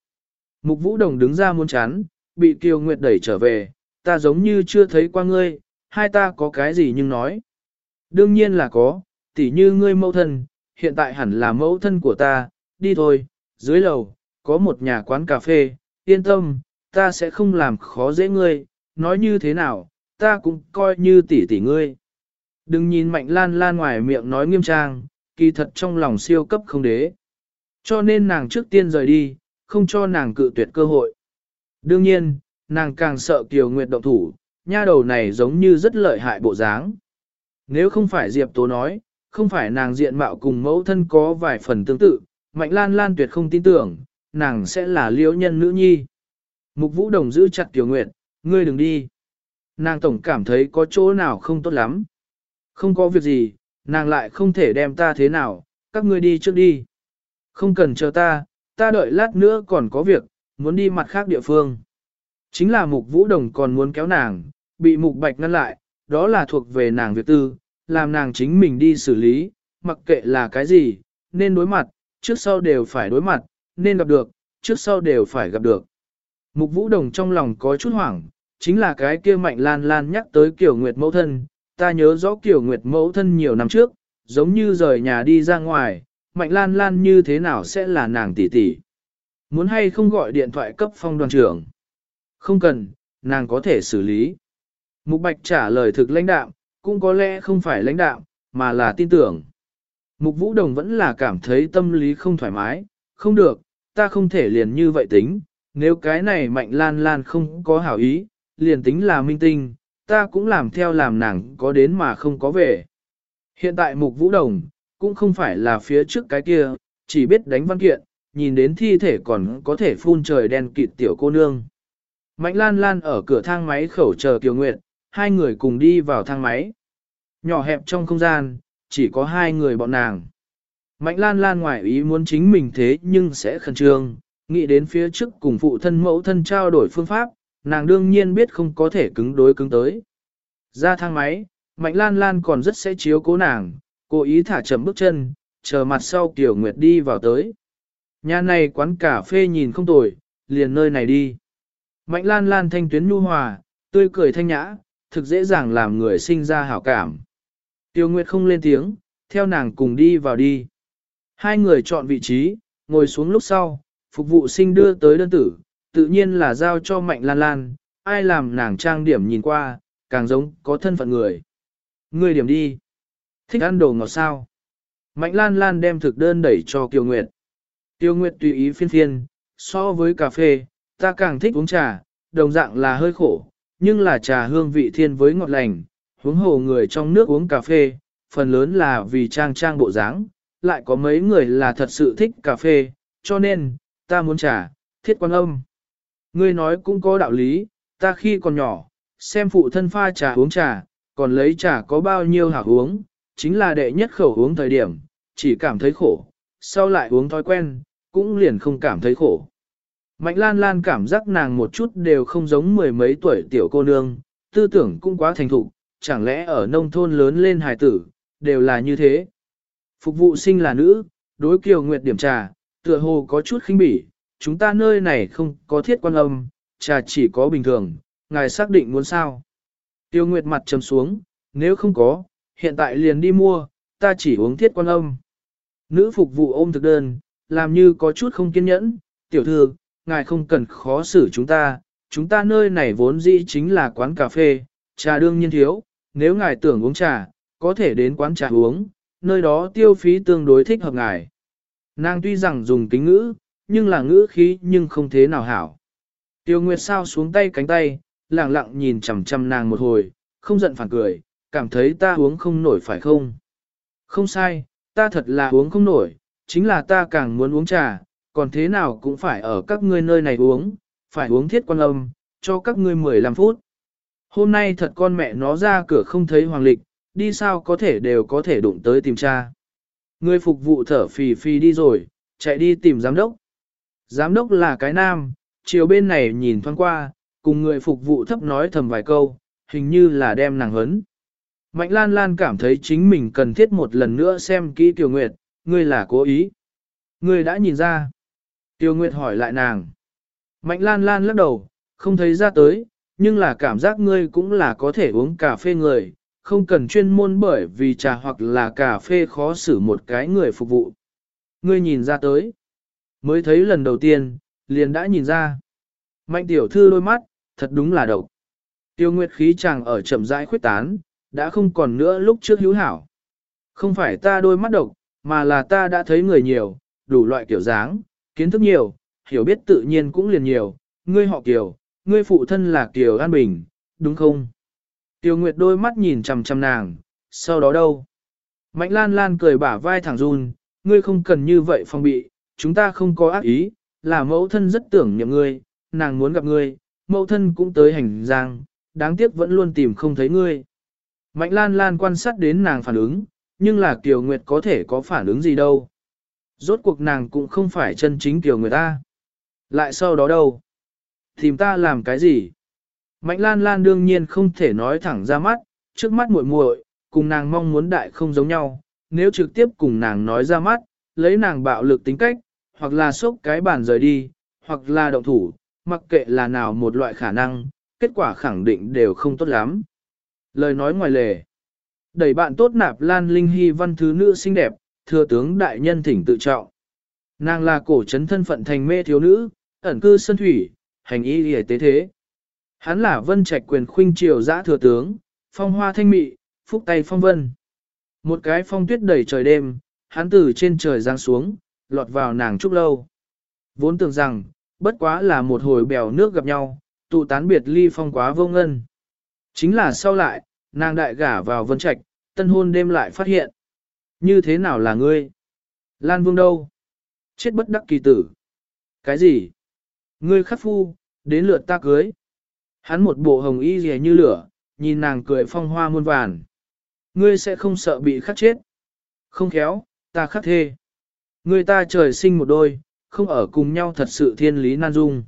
Mục Vũ Đồng đứng ra muốn chán, bị Kiều Nguyệt đẩy trở về, ta giống như chưa thấy qua ngươi, hai ta có cái gì nhưng nói. Đương nhiên là có, tỉ như ngươi mẫu thân, hiện tại hẳn là mẫu thân của ta, đi thôi, dưới lầu, có một nhà quán cà phê, yên tâm, ta sẽ không làm khó dễ ngươi, nói như thế nào, ta cũng coi như tỷ tỷ ngươi. Đừng nhìn mạnh lan lan ngoài miệng nói nghiêm trang, kỳ thật trong lòng siêu cấp không đế. Cho nên nàng trước tiên rời đi, không cho nàng cự tuyệt cơ hội. Đương nhiên, nàng càng sợ Kiều Nguyệt động thủ, nha đầu này giống như rất lợi hại bộ dáng. Nếu không phải Diệp Tố nói, không phải nàng diện mạo cùng mẫu thân có vài phần tương tự, Mạnh Lan Lan tuyệt không tin tưởng, nàng sẽ là liễu nhân nữ nhi. Mục Vũ Đồng giữ chặt Tiểu Nguyệt, ngươi đừng đi. Nàng tổng cảm thấy có chỗ nào không tốt lắm. Không có việc gì, nàng lại không thể đem ta thế nào, các ngươi đi trước đi. Không cần chờ ta, ta đợi lát nữa còn có việc, muốn đi mặt khác địa phương. Chính là mục vũ đồng còn muốn kéo nàng, bị mục bạch ngăn lại, đó là thuộc về nàng việc tư, làm nàng chính mình đi xử lý, mặc kệ là cái gì, nên đối mặt, trước sau đều phải đối mặt, nên gặp được, trước sau đều phải gặp được. Mục vũ đồng trong lòng có chút hoảng, chính là cái kia mạnh lan lan nhắc tới kiểu nguyệt mẫu thân, ta nhớ rõ kiểu nguyệt mẫu thân nhiều năm trước, giống như rời nhà đi ra ngoài, mạnh lan lan như thế nào sẽ là nàng tỷ tỷ. Muốn hay không gọi điện thoại cấp phong đoàn trưởng? Không cần, nàng có thể xử lý. Mục Bạch trả lời thực lãnh đạo, cũng có lẽ không phải lãnh đạo, mà là tin tưởng. Mục Vũ Đồng vẫn là cảm thấy tâm lý không thoải mái, không được, ta không thể liền như vậy tính, nếu cái này mạnh lan lan không có hảo ý, liền tính là minh tinh, ta cũng làm theo làm nàng có đến mà không có về. Hiện tại Mục Vũ Đồng, cũng không phải là phía trước cái kia, chỉ biết đánh văn kiện, nhìn đến thi thể còn có thể phun trời đen kịt tiểu cô nương. Mạnh lan lan ở cửa thang máy khẩu chờ Kiều Nguyệt, hai người cùng đi vào thang máy. Nhỏ hẹp trong không gian, chỉ có hai người bọn nàng. Mạnh lan lan ngoài ý muốn chính mình thế nhưng sẽ khẩn trương, nghĩ đến phía trước cùng phụ thân mẫu thân trao đổi phương pháp, nàng đương nhiên biết không có thể cứng đối cứng tới. Ra thang máy, Mạnh lan lan còn rất sẽ chiếu cố nàng, cố ý thả chậm bước chân, chờ mặt sau Kiều Nguyệt đi vào tới. Nhà này quán cà phê nhìn không tồi, liền nơi này đi. Mạnh lan lan thanh tuyến nhu hòa, tươi cười thanh nhã, thực dễ dàng làm người sinh ra hảo cảm. Tiêu Nguyệt không lên tiếng, theo nàng cùng đi vào đi. Hai người chọn vị trí, ngồi xuống lúc sau, phục vụ sinh đưa tới đơn tử, tự nhiên là giao cho Mạnh Lan Lan, ai làm nàng trang điểm nhìn qua, càng giống có thân phận người. Người điểm đi. Thích ăn đồ ngọt sao? Mạnh Lan Lan đem thực đơn đẩy cho Kiều Nguyệt. Tiêu Nguyệt tùy ý phiên phiên, so với cà phê, ta càng thích uống trà, đồng dạng là hơi khổ, nhưng là trà hương vị thiên với ngọt lành, huống hồ người trong nước uống cà phê, phần lớn là vì trang trang bộ dáng, lại có mấy người là thật sự thích cà phê, cho nên, ta muốn trà, thiết quan âm. Ngươi nói cũng có đạo lý, ta khi còn nhỏ, xem phụ thân pha trà uống trà, còn lấy trà có bao nhiêu hảo uống, chính là đệ nhất khẩu uống thời điểm, chỉ cảm thấy khổ, sau lại uống thói quen, cũng liền không cảm thấy khổ. Mạnh lan lan cảm giác nàng một chút đều không giống mười mấy tuổi tiểu cô nương, tư tưởng cũng quá thành thục, chẳng lẽ ở nông thôn lớn lên hài tử, đều là như thế. Phục vụ sinh là nữ, đối kiều nguyệt điểm trà, tựa hồ có chút khinh bỉ, chúng ta nơi này không có thiết quan âm, trà chỉ có bình thường, ngài xác định muốn sao. Tiêu nguyệt mặt trầm xuống, nếu không có, hiện tại liền đi mua, ta chỉ uống thiết quan âm. Nữ phục vụ ôm thực đơn, làm như có chút không kiên nhẫn, tiểu thư, ngài không cần khó xử chúng ta, chúng ta nơi này vốn dĩ chính là quán cà phê, trà đương nhiên thiếu, nếu ngài tưởng uống trà, có thể đến quán trà uống, nơi đó tiêu phí tương đối thích hợp ngài. Nàng tuy rằng dùng kính ngữ, nhưng là ngữ khí nhưng không thế nào hảo. Tiêu Nguyệt sao xuống tay cánh tay, lặng lặng nhìn chằm chằm nàng một hồi, không giận phản cười, cảm thấy ta uống không nổi phải không? Không sai, ta thật là uống không nổi, chính là ta càng muốn uống trà, còn thế nào cũng phải ở các ngươi nơi này uống, phải uống thiết quan âm, cho các ngươi 15 phút. Hôm nay thật con mẹ nó ra cửa không thấy hoàng lịch, đi sao có thể đều có thể đụng tới tìm cha. Người phục vụ thở phì phì đi rồi, chạy đi tìm giám đốc. Giám đốc là cái nam, chiều bên này nhìn thoáng qua, cùng người phục vụ thấp nói thầm vài câu, hình như là đem nàng hấn. Mạnh Lan Lan cảm thấy chính mình cần thiết một lần nữa xem kỹ tiểu Nguyệt, ngươi là cố ý. Ngươi đã nhìn ra. Tiêu Nguyệt hỏi lại nàng. Mạnh Lan Lan lắc đầu, không thấy ra tới, nhưng là cảm giác ngươi cũng là có thể uống cà phê người, không cần chuyên môn bởi vì trà hoặc là cà phê khó xử một cái người phục vụ. Ngươi nhìn ra tới. Mới thấy lần đầu tiên, liền đã nhìn ra. Mạnh tiểu thư đôi mắt, thật đúng là độc. Tiêu Nguyệt khí chàng ở chậm rãi khuyết tán, đã không còn nữa lúc trước hữu hảo. Không phải ta đôi mắt độc, mà là ta đã thấy người nhiều, đủ loại kiểu dáng, kiến thức nhiều, hiểu biết tự nhiên cũng liền nhiều, ngươi họ Kiều, ngươi phụ thân là Kiều An Bình, đúng không? Tiêu Nguyệt đôi mắt nhìn chằm chằm nàng, sau đó đâu? Mạnh Lan Lan cười bả vai thẳng run, ngươi không cần như vậy phong bị, chúng ta không có ác ý, là mẫu thân rất tưởng niệm ngươi, nàng muốn gặp ngươi, mẫu thân cũng tới hành giang, đáng tiếc vẫn luôn tìm không thấy ngươi. Mạnh Lan Lan quan sát đến nàng phản ứng, nhưng là Kiều Nguyệt có thể có phản ứng gì đâu. Rốt cuộc nàng cũng không phải chân chính tiểu người ta. Lại sau đó đâu? Tìm ta làm cái gì? Mạnh Lan Lan đương nhiên không thể nói thẳng ra mắt, trước mắt muội muội, cùng nàng mong muốn đại không giống nhau, nếu trực tiếp cùng nàng nói ra mắt, lấy nàng bạo lực tính cách, hoặc là xốc cái bàn rời đi, hoặc là động thủ, mặc kệ là nào một loại khả năng, kết quả khẳng định đều không tốt lắm. Lời nói ngoài lề. Đẩy bạn tốt nạp Lan Linh Hy văn thứ nữ xinh đẹp, thừa tướng đại nhân thỉnh tự trọng. Nàng là cổ trấn thân phận thành mê thiếu nữ, ẩn cư sân thủy, hành y hề tế thế. Hắn là vân trạch quyền khuynh triều giã thừa tướng, phong hoa thanh mị, phúc tay phong vân. Một cái phong tuyết đầy trời đêm, hắn từ trên trời giáng xuống, lọt vào nàng trúc lâu. Vốn tưởng rằng, bất quá là một hồi bèo nước gặp nhau, tụ tán biệt ly phong quá vô ngân. Chính là sau lại, nàng đại gả vào vân trạch, tân hôn đêm lại phát hiện. Như thế nào là ngươi? Lan Vương đâu? Chết bất đắc kỳ tử. Cái gì? Ngươi khắc phu, đến lượt ta cưới. Hắn một bộ hồng y rìa như lửa, nhìn nàng cười phong hoa muôn vàn. Ngươi sẽ không sợ bị khắc chết. Không khéo, ta khắc thê. Ngươi ta trời sinh một đôi, không ở cùng nhau thật sự thiên lý nan dung.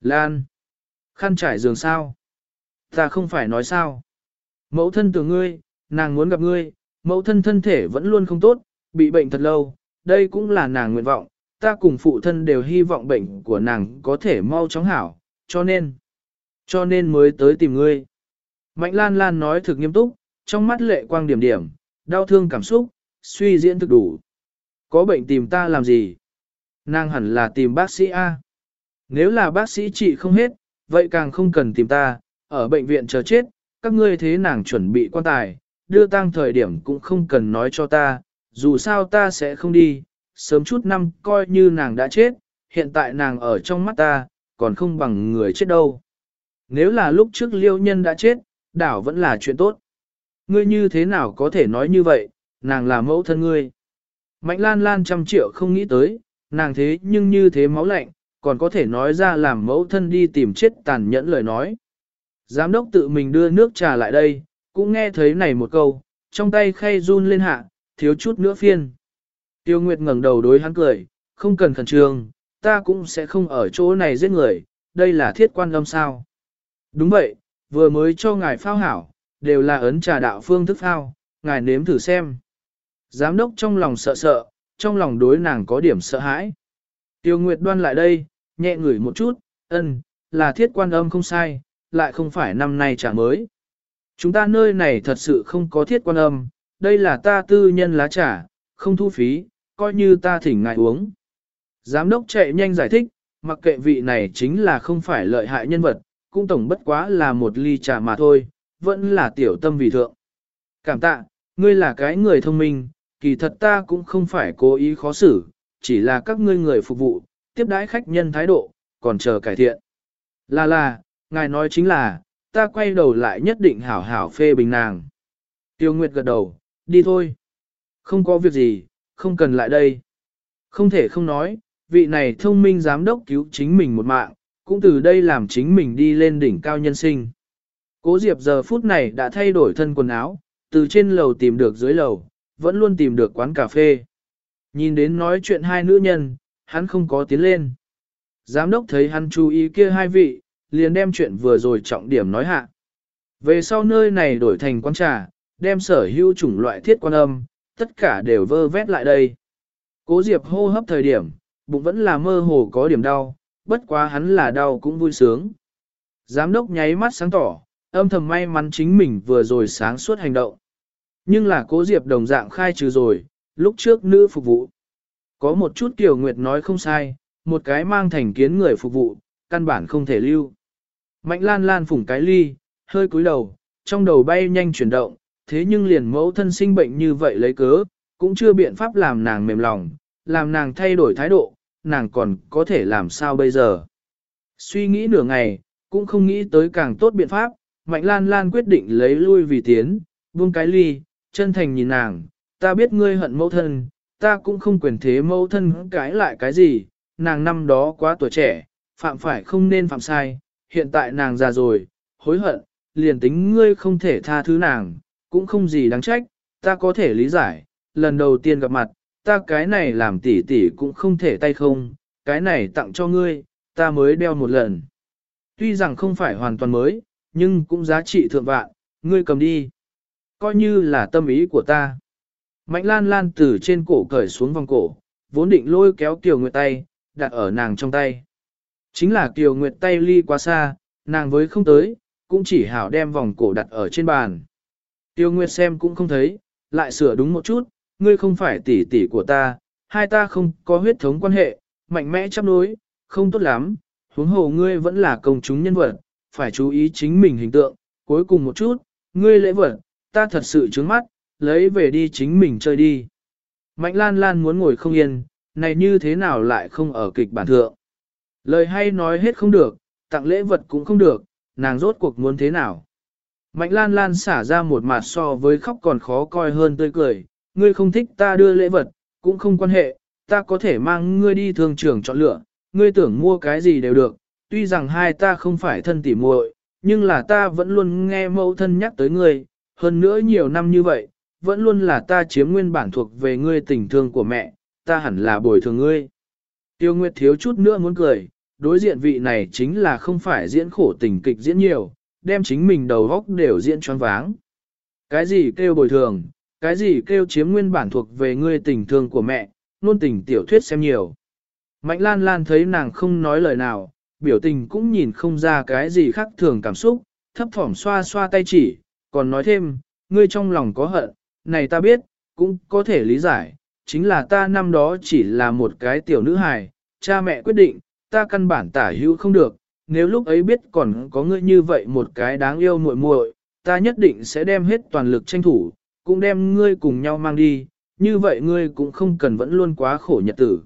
Lan. Khăn trải giường sao? Ta không phải nói sao. Mẫu thân tưởng ngươi, nàng muốn gặp ngươi, mẫu thân thân thể vẫn luôn không tốt, bị bệnh thật lâu, đây cũng là nàng nguyện vọng, ta cùng phụ thân đều hy vọng bệnh của nàng có thể mau chóng hảo, cho nên, cho nên mới tới tìm ngươi. Mạnh lan lan nói thực nghiêm túc, trong mắt lệ quang điểm điểm, đau thương cảm xúc, suy diễn thực đủ. Có bệnh tìm ta làm gì? Nàng hẳn là tìm bác sĩ A. Nếu là bác sĩ trị không hết, vậy càng không cần tìm ta, ở bệnh viện chờ chết, các ngươi thế nàng chuẩn bị quan tài, đưa tang thời điểm cũng không cần nói cho ta, dù sao ta sẽ không đi, sớm chút năm coi như nàng đã chết, hiện tại nàng ở trong mắt ta, còn không bằng người chết đâu. Nếu là lúc trước liêu nhân đã chết, đảo vẫn là chuyện tốt. Ngươi như thế nào có thể nói như vậy, nàng là mẫu thân ngươi. Mạnh lan lan trăm triệu không nghĩ tới, nàng thế nhưng như thế máu lạnh, còn có thể nói ra làm mẫu thân đi tìm chết tàn nhẫn lời nói. Giám đốc tự mình đưa nước trà lại đây, cũng nghe thấy này một câu, trong tay khay run lên hạ, thiếu chút nữa phiên. Tiêu Nguyệt ngẩng đầu đối hắn cười, không cần khẩn trương, ta cũng sẽ không ở chỗ này giết người, đây là thiết quan âm sao. Đúng vậy, vừa mới cho ngài phao hảo, đều là ấn trà đạo phương thức phao, ngài nếm thử xem. Giám đốc trong lòng sợ sợ, trong lòng đối nàng có điểm sợ hãi. Tiêu Nguyệt đoan lại đây, nhẹ ngửi một chút, ân, là thiết quan âm không sai, lại không phải năm nay trả mới. Chúng ta nơi này thật sự không có thiết quan âm, đây là ta tư nhân lá trà, không thu phí, coi như ta thỉnh ngài uống. Giám đốc chạy nhanh giải thích, mặc kệ vị này chính là không phải lợi hại nhân vật, cũng tổng bất quá là một ly trà mà thôi, vẫn là tiểu tâm vì thượng. Cảm tạ, ngươi là cái người thông minh, kỳ thật ta cũng không phải cố ý khó xử, chỉ là các ngươi người phục vụ, tiếp đãi khách nhân thái độ, còn chờ cải thiện. Là là, ngài nói chính là, ta quay đầu lại nhất định hảo hảo phê bình nàng. Tiêu Nguyệt gật đầu, đi thôi. Không có việc gì, không cần lại đây. Không thể không nói, vị này thông minh giám đốc cứu chính mình một mạng, cũng từ đây làm chính mình đi lên đỉnh cao nhân sinh. Cố Diệp giờ phút này đã thay đổi thân quần áo, từ trên lầu tìm được dưới lầu, vẫn luôn tìm được quán cà phê. Nhìn đến nói chuyện hai nữ nhân, hắn không có tiến lên. Giám đốc thấy hắn chú ý kia hai vị, liền đem chuyện vừa rồi trọng điểm nói hạ. Về sau nơi này đổi thành quán trà, đem sở hữu chủng loại thiết quan âm, tất cả đều vơ vét lại đây. Cố Diệp hô hấp thời điểm, bụng vẫn là mơ hồ có điểm đau, bất quá hắn là đau cũng vui sướng. Giám đốc nháy mắt sáng tỏ, âm thầm may mắn chính mình vừa rồi sáng suốt hành động. Nhưng là cố Diệp đồng dạng khai trừ rồi, lúc trước nữ phục vụ. Có một chút Kiều Nguyệt nói không sai, một cái mang thành kiến người phục vụ, căn bản không thể lưu. Mạnh lan lan phủng cái ly, hơi cúi đầu, trong đầu bay nhanh chuyển động, thế nhưng liền mẫu thân sinh bệnh như vậy lấy cớ, cũng chưa biện pháp làm nàng mềm lòng, làm nàng thay đổi thái độ, nàng còn có thể làm sao bây giờ. Suy nghĩ nửa ngày, cũng không nghĩ tới càng tốt biện pháp, Mạnh Lan Lan quyết định lấy lui vì tiến, buông cái ly, chân thành nhìn nàng, ta biết ngươi hận mẫu thân, ta cũng không quyền thế mẫu thân cãi lại cái gì, nàng năm đó quá tuổi trẻ, phạm phải không nên phạm sai, hiện tại nàng già rồi, hối hận, liền tính ngươi không thể tha thứ nàng, cũng không gì đáng trách, ta có thể lý giải, lần đầu tiên gặp mặt, ta cái này làm tỉ tỉ cũng không thể tay không, cái này tặng cho ngươi, ta mới đeo một lần. Tuy rằng không phải hoàn toàn mới, nhưng cũng giá trị thượng vạn, ngươi cầm đi. Coi như là tâm ý của ta. Mạnh lan lan từ trên cổ cởi xuống vòng cổ, vốn định lôi kéo Kiều Nguyệt tay, đặt ở nàng trong tay. Chính là Kiều Nguyệt tay ly quá xa, nàng với không tới, cũng chỉ hảo đem vòng cổ đặt ở trên bàn. Tiêu Nguyệt xem cũng không thấy, lại sửa đúng một chút, ngươi không phải tỷ tỷ của ta, hai ta không có huyết thống quan hệ, mạnh mẽ chấp nối không tốt lắm, huống hồ ngươi vẫn là công chúng nhân vật, phải chú ý chính mình hình tượng, cuối cùng một chút, ngươi lễ vật, ta thật sự trướng mắt, lấy về đi chính mình chơi đi. Mạnh lan lan muốn ngồi không yên, này như thế nào lại không ở kịch bản thượng. Lời hay nói hết không được, tặng lễ vật cũng không được, nàng rốt cuộc muốn thế nào. Mạnh lan lan xả ra một mặt so với khóc còn khó coi hơn tươi cười, ngươi không thích ta đưa lễ vật, cũng không quan hệ, ta có thể mang ngươi đi thương trường chọn lựa, ngươi tưởng mua cái gì đều được, tuy rằng hai ta không phải thân tỉ muội, nhưng là ta vẫn luôn nghe mẫu thân nhắc tới ngươi, hơn nữa nhiều năm như vậy, vẫn luôn là ta chiếm nguyên bản thuộc về ngươi tình thương của mẹ, ta hẳn là bồi thường ngươi. Tiêu Nguyệt thiếu chút nữa muốn cười, đối diện vị này chính là không phải diễn khổ tình kịch diễn nhiều, đem chính mình đầu góc đều diễn choáng váng. Cái gì kêu bồi thường, cái gì kêu chiếm nguyên bản thuộc về ngươi tình thương của mẹ, luôn tình tiểu thuyết xem nhiều. Mạnh lan lan thấy nàng không nói lời nào, biểu tình cũng nhìn không ra cái gì khác thường cảm xúc, thấp thỏm xoa xoa tay chỉ, còn nói thêm, ngươi trong lòng có hận, này ta biết, cũng có thể lý giải, chính là ta năm đó chỉ là một cái tiểu nữ hài, cha mẹ quyết định, ta căn bản tả hữu không được, nếu lúc ấy biết còn có ngươi như vậy một cái đáng yêu muội muội, ta nhất định sẽ đem hết toàn lực tranh thủ, cũng đem ngươi cùng nhau mang đi, như vậy ngươi cũng không cần vẫn luôn quá khổ nhật tử.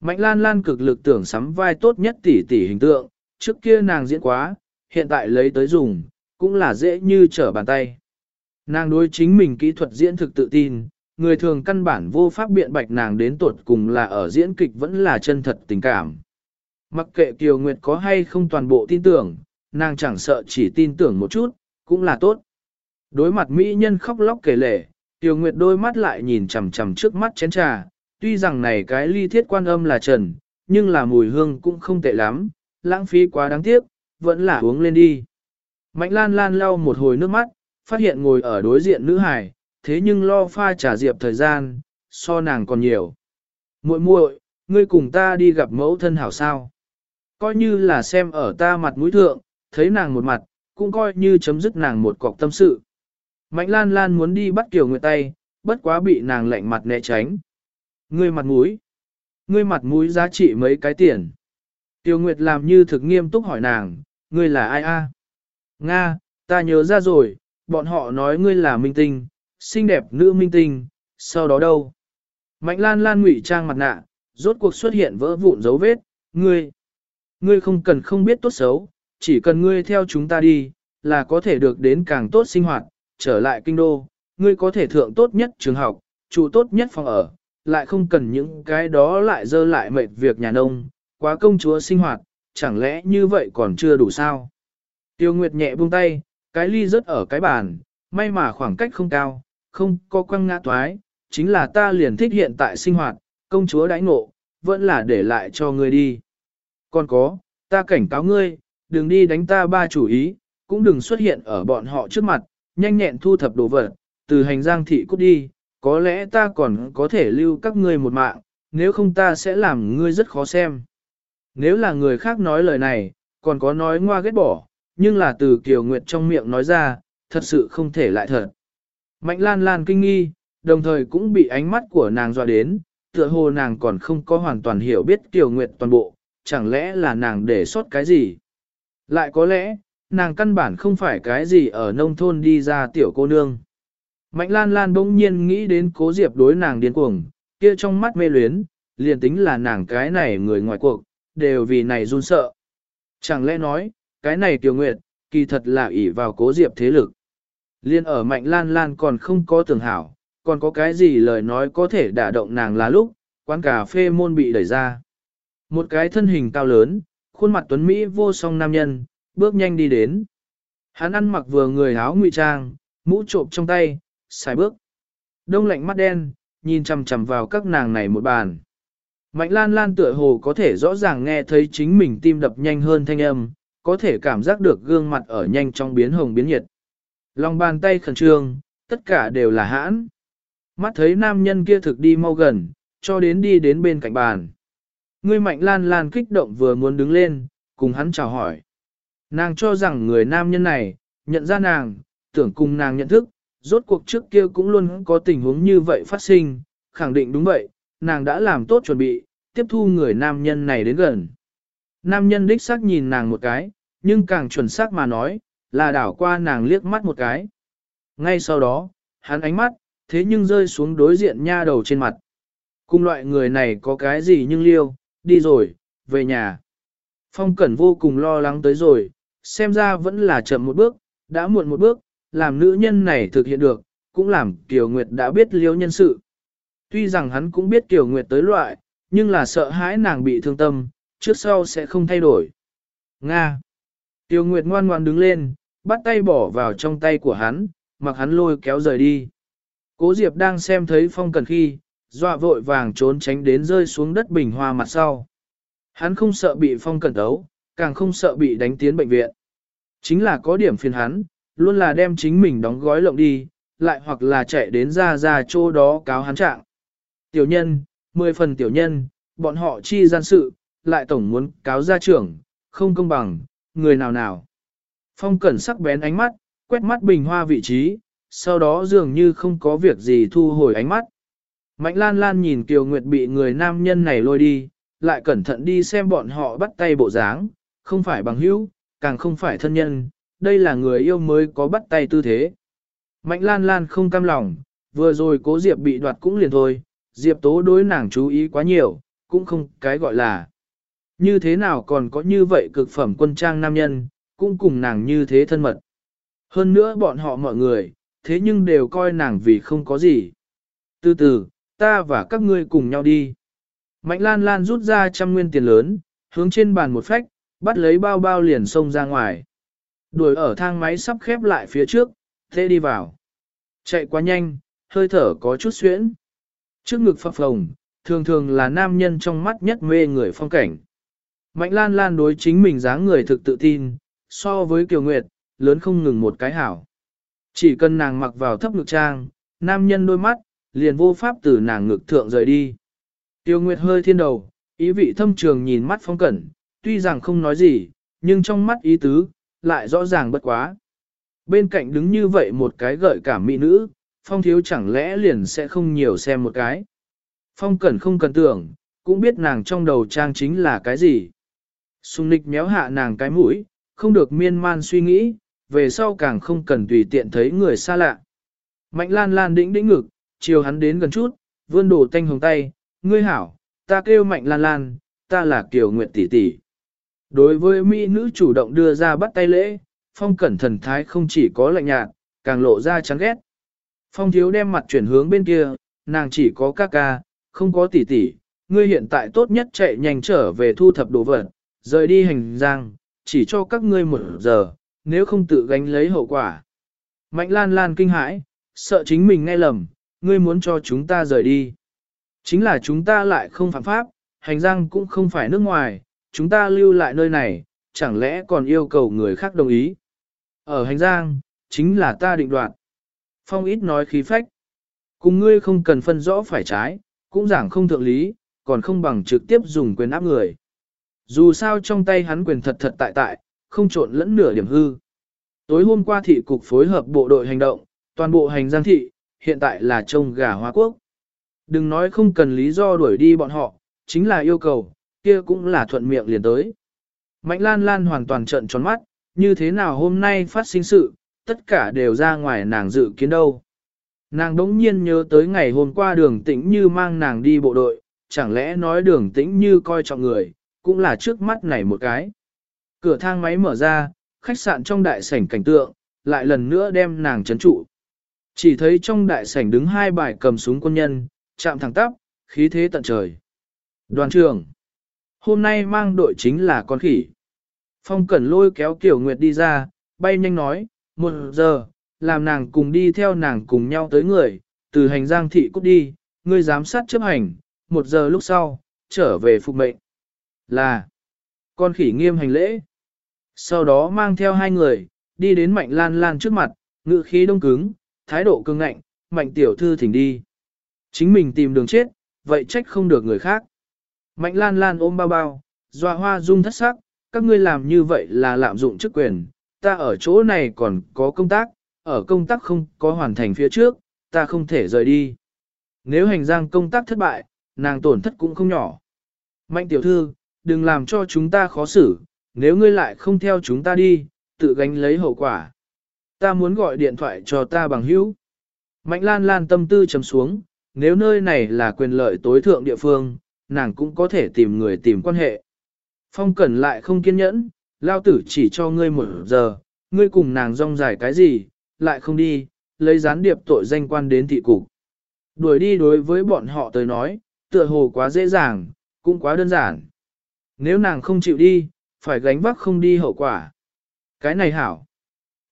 Mạnh lan lan cực lực tưởng sắm vai tốt nhất tỷ tỷ hình tượng, trước kia nàng diễn quá, hiện tại lấy tới dùng, cũng là dễ như trở bàn tay. Nàng đối chính mình kỹ thuật diễn thực tự tin, người thường căn bản vô pháp biện bạch nàng đến tuột cùng là ở diễn kịch vẫn là chân thật tình cảm. Mặc kệ Kiều Nguyệt có hay không toàn bộ tin tưởng, nàng chẳng sợ chỉ tin tưởng một chút, cũng là tốt. Đối mặt mỹ nhân khóc lóc kể lể, Kiều Nguyệt đôi mắt lại nhìn chằm chằm trước mắt chén trà, tuy rằng này cái ly thiết quan âm là trần, nhưng là mùi hương cũng không tệ lắm, lãng phí quá đáng tiếc, vẫn là uống lên đi. Mạnh lan lan lau một hồi nước mắt, phát hiện ngồi ở đối diện nữ hải, thế nhưng lo pha trả diệp thời gian, so nàng còn nhiều. muội muội, ngươi cùng ta đi gặp mẫu thân hảo sao. Coi như là xem ở ta mặt mũi thượng, thấy nàng một mặt, cũng coi như chấm dứt nàng một cọc tâm sự. Mạnh lan lan muốn đi bắt Kiều Nguyệt tay, bất quá bị nàng lạnh mặt né tránh. Ngươi mặt mũi. Ngươi mặt mũi giá trị mấy cái tiền. Tiêu Nguyệt làm như thực nghiêm túc hỏi nàng, ngươi là ai a? Nga, ta nhớ ra rồi, bọn họ nói ngươi là minh tinh, xinh đẹp nữ minh tinh, sau đó đâu? Mạnh lan lan ngụy trang mặt nạ, rốt cuộc xuất hiện vỡ vụn dấu vết, ngươi. Ngươi không cần không biết tốt xấu, chỉ cần ngươi theo chúng ta đi, là có thể được đến càng tốt sinh hoạt, trở lại kinh đô, ngươi có thể thượng tốt nhất trường học, trụ tốt nhất phòng ở, lại không cần những cái đó lại dơ lại mệt việc nhà nông, quá công chúa sinh hoạt, chẳng lẽ như vậy còn chưa đủ sao? Tiêu Nguyệt nhẹ buông tay, cái ly rớt ở cái bàn, may mà khoảng cách không cao, không có quăng ngã toái, chính là ta liền thích hiện tại sinh hoạt, công chúa đãi ngộ, vẫn là để lại cho ngươi đi. Còn có, ta cảnh cáo ngươi, đừng đi đánh ta ba chủ ý, cũng đừng xuất hiện ở bọn họ trước mặt, nhanh nhẹn thu thập đồ vật, từ hành giang thị cút đi, có lẽ ta còn có thể lưu các ngươi một mạng, nếu không ta sẽ làm ngươi rất khó xem. Nếu là người khác nói lời này, còn có nói ngoa ghét bỏ, nhưng là từ Kiều Nguyệt trong miệng nói ra, thật sự không thể lại thật. Mạnh lan lan kinh nghi, đồng thời cũng bị ánh mắt của nàng dọa đến, tựa hồ nàng còn không có hoàn toàn hiểu biết Kiều Nguyệt toàn bộ, chẳng lẽ là nàng để sót cái gì? Lại có lẽ, nàng căn bản không phải cái gì ở nông thôn đi ra tiểu cô nương. Mạnh lan lan bỗng nhiên nghĩ đến cố diệp đối nàng điên cuồng, kia trong mắt mê luyến, liền tính là nàng cái này người ngoài cuộc, đều vì này run sợ. Chẳng lẽ nói, cái này tiểu nguyệt, kỳ thật là ỷ vào cố diệp thế lực. Liên ở mạnh lan lan còn không có tưởng hảo, còn có cái gì lời nói có thể đả động nàng là lúc, quán cà phê môn bị đẩy ra. Một cái thân hình cao lớn, khuôn mặt tuấn Mỹ vô song nam nhân, bước nhanh đi đến. Hắn ăn mặc vừa người áo ngụy trang, mũ trộm trong tay, xài bước. Đông lạnh mắt đen, nhìn chằm chằm vào các nàng này một bàn. Mạnh lan lan tựa hồ có thể rõ ràng nghe thấy chính mình tim đập nhanh hơn thanh âm, có thể cảm giác được gương mặt ở nhanh trong biến hồng biến nhiệt. Lòng bàn tay khẩn trương, tất cả đều là hãn. Mắt thấy nam nhân kia thực đi mau gần, cho đến đi đến bên cạnh bàn. Ngươi mạnh lan lan kích động vừa muốn đứng lên, cùng hắn chào hỏi. Nàng cho rằng người nam nhân này, nhận ra nàng, tưởng cùng nàng nhận thức, rốt cuộc trước kia cũng luôn có tình huống như vậy phát sinh, khẳng định đúng vậy, nàng đã làm tốt chuẩn bị, tiếp thu người nam nhân này đến gần. Nam nhân đích xác nhìn nàng một cái, nhưng càng chuẩn xác mà nói, là đảo qua nàng liếc mắt một cái. Ngay sau đó, hắn ánh mắt, thế nhưng rơi xuống đối diện nha đầu trên mặt. Cùng loại người này có cái gì nhưng liêu, đi rồi, về nhà. Phong Cẩn vô cùng lo lắng tới rồi, xem ra vẫn là chậm một bước, đã muộn một bước, làm nữ nhân này thực hiện được, cũng làm Kiều Nguyệt đã biết liêu nhân sự. Tuy rằng hắn cũng biết Kiều Nguyệt tới loại, nhưng là sợ hãi nàng bị thương tâm, trước sau sẽ không thay đổi. Nga. Tiêu Nguyệt ngoan ngoan đứng lên, bắt tay bỏ vào trong tay của hắn, mặc hắn lôi kéo rời đi. Cố Diệp đang xem thấy phong cần khi, dọa vội vàng trốn tránh đến rơi xuống đất bình hoa mặt sau. Hắn không sợ bị phong cần tấu, càng không sợ bị đánh tiến bệnh viện. Chính là có điểm phiền hắn, luôn là đem chính mình đóng gói lộng đi, lại hoặc là chạy đến ra ra chỗ đó cáo hắn trạng. Tiểu nhân, mười phần tiểu nhân, bọn họ chi gian sự, lại tổng muốn cáo gia trưởng, không công bằng, người nào nào. Phong cẩn sắc bén ánh mắt, quét mắt bình hoa vị trí, sau đó dường như không có việc gì thu hồi ánh mắt. Mạnh lan lan nhìn Kiều Nguyệt bị người nam nhân này lôi đi, lại cẩn thận đi xem bọn họ bắt tay bộ dáng, không phải bằng hữu, càng không phải thân nhân, đây là người yêu mới có bắt tay tư thế. Mạnh lan lan không cam lòng, vừa rồi cố Diệp bị đoạt cũng liền thôi, Diệp tố đối nàng chú ý quá nhiều, cũng không cái gọi là. Như thế nào còn có như vậy cực phẩm quân trang nam nhân, cũng cùng nàng như thế thân mật. Hơn nữa bọn họ mọi người, thế nhưng đều coi nàng vì không có gì. Từ từ, ta và các ngươi cùng nhau đi. Mạnh lan lan rút ra trăm nguyên tiền lớn, hướng trên bàn một phách, bắt lấy bao bao liền xông ra ngoài. Đuổi ở thang máy sắp khép lại phía trước, thế đi vào. Chạy quá nhanh, hơi thở có chút xuyễn. Trước ngực phập phồng, thường thường là nam nhân trong mắt nhất mê người phong cảnh. Mạnh lan lan đối chính mình dáng người thực tự tin, so với Kiều Nguyệt, lớn không ngừng một cái hảo. Chỉ cần nàng mặc vào thấp ngực trang, nam nhân đôi mắt, liền vô pháp từ nàng ngực thượng rời đi. Tiêu Nguyệt hơi thiên đầu, ý vị thâm trường nhìn mắt phong cẩn, tuy rằng không nói gì, nhưng trong mắt ý tứ, lại rõ ràng bất quá. Bên cạnh đứng như vậy một cái gợi cảm mỹ nữ, phong thiếu chẳng lẽ liền sẽ không nhiều xem một cái. Phong cẩn không cần tưởng, cũng biết nàng trong đầu trang chính là cái gì. Xung nịch méo hạ nàng cái mũi, không được miên man suy nghĩ, về sau càng không cần tùy tiện thấy người xa lạ. Mạnh lan lan đĩnh đĩnh ngực, chiều hắn đến gần chút, vươn đổ tanh hồng tay, ngươi hảo, ta kêu mạnh lan lan, ta là Kiều Nguyệt tỷ tỷ. Đối với mỹ nữ chủ động đưa ra bắt tay lễ, phong cẩn thần thái không chỉ có lạnh nhạt, càng lộ ra chán ghét. Phong thiếu đem mặt chuyển hướng bên kia, nàng chỉ có ca ca, không có tỷ tỷ, ngươi hiện tại tốt nhất chạy nhanh trở về thu thập đồ vật, rời đi hành giang, chỉ cho các ngươi một giờ, nếu không tự gánh lấy hậu quả. Mạnh lan lan kinh hãi, sợ chính mình nghe lầm, ngươi muốn cho chúng ta rời đi. Chính là chúng ta lại không phạm pháp, hành giang cũng không phải nước ngoài, chúng ta lưu lại nơi này, chẳng lẽ còn yêu cầu người khác đồng ý. Ở hành giang, chính là ta định đoạt. Phong ít nói khí phách. Cùng ngươi không cần phân rõ phải trái, cũng giảng không thượng lý, còn không bằng trực tiếp dùng quyền áp người. Dù sao trong tay hắn quyền thật thật tại tại, không trộn lẫn nửa điểm hư. Tối hôm qua thị cục phối hợp bộ đội hành động, toàn bộ hành giang thị, hiện tại là trông gà hoa quốc. Đừng nói không cần lý do đuổi đi bọn họ, chính là yêu cầu, kia cũng là thuận miệng liền tới. Mạnh lan lan hoàn toàn trận tròn mắt, như thế nào hôm nay phát sinh sự, tất cả đều ra ngoài nàng dự kiến đâu. Nàng đống nhiên nhớ tới ngày hôm qua đường tĩnh như mang nàng đi bộ đội, chẳng lẽ nói đường tĩnh như coi trọng người, cũng là trước mắt này một cái. Cửa thang máy mở ra, khách sạn trong đại sảnh cảnh tượng, lại lần nữa đem nàng chấn trụ. Chỉ thấy trong đại sảnh đứng hai bài cầm súng quân nhân, chạm thẳng tắp, khí thế tận trời. Đoàn trưởng, hôm nay mang đội chính là con khỉ. Phong Cẩn lôi kéo Kiều Nguyệt đi ra, bay nhanh nói, một giờ, làm nàng cùng đi theo nàng cùng nhau tới người, từ hành giang thị cút đi, ngươi giám sát chấp hành, một giờ lúc sau, trở về phục mệnh. Là, con khỉ nghiêm hành lễ. Sau đó mang theo hai người, đi đến mạnh lan lan trước mặt, ngự khí đông cứng, thái độ cương ngạnh, mạnh tiểu thư thỉnh đi. Chính mình tìm đường chết, vậy trách không được người khác. Mạnh lan lan ôm bao bao, doa hoa dung thất sắc, các ngươi làm như vậy là lạm dụng chức quyền, ta ở chỗ này còn có công tác, ở công tác không có hoàn thành phía trước, ta không thể rời đi. Nếu hành giang công tác thất bại, nàng tổn thất cũng không nhỏ. Mạnh tiểu thư, đừng làm cho chúng ta khó xử, nếu ngươi lại không theo chúng ta đi, tự gánh lấy hậu quả. Ta muốn gọi điện thoại cho ta bằng hữu. Mạnh lan lan tâm tư trầm xuống, nếu nơi này là quyền lợi tối thượng địa phương, nàng cũng có thể tìm người tìm quan hệ. Phong Cẩn lại không kiên nhẫn, lao tử chỉ cho ngươi một giờ, ngươi cùng nàng rong dài cái gì, lại không đi, lấy gián điệp tội danh quan đến thị cục. Đuổi đi đối với bọn họ tới nói, tựa hồ quá dễ dàng, cũng quá đơn giản. Nếu nàng không chịu đi, phải gánh vác không đi hậu quả. Cái này hảo.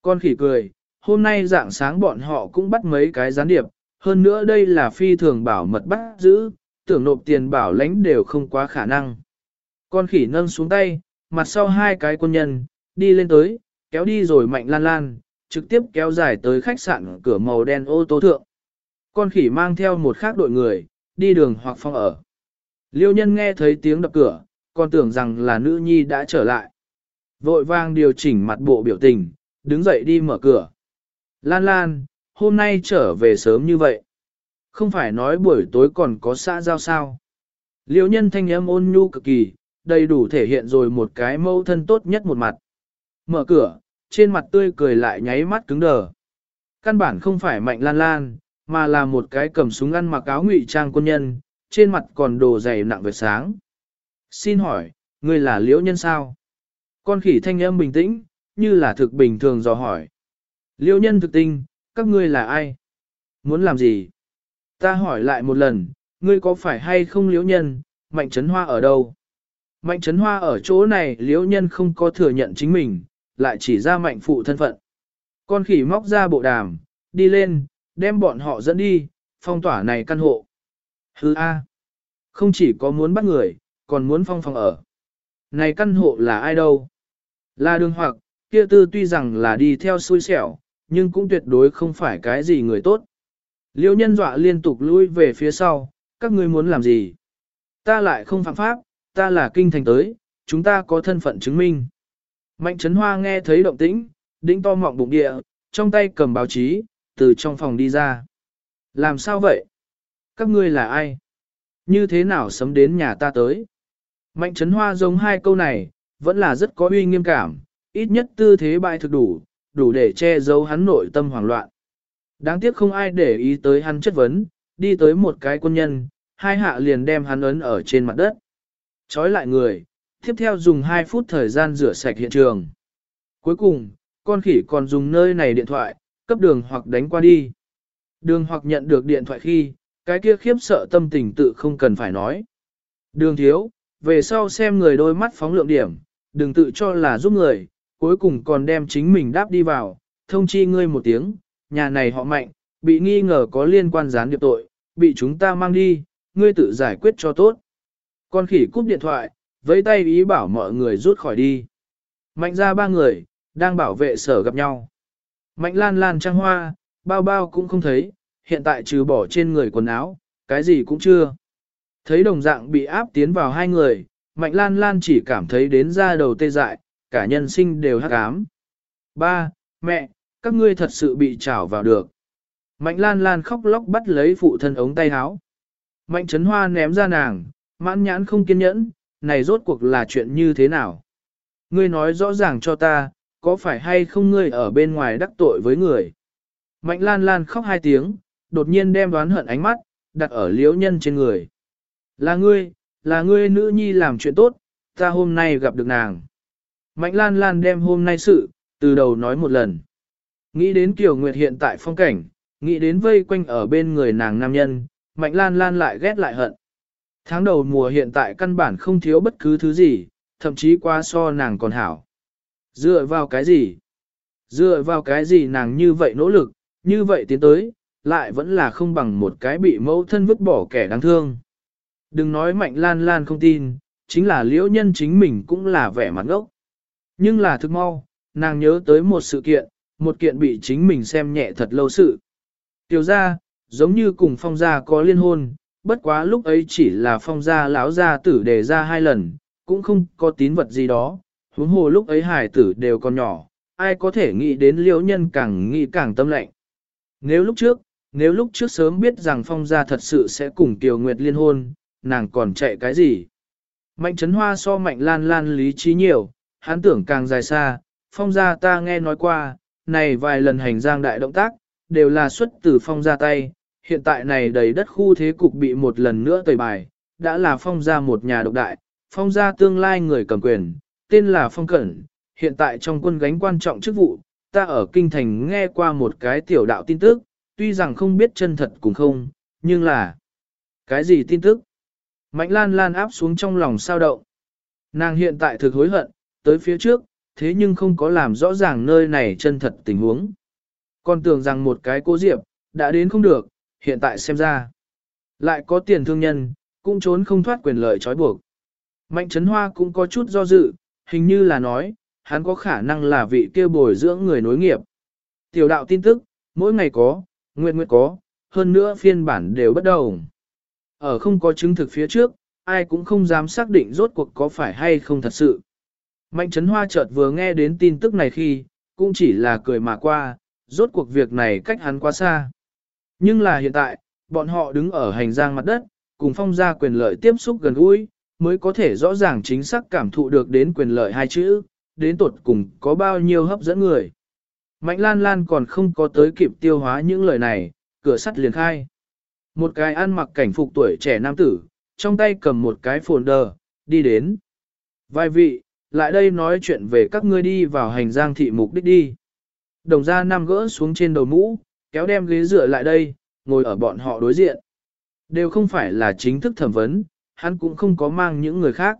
Con khỉ cười, hôm nay dạng sáng bọn họ cũng bắt mấy cái gián điệp, hơn nữa đây là phi thường bảo mật bắt giữ, tưởng nộp tiền bảo lãnh đều không quá khả năng. Con khỉ nâng xuống tay, mặt sau hai cái quân nhân, đi lên tới, kéo đi rồi mạnh lan lan, trực tiếp kéo dài tới khách sạn cửa màu đen ô tô thượng. Con khỉ mang theo một khác đội người, đi đường hoặc phòng ở. Liêu nhân nghe thấy tiếng đập cửa, còn tưởng rằng là nữ nhi đã trở lại. Vội vang điều chỉnh mặt bộ biểu tình, đứng dậy đi mở cửa. Lan Lan, hôm nay trở về sớm như vậy. Không phải nói buổi tối còn có xã giao sao. Liêu nhân thanh âm ôn nhu cực kỳ, đầy đủ thể hiện rồi một cái mâu thân tốt nhất một mặt. Mở cửa, trên mặt tươi cười lại nháy mắt cứng đờ. Căn bản không phải mạnh lan lan, mà là một cái cầm súng ăn mặc áo ngụy trang quân nhân, trên mặt còn đồ dày nặng về sáng. Xin hỏi, ngươi là liễu nhân sao? Con khỉ thanh âm bình tĩnh, như là thực bình thường dò hỏi. Liễu nhân thực tinh, các ngươi là ai? Muốn làm gì? Ta hỏi lại một lần, ngươi có phải hay không liễu nhân, mạnh trấn hoa ở đâu? Mạnh trấn hoa ở chỗ này liễu nhân không có thừa nhận chính mình, lại chỉ ra mạnh phụ thân phận. Con khỉ móc ra bộ đàm, đi lên, đem bọn họ dẫn đi, phong tỏa này căn hộ. Hứ A. Không chỉ có muốn bắt người, còn muốn phong phòng ở. Này căn hộ là ai đâu? Là đường hoặc, kia tư tuy rằng là đi theo xui xẻo, nhưng cũng tuyệt đối không phải cái gì người tốt. Liêu nhân dọa liên tục lui về phía sau, các ngươi muốn làm gì? Ta lại không phạm pháp, ta là kinh thành tới, chúng ta có thân phận chứng minh. Mạnh Trấn Hoa nghe thấy động tĩnh, đĩnh to mọng bụng địa, trong tay cầm báo chí, từ trong phòng đi ra. Làm sao vậy? Các ngươi là ai? Như thế nào sấm đến nhà ta tới? Mạnh Trấn Hoa giống hai câu này, vẫn là rất có uy nghiêm cảm, ít nhất tư thế bại thực đủ, đủ để che giấu hắn nội tâm hoảng loạn. Đáng tiếc không ai để ý tới hắn chất vấn, đi tới một cái quân nhân, hai hạ liền đem hắn ấn ở trên mặt đất. Chói lại người, tiếp theo dùng 2 phút thời gian rửa sạch hiện trường. Cuối cùng, con khỉ còn dùng nơi này điện thoại, cấp đường hoặc đánh qua đi. Đường hoặc nhận được điện thoại khi, cái kia khiếp sợ tâm tình tự không cần phải nói. Đường thiếu, về sau xem người đôi mắt phóng lượng điểm, đừng tự cho là giúp người, cuối cùng còn đem chính mình đáp đi vào, thông chi ngươi một tiếng, nhà này họ mạnh, bị nghi ngờ có liên quan gián điệp tội, bị chúng ta mang đi, ngươi tự giải quyết cho tốt. Con khỉ cúp điện thoại, với tay ý bảo mọi người rút khỏi đi. Mạnh ra ba người, đang bảo vệ sở gặp nhau. Mạnh lan lan trang hoa, bao bao cũng không thấy, hiện tại trừ bỏ trên người quần áo, cái gì cũng chưa. Thấy đồng dạng bị áp tiến vào hai người, mạnh lan lan chỉ cảm thấy đến da đầu tê dại, cả nhân sinh đều hắc ám. Ba, mẹ, các ngươi thật sự bị trảo vào được. Mạnh lan lan khóc lóc bắt lấy phụ thân ống tay áo. Mạnh trấn hoa ném ra nàng, mãn nhãn không kiên nhẫn, này rốt cuộc là chuyện như thế nào? Ngươi nói rõ ràng cho ta, có phải hay không ngươi ở bên ngoài đắc tội với người? Mạnh lan lan khóc hai tiếng, đột nhiên đem đoán hận ánh mắt, đặt ở liễu nhân trên người. Là ngươi, là ngươi nữ nhi làm chuyện tốt, ta hôm nay gặp được nàng. Mạnh lan lan đem hôm nay sự, từ đầu nói một lần. Nghĩ đến Kiều Nguyệt hiện tại phong cảnh, nghĩ đến vây quanh ở bên người nàng nam nhân, Mạnh lan lan lại ghét lại hận. Tháng đầu mùa hiện tại căn bản không thiếu bất cứ thứ gì, thậm chí qua so nàng còn hảo. Dựa vào cái gì? Dựa vào cái gì nàng như vậy nỗ lực, như vậy tiến tới, lại vẫn là không bằng một cái bị mẫu thân vứt bỏ kẻ đáng thương. Đừng nói mạnh lan lan không tin, chính là liễu nhân chính mình cũng là vẻ mặt ngốc. Nhưng là thực mau, nàng nhớ tới một sự kiện, một kiện bị chính mình xem nhẹ thật lâu sự. Tiểu ra, giống như cùng phong gia có liên hôn, bất quá lúc ấy chỉ là phong gia lão gia tử đề ra hai lần, cũng không có tín vật gì đó, huống hồ lúc ấy hải tử đều còn nhỏ, ai có thể nghĩ đến liễu nhân càng nghĩ càng tâm lạnh Nếu lúc trước, nếu lúc trước sớm biết rằng phong gia thật sự sẽ cùng Kiều Nguyệt liên hôn, nàng còn chạy cái gì? Mạnh chấn hoa so mạnh lan lan lý trí nhiều, hắn tưởng càng dài xa, phong gia ta nghe nói qua, này vài lần hành giang đại động tác, đều là xuất từ phong gia tay, hiện tại này đầy đất khu thế cục bị một lần nữa tẩy bài, đã là phong gia một nhà độc đại, phong gia tương lai người cầm quyền, tên là phong cẩn, hiện tại trong quân gánh quan trọng chức vụ, ta ở kinh thành nghe qua một cái tiểu đạo tin tức, tuy rằng không biết chân thật cũng không, nhưng là cái gì tin tức? Mạnh lan lan áp xuống trong lòng sao động. Nàng hiện tại thực hối hận, tới phía trước, thế nhưng không có làm rõ ràng nơi này chân thật tình huống. Còn tưởng rằng một cái cố diệp, đã đến không được, hiện tại xem ra. Lại có tiền thương nhân, cũng trốn không thoát quyền lợi trói buộc. Mạnh Trấn Hoa cũng có chút do dự, hình như là nói, hắn có khả năng là vị kia bồi dưỡng người nối nghiệp. Tiểu đạo tin tức, mỗi ngày có, nguyện nguyện có, hơn nữa phiên bản đều bất đồng. Ở không có chứng thực phía trước, ai cũng không dám xác định rốt cuộc có phải hay không thật sự. Mạnh Trấn Hoa chợt vừa nghe đến tin tức này khi, cũng chỉ là cười mà qua, rốt cuộc việc này cách hắn quá xa. Nhưng là hiện tại, bọn họ đứng ở hành giang mặt đất, cùng phong gia quyền lợi tiếp xúc gần gũi, mới có thể rõ ràng chính xác cảm thụ được đến quyền lợi hai chữ, đến tột cùng có bao nhiêu hấp dẫn người. Mạnh lan lan còn không có tới kịp tiêu hóa những lời này, cửa sắt liền khai. Một cái ăn mặc cảnh phục tuổi trẻ nam tử, trong tay cầm một cái phồn đờ, đi đến. Vài vị, lại đây nói chuyện về các ngươi đi vào hành giang thị mục đích đi. Đồng gia nam gỡ xuống trên đầu mũ, kéo đem ghế dựa lại đây, ngồi ở bọn họ đối diện. Đều không phải là chính thức thẩm vấn, hắn cũng không có mang những người khác.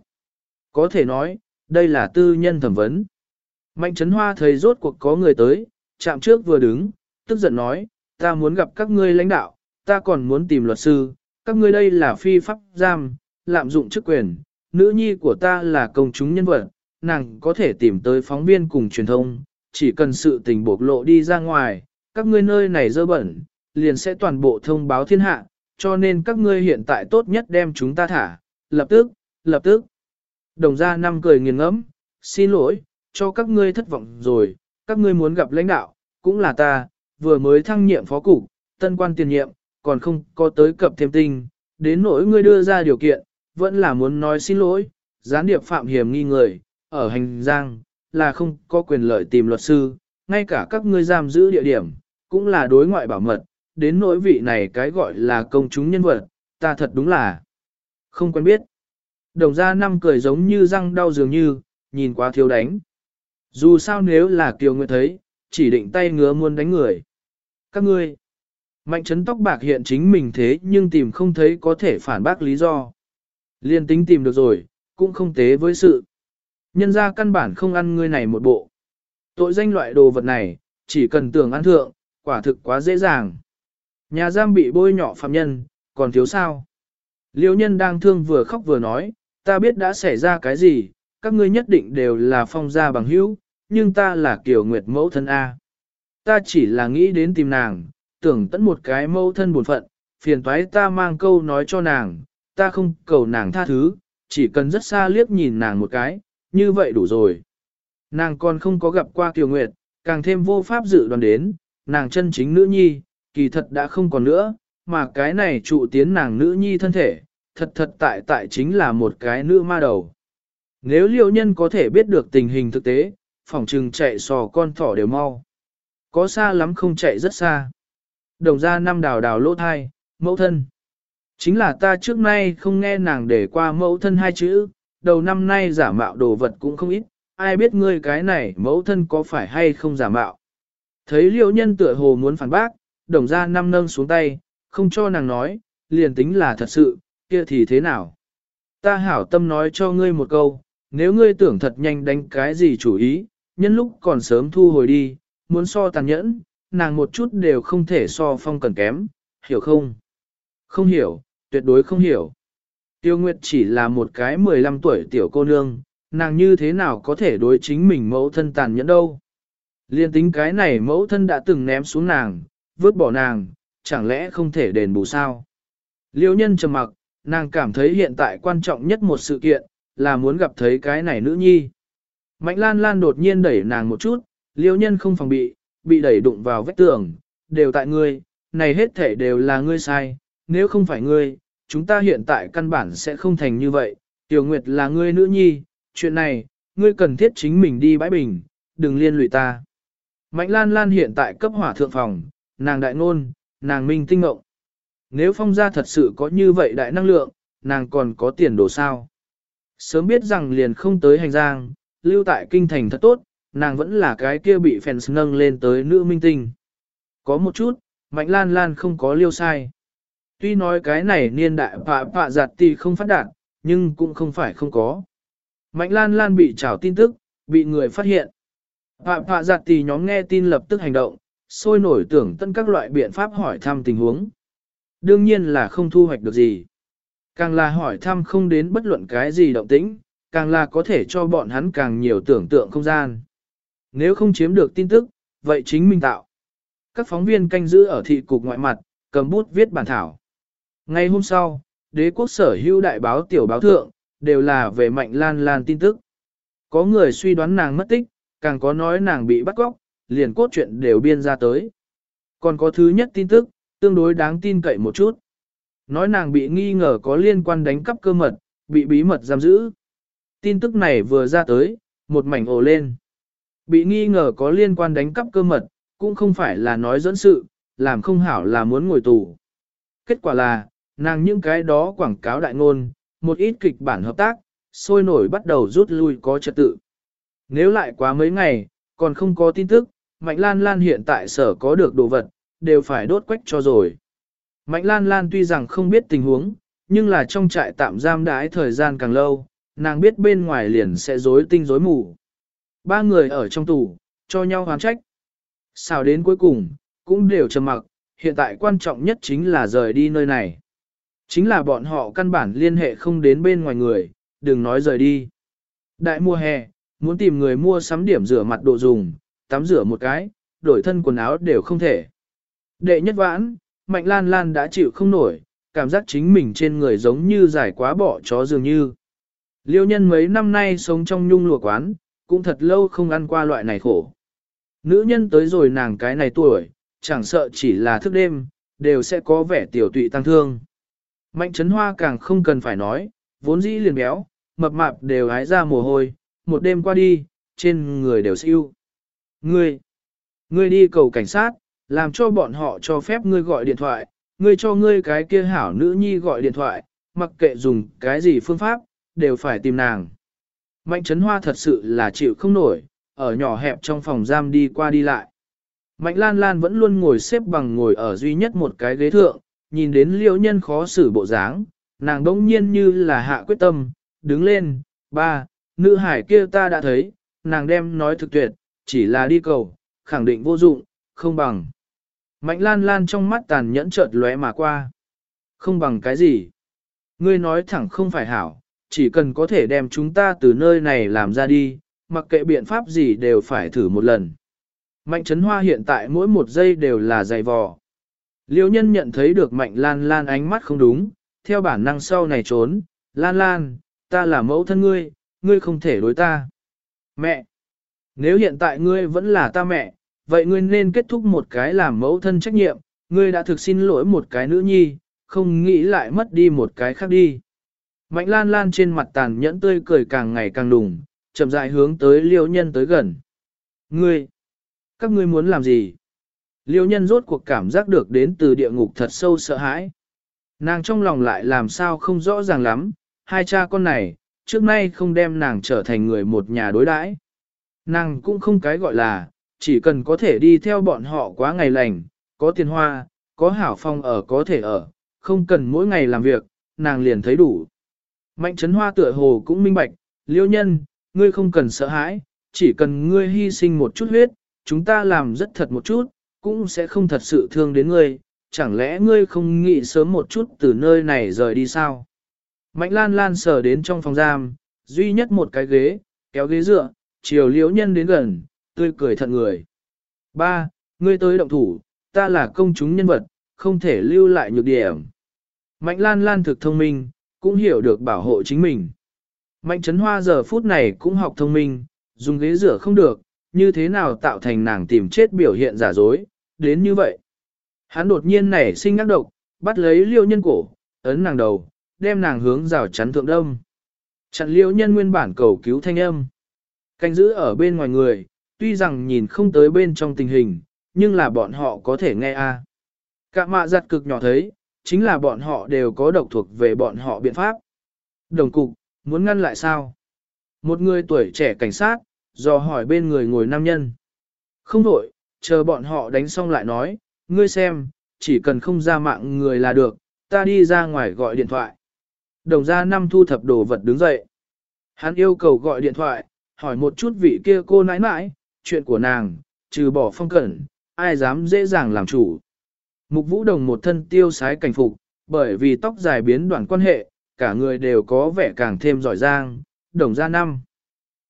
Có thể nói, đây là tư nhân thẩm vấn. Mạnh Trấn Hoa thấy rốt cuộc có người tới, chạm trước vừa đứng, tức giận nói, ta muốn gặp các ngươi lãnh đạo, ta còn muốn tìm luật sư, các ngươi đây là phi pháp giam, lạm dụng chức quyền, nữ nhi của ta là công chúng nhân vật, nàng có thể tìm tới phóng viên cùng truyền thông, chỉ cần sự tình bộc lộ đi ra ngoài, các ngươi nơi này dơ bẩn, liền sẽ toàn bộ thông báo thiên hạ, cho nên các ngươi hiện tại tốt nhất đem chúng ta thả, lập tức, lập tức. Đồng gia năm cười nghiền ngẫm, xin lỗi, cho các ngươi thất vọng rồi, các ngươi muốn gặp lãnh đạo, cũng là ta, vừa mới thăng nhiệm phó cục, tân quan tiền nhiệm, còn không có tới cập thêm tinh, đến nỗi ngươi đưa ra điều kiện, vẫn là muốn nói xin lỗi, gián điệp phạm hiểm nghi người, ở hành giang, là không có quyền lợi tìm luật sư, ngay cả các ngươi giam giữ địa điểm, cũng là đối ngoại bảo mật, đến nỗi vị này cái gọi là công chúng nhân vật, ta thật đúng là không quen biết. Đồng gia năm cười giống như răng đau dường như, nhìn quá thiếu đánh. Dù sao nếu là Kiều Nguyệt thấy, chỉ định tay ngứa muốn đánh người. Các ngươi, mạnh chấn tóc bạc hiện chính mình thế nhưng tìm không thấy có thể phản bác lý do. Liên tính tìm được rồi, cũng không tế với sự. Nhân ra căn bản không ăn ngươi này một bộ. Tội danh loại đồ vật này, chỉ cần tưởng ăn thượng, quả thực quá dễ dàng. Nhà giam bị bôi nhọ phạm nhân, còn thiếu sao? Liêu nhân đang thương vừa khóc vừa nói, ta biết đã xảy ra cái gì, các ngươi nhất định đều là phong gia bằng hữu, nhưng ta là kiểu nguyệt mẫu thân A. Ta chỉ là nghĩ đến tìm nàng, tưởng tẫn một cái mẫu thân buồn phận, phiền toái ta mang câu nói cho nàng, ta không cầu nàng tha thứ, chỉ cần rất xa liếc nhìn nàng một cái, như vậy đủ rồi. Nàng còn không có gặp qua Kiều Nguyệt, càng thêm vô pháp dự đoán đến, nàng chân chính nữ nhi, kỳ thật đã không còn nữa, mà cái này trụ tiến nàng nữ nhi thân thể, thật thật tại tại chính là một cái nữ ma đầu. Nếu liêu nhân có thể biết được tình hình thực tế, phỏng trừng chạy sò con thỏ đều mau. Có xa lắm không chạy rất xa. Đồng ra năm đào đào lỗ thai, mẫu thân. Chính là ta trước nay không nghe nàng để qua mẫu thân hai chữ, đầu năm nay giả mạo đồ vật cũng không ít, ai biết ngươi cái này mẫu thân có phải hay không giả mạo. Thấy liệu nhân tựa hồ muốn phản bác, đồng ra năm nâng xuống tay, không cho nàng nói, liền tính là thật sự, kia thì thế nào? Ta hảo tâm nói cho ngươi một câu, nếu ngươi tưởng thật nhanh đánh cái gì chủ ý, nhân lúc còn sớm thu hồi đi, muốn so tàn nhẫn, nàng một chút đều không thể so phong cần kém, hiểu không? Không hiểu, tuyệt đối không hiểu. Tiêu Nguyệt chỉ là một cái 15 tuổi tiểu cô nương, nàng như thế nào có thể đối chính mình mẫu thân tàn nhẫn đâu. Liên tính cái này mẫu thân đã từng ném xuống nàng, vứt bỏ nàng, chẳng lẽ không thể đền bù sao? Liêu nhân trầm mặc, nàng cảm thấy hiện tại quan trọng nhất một sự kiện, là muốn gặp thấy cái này nữ nhi. Mạnh lan lan đột nhiên đẩy nàng một chút, liêu nhân không phòng bị, bị đẩy đụng vào vách tường, đều tại ngươi, này hết thể đều là ngươi sai, nếu không phải ngươi, chúng ta hiện tại căn bản sẽ không thành như vậy, tiểu nguyệt là ngươi nữ nhi, chuyện này, ngươi cần thiết chính mình đi bãi bình, đừng liên lụy ta. Mạnh lan lan hiện tại cấp hỏa thượng phòng, nàng đại ngôn, nàng minh tinh ngộng. Nếu phong gia thật sự có như vậy đại năng lượng, nàng còn có tiền đồ sao? Sớm biết rằng liền không tới hành giang, lưu tại kinh thành thật tốt, nàng vẫn là cái kia bị fans nâng lên tới nữ minh tinh. Có một chút, Mạnh Lan Lan không có liêu sai. Tuy nói cái này niên đại phạ phạ giặt tì không phát đạt, nhưng cũng không phải không có. Mạnh Lan Lan bị trảo tin tức, bị người phát hiện. Phạ phạ giặt tì nhóm nghe tin lập tức hành động, sôi nổi tưởng tân các loại biện pháp hỏi thăm tình huống. Đương nhiên là không thu hoạch được gì. Càng là hỏi thăm không đến bất luận cái gì động tĩnh, càng là có thể cho bọn hắn càng nhiều tưởng tượng không gian. Nếu không chiếm được tin tức, vậy chính mình tạo. Các phóng viên canh giữ ở thị cục ngoại mặt, cầm bút viết bản thảo. Ngay hôm sau, đế quốc sở hữu đại báo tiểu báo thượng, đều là về mạnh lan lan tin tức. Có người suy đoán nàng mất tích, càng có nói nàng bị bắt cóc, liền cốt chuyện đều biên ra tới. Còn có thứ nhất tin tức, tương đối đáng tin cậy một chút. Nói nàng bị nghi ngờ có liên quan đánh cắp cơ mật, bị bí mật giam giữ. Tin tức này vừa ra tới, một mảnh ồ lên. Bị nghi ngờ có liên quan đánh cắp cơ mật, cũng không phải là nói dẫn sự, làm không hảo là muốn ngồi tù. Kết quả là, nàng những cái đó quảng cáo đại ngôn, một ít kịch bản hợp tác, sôi nổi bắt đầu rút lui có trật tự. Nếu lại quá mấy ngày, còn không có tin tức, Mạnh Lan Lan hiện tại sở có được đồ vật, đều phải đốt quách cho rồi. Mạnh Lan Lan tuy rằng không biết tình huống, nhưng là trong trại tạm giam đãi thời gian càng lâu, nàng biết bên ngoài liền sẽ rối tinh rối mù. Ba người ở trong tù, cho nhau hoán trách. Sao đến cuối cùng, cũng đều trầm mặc, hiện tại quan trọng nhất chính là rời đi nơi này. Chính là bọn họ căn bản liên hệ không đến bên ngoài người, đừng nói rời đi. Đại mùa hè, muốn tìm người mua sắm điểm rửa mặt đồ dùng, tắm rửa một cái, đổi thân quần áo đều không thể. Đệ nhất vãn, Mạnh Lan Lan đã chịu không nổi, cảm giác chính mình trên người giống như giải quá bỏ chó dường như. Liêu nhân mấy năm nay sống trong nhung lụa quán, cũng thật lâu không ăn qua loại này khổ. Nữ nhân tới rồi nàng cái này tuổi, chẳng sợ chỉ là thức đêm, đều sẽ có vẻ tiểu tụy tăng thương. Mạnh chấn hoa càng không cần phải nói, vốn dĩ liền béo, mập mạp đều hái ra mồ hôi, một đêm qua đi, trên người đều siêu. Ngươi, ngươi đi cầu cảnh sát, làm cho bọn họ cho phép ngươi gọi điện thoại, ngươi cho ngươi cái kia hảo nữ nhi gọi điện thoại, mặc kệ dùng cái gì phương pháp, đều phải tìm nàng. Mạnh Trấn Hoa thật sự là chịu không nổi, ở nhỏ hẹp trong phòng giam đi qua đi lại. Mạnh Lan Lan vẫn luôn ngồi xếp bằng ngồi ở duy nhất một cái ghế thượng, nhìn đến liễu nhân khó xử bộ dáng, nàng đống nhiên như là hạ quyết tâm, đứng lên, ba, nữ hải kia ta đã thấy, nàng đem nói thực tuyệt, chỉ là đi cầu, khẳng định vô dụng, không bằng. Mạnh lan lan trong mắt tàn nhẫn chợt lóe mà qua. Không bằng cái gì. Ngươi nói thẳng không phải hảo, chỉ cần có thể đem chúng ta từ nơi này làm ra đi, mặc kệ biện pháp gì đều phải thử một lần. Mạnh Trấn hoa hiện tại mỗi một giây đều là dày vò. Liêu nhân nhận thấy được mạnh lan lan ánh mắt không đúng, theo bản năng sau này trốn, lan lan, ta là mẫu thân ngươi, ngươi không thể đối ta. Mẹ! Nếu hiện tại ngươi vẫn là ta mẹ, vậy ngươi nên kết thúc một cái làm mẫu thân trách nhiệm, ngươi đã thực xin lỗi một cái nữ nhi, không nghĩ lại mất đi một cái khác đi. Mạnh lan lan trên mặt tàn nhẫn tươi cười càng ngày càng đùng, chậm rãi hướng tới liêu nhân tới gần. Ngươi! Các ngươi muốn làm gì? Liêu nhân rốt cuộc cảm giác được đến từ địa ngục thật sâu sợ hãi. Nàng trong lòng lại làm sao không rõ ràng lắm, hai cha con này, trước nay không đem nàng trở thành người một nhà đối đãi. Nàng cũng không cái gọi là, chỉ cần có thể đi theo bọn họ quá ngày lành, có tiền hoa, có hảo phong ở có thể ở, không cần mỗi ngày làm việc, nàng liền thấy đủ. Mạnh Trấn hoa tựa hồ cũng minh bạch, liêu nhân, ngươi không cần sợ hãi, chỉ cần ngươi hy sinh một chút huyết, chúng ta làm rất thật một chút, cũng sẽ không thật sự thương đến ngươi, chẳng lẽ ngươi không nghĩ sớm một chút từ nơi này rời đi sao? Mạnh lan lan sờ đến trong phòng giam, duy nhất một cái ghế, kéo ghế dựa, chiều liễu nhân đến gần, tươi cười thận người. Ba, ngươi tới động thủ, ta là công chúng nhân vật, không thể lưu lại nhược điểm. Mạnh lan lan thực thông minh, cũng hiểu được bảo hộ chính mình. Mạnh chấn hoa giờ phút này cũng học thông minh, dùng ghế rửa không được, như thế nào tạo thành nàng tìm chết biểu hiện giả dối, đến như vậy. Hắn đột nhiên nảy sinh ác độc, bắt lấy liêu nhân cổ, ấn nàng đầu, đem nàng hướng rào chắn thượng đông. Chặn liêu nhân nguyên bản cầu cứu thanh âm. Canh giữ ở bên ngoài người, tuy rằng nhìn không tới bên trong tình hình, nhưng là bọn họ có thể nghe a. À. Cả mạ giặt cực nhỏ thấy, chính là bọn họ đều có độc thuộc về bọn họ biện pháp. Đồng cục, muốn ngăn lại sao? Một người tuổi trẻ cảnh sát, dò hỏi bên người ngồi nam nhân. Không đổi, chờ bọn họ đánh xong lại nói, ngươi xem, chỉ cần không ra mạng người là được, ta đi ra ngoài gọi điện thoại. Đồng gia năm thu thập đồ vật đứng dậy. Hắn yêu cầu gọi điện thoại, hỏi một chút vị kia cô nãi nãi, chuyện của nàng, trừ bỏ phong cẩn, ai dám dễ dàng làm chủ. Mục vũ đồng một thân tiêu sái cảnh phục, bởi vì tóc dài biến đoạn quan hệ, cả người đều có vẻ càng thêm giỏi giang, đồng gia năm.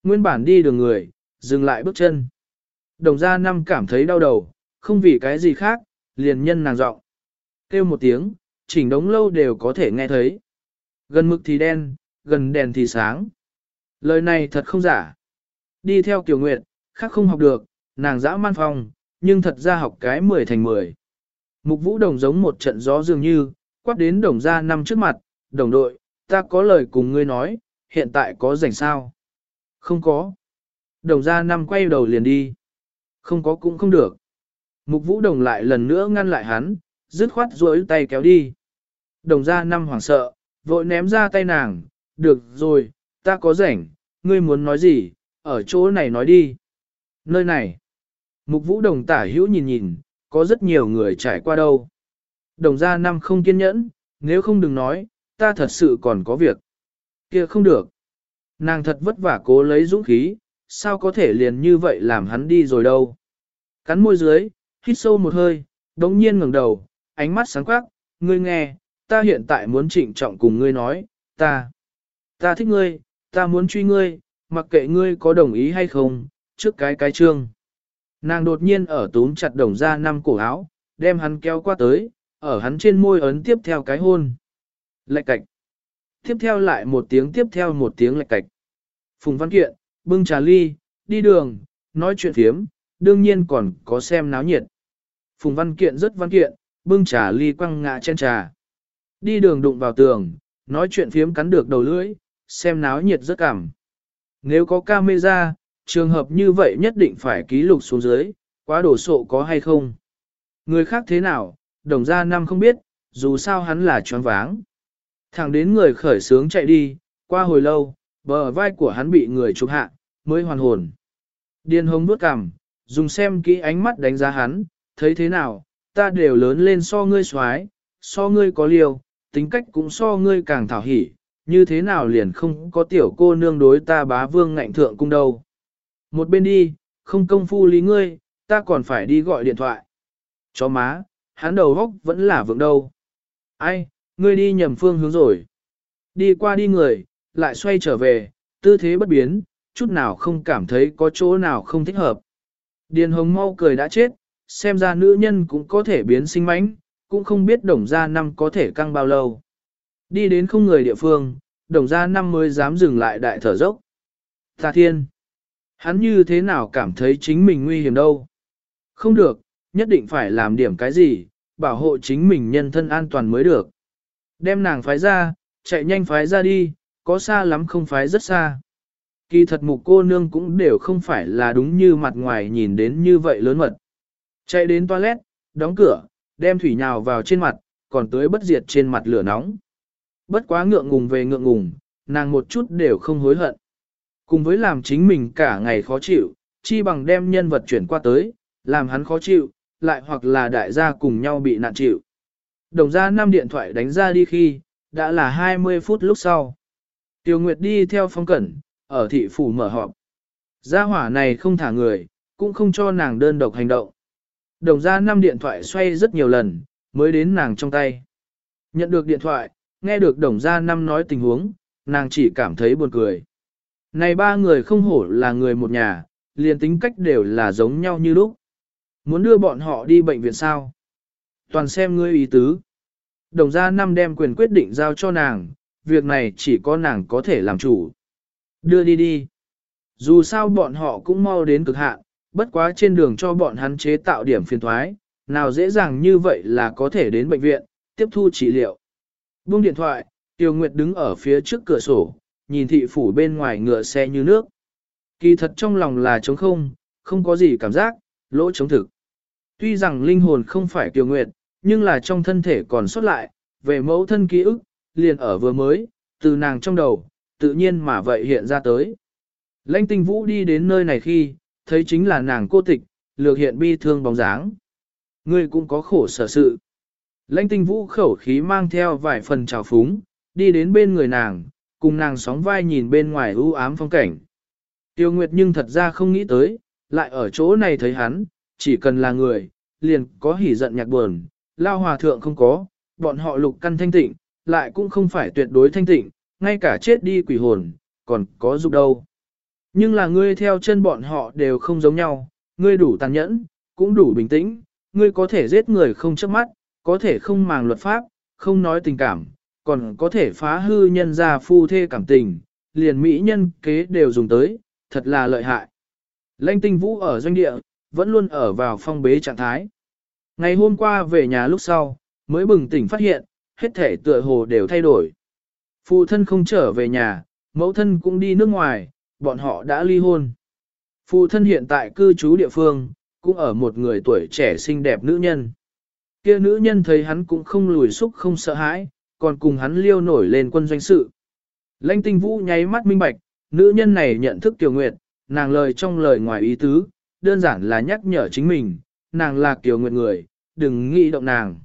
Nguyên bản đi đường người, dừng lại bước chân. Đồng gia năm cảm thấy đau đầu, không vì cái gì khác, liền nhân nàng giọng Kêu một tiếng, chỉnh đống lâu đều có thể nghe thấy. Gần mực thì đen, gần đèn thì sáng. Lời này thật không giả. Đi theo Kiều Nguyệt, khác không học được, nàng dã man phòng, nhưng thật ra học cái 10 thành 10. Mục vũ đồng giống một trận gió dường như, quát đến đồng gia năm trước mặt, đồng đội, ta có lời cùng ngươi nói, hiện tại có rảnh sao? Không có. Đồng gia năm quay đầu liền đi. Không có cũng không được. Mục vũ đồng lại lần nữa ngăn lại hắn, dứt khoát duỗi tay kéo đi. Đồng gia năm hoảng sợ, vội ném ra tay nàng, được rồi, ta có rảnh, ngươi muốn nói gì, ở chỗ này nói đi. Nơi này, mục vũ đồng tả hữu nhìn nhìn, có rất nhiều người trải qua đâu. Đồng gia năm không kiên nhẫn, nếu không đừng nói, ta thật sự còn có việc. kia không được. Nàng thật vất vả cố lấy dũng khí, sao có thể liền như vậy làm hắn đi rồi đâu. Cắn môi dưới, hít sâu một hơi, đống nhiên ngẩng đầu, ánh mắt sáng quắc, ngươi nghe, ta hiện tại muốn trịnh trọng cùng ngươi nói, ta, ta thích ngươi, ta muốn truy ngươi, mặc kệ ngươi có đồng ý hay không, trước cái cái trương. Nàng đột nhiên ở túm chặt đồng ra năm cổ áo, đem hắn kéo qua tới, ở hắn trên môi ấn tiếp theo cái hôn. Lạch cạch. Tiếp theo lại một tiếng tiếp theo một tiếng lạch cạch. Phùng Văn Kiện, bưng trà ly, đi đường, nói chuyện thiếm, đương nhiên còn có xem náo nhiệt. Phùng Văn Kiện rất văn kiện, bưng trà ly quăng ngã trên trà. Đi đường đụng vào tường, nói chuyện phiếm cắn được đầu lưỡi, xem náo nhiệt rất cảm. Nếu có camera, trường hợp như vậy nhất định phải ký lục xuống dưới, quá đổ sộ có hay không. Người khác thế nào, đồng gia năm không biết, dù sao hắn là choáng váng. Thẳng đến người khởi sướng chạy đi, qua hồi lâu, bờ vai của hắn bị người chụp hạ, mới hoàn hồn. Điên hông bước cằm, dùng xem kỹ ánh mắt đánh giá hắn, thấy thế nào, ta đều lớn lên so ngươi xoái, so ngươi có liều, tính cách cũng so ngươi càng thảo hỉ, như thế nào liền không có tiểu cô nương đối ta bá vương ngạnh thượng cung đâu. Một bên đi, không công phu lý ngươi, ta còn phải đi gọi điện thoại. Chó má, hắn đầu góc vẫn là vượng đâu. Ai, ngươi đi nhầm phương hướng rồi. Đi qua đi người, lại xoay trở về, tư thế bất biến, chút nào không cảm thấy có chỗ nào không thích hợp. Điền hồng mau cười đã chết, xem ra nữ nhân cũng có thể biến sinh mánh, cũng không biết đồng gia năm có thể căng bao lâu. Đi đến không người địa phương, đồng gia năm mới dám dừng lại đại thở dốc. Tà thiên, hắn như thế nào cảm thấy chính mình nguy hiểm đâu? Không được, nhất định phải làm điểm cái gì, bảo hộ chính mình nhân thân an toàn mới được. Đem nàng phái ra, chạy nhanh phái ra đi, có xa lắm không phái rất xa. Kỳ thật mục cô nương cũng đều không phải là đúng như mặt ngoài nhìn đến như vậy lớn mật. Chạy đến toilet, đóng cửa, đem thủy nhào vào trên mặt, còn tưới bất diệt trên mặt lửa nóng. Bất quá ngượng ngùng về ngượng ngùng, nàng một chút đều không hối hận. Cùng với làm chính mình cả ngày khó chịu, chi bằng đem nhân vật chuyển qua tới, làm hắn khó chịu, lại hoặc là đại gia cùng nhau bị nạn chịu. Đồng ra năm điện thoại đánh ra đi khi, đã là 20 phút lúc sau. Tiêu Nguyệt đi theo phong cẩn, ở thị phủ mở họp. Gia hỏa này không thả người, cũng không cho nàng đơn độc hành động. Đồng ra năm điện thoại xoay rất nhiều lần, mới đến nàng trong tay. Nhận được điện thoại, nghe được đồng gia năm nói tình huống, nàng chỉ cảm thấy buồn cười. Này ba người không hổ là người một nhà, liền tính cách đều là giống nhau như lúc. Muốn đưa bọn họ đi bệnh viện sao? Toàn xem ngươi ý tứ. Đồng gia năm đem quyền quyết định giao cho nàng, việc này chỉ có nàng có thể làm chủ. Đưa đi đi. Dù sao bọn họ cũng mau đến cực hạn, bất quá trên đường cho bọn hắn chế tạo điểm phiền thoái, nào dễ dàng như vậy là có thể đến bệnh viện, tiếp thu trị liệu. Buông điện thoại, Tiêu Nguyệt đứng ở phía trước cửa sổ, nhìn thị phủ bên ngoài ngựa xe như nước. Kỳ thật trong lòng là trống không, không có gì cảm giác, lỗ trống thực. Tuy rằng linh hồn không phải kiều Nguyệt, nhưng là trong thân thể còn xuất lại, về mẫu thân ký ức, liền ở vừa mới, từ nàng trong đầu, tự nhiên mà vậy hiện ra tới. Lãnh tinh vũ đi đến nơi này khi, thấy chính là nàng cô tịch, lược hiện bi thương bóng dáng. Ngươi cũng có khổ sở sự. Lãnh tinh vũ khẩu khí mang theo vài phần trào phúng, đi đến bên người nàng, cùng nàng sóng vai nhìn bên ngoài u ám phong cảnh. Tiêu Nguyệt nhưng thật ra không nghĩ tới, lại ở chỗ này thấy hắn, chỉ cần là người, liền có hỉ giận nhạc buồn, lao hòa thượng không có, bọn họ lục căn thanh tịnh, lại cũng không phải tuyệt đối thanh tịnh, ngay cả chết đi quỷ hồn, còn có dục đâu. Nhưng là ngươi theo chân bọn họ đều không giống nhau, ngươi đủ tàn nhẫn, cũng đủ bình tĩnh, ngươi có thể giết người không chớp mắt, có thể không màng luật pháp, không nói tình cảm, còn có thể phá hư nhân gia phu thê cảm tình, liền mỹ nhân kế đều dùng tới, thật là lợi hại. Lanh tinh vũ ở doanh địa, vẫn luôn ở vào phong bế trạng thái. Ngày hôm qua về nhà lúc sau, mới bừng tỉnh phát hiện, hết thể tựa hồ đều thay đổi. Phụ thân không trở về nhà, mẫu thân cũng đi nước ngoài, bọn họ đã ly hôn. Phụ thân hiện tại cư trú địa phương, cũng ở một người tuổi trẻ xinh đẹp nữ nhân. Kia nữ nhân thấy hắn cũng không lùi xúc không sợ hãi, còn cùng hắn liêu nổi lên quân doanh sự. Lãnh tinh vũ nháy mắt minh bạch, nữ nhân này nhận thức Kiều Nguyệt, nàng lời trong lời ngoài ý tứ, đơn giản là nhắc nhở chính mình, nàng là Kiều Nguyệt người, đừng nghĩ động nàng.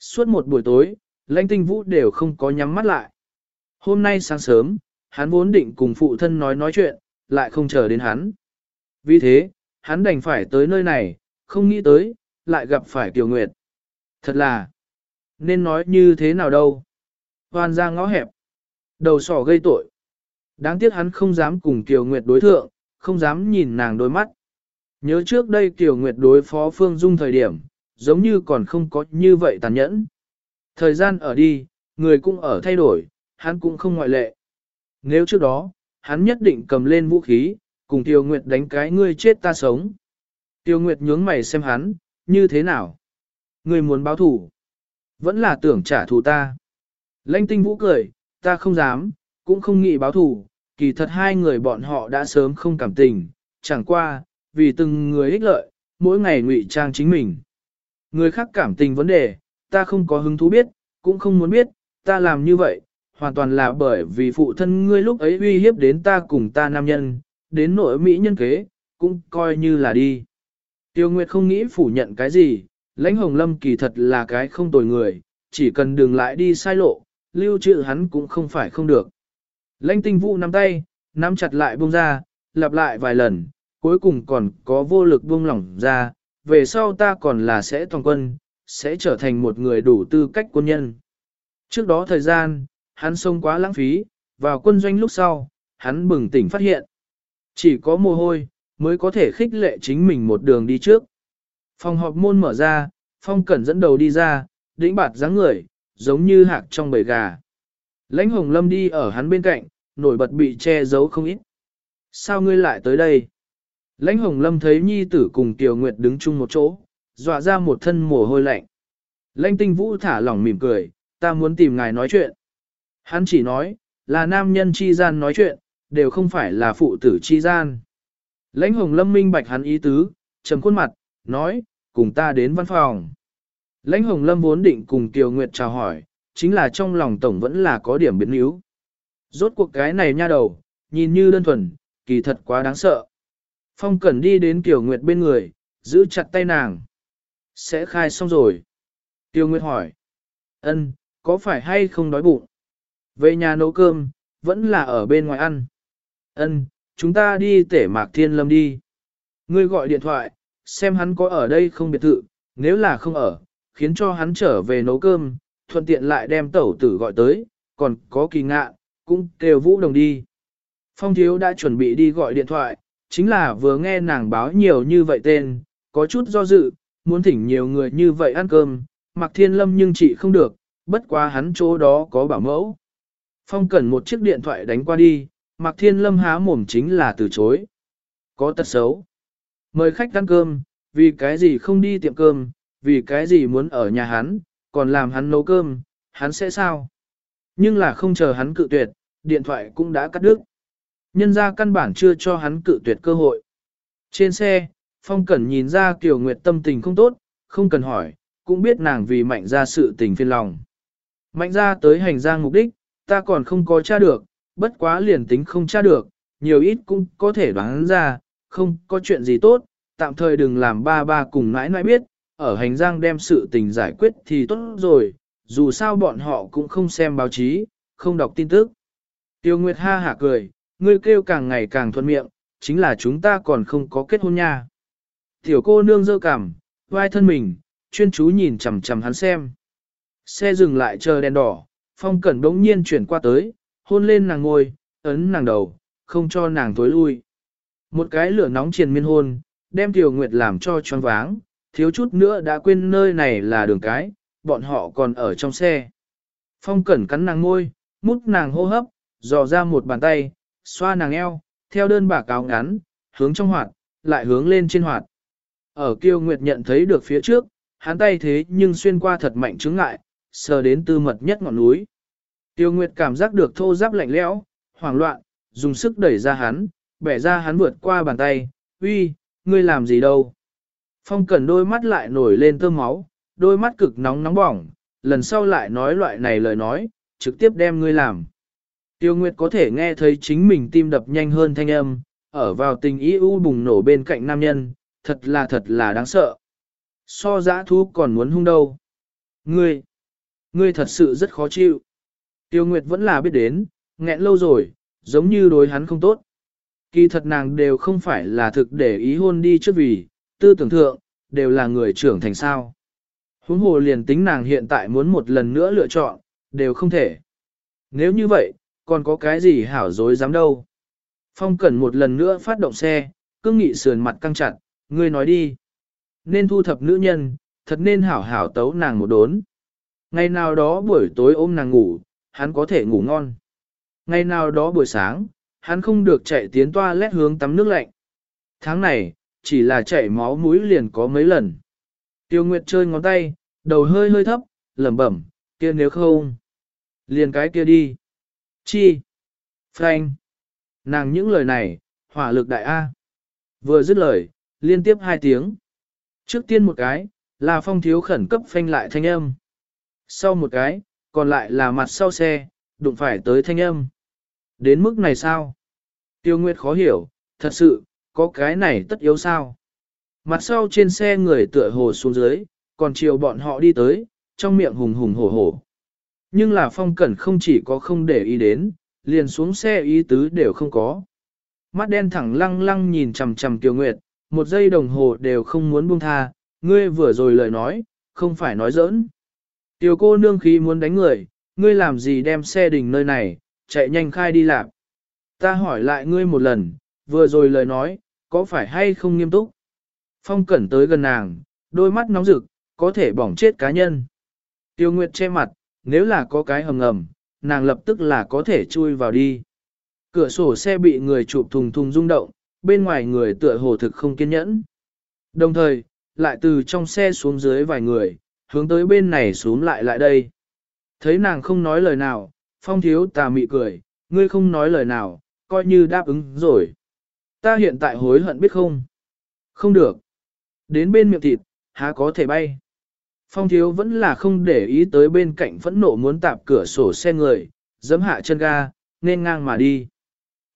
Suốt một buổi tối, lãnh tinh vũ đều không có nhắm mắt lại. Hôm nay sáng sớm, hắn vốn định cùng phụ thân nói nói chuyện, lại không chờ đến hắn. Vì thế, hắn đành phải tới nơi này, không nghĩ tới, lại gặp phải Kiều Nguyệt. Thật là, nên nói như thế nào đâu. Hoàn ra ngõ hẹp, đầu sỏ gây tội. Đáng tiếc hắn không dám cùng Kiều Nguyệt đối thượng, không dám nhìn nàng đôi mắt. Nhớ trước đây Kiều Nguyệt đối phó Phương Dung thời điểm, giống như còn không có như vậy tàn nhẫn. Thời gian ở đi, người cũng ở thay đổi, hắn cũng không ngoại lệ. Nếu trước đó, hắn nhất định cầm lên vũ khí, cùng Tiêu Nguyệt đánh cái ngươi chết ta sống. Tiêu Nguyệt nhướng mày xem hắn, như thế nào? Ngươi muốn báo thủ? Vẫn là tưởng trả thù ta. Lanh tinh vũ cười, ta không dám, cũng không nghĩ báo thù, kỳ thật hai người bọn họ đã sớm không cảm tình, chẳng qua, vì từng người ích lợi, mỗi ngày ngụy trang chính mình. Người khác cảm tình vấn đề, ta không có hứng thú biết, cũng không muốn biết, ta làm như vậy, hoàn toàn là bởi vì phụ thân ngươi lúc ấy uy hiếp đến ta cùng ta nam nhân, đến nội Mỹ nhân kế, cũng coi như là đi. Tiêu Nguyệt không nghĩ phủ nhận cái gì, lãnh hồng lâm kỳ thật là cái không tồi người, chỉ cần đừng lại đi sai lộ, lưu trữ hắn cũng không phải không được. Lãnh tinh vũ nắm tay, nắm chặt lại buông ra, lặp lại vài lần, cuối cùng còn có vô lực buông lỏng ra, về sau ta còn là sẽ toàn quân, sẽ trở thành một người đủ tư cách quân nhân. Trước đó thời gian, hắn sông quá lãng phí, vào quân doanh lúc sau, hắn bừng tỉnh phát hiện. Chỉ có mồ hôi, mới có thể khích lệ chính mình một đường đi trước. Phòng họp môn mở ra, phong cẩn dẫn đầu đi ra, đĩnh bạt dáng người, giống như hạc trong bầy gà. Lãnh hồng lâm đi ở hắn bên cạnh, nổi bật bị che giấu không ít. Sao ngươi lại tới đây? Lãnh hồng lâm thấy nhi tử cùng Tiểu Nguyệt đứng chung một chỗ, dọa ra một thân mồ hôi lạnh. Lãnh tinh vũ thả lỏng mỉm cười, ta muốn tìm ngài nói chuyện. Hắn chỉ nói, là nam nhân chi gian nói chuyện, đều không phải là phụ tử chi gian. Lãnh hồng lâm minh bạch hắn ý tứ, trầm khuôn mặt, nói, cùng ta đến văn phòng. Lãnh hồng lâm vốn định cùng Kiều Nguyệt chào hỏi, chính là trong lòng tổng vẫn là có điểm biến yếu. Rốt cuộc cái này nha đầu, nhìn như đơn thuần, kỳ thật quá đáng sợ. Phong Cẩn đi đến Kiều Nguyệt bên người, giữ chặt tay nàng. Sẽ khai xong rồi. Tiêu Nguyệt hỏi. Ân, có phải hay không đói bụng? Về nhà nấu cơm, vẫn là ở bên ngoài ăn. Ân, chúng ta đi tể mạc thiên lâm đi. Ngươi gọi điện thoại, xem hắn có ở đây không biệt thự, nếu là không ở, khiến cho hắn trở về nấu cơm, thuận tiện lại đem tẩu tử gọi tới, còn có kỳ ngạ, cũng kêu vũ đồng đi. Phong thiếu đã chuẩn bị đi gọi điện thoại, chính là vừa nghe nàng báo nhiều như vậy tên, có chút do dự, muốn thỉnh nhiều người như vậy ăn cơm, mặc thiên lâm nhưng chị không được, bất quá hắn chỗ đó có bảo mẫu. Phong cần một chiếc điện thoại đánh qua đi, mặc thiên lâm há mồm chính là từ chối. Có tật xấu. Mời khách ăn cơm, vì cái gì không đi tiệm cơm, vì cái gì muốn ở nhà hắn, còn làm hắn nấu cơm, hắn sẽ sao? Nhưng là không chờ hắn cự tuyệt, điện thoại cũng đã cắt đứt. Nhân ra căn bản chưa cho hắn cự tuyệt cơ hội. Trên xe, Phong Cẩn nhìn ra Kiều Nguyệt tâm tình không tốt, không cần hỏi, cũng biết nàng vì mạnh ra sự tình phiền lòng. Mạnh ra tới hành giang mục đích, ta còn không có tra được, bất quá liền tính không tra được, nhiều ít cũng có thể đoán ra, không có chuyện gì tốt, tạm thời đừng làm ba ba cùng nãi nãi biết, ở hành giang đem sự tình giải quyết thì tốt rồi, dù sao bọn họ cũng không xem báo chí, không đọc tin tức. Tiêu Nguyệt ha hả cười, ngươi kêu càng ngày càng thuận miệng, chính là chúng ta còn không có kết hôn nha. Tiểu cô nương dơ cảm, vai thân mình, chuyên chú nhìn chằm chằm hắn xem. Xe dừng lại chờ đèn đỏ, phong cẩn đống nhiên chuyển qua tới, hôn lên nàng ngồi, ấn nàng đầu, không cho nàng tối lui. Một cái lửa nóng triền miên hôn, đem Tiểu Nguyệt làm cho choáng váng, thiếu chút nữa đã quên nơi này là đường cái, bọn họ còn ở trong xe. Phong cẩn cắn nàng ngôi, mút nàng hô hấp, dò ra một bàn tay, xoa nàng eo, theo đơn bà cáo ngắn, hướng trong hoạt, lại hướng lên trên hoạt. Ở kiêu nguyệt nhận thấy được phía trước, hắn tay thế nhưng xuyên qua thật mạnh chứng ngại, sờ đến tư mật nhất ngọn núi. Tiêu Nguyệt cảm giác được thô giáp lạnh lẽo, hoảng loạn, dùng sức đẩy ra hắn, bẻ ra hắn vượt qua bàn tay, uy, ngươi làm gì đâu. Phong cẩn đôi mắt lại nổi lên tơ máu, đôi mắt cực nóng nóng bỏng, lần sau lại nói loại này lời nói, trực tiếp đem ngươi làm. Tiêu Nguyệt có thể nghe thấy chính mình tim đập nhanh hơn thanh âm, ở vào tình ý u bùng nổ bên cạnh nam nhân, thật là thật là đáng sợ. So giã thú còn muốn hung đâu. Ngươi, ngươi thật sự rất khó chịu. Tiêu Nguyệt vẫn là biết đến, nghẹn lâu rồi, giống như đối hắn không tốt. Kỳ thật nàng đều không phải là thực để ý hôn đi trước vì, tư tưởng thượng, đều là người trưởng thành sao. Huống hồ liền tính nàng hiện tại muốn một lần nữa lựa chọn, đều không thể. Nếu như vậy, còn có cái gì hảo dối dám đâu. Phong Cẩn một lần nữa phát động xe, cương nghị sườn mặt căng chặt, ngươi nói đi. Nên thu thập nữ nhân, thật nên hảo hảo tấu nàng một đốn. Ngày nào đó buổi tối ôm nàng ngủ, hắn có thể ngủ ngon. Ngày nào đó buổi sáng, hắn không được chạy tiến toa lét hướng tắm nước lạnh. Tháng này, chỉ là chảy máu mũi liền có mấy lần. Tiêu Nguyệt chơi ngón tay, đầu hơi hơi thấp, lẩm bẩm, kia nếu không. Liền cái kia đi. Chi? Frank. Nàng những lời này, hỏa lực đại A. Vừa dứt lời, liên tiếp hai tiếng. Trước tiên một cái, là phong thiếu khẩn cấp phanh lại thanh âm. Sau một cái, còn lại là mặt sau xe, đụng phải tới thanh âm. Đến mức này sao? Tiêu Nguyệt khó hiểu, thật sự, có cái này tất yếu sao? Mặt sau trên xe người tựa hồ xuống dưới, còn chiều bọn họ đi tới, trong miệng hùng hùng hổ hổ. Nhưng là phong cẩn không chỉ có không để ý đến, liền xuống xe ý tứ đều không có. Mắt đen thẳng lăng lăng nhìn chằm chằm Tiêu Nguyệt, một giây đồng hồ đều không muốn buông tha, ngươi vừa rồi lời nói, không phải nói giỡn. Tiểu cô nương khí muốn đánh người, ngươi làm gì đem xe đình nơi này, chạy nhanh khai đi làm. Ta hỏi lại ngươi một lần, vừa rồi lời nói, có phải hay không nghiêm túc? Phong cẩn tới gần nàng, đôi mắt nóng rực, có thể bỏng chết cá nhân. Tiêu Nguyệt che mặt, nếu là có cái hầm ngầm, nàng lập tức là có thể chui vào đi. Cửa sổ xe bị người chụp thùng thùng rung động, bên ngoài người tựa hồ thực không kiên nhẫn. Đồng thời, lại từ trong xe xuống dưới vài người, hướng tới bên này xuống lại lại đây. Thấy nàng không nói lời nào, phong thiếu tà mị cười, ngươi không nói lời nào, coi như đáp ứng rồi. Ta hiện tại hối hận biết không? Không được. Đến bên miệng thịt, há có thể bay. Phong thiếu vẫn là không để ý tới bên cạnh phẫn nộ muốn tạp cửa sổ xe người, giấm hạ chân ga, nên ngang mà đi.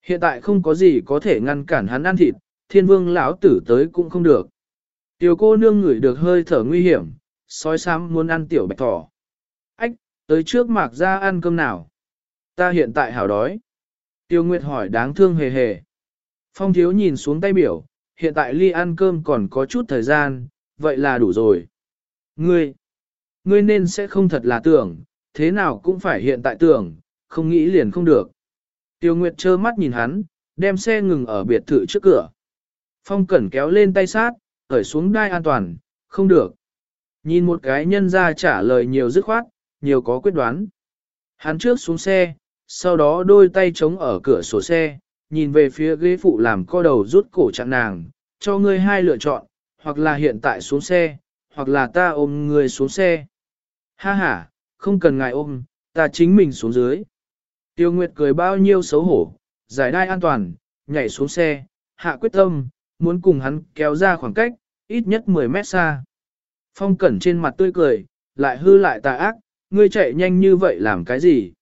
Hiện tại không có gì có thể ngăn cản hắn ăn thịt, thiên vương lão tử tới cũng không được. Tiểu cô nương ngửi được hơi thở nguy hiểm, sói xám muốn ăn tiểu bạch thỏ. Ách, tới trước mạc ra ăn cơm nào. Ta hiện tại hảo đói. Tiêu Nguyệt hỏi đáng thương hề hề. Phong thiếu nhìn xuống tay biểu, hiện tại ly ăn cơm còn có chút thời gian, vậy là đủ rồi. Ngươi, ngươi nên sẽ không thật là tưởng, thế nào cũng phải hiện tại tưởng, không nghĩ liền không được. Tiêu Nguyệt trơ mắt nhìn hắn, đem xe ngừng ở biệt thự trước cửa. Phong Cẩn kéo lên tay sát, cởi xuống đai an toàn, không được. Nhìn một cái nhân ra trả lời nhiều dứt khoát, nhiều có quyết đoán. Hắn trước xuống xe, sau đó đôi tay chống ở cửa sổ xe, nhìn về phía ghế phụ làm co đầu rút cổ chặn nàng, cho ngươi hai lựa chọn, hoặc là hiện tại xuống xe, hoặc là ta ôm ngươi xuống xe. Ha ha, không cần ngài ôm, ta chính mình xuống dưới. Tiêu Nguyệt cười bao nhiêu xấu hổ, giải đai an toàn, nhảy xuống xe, hạ quyết tâm, muốn cùng hắn kéo ra khoảng cách, ít nhất 10 mét xa. Phong cẩn trên mặt tươi cười, lại hư lại tà ác, ngươi chạy nhanh như vậy làm cái gì?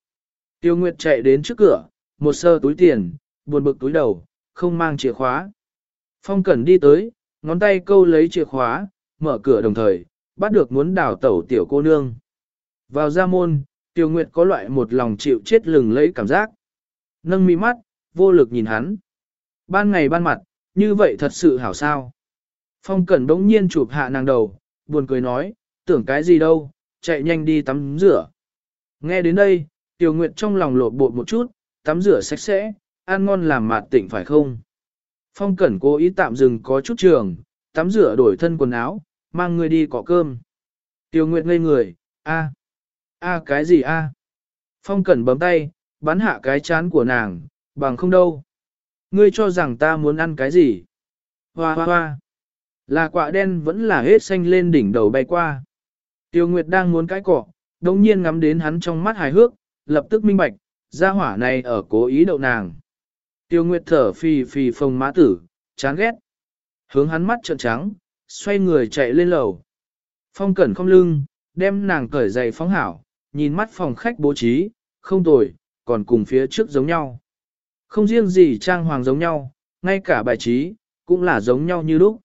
Tiêu Nguyệt chạy đến trước cửa, một sơ túi tiền, buồn bực túi đầu, không mang chìa khóa. Phong Cẩn đi tới, ngón tay câu lấy chìa khóa, mở cửa đồng thời, bắt được muốn đào tẩu tiểu cô nương. Vào ra môn, Tiêu Nguyệt có loại một lòng chịu chết lừng lấy cảm giác. Nâng mi mắt, vô lực nhìn hắn. Ban ngày ban mặt, như vậy thật sự hảo sao. Phong Cẩn đống nhiên chụp hạ nàng đầu, buồn cười nói, tưởng cái gì đâu, chạy nhanh đi tắm rửa. Nghe đến đây, Tiểu Nguyệt trong lòng lột bột một chút, tắm rửa sạch sẽ, ăn ngon làm mạt tỉnh phải không? Phong Cẩn cố ý tạm dừng có chút trường, tắm rửa đổi thân quần áo, mang người đi cọ cơm. Tiểu Nguyệt ngây người, a, a cái gì a? Phong Cẩn bấm tay, bắn hạ cái chán của nàng, bằng không đâu. Ngươi cho rằng ta muốn ăn cái gì? Hoa hoa hoa. Là quả đen vẫn là hết xanh lên đỉnh đầu bay qua. Tiêu Nguyệt đang muốn cái cỏ, đồng nhiên ngắm đến hắn trong mắt hài hước, lập tức minh bạch, gia hỏa này ở cố ý đậu nàng. Tiêu Nguyệt thở phì phì phồng má tử, chán ghét. Hướng hắn mắt trợn trắng, xoay người chạy lên lầu. Phong cẩn không lưng, đem nàng cởi giày phóng hảo, nhìn mắt phòng khách bố trí, không tồi, còn cùng phía trước giống nhau. Không riêng gì trang hoàng giống nhau, ngay cả bài trí, cũng là giống nhau như lúc.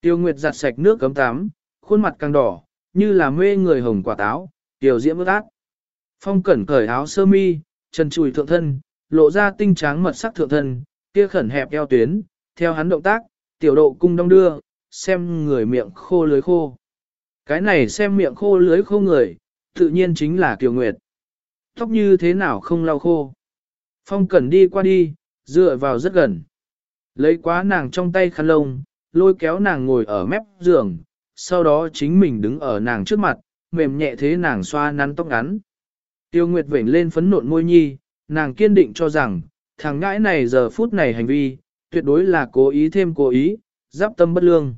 Tiêu Nguyệt giặt sạch nước cấm tắm, khuôn mặt càng đỏ, như là mê người hồng quả táo, tiểu diễm ước ác. Phong cẩn cởi áo sơ mi, chân chùi thượng thân, lộ ra tinh tráng mật sắc thượng thân, kia khẩn hẹp eo tuyến, theo hắn động tác, tiểu độ cung đông đưa, xem người miệng khô lưới khô. Cái này xem miệng khô lưới khô người, tự nhiên chính là Kiều Nguyệt. Tóc như thế nào không lau khô. Phong cẩn đi qua đi, dựa vào rất gần. Lấy quá nàng trong tay khăn lông, lôi kéo nàng ngồi ở mép giường, sau đó chính mình đứng ở nàng trước mặt, mềm nhẹ thế nàng xoa nắn tóc ngắn. Tiêu Nguyệt vểnh lên phấn nộn môi nhi, nàng kiên định cho rằng, thằng ngãi này giờ phút này hành vi, tuyệt đối là cố ý thêm cố ý, giáp tâm bất lương.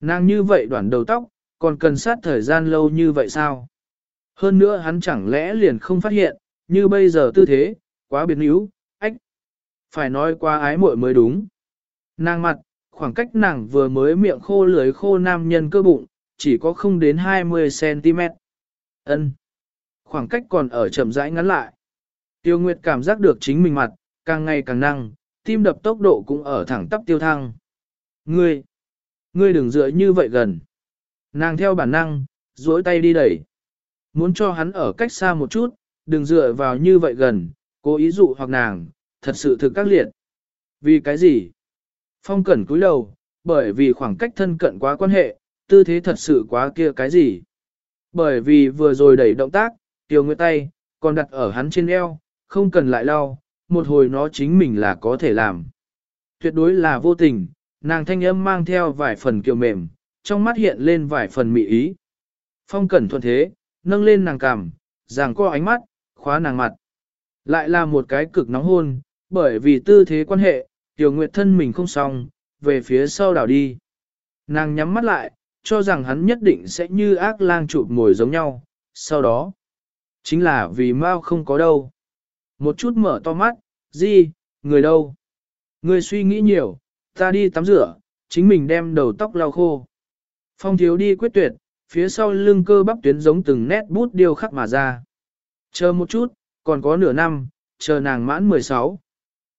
Nàng như vậy đoạn đầu tóc, còn cần sát thời gian lâu như vậy sao? Hơn nữa hắn chẳng lẽ liền không phát hiện, như bây giờ tư thế, quá biến yếu, ách. Phải nói qua ái muội mới đúng. Nàng mặt, khoảng cách nàng vừa mới miệng khô lưới khô nam nhân cơ bụng, chỉ có không đến 20cm. Ân, Khoảng cách còn ở chậm rãi ngắn lại. Tiêu Nguyệt cảm giác được chính mình mặt, càng ngày càng năng, tim đập tốc độ cũng ở thẳng tắp tiêu thăng. Ngươi, ngươi đừng dựa như vậy gần. Nàng theo bản năng, duỗi tay đi đẩy. Muốn cho hắn ở cách xa một chút, đừng dựa vào như vậy gần, cố ý dụ hoặc nàng, thật sự thực các liệt. Vì cái gì? Phong cẩn cúi đầu, bởi vì khoảng cách thân cận quá quan hệ, tư thế thật sự quá kia cái gì. Bởi vì vừa rồi đẩy động tác, tiêu nguyệt tay, còn đặt ở hắn trên eo, không cần lại lau, một hồi nó chính mình là có thể làm. Tuyệt đối là vô tình, nàng thanh âm mang theo vài phần kiều mềm, trong mắt hiện lên vài phần mị ý. Phong cẩn thuận thế, nâng lên nàng cằm, ràng co ánh mắt, khóa nàng mặt. Lại là một cái cực nóng hôn, bởi vì tư thế quan hệ, Tiểu Nguyệt thân mình không xong, về phía sau đảo đi. Nàng nhắm mắt lại, cho rằng hắn nhất định sẽ như ác lang chụp ngồi giống nhau, sau đó, chính là vì Mao không có đâu. Một chút mở to mắt, gì, người đâu? Người suy nghĩ nhiều, ta đi tắm rửa, chính mình đem đầu tóc lau khô. Phong thiếu đi quyết tuyệt, phía sau lưng cơ bắp tuyến giống từng nét bút điêu khắc mà ra. Chờ một chút, còn có nửa năm, chờ nàng mãn 16.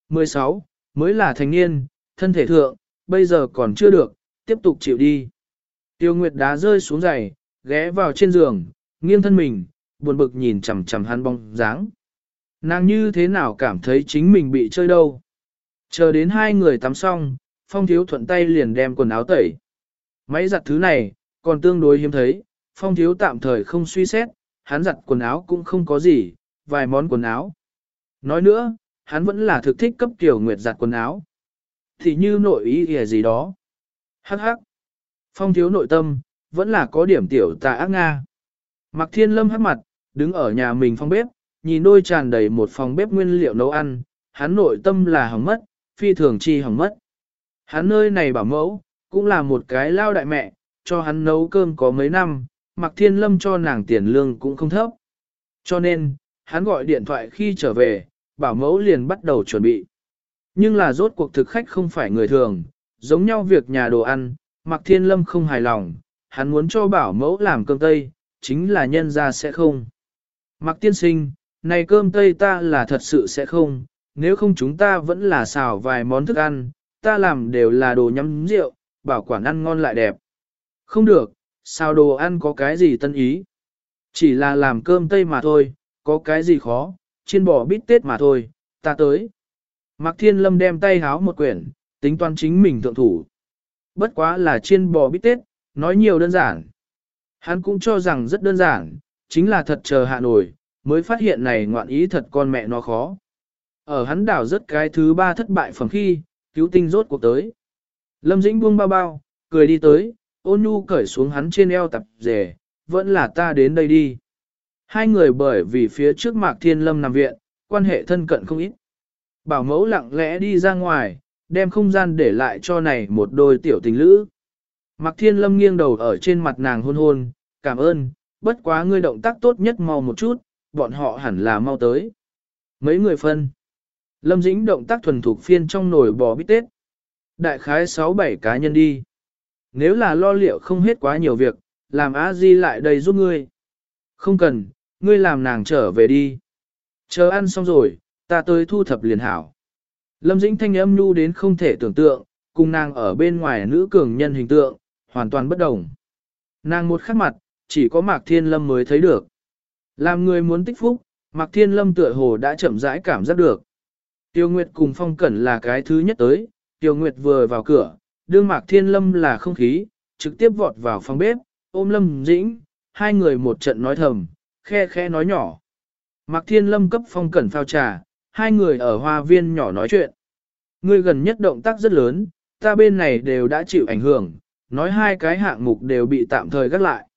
16, mới là thành niên, thân thể thượng, bây giờ còn chưa được, tiếp tục chịu đi. Tiêu Nguyệt đá rơi xuống giày, ghé vào trên giường, nghiêng thân mình, buồn bực nhìn chằm chằm hắn bóng dáng. Nàng như thế nào cảm thấy chính mình bị chơi đâu. Chờ đến hai người tắm xong, Phong Thiếu thuận tay liền đem quần áo tẩy. Máy giặt thứ này, còn tương đối hiếm thấy, Phong Thiếu tạm thời không suy xét, hắn giặt quần áo cũng không có gì, vài món quần áo. Nói nữa, hắn vẫn là thực thích cấp tiểu nguyệt giặt quần áo. Thì như nội ý kìa gì đó. Hắc hắc. Phong thiếu nội tâm, vẫn là có điểm tiểu tà ác Nga. Mặc thiên lâm hắc mặt, đứng ở nhà mình phòng bếp, nhìn đôi tràn đầy một phòng bếp nguyên liệu nấu ăn, hắn nội tâm là hỏng mất, phi thường chi hỏng mất. Hắn nơi này bảo mẫu, cũng là một cái lao đại mẹ, cho hắn nấu cơm có mấy năm, mặc thiên lâm cho nàng tiền lương cũng không thấp. Cho nên, hắn gọi điện thoại khi trở về, bảo mẫu liền bắt đầu chuẩn bị. Nhưng là rốt cuộc thực khách không phải người thường, giống nhau việc nhà đồ ăn, Mặc Thiên Lâm không hài lòng, hắn muốn cho bảo mẫu làm cơm tây, chính là nhân ra sẽ không. Mặc tiên sinh, này cơm tây ta là thật sự sẽ không, nếu không chúng ta vẫn là xào vài món thức ăn, ta làm đều là đồ nhắm rượu, bảo quản ăn ngon lại đẹp. Không được, xào đồ ăn có cái gì tân ý. Chỉ là làm cơm tây mà thôi, có cái gì khó, chiên bò bít tết mà thôi, ta tới. Mạc Thiên Lâm đem tay háo một quyển, tính toán chính mình thượng thủ. Bất quá là chiên bò bít tết, nói nhiều đơn giản. Hắn cũng cho rằng rất đơn giản, chính là thật chờ hạ nổi, mới phát hiện này ngoạn ý thật con mẹ nó khó. Ở hắn đảo rất cái thứ ba thất bại phẩm khi, cứu tinh rốt cuộc tới. Lâm Dĩnh buông bao bao, cười đi tới, ôn nhu cởi xuống hắn trên eo tập rể, vẫn là ta đến đây đi. Hai người bởi vì phía trước Mạc Thiên Lâm nằm viện, quan hệ thân cận không ít. Bảo mẫu lặng lẽ đi ra ngoài, đem không gian để lại cho này một đôi tiểu tình lữ. Mạc Thiên Lâm nghiêng đầu ở trên mặt nàng hôn hôn, cảm ơn, bất quá ngươi động tác tốt nhất mau một chút, bọn họ hẳn là mau tới. Mấy người phân. Lâm Dĩnh động tác thuần thục phiên trong nồi bò bít tết. Đại khái 6-7 cá nhân đi. Nếu là lo liệu không hết quá nhiều việc, làm á di lại đây giúp ngươi. Không cần, ngươi làm nàng trở về đi. Chờ ăn xong rồi, ta tới thu thập liền hảo. Lâm Dĩnh thanh âm nhu đến không thể tưởng tượng, cùng nàng ở bên ngoài nữ cường nhân hình tượng, hoàn toàn bất đồng. Nàng một khắc mặt, chỉ có Mạc Thiên Lâm mới thấy được. Làm người muốn tích phúc, Mạc Thiên Lâm tựa hồ đã chậm rãi cảm giác được. Tiêu Nguyệt cùng Phong Cẩn là cái thứ nhất tới, Tiêu Nguyệt vừa vào cửa, đương Mạc Thiên Lâm là không khí, trực tiếp vọt vào phòng bếp, ôm Lâm Dĩnh, hai người một trận nói thầm, khe khe nói nhỏ. Mạc Thiên Lâm cấp Phong Cẩn phao trà, hai người ở hoa viên nhỏ nói chuyện. Người gần nhất động tác rất lớn, ta bên này đều đã chịu ảnh hưởng, nói hai cái hạng mục đều bị tạm thời gác lại.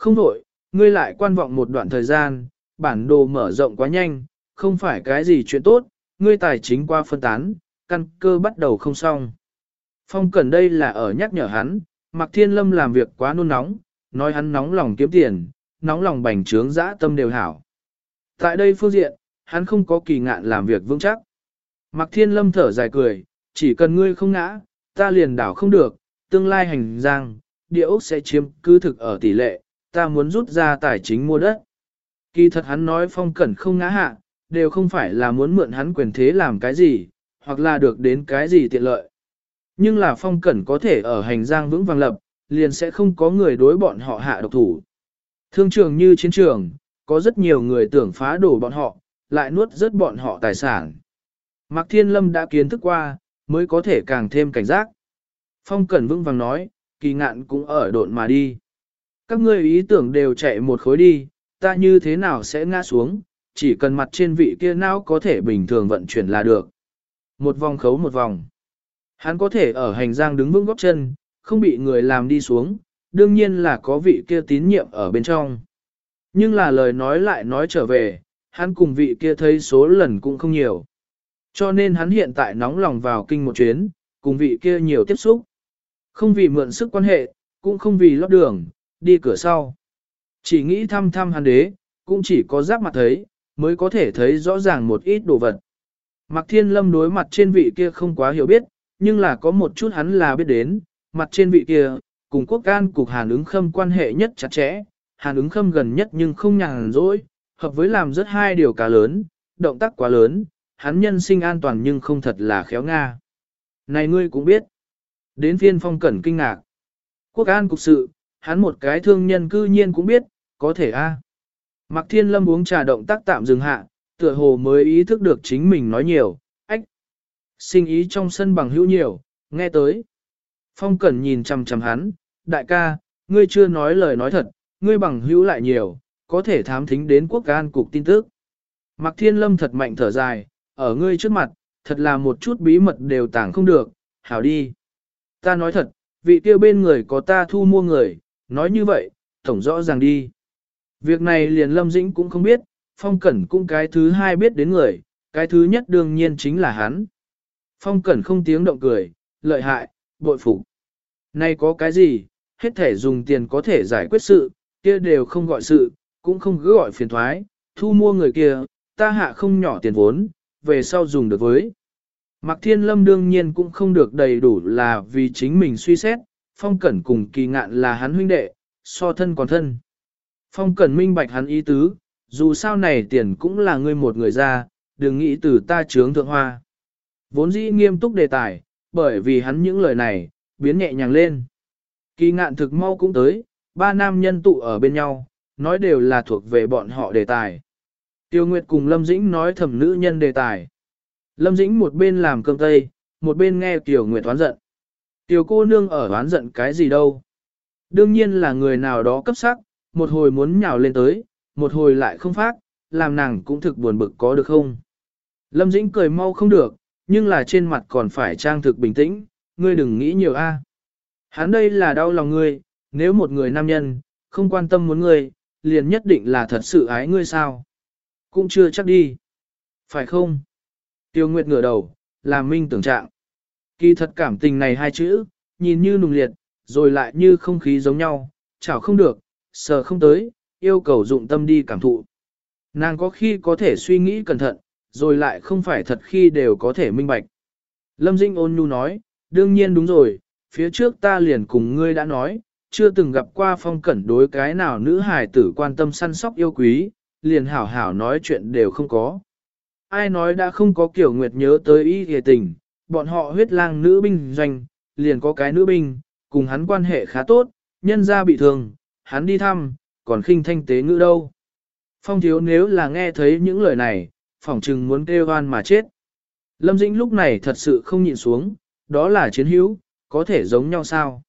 Không đổi, ngươi lại quan vọng một đoạn thời gian, bản đồ mở rộng quá nhanh, không phải cái gì chuyện tốt, ngươi tài chính qua phân tán, căn cơ bắt đầu không xong. Phong Cẩn đây là ở nhắc nhở hắn, Mạc Thiên Lâm làm việc quá nôn nóng, nói hắn nóng lòng kiếm tiền, nóng lòng bành trướng dã tâm đều hảo. Tại đây phương diện, hắn không có kỳ ngạn làm việc vững chắc. Mạc Thiên Lâm thở dài cười, chỉ cần ngươi không ngã, ta liền đảo không được, tương lai hành giang, địa ốc sẽ chiếm cứ thực ở tỷ lệ, ta muốn rút ra tài chính mua đất. Kỳ thật hắn nói phong cẩn không ngã hạ, đều không phải là muốn mượn hắn quyền thế làm cái gì, hoặc là được đến cái gì tiện lợi. Nhưng là phong cẩn có thể ở hành giang vững vàng lập, liền sẽ không có người đối bọn họ hạ độc thủ. Thương trường như chiến trường, có rất nhiều người tưởng phá đổ bọn họ, lại nuốt rớt bọn họ tài sản. Mạc Thiên Lâm đã kiến thức qua, mới có thể càng thêm cảnh giác. Phong Cẩn vững vàng nói, kỳ ngạn cũng ở độn mà đi. Các ngươi ý tưởng đều chạy một khối đi, ta như thế nào sẽ ngã xuống, chỉ cần mặt trên vị kia não có thể bình thường vận chuyển là được. Một vòng khấu một vòng. Hắn có thể ở hành giang đứng vững góc chân, không bị người làm đi xuống, đương nhiên là có vị kia tín nhiệm ở bên trong. Nhưng là lời nói lại nói trở về, hắn cùng vị kia thấy số lần cũng không nhiều. Cho nên hắn hiện tại nóng lòng vào kinh một chuyến, cùng vị kia nhiều tiếp xúc. Không vì mượn sức quan hệ, cũng không vì lót đường, đi cửa sau. Chỉ nghĩ thăm thăm hắn đế, cũng chỉ có giáp mặt thấy, mới có thể thấy rõ ràng một ít đồ vật. Mạc Thiên Lâm đối mặt trên vị kia không quá hiểu biết, nhưng là có một chút hắn là biết đến, mặt trên vị kia, cùng quốc can cục Hàn ứng khâm quan hệ nhất chặt chẽ, Hàn ứng khâm gần nhất nhưng không nhàn rỗi, hợp với làm rất hai điều cá lớn, động tác quá lớn, hắn nhân sinh an toàn nhưng không thật là khéo Nga. Này ngươi cũng biết. Đến phiên phong cẩn kinh ngạc. Quốc an cục sự, hắn một cái thương nhân cư nhiên cũng biết, có thể a. À. Mạc Thiên Lâm uống trà động tác tạm dừng hạ, tựa hồ mới ý thức được chính mình nói nhiều, ách. Sinh ý trong sân bằng hữu nhiều, nghe tới. Phong Cẩn nhìn chằm chằm hắn, đại ca, ngươi chưa nói lời nói thật, ngươi bằng hữu lại nhiều, có thể thám thính đến quốc an cục tin tức. Mạc Thiên Lâm thật mạnh thở dài, ở ngươi trước mặt, thật là một chút bí mật đều tàng không được, hảo đi. Ta nói thật, vị kia bên người có ta thu mua người, nói như vậy, tổng rõ ràng đi. Việc này liền Lâm Dĩnh cũng không biết, Phong Cẩn cũng cái thứ hai biết đến người, cái thứ nhất đương nhiên chính là hắn. Phong Cẩn không tiếng động cười, lợi hại, bội phục. Nay có cái gì, hết thể dùng tiền có thể giải quyết sự, kia đều không gọi sự, cũng không cứ gọi phiền thoái, thu mua người kia, ta hạ không nhỏ tiền vốn, về sau dùng được với. Mạc Thiên Lâm đương nhiên cũng không được đầy đủ là vì chính mình suy xét, Phong Cẩn cùng kỳ ngạn là hắn huynh đệ, so thân còn thân. Phong Cẩn minh bạch hắn ý tứ, dù sao này tiền cũng là ngươi một người ra, đừng nghĩ từ ta trướng thượng hoa. Vốn dĩ nghiêm túc đề tài, bởi vì hắn những lời này, biến nhẹ nhàng lên. Kỳ ngạn thực mau cũng tới, ba nam nhân tụ ở bên nhau, nói đều là thuộc về bọn họ đề tài. Tiêu Nguyệt cùng Lâm Dĩnh nói thầm nữ nhân đề tài. Lâm Dĩnh một bên làm cơm tây, một bên nghe Tiêu Nguyệt oán giận. Tiểu cô nương ở oán giận cái gì đâu. Đương nhiên là người nào đó cấp sắc, một hồi muốn nhào lên tới, một hồi lại không phát, làm nàng cũng thực buồn bực có được không. Lâm Dĩnh cười mau không được, nhưng là trên mặt còn phải trang thực bình tĩnh, ngươi đừng nghĩ nhiều a. Hắn đây là đau lòng ngươi, nếu một người nam nhân, không quan tâm muốn ngươi, liền nhất định là thật sự ái ngươi sao. Cũng chưa chắc đi. Phải không? Tiêu Nguyệt ngửa đầu, làm minh tưởng trạng. Kỳ thật cảm tình này hai chữ, nhìn như nùng liệt, rồi lại như không khí giống nhau, chảo không được, sờ không tới, yêu cầu dụng tâm đi cảm thụ. Nàng có khi có thể suy nghĩ cẩn thận, rồi lại không phải thật khi đều có thể minh bạch. Lâm Dinh ôn nhu nói, đương nhiên đúng rồi, phía trước ta liền cùng ngươi đã nói, chưa từng gặp qua phong cẩn đối cái nào nữ hài tử quan tâm săn sóc yêu quý, liền hảo hảo nói chuyện đều không có. Ai nói đã không có kiểu nguyệt nhớ tới ý hề tình, bọn họ huyết lang nữ binh doanh, liền có cái nữ binh, cùng hắn quan hệ khá tốt, nhân ra bị thương, hắn đi thăm, còn khinh thanh tế ngữ đâu. Phong thiếu nếu là nghe thấy những lời này, phỏng chừng muốn kêu oan mà chết. Lâm Dĩnh lúc này thật sự không nhịn xuống, đó là chiến hữu, có thể giống nhau sao?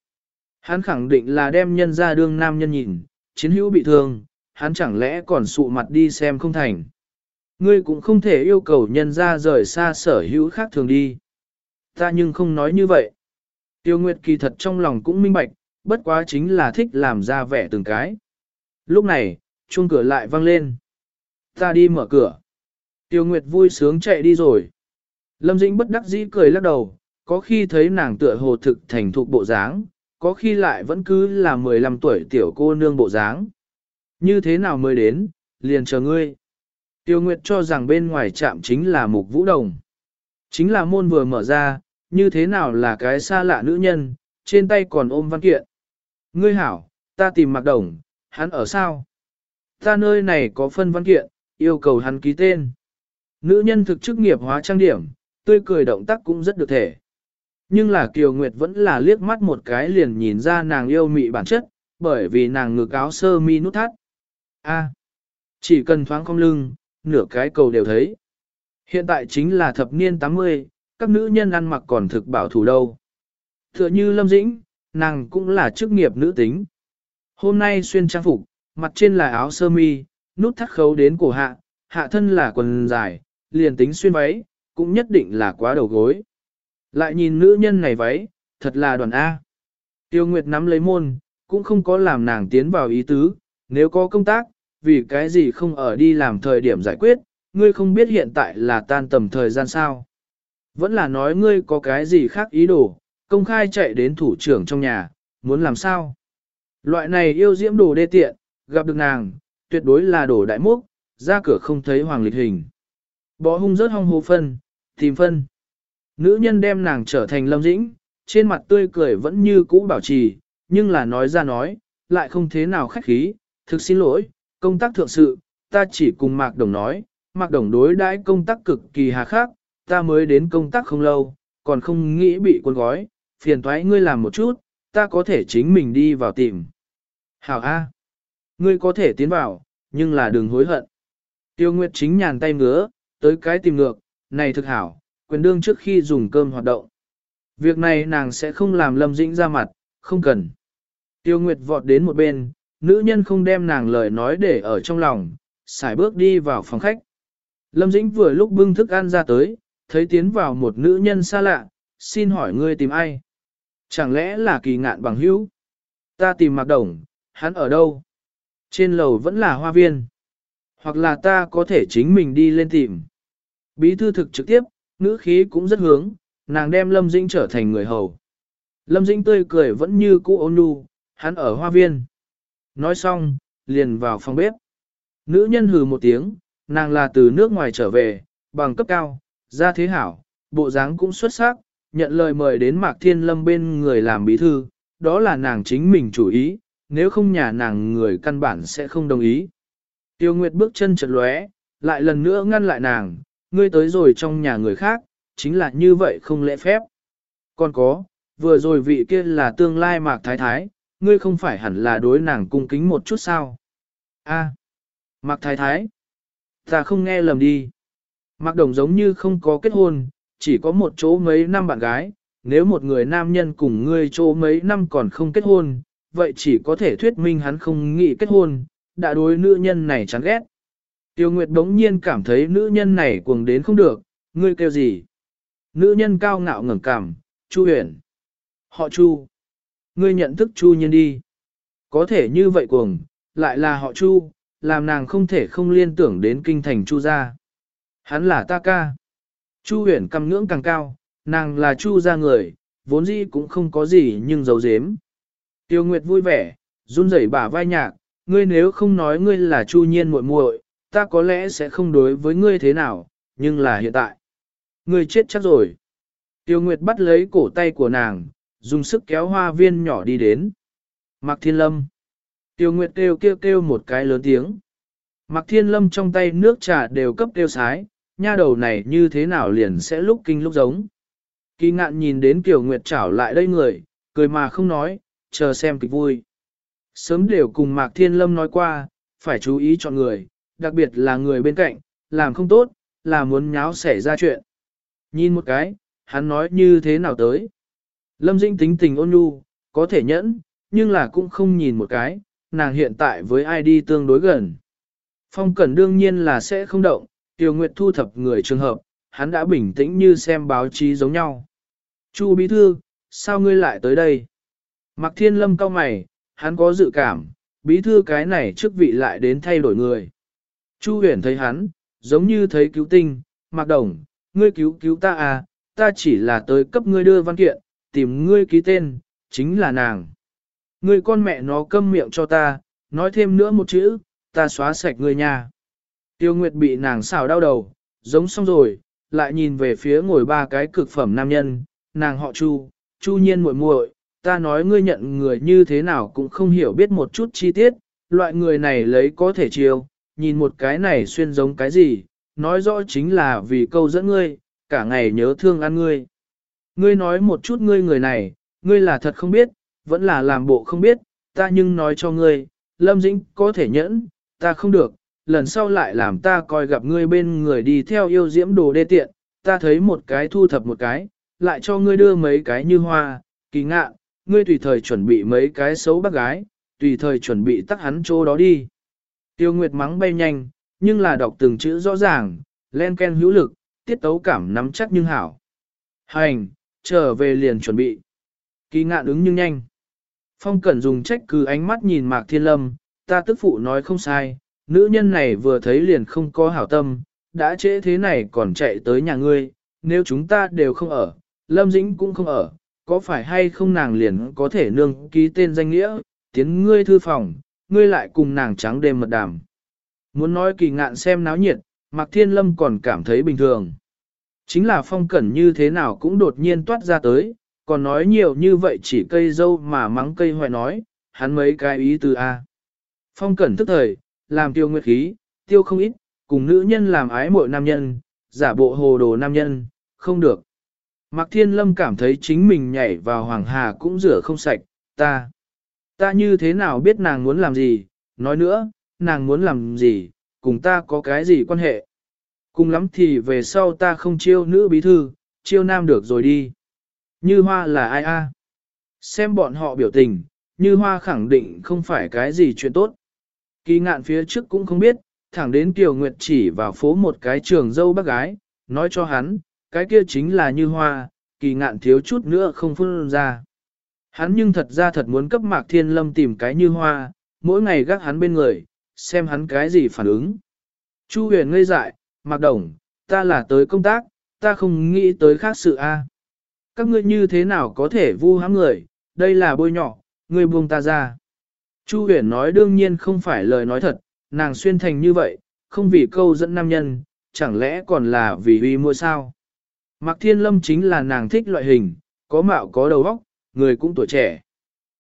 Hắn khẳng định là đem nhân ra đương nam nhân nhìn, chiến hữu bị thương, hắn chẳng lẽ còn sụ mặt đi xem không thành. Ngươi cũng không thể yêu cầu nhân ra rời xa sở hữu khác thường đi. Ta nhưng không nói như vậy. Tiêu Nguyệt kỳ thật trong lòng cũng minh bạch, bất quá chính là thích làm ra vẻ từng cái. Lúc này, chuông cửa lại vang lên. Ta đi mở cửa. Tiêu Nguyệt vui sướng chạy đi rồi. Lâm Dĩnh bất đắc dĩ cười lắc đầu, có khi thấy nàng tựa hồ thực thành thục bộ dáng, có khi lại vẫn cứ là 15 tuổi tiểu cô nương bộ dáng. Như thế nào mới đến, liền chờ ngươi. Tiêu Nguyệt cho rằng bên ngoài trạm chính là mục vũ đồng. Chính là môn vừa mở ra, như thế nào là cái xa lạ nữ nhân, trên tay còn ôm văn kiện. Ngươi hảo, ta tìm mặc đồng, hắn ở sao? Ta nơi này có phân văn kiện, yêu cầu hắn ký tên. Nữ nhân thực chức nghiệp hóa trang điểm, tươi cười động tác cũng rất được thể. Nhưng là Kiều Nguyệt vẫn là liếc mắt một cái liền nhìn ra nàng yêu mị bản chất, bởi vì nàng ngực áo sơ mi nút thắt. A, chỉ cần thoáng cong lưng, nửa cái cầu đều thấy. Hiện tại chính là thập niên 80, các nữ nhân ăn mặc còn thực bảo thủ đâu. Thừa như Lâm Dĩnh, nàng cũng là chức nghiệp nữ tính. Hôm nay xuyên trang phục, mặt trên là áo sơ mi, nút thắt khấu đến cổ hạ, hạ thân là quần dài, liền tính xuyên váy, cũng nhất định là quá đầu gối. Lại nhìn nữ nhân này váy, thật là đoàn A. Tiêu Nguyệt nắm lấy môn, cũng không có làm nàng tiến vào ý tứ, nếu có công tác, vì cái gì không ở đi làm thời điểm giải quyết, ngươi không biết hiện tại là tan tầm thời gian sao. Vẫn là nói ngươi có cái gì khác ý đồ, công khai chạy đến thủ trưởng trong nhà, muốn làm sao. Loại này yêu diễm đồ đê tiện, gặp được nàng, tuyệt đối là đồ đại múc, ra cửa không thấy hoàng lịch hình. Bỏ hung rớt hong hồ phân, tìm phân. Nữ nhân đem nàng trở thành lâm dĩnh, trên mặt tươi cười vẫn như cũ bảo trì, nhưng là nói ra nói, lại không thế nào khách khí, thực xin lỗi, công tác thượng sự, ta chỉ cùng Mạc Đồng nói, Mạc Đồng đối đãi công tác cực kỳ hà khắc, ta mới đến công tác không lâu, còn không nghĩ bị quân gói, phiền thoái ngươi làm một chút, ta có thể chính mình đi vào tìm. Hảo A. Ngươi có thể tiến vào, nhưng là đừng hối hận. Tiêu Nguyệt chính nhàn tay ngứa, tới cái tìm ngược, này thực hảo, quyền đương trước khi dùng cơm hoạt động. Việc này nàng sẽ không làm Lâm Dĩnh ra mặt, không cần. Tiêu Nguyệt vọt đến một bên, nữ nhân không đem nàng lời nói để ở trong lòng, xài bước đi vào phòng khách. Lâm Dĩnh vừa lúc bưng thức ăn ra tới, thấy tiến vào một nữ nhân xa lạ, xin hỏi ngươi tìm ai? Chẳng lẽ là kỳ ngạn bằng hữu? Ta tìm Mạc Đồng, hắn ở đâu? Trên lầu vẫn là hoa viên. Hoặc là ta có thể chính mình đi lên tìm. Bí thư thực trực tiếp, ngữ khí cũng rất hướng, nàng đem Lâm Dĩnh trở thành người hầu. Lâm Dĩnh tươi cười vẫn như cũ ôn nhu, hắn ở hoa viên. Nói xong, liền vào phòng bếp. Nữ nhân hừ một tiếng, nàng là từ nước ngoài trở về, bằng cấp cao, gia thế hảo, bộ dáng cũng xuất sắc, nhận lời mời đến Mạc Thiên Lâm bên người làm bí thư, đó là nàng chính mình chủ ý, nếu không nhà nàng người căn bản sẽ không đồng ý. Tiêu Nguyệt bước chân chật lóe, lại lần nữa ngăn lại nàng, ngươi tới rồi trong nhà người khác, chính là như vậy không lễ phép. Còn có, vừa rồi vị kia là tương lai mạc thái thái, ngươi không phải hẳn là đối nàng cung kính một chút sao? A, mạc thái thái, ta không nghe lầm đi. Mạc đồng giống như không có kết hôn, chỉ có một chỗ mấy năm bạn gái, nếu một người nam nhân cùng ngươi chỗ mấy năm còn không kết hôn, vậy chỉ có thể thuyết minh hắn không nghĩ kết hôn, đã đối nữ nhân này chán ghét. Tiêu Nguyệt đống nhiên cảm thấy nữ nhân này cuồng đến không được, ngươi kêu gì? Nữ nhân cao ngạo ngẩng cảm, Chu huyền. Họ Chu. Ngươi nhận thức Chu nhiên đi. Có thể như vậy cuồng, lại là họ Chu, làm nàng không thể không liên tưởng đến kinh thành Chu gia. Hắn là ta ca. Chu huyền cầm ngưỡng càng cao, nàng là Chu gia người, vốn dĩ cũng không có gì nhưng giấu giếm. Tiêu Nguyệt vui vẻ, run rẩy bả vai nhạc, ngươi nếu không nói ngươi là Chu nhiên muội muội, ta có lẽ sẽ không đối với ngươi thế nào, nhưng là hiện tại. Ngươi chết chắc rồi. Tiêu Nguyệt bắt lấy cổ tay của nàng, dùng sức kéo hoa viên nhỏ đi đến. Mạc Thiên Lâm. Tiêu Nguyệt kêu kêu kêu một cái lớn tiếng. Mặc Thiên Lâm trong tay nước trà đều cấp kêu sái, nha đầu này như thế nào liền sẽ lúc kinh lúc giống. Kỳ ngạn nhìn đến Kiều Nguyệt trảo lại đây người, cười mà không nói, chờ xem kịch vui. Sớm đều cùng Mạc Thiên Lâm nói qua, phải chú ý chọn người, đặc biệt là người bên cạnh, làm không tốt, là muốn nháo xảy ra chuyện. Nhìn một cái, hắn nói như thế nào tới. Lâm Dĩnh tính tình ôn nhu, có thể nhẫn, nhưng là cũng không nhìn một cái, nàng hiện tại với ai đi tương đối gần. Phong Cẩn đương nhiên là sẽ không động, Tiêu Nguyệt thu thập người trường hợp, hắn đã bình tĩnh như xem báo chí giống nhau. Chu Bí Thư, sao ngươi lại tới đây? Mạc Thiên Lâm cao mày, hắn có dự cảm, Bí Thư cái này chức vị lại đến thay đổi người. Chu huyền thấy hắn, giống như thấy cứu tinh, Mạc Đồng, ngươi cứu cứu ta à, ta chỉ là tới cấp ngươi đưa văn kiện, tìm ngươi ký tên, chính là nàng. Người con mẹ nó câm miệng cho ta, nói thêm nữa một chữ, ta xóa sạch người nhà. Tiêu Nguyệt bị nàng xào đau đầu, giống xong rồi, lại nhìn về phía ngồi ba cái cực phẩm nam nhân, nàng họ Chu, Chu nhiên muội muội, ta nói ngươi nhận người như thế nào cũng không hiểu biết một chút chi tiết, loại người này lấy có thể chiêu, nhìn một cái này xuyên giống cái gì, nói rõ chính là vì câu dẫn ngươi, cả ngày nhớ thương ăn ngươi. Ngươi nói một chút ngươi người này, ngươi là thật không biết, vẫn là làm bộ không biết, ta nhưng nói cho ngươi, Lâm Dĩnh có thể nhẫn, ta không được, lần sau lại làm ta coi gặp ngươi bên người đi theo yêu diễm đồ đê tiện, ta thấy một cái thu thập một cái, lại cho ngươi đưa mấy cái như hoa, kỳ ngạ, ngươi tùy thời chuẩn bị mấy cái xấu bác gái, tùy thời chuẩn bị tắt hắn chỗ đó đi. Tiêu Nguyệt mắng bay nhanh, nhưng là đọc từng chữ rõ ràng, len ken hữu lực, tiết tấu cảm nắm chắc nhưng hảo. Hành, trở về liền chuẩn bị. Kỳ ngạn ứng nhưng nhanh. Phong Cẩn dùng trách cứ ánh mắt nhìn Mạc Thiên Lâm, ta tức phụ nói không sai, nữ nhân này vừa thấy liền không có hảo tâm, đã trễ thế này còn chạy tới nhà ngươi, nếu chúng ta đều không ở, Lâm Dĩnh cũng không ở, có phải hay không nàng liền có thể nương ký tên danh nghĩa, tiến ngươi thư phòng, ngươi lại cùng nàng trắng đêm mật đàm. Muốn nói kỳ ngạn xem náo nhiệt, Mạc Thiên Lâm còn cảm thấy bình thường. Chính là phong cẩn như thế nào cũng đột nhiên toát ra tới, còn nói nhiều như vậy chỉ cây dâu mà mắng cây hoài nói, hắn mấy cái ý từ A. Phong cẩn tức thời, làm tiêu nguyệt khí, tiêu không ít, cùng nữ nhân làm ái mội nam nhân, giả bộ hồ đồ nam nhân, không được. Mạc Thiên Lâm cảm thấy chính mình nhảy vào hoàng hà cũng rửa không sạch, ta. Ta như thế nào biết nàng muốn làm gì, nói nữa, nàng muốn làm gì, cùng ta có cái gì quan hệ. Cùng lắm thì về sau ta không chiêu nữ bí thư, chiêu nam được rồi đi. Như hoa là ai a? Xem bọn họ biểu tình, như hoa khẳng định không phải cái gì chuyện tốt. Kỳ ngạn phía trước cũng không biết, thẳng đến Kiều Nguyệt chỉ vào phố một cái trường dâu bác gái, nói cho hắn, cái kia chính là như hoa, kỳ ngạn thiếu chút nữa không phun ra. Hắn nhưng thật ra thật muốn cấp mạc thiên lâm tìm cái như hoa, mỗi ngày gác hắn bên người, xem hắn cái gì phản ứng. Chu huyền ngây dại, mạc đồng, ta là tới công tác, ta không nghĩ tới khác sự a. Các ngươi như thế nào có thể vu hãm người, đây là bôi nhỏ, ngươi buông ta ra. Chu huyền nói đương nhiên không phải lời nói thật, nàng xuyên thành như vậy, không vì câu dẫn nam nhân, chẳng lẽ còn là vì uy mua sao. Mạc Thiên Lâm chính là nàng thích loại hình, có mạo có đầu óc, người cũng tuổi trẻ.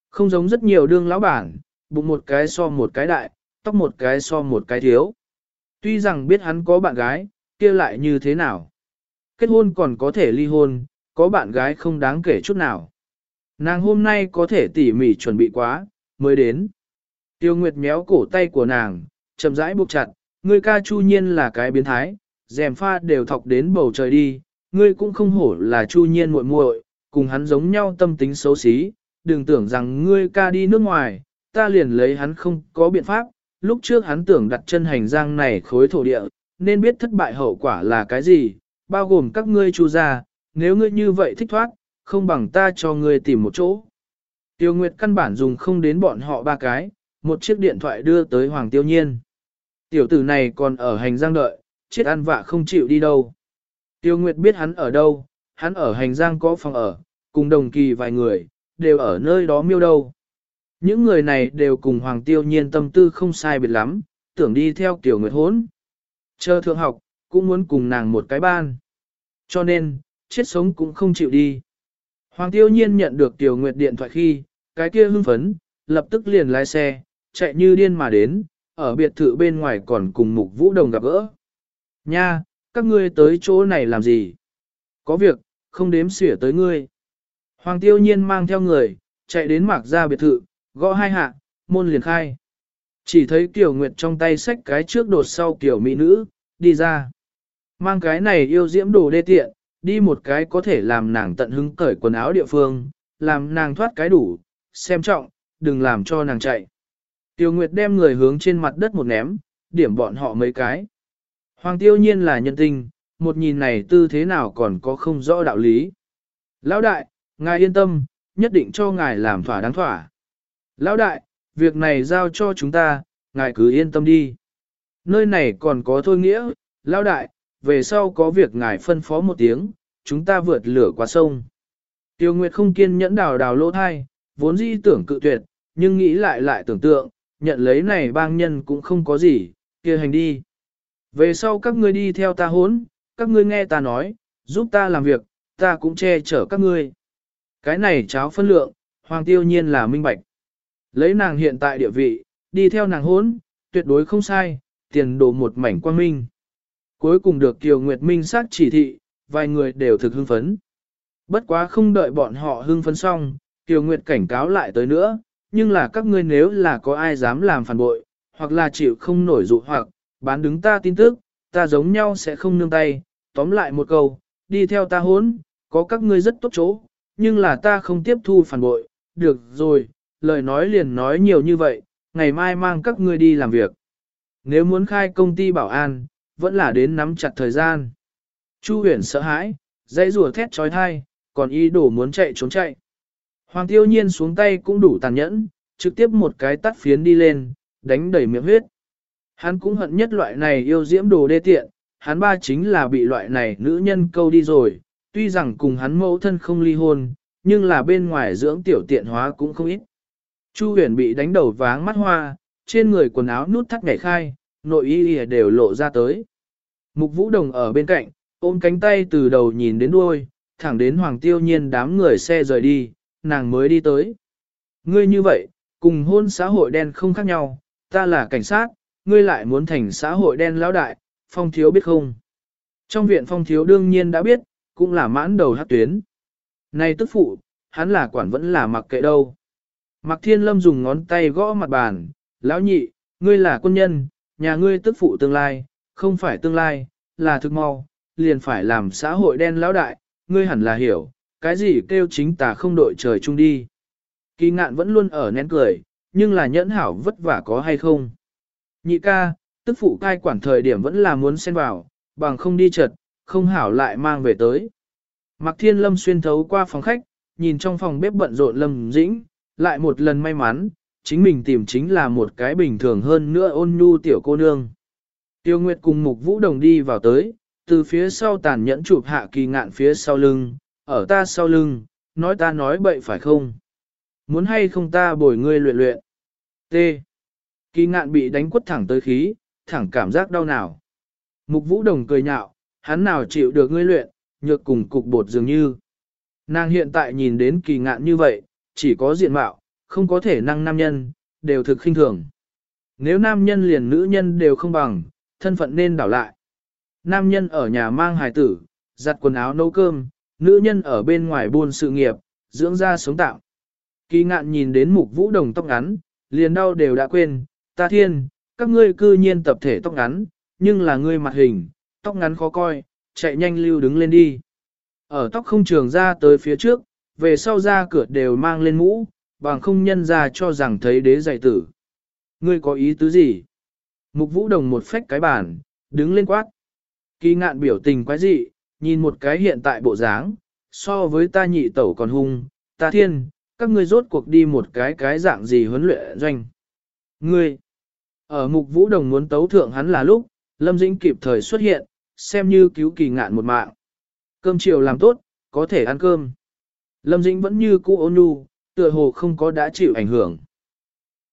Không giống rất nhiều đương lão bản, bụng một cái so một cái đại, tóc một cái so một cái thiếu. Tuy rằng biết hắn có bạn gái, kia lại như thế nào. Kết hôn còn có thể ly hôn, có bạn gái không đáng kể chút nào. Nàng hôm nay có thể tỉ mỉ chuẩn bị quá, mới đến. Tiêu Nguyệt méo cổ tay của nàng, chậm rãi buộc chặt, ngươi ca chu nhiên là cái biến thái, dèm pha đều thọc đến bầu trời đi, ngươi cũng không hổ là chu nhiên muội muội, cùng hắn giống nhau tâm tính xấu xí, đừng tưởng rằng ngươi ca đi nước ngoài, ta liền lấy hắn không có biện pháp, lúc trước hắn tưởng đặt chân hành giang này khối thổ địa, nên biết thất bại hậu quả là cái gì, bao gồm các ngươi chu gia, nếu ngươi như vậy thích thoát, không bằng ta cho ngươi tìm một chỗ. Tiêu Nguyệt căn bản dùng không đến bọn họ ba cái, một chiếc điện thoại đưa tới Hoàng Tiêu Nhiên. Tiểu tử này còn ở hành giang đợi, chết ăn vạ không chịu đi đâu. Tiêu Nguyệt biết hắn ở đâu, hắn ở hành giang có phòng ở, cùng đồng kỳ vài người, đều ở nơi đó miêu đâu. Những người này đều cùng Hoàng Tiêu Nhiên tâm tư không sai biệt lắm, tưởng đi theo Tiểu Nguyệt hốn. Chờ thượng học, cũng muốn cùng nàng một cái ban. Cho nên, chết sống cũng không chịu đi. Hoàng Tiêu Nhiên nhận được Tiểu Nguyệt điện thoại khi, cái kia hưng phấn, lập tức liền lái xe, chạy như điên mà đến, ở biệt thự bên ngoài còn cùng Mục Vũ Đồng gặp gỡ. Nha, các ngươi tới chỗ này làm gì? Có việc, không đếm xỉa tới ngươi. Hoàng Tiêu Nhiên mang theo người, chạy đến mạc ra biệt thự, gõ hai hạ, môn liền khai. Chỉ thấy Kiều Nguyệt trong tay xách cái trước đột sau Kiều Mỹ Nữ, đi ra. Mang cái này yêu diễm đồ đê tiện, đi một cái có thể làm nàng tận hứng cởi quần áo địa phương, làm nàng thoát cái đủ, xem trọng, đừng làm cho nàng chạy. Tiêu Nguyệt đem người hướng trên mặt đất một ném, điểm bọn họ mấy cái. Hoàng tiêu nhiên là nhân tinh, một nhìn này tư thế nào còn có không rõ đạo lý. Lão đại, ngài yên tâm, nhất định cho ngài làm thỏa đáng thỏa. Lão đại, việc này giao cho chúng ta, ngài cứ yên tâm đi. Nơi này còn có thôi nghĩa, lão đại, về sau có việc ngài phân phó một tiếng, chúng ta vượt lửa qua sông. Tiêu Nguyệt không kiên nhẫn đào đào lỗ thai, vốn dĩ tưởng cự tuyệt, nhưng nghĩ lại lại tưởng tượng, nhận lấy này bang nhân cũng không có gì, kia hành đi. Về sau các ngươi đi theo ta hốn, các ngươi nghe ta nói, giúp ta làm việc, ta cũng che chở các ngươi. Cái này cháo phân lượng, hoàng tiêu nhiên là minh bạch. Lấy nàng hiện tại địa vị, đi theo nàng hốn, tuyệt đối không sai, tiền đồ một mảnh quang minh. Cuối cùng được Kiều Nguyệt Minh sát chỉ thị, vài người đều thực hưng phấn. Bất quá không đợi bọn họ hưng phấn xong, Kiều Nguyệt cảnh cáo lại tới nữa, nhưng là các ngươi nếu là có ai dám làm phản bội, hoặc là chịu không nổi dụ hoặc, bán đứng ta tin tức, ta giống nhau sẽ không nương tay, tóm lại một câu, đi theo ta hốn, có các ngươi rất tốt chỗ, nhưng là ta không tiếp thu phản bội, được rồi, lời nói liền nói nhiều như vậy, ngày mai mang các ngươi đi làm việc. Nếu muốn khai công ty bảo an, vẫn là đến nắm chặt thời gian. Chu huyền sợ hãi, dãy rùa thét trói thai, còn ý đồ muốn chạy trốn chạy. Hoàng tiêu nhiên xuống tay cũng đủ tàn nhẫn, trực tiếp một cái tắt phiến đi lên, đánh đầy miệng huyết. Hắn cũng hận nhất loại này yêu diễm đồ đê tiện, hắn ba chính là bị loại này nữ nhân câu đi rồi, tuy rằng cùng hắn mẫu thân không ly hôn, nhưng là bên ngoài dưỡng tiểu tiện hóa cũng không ít. Chu huyền bị đánh đầu váng mắt hoa, trên người quần áo nút thắt nhảy khai, nội y đều lộ ra tới. Mục vũ đồng ở bên cạnh, ôm cánh tay từ đầu nhìn đến đuôi, thẳng đến hoàng tiêu nhiên đám người xe rời đi, nàng mới đi tới. Ngươi như vậy, cùng hôn xã hội đen không khác nhau, ta là cảnh sát, ngươi lại muốn thành xã hội đen lão đại, phong thiếu biết không? Trong viện phong thiếu đương nhiên đã biết, cũng là mãn đầu hát tuyến. Này tức phụ, hắn là quản vẫn là mặc kệ đâu. Mặc thiên lâm dùng ngón tay gõ mặt bàn, lão nhị, ngươi là quân nhân, nhà ngươi tức phụ tương lai, không phải tương lai, là thực mau, liền phải làm xã hội đen lão đại, ngươi hẳn là hiểu, cái gì kêu chính tà không đội trời chung đi. Kỳ ngạn vẫn luôn ở nén cười, nhưng là nhẫn hảo vất vả có hay không. Nhị ca, tức phụ cai quản thời điểm vẫn là muốn xen vào, bằng không đi chật, không hảo lại mang về tới. Mạc Thiên Lâm xuyên thấu qua phòng khách, nhìn trong phòng bếp bận rộn Lâm Dĩnh, lại một lần may mắn, chính mình tìm chính là một cái bình thường hơn nữa ôn nhu tiểu cô nương. Tiêu Nguyệt cùng Mục Vũ Đồng đi vào tới, từ phía sau tàn nhẫn chụp hạ kỳ ngạn phía sau lưng, ở ta sau lưng, nói ta nói bậy phải không? Muốn hay không ta bồi ngươi luyện luyện? T. Kỳ ngạn bị đánh quất thẳng tới khí, thẳng cảm giác đau nào. Mục vũ đồng cười nhạo, hắn nào chịu được ngươi luyện, nhược cùng cục bột dường như. Nàng hiện tại nhìn đến kỳ ngạn như vậy, chỉ có diện mạo, không có thể năng nam nhân, đều thực khinh thường. Nếu nam nhân liền nữ nhân đều không bằng, thân phận nên đảo lại. Nam nhân ở nhà mang hài tử, giặt quần áo nấu cơm, nữ nhân ở bên ngoài buôn sự nghiệp, dưỡng ra sống tạm. Kỳ ngạn nhìn đến mục vũ đồng tóc ngắn, liền đau đều đã quên, ta thiên, các ngươi cư nhiên tập thể tóc ngắn, nhưng là ngươi mặt hình, tóc ngắn khó coi, chạy nhanh lưu đứng lên đi. Ở tóc không trường ra tới phía trước, về sau ra cửa đều mang lên mũ, bằng không nhân ra cho rằng thấy đế dạy tử. Ngươi có ý tứ gì? Mục vũ đồng một phách cái bàn, đứng lên quát. Kỳ ngạn biểu tình quái dị, nhìn một cái hiện tại bộ dáng, so với ta nhị tẩu còn hung, ta thiên, các ngươi rốt cuộc đi một cái cái dạng gì huấn luyện doanh. Ngươi, ở mục vũ đồng muốn tấu thượng hắn là lúc, Lâm Dĩnh kịp thời xuất hiện, xem như cứu kỳ ngạn một mạng. Cơm chiều làm tốt, có thể ăn cơm. Lâm Dĩnh vẫn như cũ ôn nhu, tựa hồ không có đã chịu ảnh hưởng.